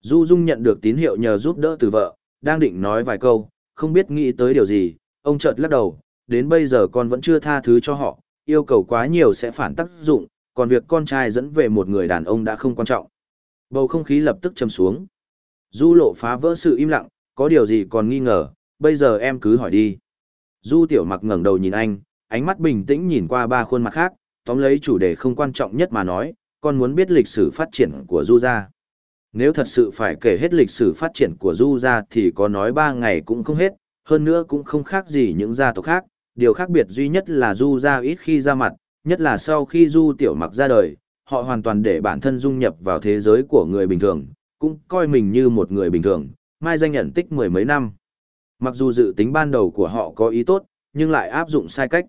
Du Dung nhận được tín hiệu nhờ giúp đỡ từ vợ, đang định nói vài câu, không biết nghĩ tới điều gì, ông chợt lắc đầu, đến bây giờ con vẫn chưa tha thứ cho họ, yêu cầu quá nhiều sẽ phản tác dụng, còn việc con trai dẫn về một người đàn ông đã không quan trọng. Bầu không khí lập tức châm xuống. Du lộ phá vỡ sự im lặng, có điều gì còn nghi ngờ, bây giờ em cứ hỏi đi. Du tiểu mặc ngẩng đầu nhìn anh, ánh mắt bình tĩnh nhìn qua ba khuôn mặt khác, tóm lấy chủ đề không quan trọng nhất mà nói, con muốn biết lịch sử phát triển của Du gia. Nếu thật sự phải kể hết lịch sử phát triển của Du gia thì có nói ba ngày cũng không hết, hơn nữa cũng không khác gì những gia tộc khác, điều khác biệt duy nhất là Du gia ít khi ra mặt, nhất là sau khi Du Tiểu Mặc ra đời, họ hoàn toàn để bản thân dung nhập vào thế giới của người bình thường, cũng coi mình như một người bình thường, mai danh nhận tích mười mấy năm. Mặc dù dự tính ban đầu của họ có ý tốt, nhưng lại áp dụng sai cách.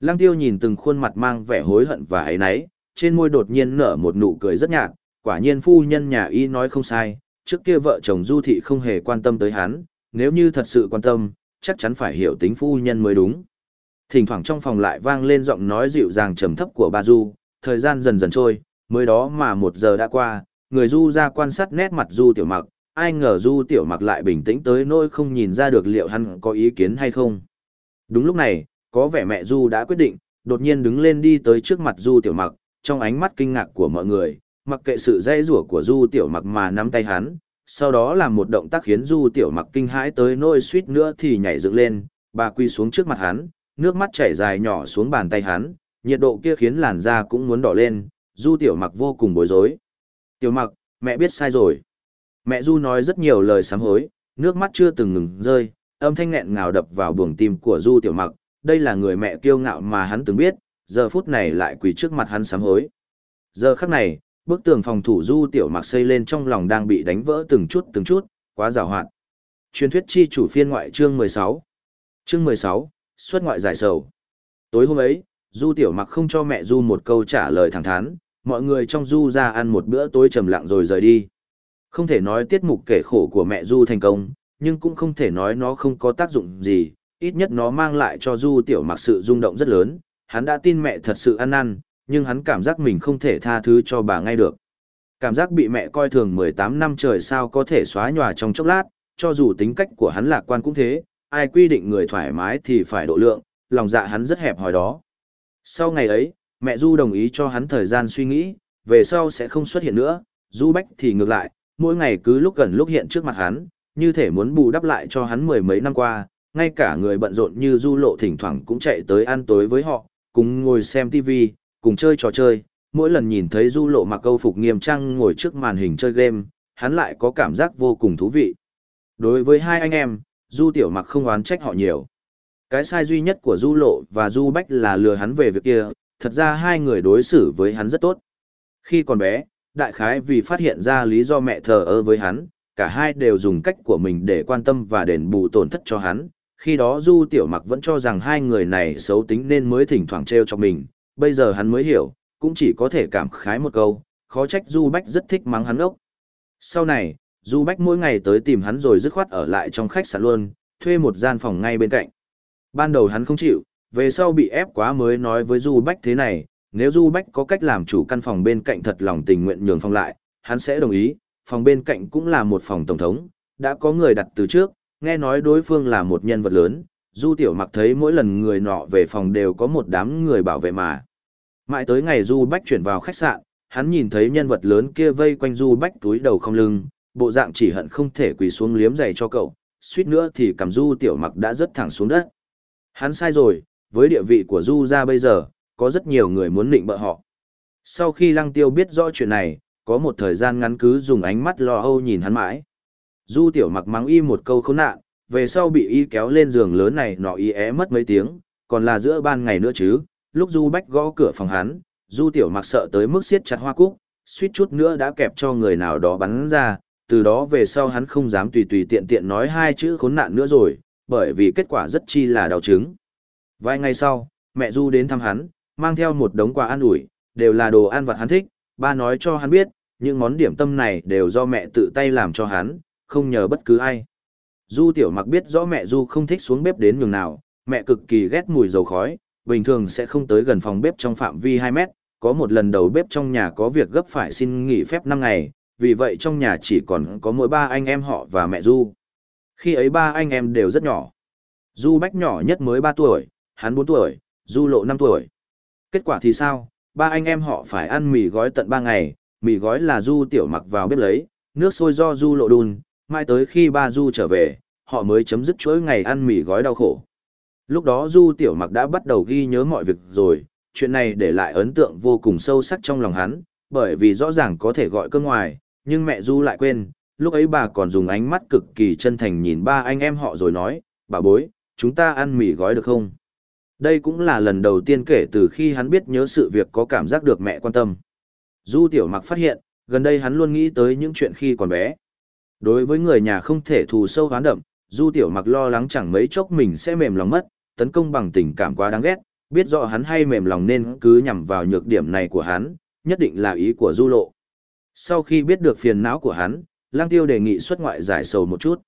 Lăng tiêu nhìn từng khuôn mặt mang vẻ hối hận và ấy náy, trên môi đột nhiên nở một nụ cười rất nhạt, quả nhiên phu nhân nhà y nói không sai, trước kia vợ chồng Du Thị không hề quan tâm tới hắn, nếu như thật sự quan tâm, chắc chắn phải hiểu tính phu nhân mới đúng. Thỉnh thoảng trong phòng lại vang lên giọng nói dịu dàng trầm thấp của bà Du, thời gian dần dần trôi, mới đó mà một giờ đã qua, người Du ra quan sát nét mặt Du tiểu mặc, ai ngờ Du tiểu mặc lại bình tĩnh tới nỗi không nhìn ra được liệu hắn có ý kiến hay không. Đúng lúc này, có vẻ mẹ Du đã quyết định, đột nhiên đứng lên đi tới trước mặt Du tiểu mặc, trong ánh mắt kinh ngạc của mọi người, mặc kệ sự dây rủa của Du tiểu mặc mà nắm tay hắn, sau đó làm một động tác khiến Du tiểu mặc kinh hãi tới nỗi suýt nữa thì nhảy dựng lên, bà quy xuống trước mặt hắn, nước mắt chảy dài nhỏ xuống bàn tay hắn, nhiệt độ kia khiến làn da cũng muốn đỏ lên, Du Tiểu Mặc vô cùng bối rối. Tiểu Mặc, mẹ biết sai rồi. Mẹ Du nói rất nhiều lời sám hối, nước mắt chưa từng ngừng rơi, âm thanh nghẹn ngào đập vào buồng tim của Du Tiểu Mặc, đây là người mẹ kiêu ngạo mà hắn từng biết, giờ phút này lại quỳ trước mặt hắn sám hối. Giờ khắc này, bức tường phòng thủ Du Tiểu Mặc xây lên trong lòng đang bị đánh vỡ từng chút từng chút, quá giàu hoạt. Truyền thuyết chi chủ phiên ngoại chương 16. Chương 16, xuất ngoại giải sầu. Tối hôm ấy, Du Tiểu Mặc không cho mẹ Du một câu trả lời thẳng thắn, mọi người trong Du ra ăn một bữa tối trầm lặng rồi rời đi. Không thể nói tiết mục kể khổ của mẹ Du thành công, nhưng cũng không thể nói nó không có tác dụng gì, ít nhất nó mang lại cho Du Tiểu Mặc sự rung động rất lớn, hắn đã tin mẹ thật sự ăn năn, nhưng hắn cảm giác mình không thể tha thứ cho bà ngay được. Cảm giác bị mẹ coi thường 18 năm trời sao có thể xóa nhòa trong chốc lát, cho dù tính cách của hắn lạc quan cũng thế, ai quy định người thoải mái thì phải độ lượng, lòng dạ hắn rất hẹp hòi đó. Sau ngày ấy, mẹ Du đồng ý cho hắn thời gian suy nghĩ, về sau sẽ không xuất hiện nữa, Du Bách thì ngược lại, mỗi ngày cứ lúc gần lúc hiện trước mặt hắn, như thể muốn bù đắp lại cho hắn mười mấy năm qua, ngay cả người bận rộn như Du Lộ thỉnh thoảng cũng chạy tới ăn tối với họ, cùng ngồi xem TV, cùng chơi trò chơi. Mỗi lần nhìn thấy Du Lộ mặc câu phục nghiêm trang ngồi trước màn hình chơi game, hắn lại có cảm giác vô cùng thú vị. Đối với hai anh em, Du Tiểu Mặc không oán trách họ nhiều. Cái sai duy nhất của Du Lộ và Du Bách là lừa hắn về việc kia, thật ra hai người đối xử với hắn rất tốt. Khi còn bé, đại khái vì phát hiện ra lý do mẹ thờ ơ với hắn, cả hai đều dùng cách của mình để quan tâm và đền bù tổn thất cho hắn. Khi đó Du Tiểu Mặc vẫn cho rằng hai người này xấu tính nên mới thỉnh thoảng trêu cho mình, bây giờ hắn mới hiểu, cũng chỉ có thể cảm khái một câu, khó trách Du Bách rất thích mắng hắn ốc. Sau này, Du Bách mỗi ngày tới tìm hắn rồi dứt khoát ở lại trong khách sạn luôn, thuê một gian phòng ngay bên cạnh. Ban đầu hắn không chịu, về sau bị ép quá mới nói với Du Bách thế này, nếu Du Bách có cách làm chủ căn phòng bên cạnh thật lòng tình nguyện nhường phòng lại, hắn sẽ đồng ý, phòng bên cạnh cũng là một phòng tổng thống, đã có người đặt từ trước, nghe nói đối phương là một nhân vật lớn, Du Tiểu Mặc thấy mỗi lần người nọ về phòng đều có một đám người bảo vệ mà. Mãi tới ngày Du Bách chuyển vào khách sạn, hắn nhìn thấy nhân vật lớn kia vây quanh Du Bách túi đầu không lưng, bộ dạng chỉ hận không thể quỳ xuống liếm giày cho cậu, suýt nữa thì cầm Du Tiểu Mặc đã rất thẳng xuống đất. Hắn sai rồi, với địa vị của Du ra bây giờ, có rất nhiều người muốn định bợ họ. Sau khi Lăng Tiêu biết rõ chuyện này, có một thời gian ngắn cứ dùng ánh mắt lo âu nhìn hắn mãi. Du Tiểu Mặc mắng y một câu khốn nạn, về sau bị y kéo lên giường lớn này nọ y é mất mấy tiếng, còn là giữa ban ngày nữa chứ, lúc Du Bách gõ cửa phòng hắn, Du Tiểu Mặc sợ tới mức siết chặt hoa cúc, suýt chút nữa đã kẹp cho người nào đó bắn ra, từ đó về sau hắn không dám tùy tùy tiện tiện nói hai chữ khốn nạn nữa rồi, bởi vì kết quả rất chi là đau chứng. Vài ngày sau, mẹ Du đến thăm hắn, mang theo một đống quà ăn ủi, đều là đồ ăn vặt hắn thích, ba nói cho hắn biết, những món điểm tâm này đều do mẹ tự tay làm cho hắn, không nhờ bất cứ ai. Du tiểu mặc biết rõ mẹ Du không thích xuống bếp đến nhường nào, mẹ cực kỳ ghét mùi dầu khói, bình thường sẽ không tới gần phòng bếp trong phạm vi 2 mét, có một lần đầu bếp trong nhà có việc gấp phải xin nghỉ phép 5 ngày, vì vậy trong nhà chỉ còn có mỗi ba anh em họ và mẹ Du. Khi ấy ba anh em đều rất nhỏ. Du Bách nhỏ nhất mới 3 tuổi, hắn 4 tuổi, Du Lộ 5 tuổi. Kết quả thì sao? Ba anh em họ phải ăn mì gói tận 3 ngày, mì gói là Du Tiểu mặc vào bếp lấy, nước sôi do Du Lộ đun, mai tới khi ba Du trở về, họ mới chấm dứt chuỗi ngày ăn mì gói đau khổ. Lúc đó Du Tiểu mặc đã bắt đầu ghi nhớ mọi việc rồi, chuyện này để lại ấn tượng vô cùng sâu sắc trong lòng hắn, bởi vì rõ ràng có thể gọi cơ ngoài, nhưng mẹ Du lại quên, lúc ấy bà còn dùng ánh mắt cực kỳ chân thành nhìn ba anh em họ rồi nói, bà bối, chúng ta ăn mì gói được không? Đây cũng là lần đầu tiên kể từ khi hắn biết nhớ sự việc có cảm giác được mẹ quan tâm. Du Tiểu Mặc phát hiện, gần đây hắn luôn nghĩ tới những chuyện khi còn bé. Đối với người nhà không thể thù sâu hoán đậm, Du Tiểu Mặc lo lắng chẳng mấy chốc mình sẽ mềm lòng mất, tấn công bằng tình cảm quá đáng ghét, biết rõ hắn hay mềm lòng nên cứ nhằm vào nhược điểm này của hắn, nhất định là ý của Du Lộ. Sau khi biết được phiền não của hắn, Lang Tiêu đề nghị xuất ngoại giải sầu một chút.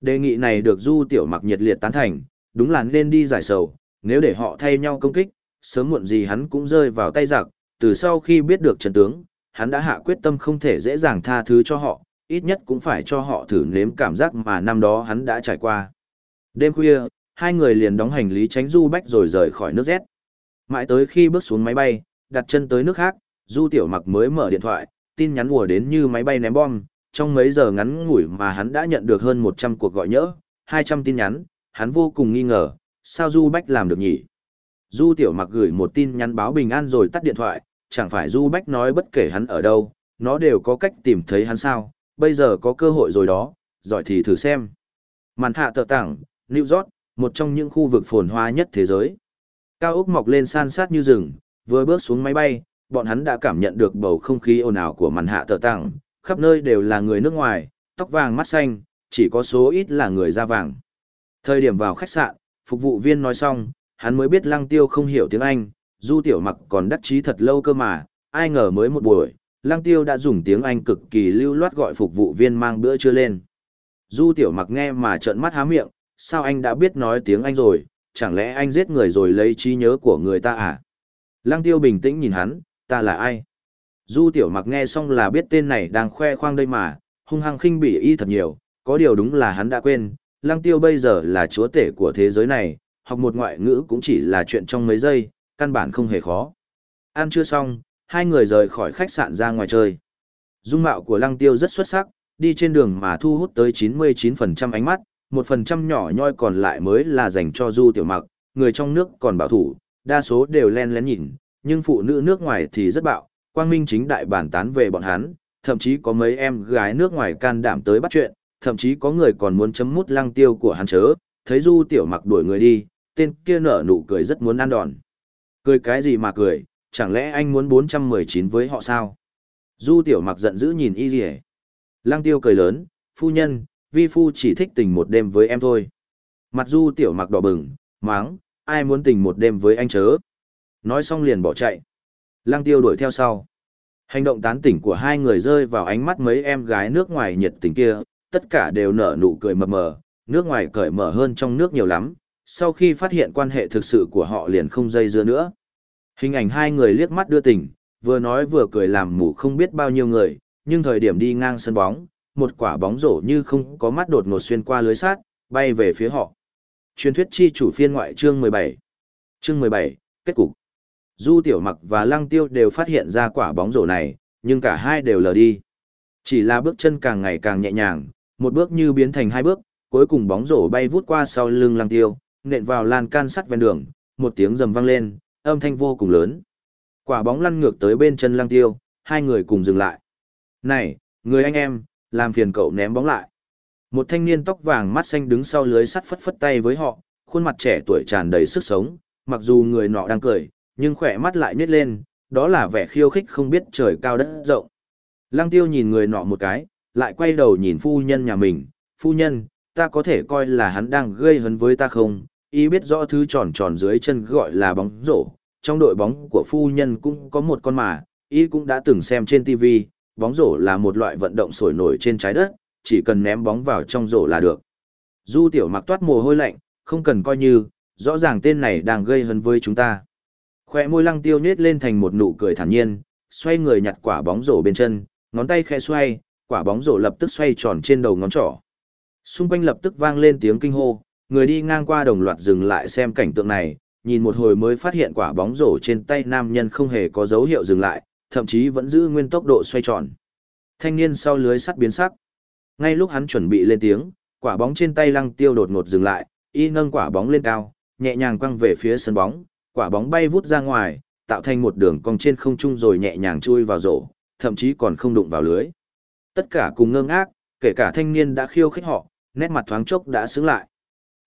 Đề nghị này được Du Tiểu Mặc nhiệt liệt tán thành, đúng là nên đi giải sầu, nếu để họ thay nhau công kích, sớm muộn gì hắn cũng rơi vào tay giặc, từ sau khi biết được trận tướng, hắn đã hạ quyết tâm không thể dễ dàng tha thứ cho họ, ít nhất cũng phải cho họ thử nếm cảm giác mà năm đó hắn đã trải qua. Đêm khuya, hai người liền đóng hành lý tránh Du Bách rồi rời khỏi nước rét. Mãi tới khi bước xuống máy bay, đặt chân tới nước khác, Du Tiểu Mặc mới mở điện thoại, tin nhắn ùa đến như máy bay ném bom, trong mấy giờ ngắn ngủi mà hắn đã nhận được hơn 100 cuộc gọi nhỡ, 200 tin nhắn, hắn vô cùng nghi ngờ, sao Du Bách làm được nhỉ? Du Tiểu Mặc gửi một tin nhắn báo bình an rồi tắt điện thoại, chẳng phải Du Bách nói bất kể hắn ở đâu, nó đều có cách tìm thấy hắn sao, bây giờ có cơ hội rồi đó, giỏi thì thử xem. Màn hạ tờ tảng, New York, một trong những khu vực phồn hoa nhất thế giới. Cao ốc mọc lên san sát như rừng, vừa bước xuống máy bay, bọn hắn đã cảm nhận được bầu không khí ồn ào của màn hạ tờ tặng, khắp nơi đều là người nước ngoài, tóc vàng mắt xanh, chỉ có số ít là người da vàng. Thời điểm vào khách sạn, phục vụ viên nói xong, hắn mới biết lăng tiêu không hiểu tiếng Anh, du tiểu mặc còn đắc chí thật lâu cơ mà, ai ngờ mới một buổi, lăng tiêu đã dùng tiếng Anh cực kỳ lưu loát gọi phục vụ viên mang bữa trưa lên. Du tiểu mặc nghe mà trợn mắt há miệng, sao anh đã biết nói tiếng Anh rồi, chẳng lẽ anh giết người rồi lấy trí nhớ của người ta à? Lăng tiêu bình tĩnh nhìn hắn, ta là ai? Du tiểu mặc nghe xong là biết tên này đang khoe khoang đây mà, hung hăng khinh bỉ y thật nhiều, có điều đúng là hắn đã quên, lăng tiêu bây giờ là chúa tể của thế giới này, học một ngoại ngữ cũng chỉ là chuyện trong mấy giây, căn bản không hề khó. Ăn chưa xong, hai người rời khỏi khách sạn ra ngoài chơi. Dung mạo của lăng tiêu rất xuất sắc, đi trên đường mà thu hút tới 99% ánh mắt, một phần trăm nhỏ nhoi còn lại mới là dành cho du tiểu mặc, người trong nước còn bảo thủ, đa số đều len lén nhìn, nhưng phụ nữ nước ngoài thì rất bạo, quang minh chính đại bản tán về bọn hắn, thậm chí có mấy em gái nước ngoài can đảm tới bắt chuyện, thậm chí có người còn muốn chấm mút lăng tiêu của hắn chớ, thấy du tiểu mặc đuổi người đi, tên kia nở nụ cười rất muốn ăn đòn. Cười cái gì mà cười, chẳng lẽ anh muốn 419 với họ sao? Du tiểu mặc giận dữ nhìn y rỉ. Lăng tiêu cười lớn, phu nhân, vi phu chỉ thích tình một đêm với em thôi. Mặt du tiểu mặc đỏ bừng, máng, ai muốn tình một đêm với anh chớ. Nói xong liền bỏ chạy. Lăng tiêu đuổi theo sau. Hành động tán tỉnh của hai người rơi vào ánh mắt mấy em gái nước ngoài nhiệt tình kia, tất cả đều nở nụ cười mập mờ, nước ngoài cởi mở hơn trong nước nhiều lắm, sau khi phát hiện quan hệ thực sự của họ liền không dây dưa nữa. Hình ảnh hai người liếc mắt đưa tình, vừa nói vừa cười làm mù không biết bao nhiêu người, nhưng thời điểm đi ngang sân bóng, một quả bóng rổ như không có mắt đột ngột xuyên qua lưới sát, bay về phía họ. Truyền thuyết chi chủ phiên ngoại chương 17. Chương 17, kết cục. Du Tiểu Mặc và Lăng Tiêu đều phát hiện ra quả bóng rổ này, nhưng cả hai đều lờ đi. Chỉ là bước chân càng ngày càng nhẹ nhàng, một bước như biến thành hai bước, cuối cùng bóng rổ bay vút qua sau lưng Lăng Tiêu, nện vào lan can sắt ven đường, một tiếng rầm vang lên, âm thanh vô cùng lớn. Quả bóng lăn ngược tới bên chân Lăng Tiêu, hai người cùng dừng lại. "Này, người anh em, làm phiền cậu ném bóng lại." Một thanh niên tóc vàng mắt xanh đứng sau lưới sắt phất phất tay với họ, khuôn mặt trẻ tuổi tràn đầy sức sống, mặc dù người nọ đang cười, nhưng khỏe mắt lại nhếch lên, đó là vẻ khiêu khích không biết trời cao đất rộng. Lăng tiêu nhìn người nọ một cái, lại quay đầu nhìn phu nhân nhà mình, phu nhân, ta có thể coi là hắn đang gây hấn với ta không, y biết rõ thứ tròn tròn dưới chân gọi là bóng rổ, trong đội bóng của phu nhân cũng có một con mà, y cũng đã từng xem trên TV, bóng rổ là một loại vận động sổi nổi trên trái đất, chỉ cần ném bóng vào trong rổ là được. Du tiểu mặc toát mồ hôi lạnh, không cần coi như, rõ ràng tên này đang gây hấn với chúng ta. Khoe môi lăng tiêu nhết lên thành một nụ cười thản nhiên, xoay người nhặt quả bóng rổ bên chân, ngón tay khẽ xoay, quả bóng rổ lập tức xoay tròn trên đầu ngón trỏ. Xung quanh lập tức vang lên tiếng kinh hô, người đi ngang qua đồng loạt dừng lại xem cảnh tượng này, nhìn một hồi mới phát hiện quả bóng rổ trên tay nam nhân không hề có dấu hiệu dừng lại, thậm chí vẫn giữ nguyên tốc độ xoay tròn. Thanh niên sau lưới sắt biến sắc. Ngay lúc hắn chuẩn bị lên tiếng, quả bóng trên tay lăng tiêu đột ngột dừng lại, y nâng quả bóng lên cao, nhẹ nhàng quăng về phía sân bóng, quả bóng bay vút ra ngoài, tạo thành một đường cong trên không trung rồi nhẹ nhàng chui vào rổ, thậm chí còn không đụng vào lưới. Tất cả cùng ngơ ngác, kể cả thanh niên đã khiêu khích họ, nét mặt thoáng chốc đã sướng lại.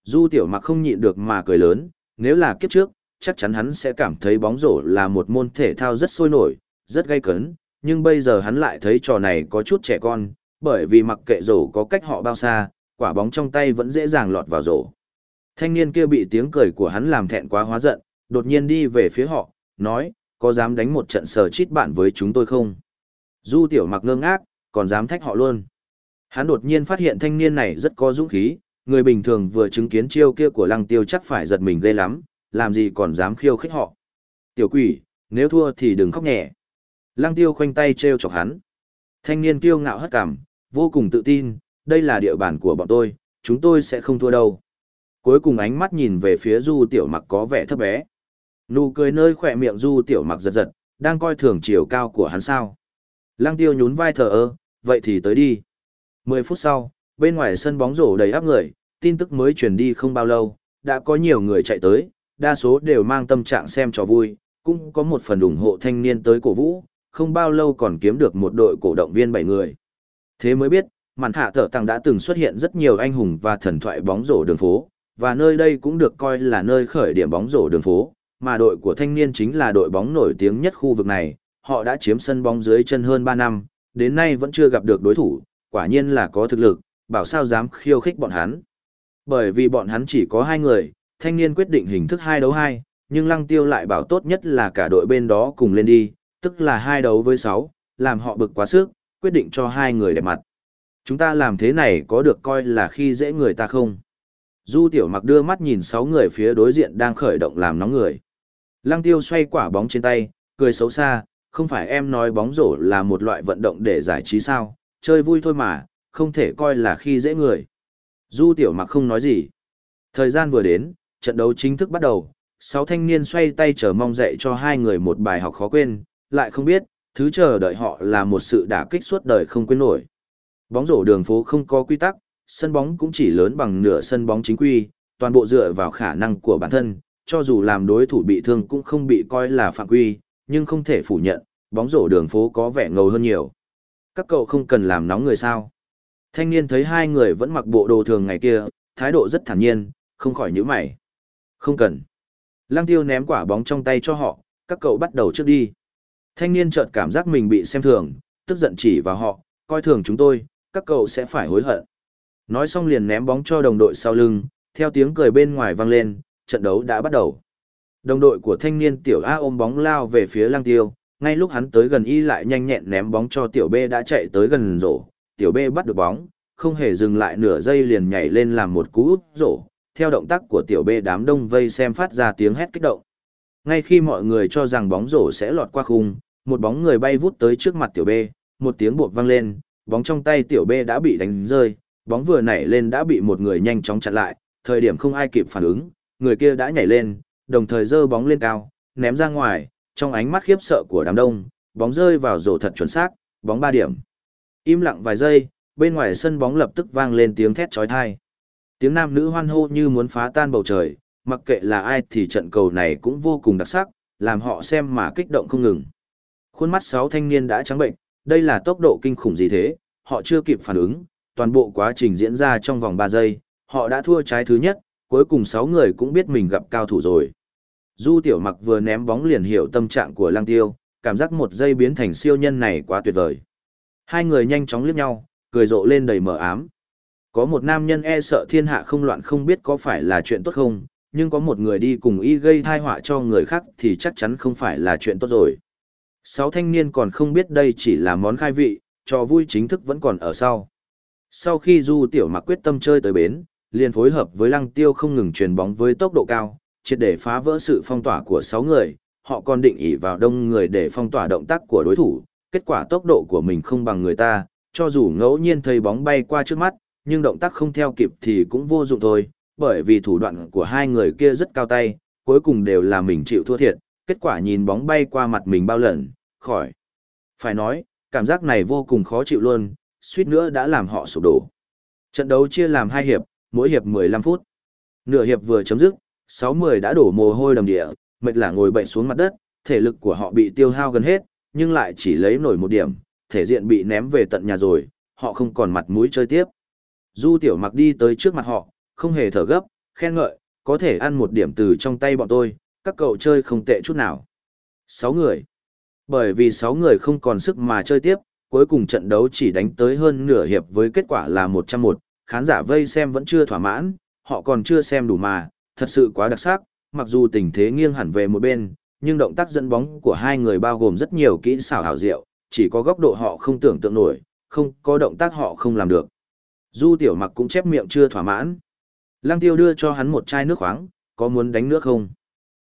Du tiểu mặc không nhịn được mà cười lớn, nếu là kiếp trước, chắc chắn hắn sẽ cảm thấy bóng rổ là một môn thể thao rất sôi nổi, rất gay cấn, nhưng bây giờ hắn lại thấy trò này có chút trẻ con, bởi vì mặc kệ rổ có cách họ bao xa, quả bóng trong tay vẫn dễ dàng lọt vào rổ. Thanh niên kia bị tiếng cười của hắn làm thẹn quá hóa giận, đột nhiên đi về phía họ, nói, có dám đánh một trận sờ chít bạn với chúng tôi không? Du tiểu mặc ngơ ngác, còn dám thách họ luôn. Hắn đột nhiên phát hiện thanh niên này rất có dũng khí, người bình thường vừa chứng kiến chiêu kia của lăng tiêu chắc phải giật mình ghê lắm, làm gì còn dám khiêu khích họ. Tiểu quỷ, nếu thua thì đừng khóc nhẹ. Lăng tiêu khoanh tay treo chọc hắn. Thanh niên kiêu ngạo hất cảm, vô cùng tự tin, đây là địa bàn của bọn tôi, chúng tôi sẽ không thua đâu. Cuối cùng ánh mắt nhìn về phía du tiểu mặc có vẻ thấp bé. Nụ cười nơi khỏe miệng du tiểu mặc giật giật, đang coi thường chiều cao của hắn sao. Lăng tiêu nhún vai thờ ơ, vậy thì tới đi. Mười phút sau, bên ngoài sân bóng rổ đầy áp người, tin tức mới truyền đi không bao lâu, đã có nhiều người chạy tới, đa số đều mang tâm trạng xem trò vui, cũng có một phần ủng hộ thanh niên tới cổ vũ, không bao lâu còn kiếm được một đội cổ động viên bảy người. Thế mới biết, màn hạ thở tăng đã từng xuất hiện rất nhiều anh hùng và thần thoại bóng rổ đường phố, và nơi đây cũng được coi là nơi khởi điểm bóng rổ đường phố, mà đội của thanh niên chính là đội bóng nổi tiếng nhất khu vực này, họ đã chiếm sân bóng dưới chân hơn 3 năm, đến nay vẫn chưa gặp được đối thủ, quả nhiên là có thực lực, bảo sao dám khiêu khích bọn hắn. Bởi vì bọn hắn chỉ có hai người, thanh niên quyết định hình thức hai đấu hai, nhưng lăng tiêu lại bảo tốt nhất là cả đội bên đó cùng lên đi, tức là hai đấu với sáu, làm họ bực quá sức, quyết định cho hai người đẹp mặt. Chúng ta làm thế này có được coi là khi dễ người ta không? Du tiểu mặc đưa mắt nhìn sáu người phía đối diện đang khởi động làm nóng người. Lăng tiêu xoay quả bóng trên tay, cười xấu xa, không phải em nói bóng rổ là một loại vận động để giải trí sao, chơi vui thôi mà, không thể coi là khi dễ người. Du tiểu mặc không nói gì. Thời gian vừa đến, trận đấu chính thức bắt đầu, sáu thanh niên xoay tay chờ mong dạy cho hai người một bài học khó quên, lại không biết, thứ chờ đợi họ là một sự đả kích suốt đời không quên nổi. Bóng rổ đường phố không có quy tắc, sân bóng cũng chỉ lớn bằng nửa sân bóng chính quy, toàn bộ dựa vào khả năng của bản thân, cho dù làm đối thủ bị thương cũng không bị coi là phạm quy, nhưng không thể phủ nhận, bóng rổ đường phố có vẻ ngầu hơn nhiều. Các cậu không cần làm nóng người sao. Thanh niên thấy hai người vẫn mặc bộ đồ thường ngày kia, thái độ rất thản nhiên, không khỏi nhíu mày. Không cần. Lăng tiêu ném quả bóng trong tay cho họ, các cậu bắt đầu trước đi. Thanh niên chợt cảm giác mình bị xem thường, tức giận chỉ vào họ, coi thường chúng tôi, các cậu sẽ phải hối hận. Nói xong liền ném bóng cho đồng đội sau lưng, theo tiếng cười bên ngoài vang lên, trận đấu đã bắt đầu. Đồng đội của thanh niên tiểu A ôm bóng lao về phía lăng tiêu, ngay lúc hắn tới gần y lại nhanh nhẹn ném bóng cho tiểu B đã chạy tới gần rổ, tiểu B bắt được bóng, không hề dừng lại nửa giây liền nhảy lên làm một cú úp rổ, theo động tác của tiểu B đám đông vây xem phát ra tiếng hét kích động. Ngay khi mọi người cho rằng bóng rổ sẽ lọt qua khung, một bóng người bay vút tới trước mặt tiểu B, một tiếng bột vang lên, bóng trong tay tiểu B đã bị đánh rơi, bóng vừa nảy lên đã bị một người nhanh chóng chặn lại, thời điểm không ai kịp phản ứng, người kia đã nhảy lên, đồng thời dơ bóng lên cao, ném ra ngoài, trong ánh mắt khiếp sợ của đám đông, bóng rơi vào rổ thật chuẩn xác, bóng 3 điểm. Im lặng vài giây, bên ngoài sân bóng lập tức vang lên tiếng thét chói tai. Tiếng nam nữ hoan hô như muốn phá tan bầu trời, mặc kệ là ai thì trận cầu này cũng vô cùng đặc sắc, làm họ xem mà kích động không ngừng. Khuôn mắt sáu thanh niên đã trắng bệnh, đây là tốc độ kinh khủng gì thế, họ chưa kịp phản ứng, toàn bộ quá trình diễn ra trong vòng 3 giây, họ đã thua trái thứ nhất, cuối cùng 6 người cũng biết mình gặp cao thủ rồi. Du tiểu mặc vừa ném bóng liền hiểu tâm trạng của lăng tiêu, cảm giác một giây biến thành siêu nhân này quá tuyệt vời. Hai người nhanh chóng liếc nhau, cười rộ lên đầy mờ ám. Có một nam nhân e sợ thiên hạ không loạn không biết có phải là chuyện tốt không, nhưng có một người đi cùng y gây thai họa cho người khác thì chắc chắn không phải là chuyện tốt rồi. Sáu thanh niên còn không biết đây chỉ là món khai vị, trò vui chính thức vẫn còn ở sau. Sau khi Du Tiểu Mặc quyết tâm chơi tới bến, liền phối hợp với Lăng Tiêu không ngừng truyền bóng với tốc độ cao, triệt để phá vỡ sự phong tỏa của 6 người, họ còn định ỷ vào đông người để phong tỏa động tác của đối thủ, kết quả tốc độ của mình không bằng người ta, cho dù ngẫu nhiên thấy bóng bay qua trước mắt, nhưng động tác không theo kịp thì cũng vô dụng thôi, bởi vì thủ đoạn của hai người kia rất cao tay, cuối cùng đều là mình chịu thua thiệt, kết quả nhìn bóng bay qua mặt mình bao lần, khỏi. Phải nói, cảm giác này vô cùng khó chịu luôn, suýt nữa đã làm họ sụp đổ. Trận đấu chia làm hai hiệp, mỗi hiệp 15 phút. Nửa hiệp vừa chấm dứt, 6-10 đã đổ mồ hôi đầm địa, mệt là ngồi bệnh xuống mặt đất, thể lực của họ bị tiêu hao gần hết, nhưng lại chỉ lấy nổi một điểm, thể diện bị ném về tận nhà rồi, họ không còn mặt mũi chơi tiếp. Du tiểu mặc đi tới trước mặt họ, không hề thở gấp, khen ngợi, có thể ăn một điểm từ trong tay bọn tôi, các cậu chơi không tệ chút nào. 6 người. Bởi vì 6 người không còn sức mà chơi tiếp, cuối cùng trận đấu chỉ đánh tới hơn nửa hiệp với kết quả là 101, khán giả vây xem vẫn chưa thỏa mãn, họ còn chưa xem đủ mà, thật sự quá đặc sắc, mặc dù tình thế nghiêng hẳn về một bên, nhưng động tác dẫn bóng của hai người bao gồm rất nhiều kỹ xảo hảo diệu, chỉ có góc độ họ không tưởng tượng nổi, không có động tác họ không làm được. Du tiểu mặc cũng chép miệng chưa thỏa mãn. Lăng tiêu đưa cho hắn một chai nước khoáng, có muốn đánh nước không?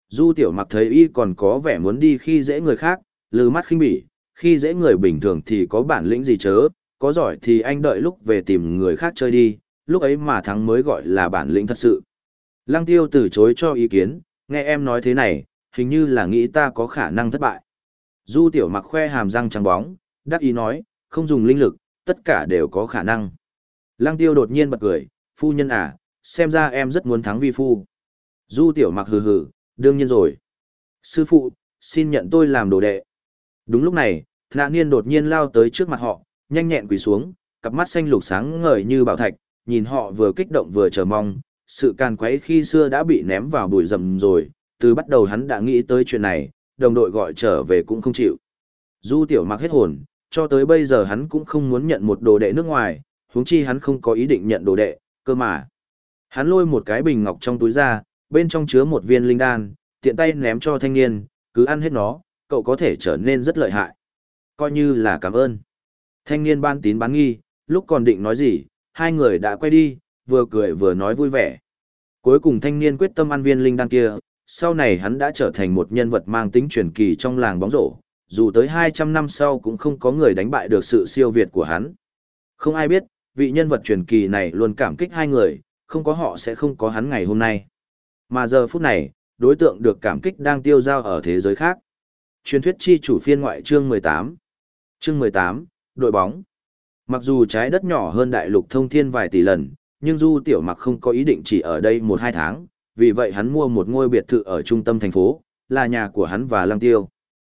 Du tiểu mặc thấy y còn có vẻ muốn đi khi dễ người khác, lừ mắt khinh bỉ, khi dễ người bình thường thì có bản lĩnh gì chớ, có giỏi thì anh đợi lúc về tìm người khác chơi đi, lúc ấy mà thắng mới gọi là bản lĩnh thật sự. Lăng tiêu từ chối cho ý kiến, nghe em nói thế này, hình như là nghĩ ta có khả năng thất bại. Du tiểu mặc khoe hàm răng trắng bóng, đắc ý nói, không dùng linh lực, tất cả đều có khả năng. Lăng tiêu đột nhiên bật cười, phu nhân à, xem ra em rất muốn thắng vi phu. Du tiểu mặc hừ hừ, đương nhiên rồi. Sư phụ, xin nhận tôi làm đồ đệ. Đúng lúc này, nạn Niên đột nhiên lao tới trước mặt họ, nhanh nhẹn quỳ xuống, cặp mắt xanh lục sáng ngời như bảo thạch, nhìn họ vừa kích động vừa chờ mong, sự càn quấy khi xưa đã bị ném vào bụi rầm rồi, từ bắt đầu hắn đã nghĩ tới chuyện này, đồng đội gọi trở về cũng không chịu. Du tiểu mặc hết hồn, cho tới bây giờ hắn cũng không muốn nhận một đồ đệ nước ngoài, huống chi hắn không có ý định nhận đồ đệ, cơ mà. Hắn lôi một cái bình ngọc trong túi ra, bên trong chứa một viên linh đan, tiện tay ném cho thanh niên, cứ ăn hết nó, cậu có thể trở nên rất lợi hại. Coi như là cảm ơn. Thanh niên ban tín bán nghi, lúc còn định nói gì, hai người đã quay đi, vừa cười vừa nói vui vẻ. Cuối cùng thanh niên quyết tâm ăn viên linh đan kia, sau này hắn đã trở thành một nhân vật mang tính truyền kỳ trong làng bóng rổ, dù tới 200 năm sau cũng không có người đánh bại được sự siêu việt của hắn. Không ai biết, vị nhân vật truyền kỳ này luôn cảm kích hai người, không có họ sẽ không có hắn ngày hôm nay. Mà giờ phút này, đối tượng được cảm kích đang tiêu dao ở thế giới khác. Truyền thuyết chi chủ phiên ngoại chương 18. Chương 18, đội bóng. Mặc dù trái đất nhỏ hơn đại lục thông thiên vài tỷ lần, nhưng Du Tiểu Mặc không có ý định chỉ ở đây một hai tháng, vì vậy hắn mua một ngôi biệt thự ở trung tâm thành phố, là nhà của hắn và Lăng Tiêu.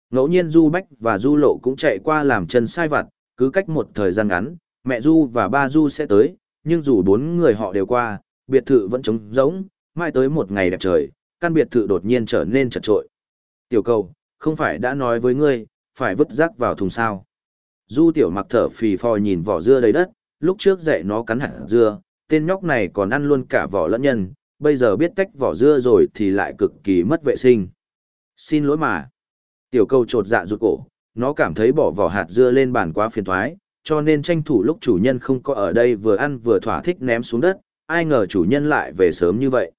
Ngẫu nhiên Du Bách và Du Lộ cũng chạy qua làm chân sai vặt, cứ cách một thời gian ngắn, mẹ Du và ba Du sẽ tới, nhưng dù bốn người họ đều qua, biệt thự vẫn trống rỗng, mai tới một ngày đẹp trời, căn biệt thự đột nhiên trở nên chật trội. Tiểu cầu, không phải đã nói với ngươi, phải vứt rác vào thùng sao. Du tiểu mặc thở phì phò nhìn vỏ dưa đầy đất, lúc trước dạy nó cắn hạt dưa, tên nhóc này còn ăn luôn cả vỏ lẫn nhân, bây giờ biết tách vỏ dưa rồi thì lại cực kỳ mất vệ sinh. Xin lỗi mà. Tiểu Câu trột dạ rụt cổ, nó cảm thấy bỏ vỏ hạt dưa lên bàn quá phiền thoái, cho nên tranh thủ lúc chủ nhân không có ở đây vừa ăn vừa thỏa thích ném xuống đất, ai ngờ chủ nhân lại về sớm như vậy.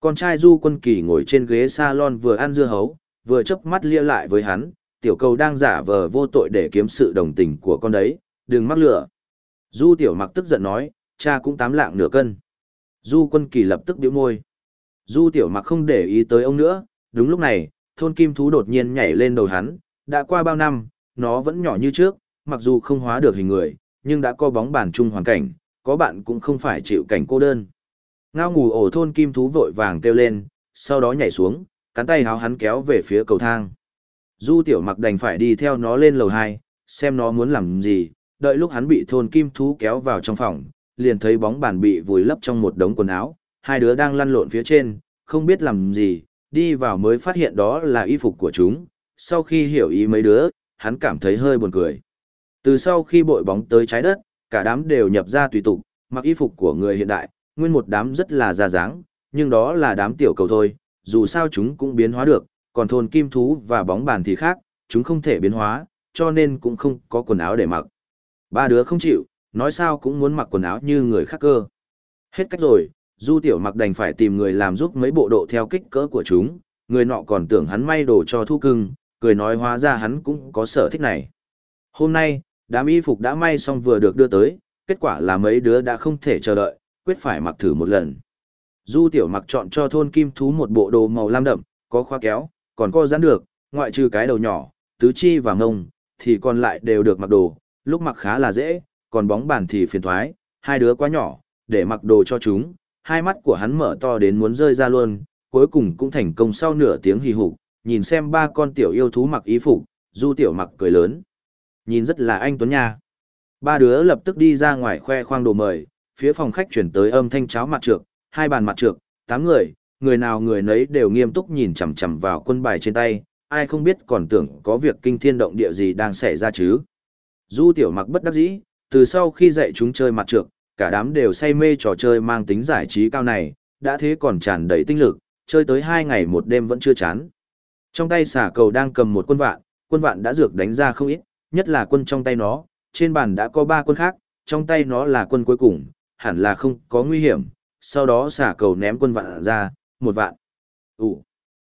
Con trai Du Quân Kỳ ngồi trên ghế salon vừa ăn dưa hấu, vừa chớp mắt lia lại với hắn, tiểu cầu đang giả vờ vô tội để kiếm sự đồng tình của con đấy, đừng mắc lửa. Du tiểu mặc tức giận nói, cha cũng tám lạng nửa cân. Du Quân Kỳ lập tức biểu môi. Du tiểu mặc không để ý tới ông nữa, đúng lúc này, thôn kim thú đột nhiên nhảy lên đầu hắn, đã qua bao năm, nó vẫn nhỏ như trước, mặc dù không hóa được hình người, nhưng đã có bóng bàn chung hoàn cảnh, có bạn cũng không phải chịu cảnh cô đơn. Ngao ngủ ổ thôn kim thú vội vàng kêu lên, sau đó nhảy xuống, cắn tay háo hắn kéo về phía cầu thang. Du tiểu mặc đành phải đi theo nó lên lầu 2, xem nó muốn làm gì, đợi lúc hắn bị thôn kim thú kéo vào trong phòng, liền thấy bóng bàn bị vùi lấp trong một đống quần áo, hai đứa đang lăn lộn phía trên, không biết làm gì, đi vào mới phát hiện đó là y phục của chúng, sau khi hiểu ý mấy đứa, hắn cảm thấy hơi buồn cười. Từ sau khi bội bóng tới trái đất, cả đám đều nhập ra tùy tục, mặc y phục của người hiện đại, nguyên một đám rất là già dáng, nhưng đó là đám tiểu cầu thôi, dù sao chúng cũng biến hóa được, còn thôn kim thú và bóng bàn thì khác, chúng không thể biến hóa, cho nên cũng không có quần áo để mặc. Ba đứa không chịu, nói sao cũng muốn mặc quần áo như người khác cơ. Hết cách rồi, Du Tiểu Mặc đành phải tìm người làm giúp mấy bộ độ theo kích cỡ của chúng, người nọ còn tưởng hắn may đồ cho thu cưng, cười nói hóa ra hắn cũng có sở thích này. Hôm nay, đám y phục đã may xong vừa được đưa tới, kết quả là mấy đứa đã không thể chờ đợi, quyết phải mặc thử một lần. Du Tiểu Mặc chọn cho thôn kim thú một bộ đồ màu lam đậm, có khóa kéo, còn co giãn được, ngoại trừ cái đầu nhỏ, tứ chi và ngông, thì còn lại đều được mặc đồ, lúc mặc khá là dễ, còn bóng bàn thì phiền thoái, hai đứa quá nhỏ, để mặc đồ cho chúng, hai mắt của hắn mở to đến muốn rơi ra luôn, cuối cùng cũng thành công sau nửa tiếng hì hục, nhìn xem ba con tiểu yêu thú mặc ý phục, du tiểu mặc cười lớn. Nhìn rất là anh Tuấn nha. Ba đứa lập tức đi ra ngoài khoe khoang đồ mời, phía phòng khách chuyển tới âm thanh cháo mặt trược, hai bàn mặt trược, tám người, người nào người nấy đều nghiêm túc nhìn chằm chằm vào quân bài trên tay, ai không biết còn tưởng có việc kinh thiên động địa gì đang xảy ra chứ. Du tiểu mặc bất đắc dĩ, từ sau khi dạy chúng chơi mặt trược, cả đám đều say mê trò chơi mang tính giải trí cao này, đã thế còn tràn đầy tinh lực, chơi tới hai ngày một đêm vẫn chưa chán. Trong tay xả cầu đang cầm một quân vạn, quân vạn đã dược đánh ra không ít, nhất là quân trong tay nó, trên bàn đã có ba quân khác, trong tay nó là quân cuối cùng, hẳn là không có nguy hiểm, sau đó xả cầu ném quân vạn ra, một vạn. Ủ.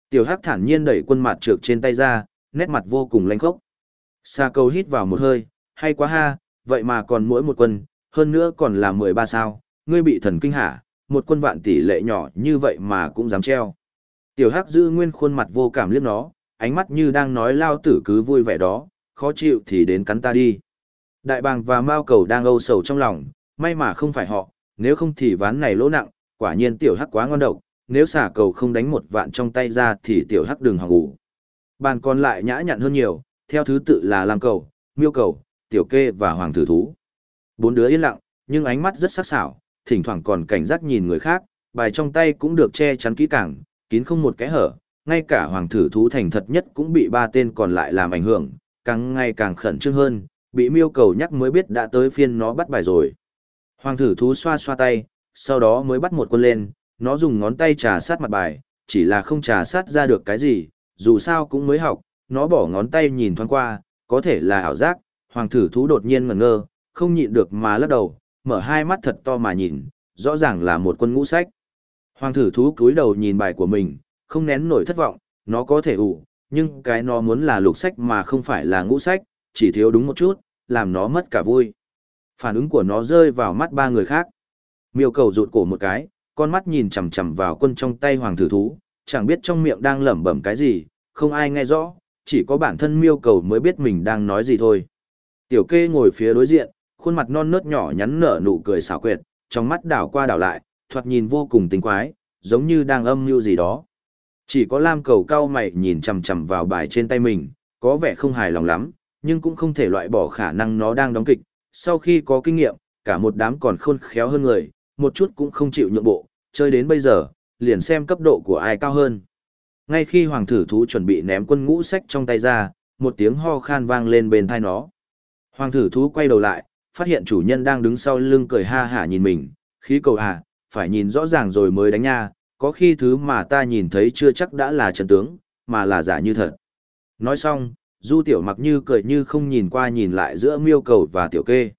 Tiểu Hắc thản nhiên đẩy quân mặt trược trên tay ra, nét mặt vô cùng lanh khốc. Sa cầu hít vào một hơi, hay quá ha, vậy mà còn mỗi một quân, hơn nữa còn là 13 sao, ngươi bị thần kinh hả, một quân vạn tỷ lệ nhỏ như vậy mà cũng dám treo. Tiểu Hắc giữ nguyên khuôn mặt vô cảm liếc nó, ánh mắt như đang nói lao tử cứ vui vẻ đó, khó chịu thì đến cắn ta đi. Đại bàng và Mao cầu đang âu sầu trong lòng, may mà không phải họ, nếu không thì ván này lỗ nặng, quả nhiên tiểu hắc quá ngon độc, nếu xả cầu không đánh một vạn trong tay ra thì tiểu hắc đường hòng ngủ. Bàn còn lại nhã nhặn hơn nhiều, theo thứ tự là lam cầu, miêu cầu, tiểu kê và hoàng thử thú. Bốn đứa yên lặng, nhưng ánh mắt rất sắc sảo, thỉnh thoảng còn cảnh giác nhìn người khác, bài trong tay cũng được che chắn kỹ càng, kín không một cái hở, ngay cả hoàng thử thú thành thật nhất cũng bị ba tên còn lại làm ảnh hưởng, càng ngày càng khẩn trương hơn, bị miêu cầu nhắc mới biết đã tới phiên nó bắt bài rồi. Hoàng thử thú xoa xoa tay, sau đó mới bắt một quân lên, nó dùng ngón tay trà sát mặt bài, chỉ là không trà sát ra được cái gì, dù sao cũng mới học, nó bỏ ngón tay nhìn thoáng qua, có thể là ảo giác, hoàng thử thú đột nhiên ngẩn ngơ, không nhịn được mà lắc đầu, mở hai mắt thật to mà nhìn, rõ ràng là một quân ngũ sách. Hoàng thử thú cúi đầu nhìn bài của mình, không nén nổi thất vọng, nó có thể ủ, nhưng cái nó muốn là lục sách mà không phải là ngũ sách, chỉ thiếu đúng một chút, làm nó mất cả vui. Phản ứng của nó rơi vào mắt ba người khác. Miêu cầu rụt cổ một cái, con mắt nhìn chằm chằm vào quân trong tay hoàng thử thú, chẳng biết trong miệng đang lẩm bẩm cái gì, không ai nghe rõ, chỉ có bản thân miêu cầu mới biết mình đang nói gì thôi. Tiểu kê ngồi phía đối diện, khuôn mặt non nớt nhỏ nhắn nở nụ cười xảo quyệt, trong mắt đảo qua đảo lại, thoạt nhìn vô cùng tinh quái, giống như đang âm mưu gì đó. Chỉ có Lam cầu cao mày nhìn chằm chằm vào bài trên tay mình, có vẻ không hài lòng lắm, nhưng cũng không thể loại bỏ khả năng nó đang đóng kịch. Sau khi có kinh nghiệm, cả một đám còn khôn khéo hơn người, một chút cũng không chịu nhượng bộ, chơi đến bây giờ, liền xem cấp độ của ai cao hơn. Ngay khi hoàng thử thú chuẩn bị ném quân ngũ sách trong tay ra, một tiếng ho khan vang lên bên tai nó. Hoàng thử thú quay đầu lại, phát hiện chủ nhân đang đứng sau lưng cười ha hả nhìn mình, khí cầu à, phải nhìn rõ ràng rồi mới đánh nha, có khi thứ mà ta nhìn thấy chưa chắc đã là trận tướng, mà là giả như thật. Nói xong, du tiểu mặc như cười như không nhìn qua nhìn lại giữa miêu cầu và tiểu kê.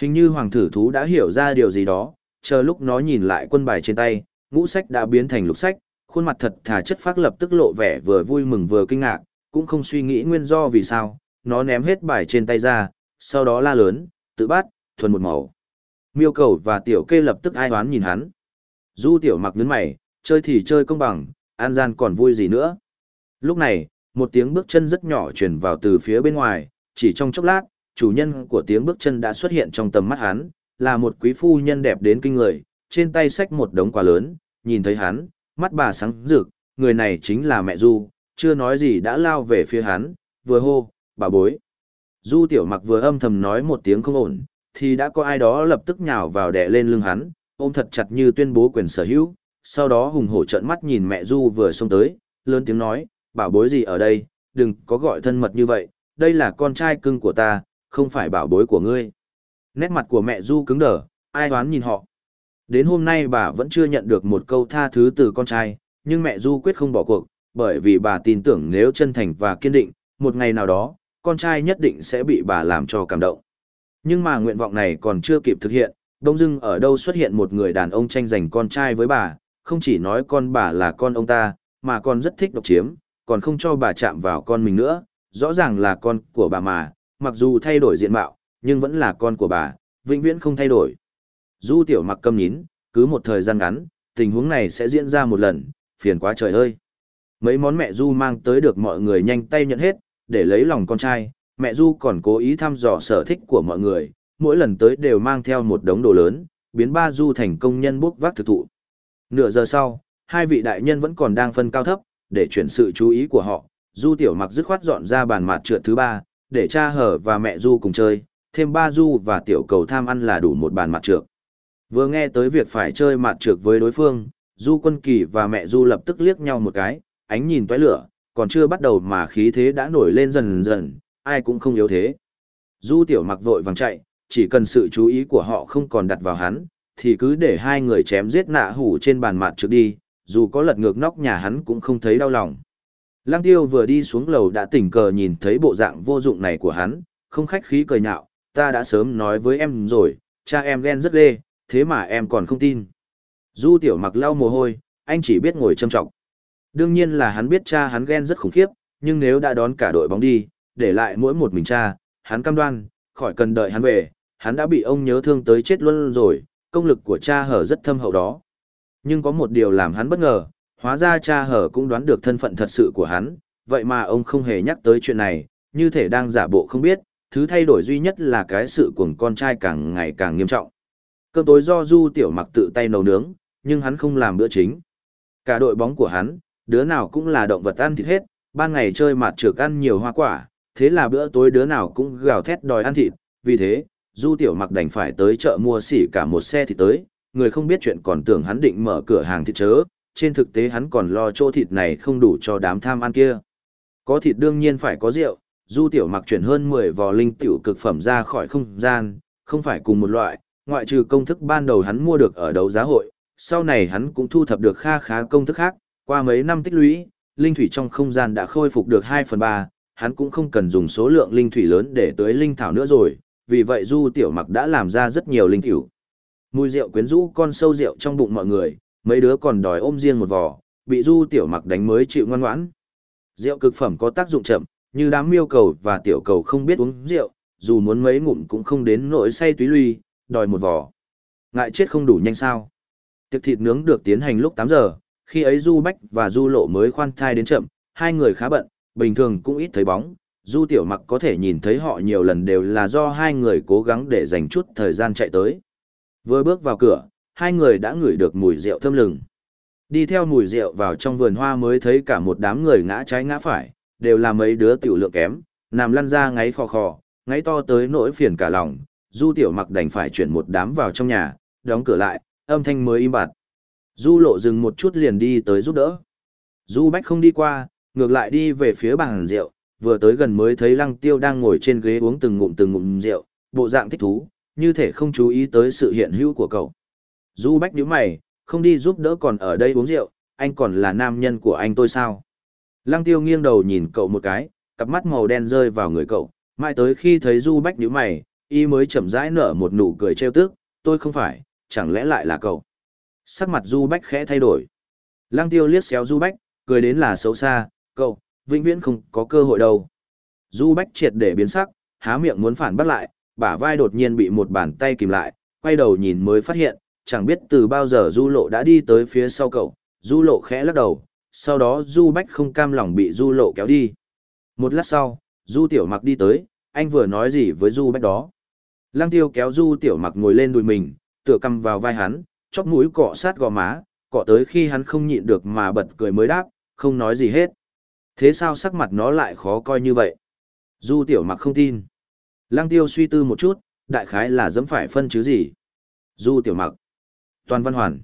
Hình như hoàng thử thú đã hiểu ra điều gì đó, chờ lúc nó nhìn lại quân bài trên tay, ngũ sách đã biến thành lục sách, khuôn mặt thật thà chất phác lập tức lộ vẻ vừa vui mừng vừa kinh ngạc, cũng không suy nghĩ nguyên do vì sao, nó ném hết bài trên tay ra, sau đó la lớn, tự bắt, thuần một màu. Miêu cầu và tiểu kê lập tức ai hoán nhìn hắn. Du tiểu mặc nhấn mày, chơi thì chơi công bằng, an gian còn vui gì nữa. Lúc này, một tiếng bước chân rất nhỏ truyền vào từ phía bên ngoài, chỉ trong chốc lát, chủ nhân của tiếng bước chân đã xuất hiện trong tầm mắt hắn, là một quý phu nhân đẹp đến kinh người, trên tay xách một đống quà lớn, nhìn thấy hắn, mắt bà sáng rực, người này chính là mẹ Du, chưa nói gì đã lao về phía hắn, vừa hô, bà bối. Du tiểu mặc vừa âm thầm nói một tiếng không ổn, thì đã có ai đó lập tức nhào vào đè lên lưng hắn, ôm thật chặt như tuyên bố quyền sở hữu, sau đó hùng hổ trợn mắt nhìn mẹ Du vừa xông tới, lớn tiếng nói, bảo bối gì ở đây, đừng có gọi thân mật như vậy, đây là con trai cưng của ta, không phải bảo bối của ngươi. Nét mặt của mẹ Du cứng đờ, ai đoán nhìn họ. Đến hôm nay bà vẫn chưa nhận được một câu tha thứ từ con trai, nhưng mẹ Du quyết không bỏ cuộc, bởi vì bà tin tưởng nếu chân thành và kiên định, một ngày nào đó, con trai nhất định sẽ bị bà làm cho cảm động. Nhưng mà nguyện vọng này còn chưa kịp thực hiện, đông dưng ở đâu xuất hiện một người đàn ông tranh giành con trai với bà, không chỉ nói con bà là con ông ta, mà còn rất thích độc chiếm, còn không cho bà chạm vào con mình nữa, rõ ràng là con của bà mà, mặc dù thay đổi diện mạo, nhưng vẫn là con của bà, vĩnh viễn không thay đổi. Du tiểu mặc câm nhín, cứ một thời gian ngắn, tình huống này sẽ diễn ra một lần, phiền quá trời ơi. Mấy món mẹ Du mang tới được mọi người nhanh tay nhận hết, để lấy lòng con trai, mẹ Du còn cố ý thăm dò sở thích của mọi người, mỗi lần tới đều mang theo một đống đồ lớn, biến ba Du thành công nhân bốc vác thực thụ. Nửa giờ sau, hai vị đại nhân vẫn còn đang phân cao thấp, để chuyển sự chú ý của họ, Du tiểu mặc dứt khoát dọn ra bàn mặt trượt thứ ba, để cha hở và mẹ Du cùng chơi, thêm ba Du và tiểu cầu tham ăn là đủ một bàn mặt trượt. Vừa nghe tới việc phải chơi mặt trượt với đối phương, Du Quân Kỳ và mẹ Du lập tức liếc nhau một cái, ánh nhìn toái lửa, còn chưa bắt đầu mà khí thế đã nổi lên dần dần, ai cũng không yếu thế. Du Tiểu Mặc vội vàng chạy, chỉ cần sự chú ý của họ không còn đặt vào hắn, thì cứ để hai người chém giết nạ hủ trên bàn mặt trước đi, dù có lật ngược nóc nhà hắn cũng không thấy đau lòng. Lăng Tiêu vừa đi xuống lầu đã tình cờ nhìn thấy bộ dạng vô dụng này của hắn, không khách khí cười nhạo, ta đã sớm nói với em rồi, cha em ghen rất lê, thế mà em còn không tin. Du tiểu mặc lau mồ hôi, anh chỉ biết ngồi châm trọng. Đương nhiên là hắn biết cha hắn ghen rất khủng khiếp, nhưng nếu đã đón cả đội bóng đi, để lại mỗi một mình cha, hắn cam đoan, khỏi cần đợi hắn về, hắn đã bị ông nhớ thương tới chết luôn rồi, công lực của cha hở rất thâm hậu đó. Nhưng có một điều làm hắn bất ngờ, hóa ra cha hở cũng đoán được thân phận thật sự của hắn, vậy mà ông không hề nhắc tới chuyện này, như thể đang giả bộ không biết, thứ thay đổi duy nhất là cái sự cuồng con trai càng ngày càng nghiêm trọng. Cơm tối do Du Tiểu Mặc tự tay nấu nướng, nhưng hắn không làm bữa chính. Cả đội bóng của hắn, đứa nào cũng là động vật ăn thịt hết, ban ngày chơi mạt trược ăn nhiều hoa quả, thế là bữa tối đứa nào cũng gào thét đòi ăn thịt, vì thế, Du Tiểu Mặc đành phải tới chợ mua xỉ cả một xe thịt tới, người không biết chuyện còn tưởng hắn định mở cửa hàng thịt chớ, trên thực tế hắn còn lo chỗ thịt này không đủ cho đám tham ăn kia. Có thịt đương nhiên phải có rượu, Du Tiểu Mặc chuyển hơn 10 vò linh tiểu cực phẩm ra khỏi không gian, không phải cùng một loại, ngoại trừ công thức ban đầu hắn mua được ở đấu giá hội, sau này hắn cũng thu thập được kha khá công thức khác, qua mấy năm tích lũy, linh thủy trong không gian đã khôi phục được 2 phần 3, hắn cũng không cần dùng số lượng linh thủy lớn để tới linh thảo nữa rồi, vì vậy Du Tiểu Mặc đã làm ra rất nhiều linh tiểu. Mùi rượu quyến rũ con sâu rượu trong bụng mọi người, mấy đứa còn đòi ôm riêng một vò, bị Du Tiểu Mặc đánh mới chịu ngoan ngoãn. Rượu cực phẩm có tác dụng chậm, như đám miêu cầu và tiểu cầu không biết uống rượu, dù muốn mấy ngụm cũng không đến nỗi say túy lui, đòi một vò. Ngại chết không đủ nhanh sao. Tiệc thịt nướng được tiến hành lúc 8 giờ, khi ấy Du Bách và Du Lộ mới khoan thai đến chậm, hai người khá bận, bình thường cũng ít thấy bóng, Du Tiểu Mặc có thể nhìn thấy họ nhiều lần đều là do hai người cố gắng để dành chút thời gian chạy tới. Vừa bước vào cửa, hai người đã ngửi được mùi rượu thơm lừng. Đi theo mùi rượu vào trong vườn hoa mới thấy cả một đám người ngã trái ngã phải, đều là mấy đứa tiểu lượng kém, nằm lăn ra ngáy khò khò, ngáy to tới nỗi phiền cả lòng. Du Tiểu Mặc đành phải chuyển một đám vào trong nhà, đóng cửa lại, âm thanh mới im bặt. Du lộ dừng một chút liền đi tới giúp đỡ. Du Bách không đi qua, ngược lại đi về phía bàn rượu, vừa tới gần mới thấy lăng tiêu đang ngồi trên ghế uống từng ngụm từng ngụm rượu, bộ dạng thích thú, như thể không chú ý tới sự hiện hữu của cậu. Du Bách nhíu mày, không đi giúp đỡ còn ở đây uống rượu, anh còn là nam nhân của anh tôi sao? Lăng tiêu nghiêng đầu nhìn cậu một cái, cặp mắt màu đen rơi vào người cậu, mãi tới khi thấy Du Bách nhíu mày, y mới chậm rãi nở một nụ cười trêu tức, tôi không phải, chẳng lẽ lại là cậu? Sắc mặt Du Bách khẽ thay đổi. Lăng tiêu liếc xéo Du Bách, cười đến là xấu xa, cậu, vĩnh viễn không có cơ hội đâu. Du Bách triệt để biến sắc, há miệng muốn phản bắt lại, bả vai đột nhiên bị một bàn tay kìm lại, quay đầu nhìn mới phát hiện, chẳng biết từ bao giờ Du Lộ đã đi tới phía sau cậu, Du Lộ khẽ lắc đầu, sau đó Du Bách không cam lòng bị Du Lộ kéo đi. Một lát sau, Du Tiểu Mặc đi tới, anh vừa nói gì với Du Bách đó. Lăng Tiêu kéo Du Tiểu Mặc ngồi lên đùi mình, tựa cầm vào vai hắn, chóp mũi cọ sát gò má, cọ tới khi hắn không nhịn được mà bật cười mới đáp, không nói gì hết. Thế sao sắc mặt nó lại khó coi như vậy? Du tiểu mặc không tin. Lăng tiêu suy tư một chút, đại khái là dẫm phải phân chứ gì? Du tiểu mặc. Toàn văn hoàn.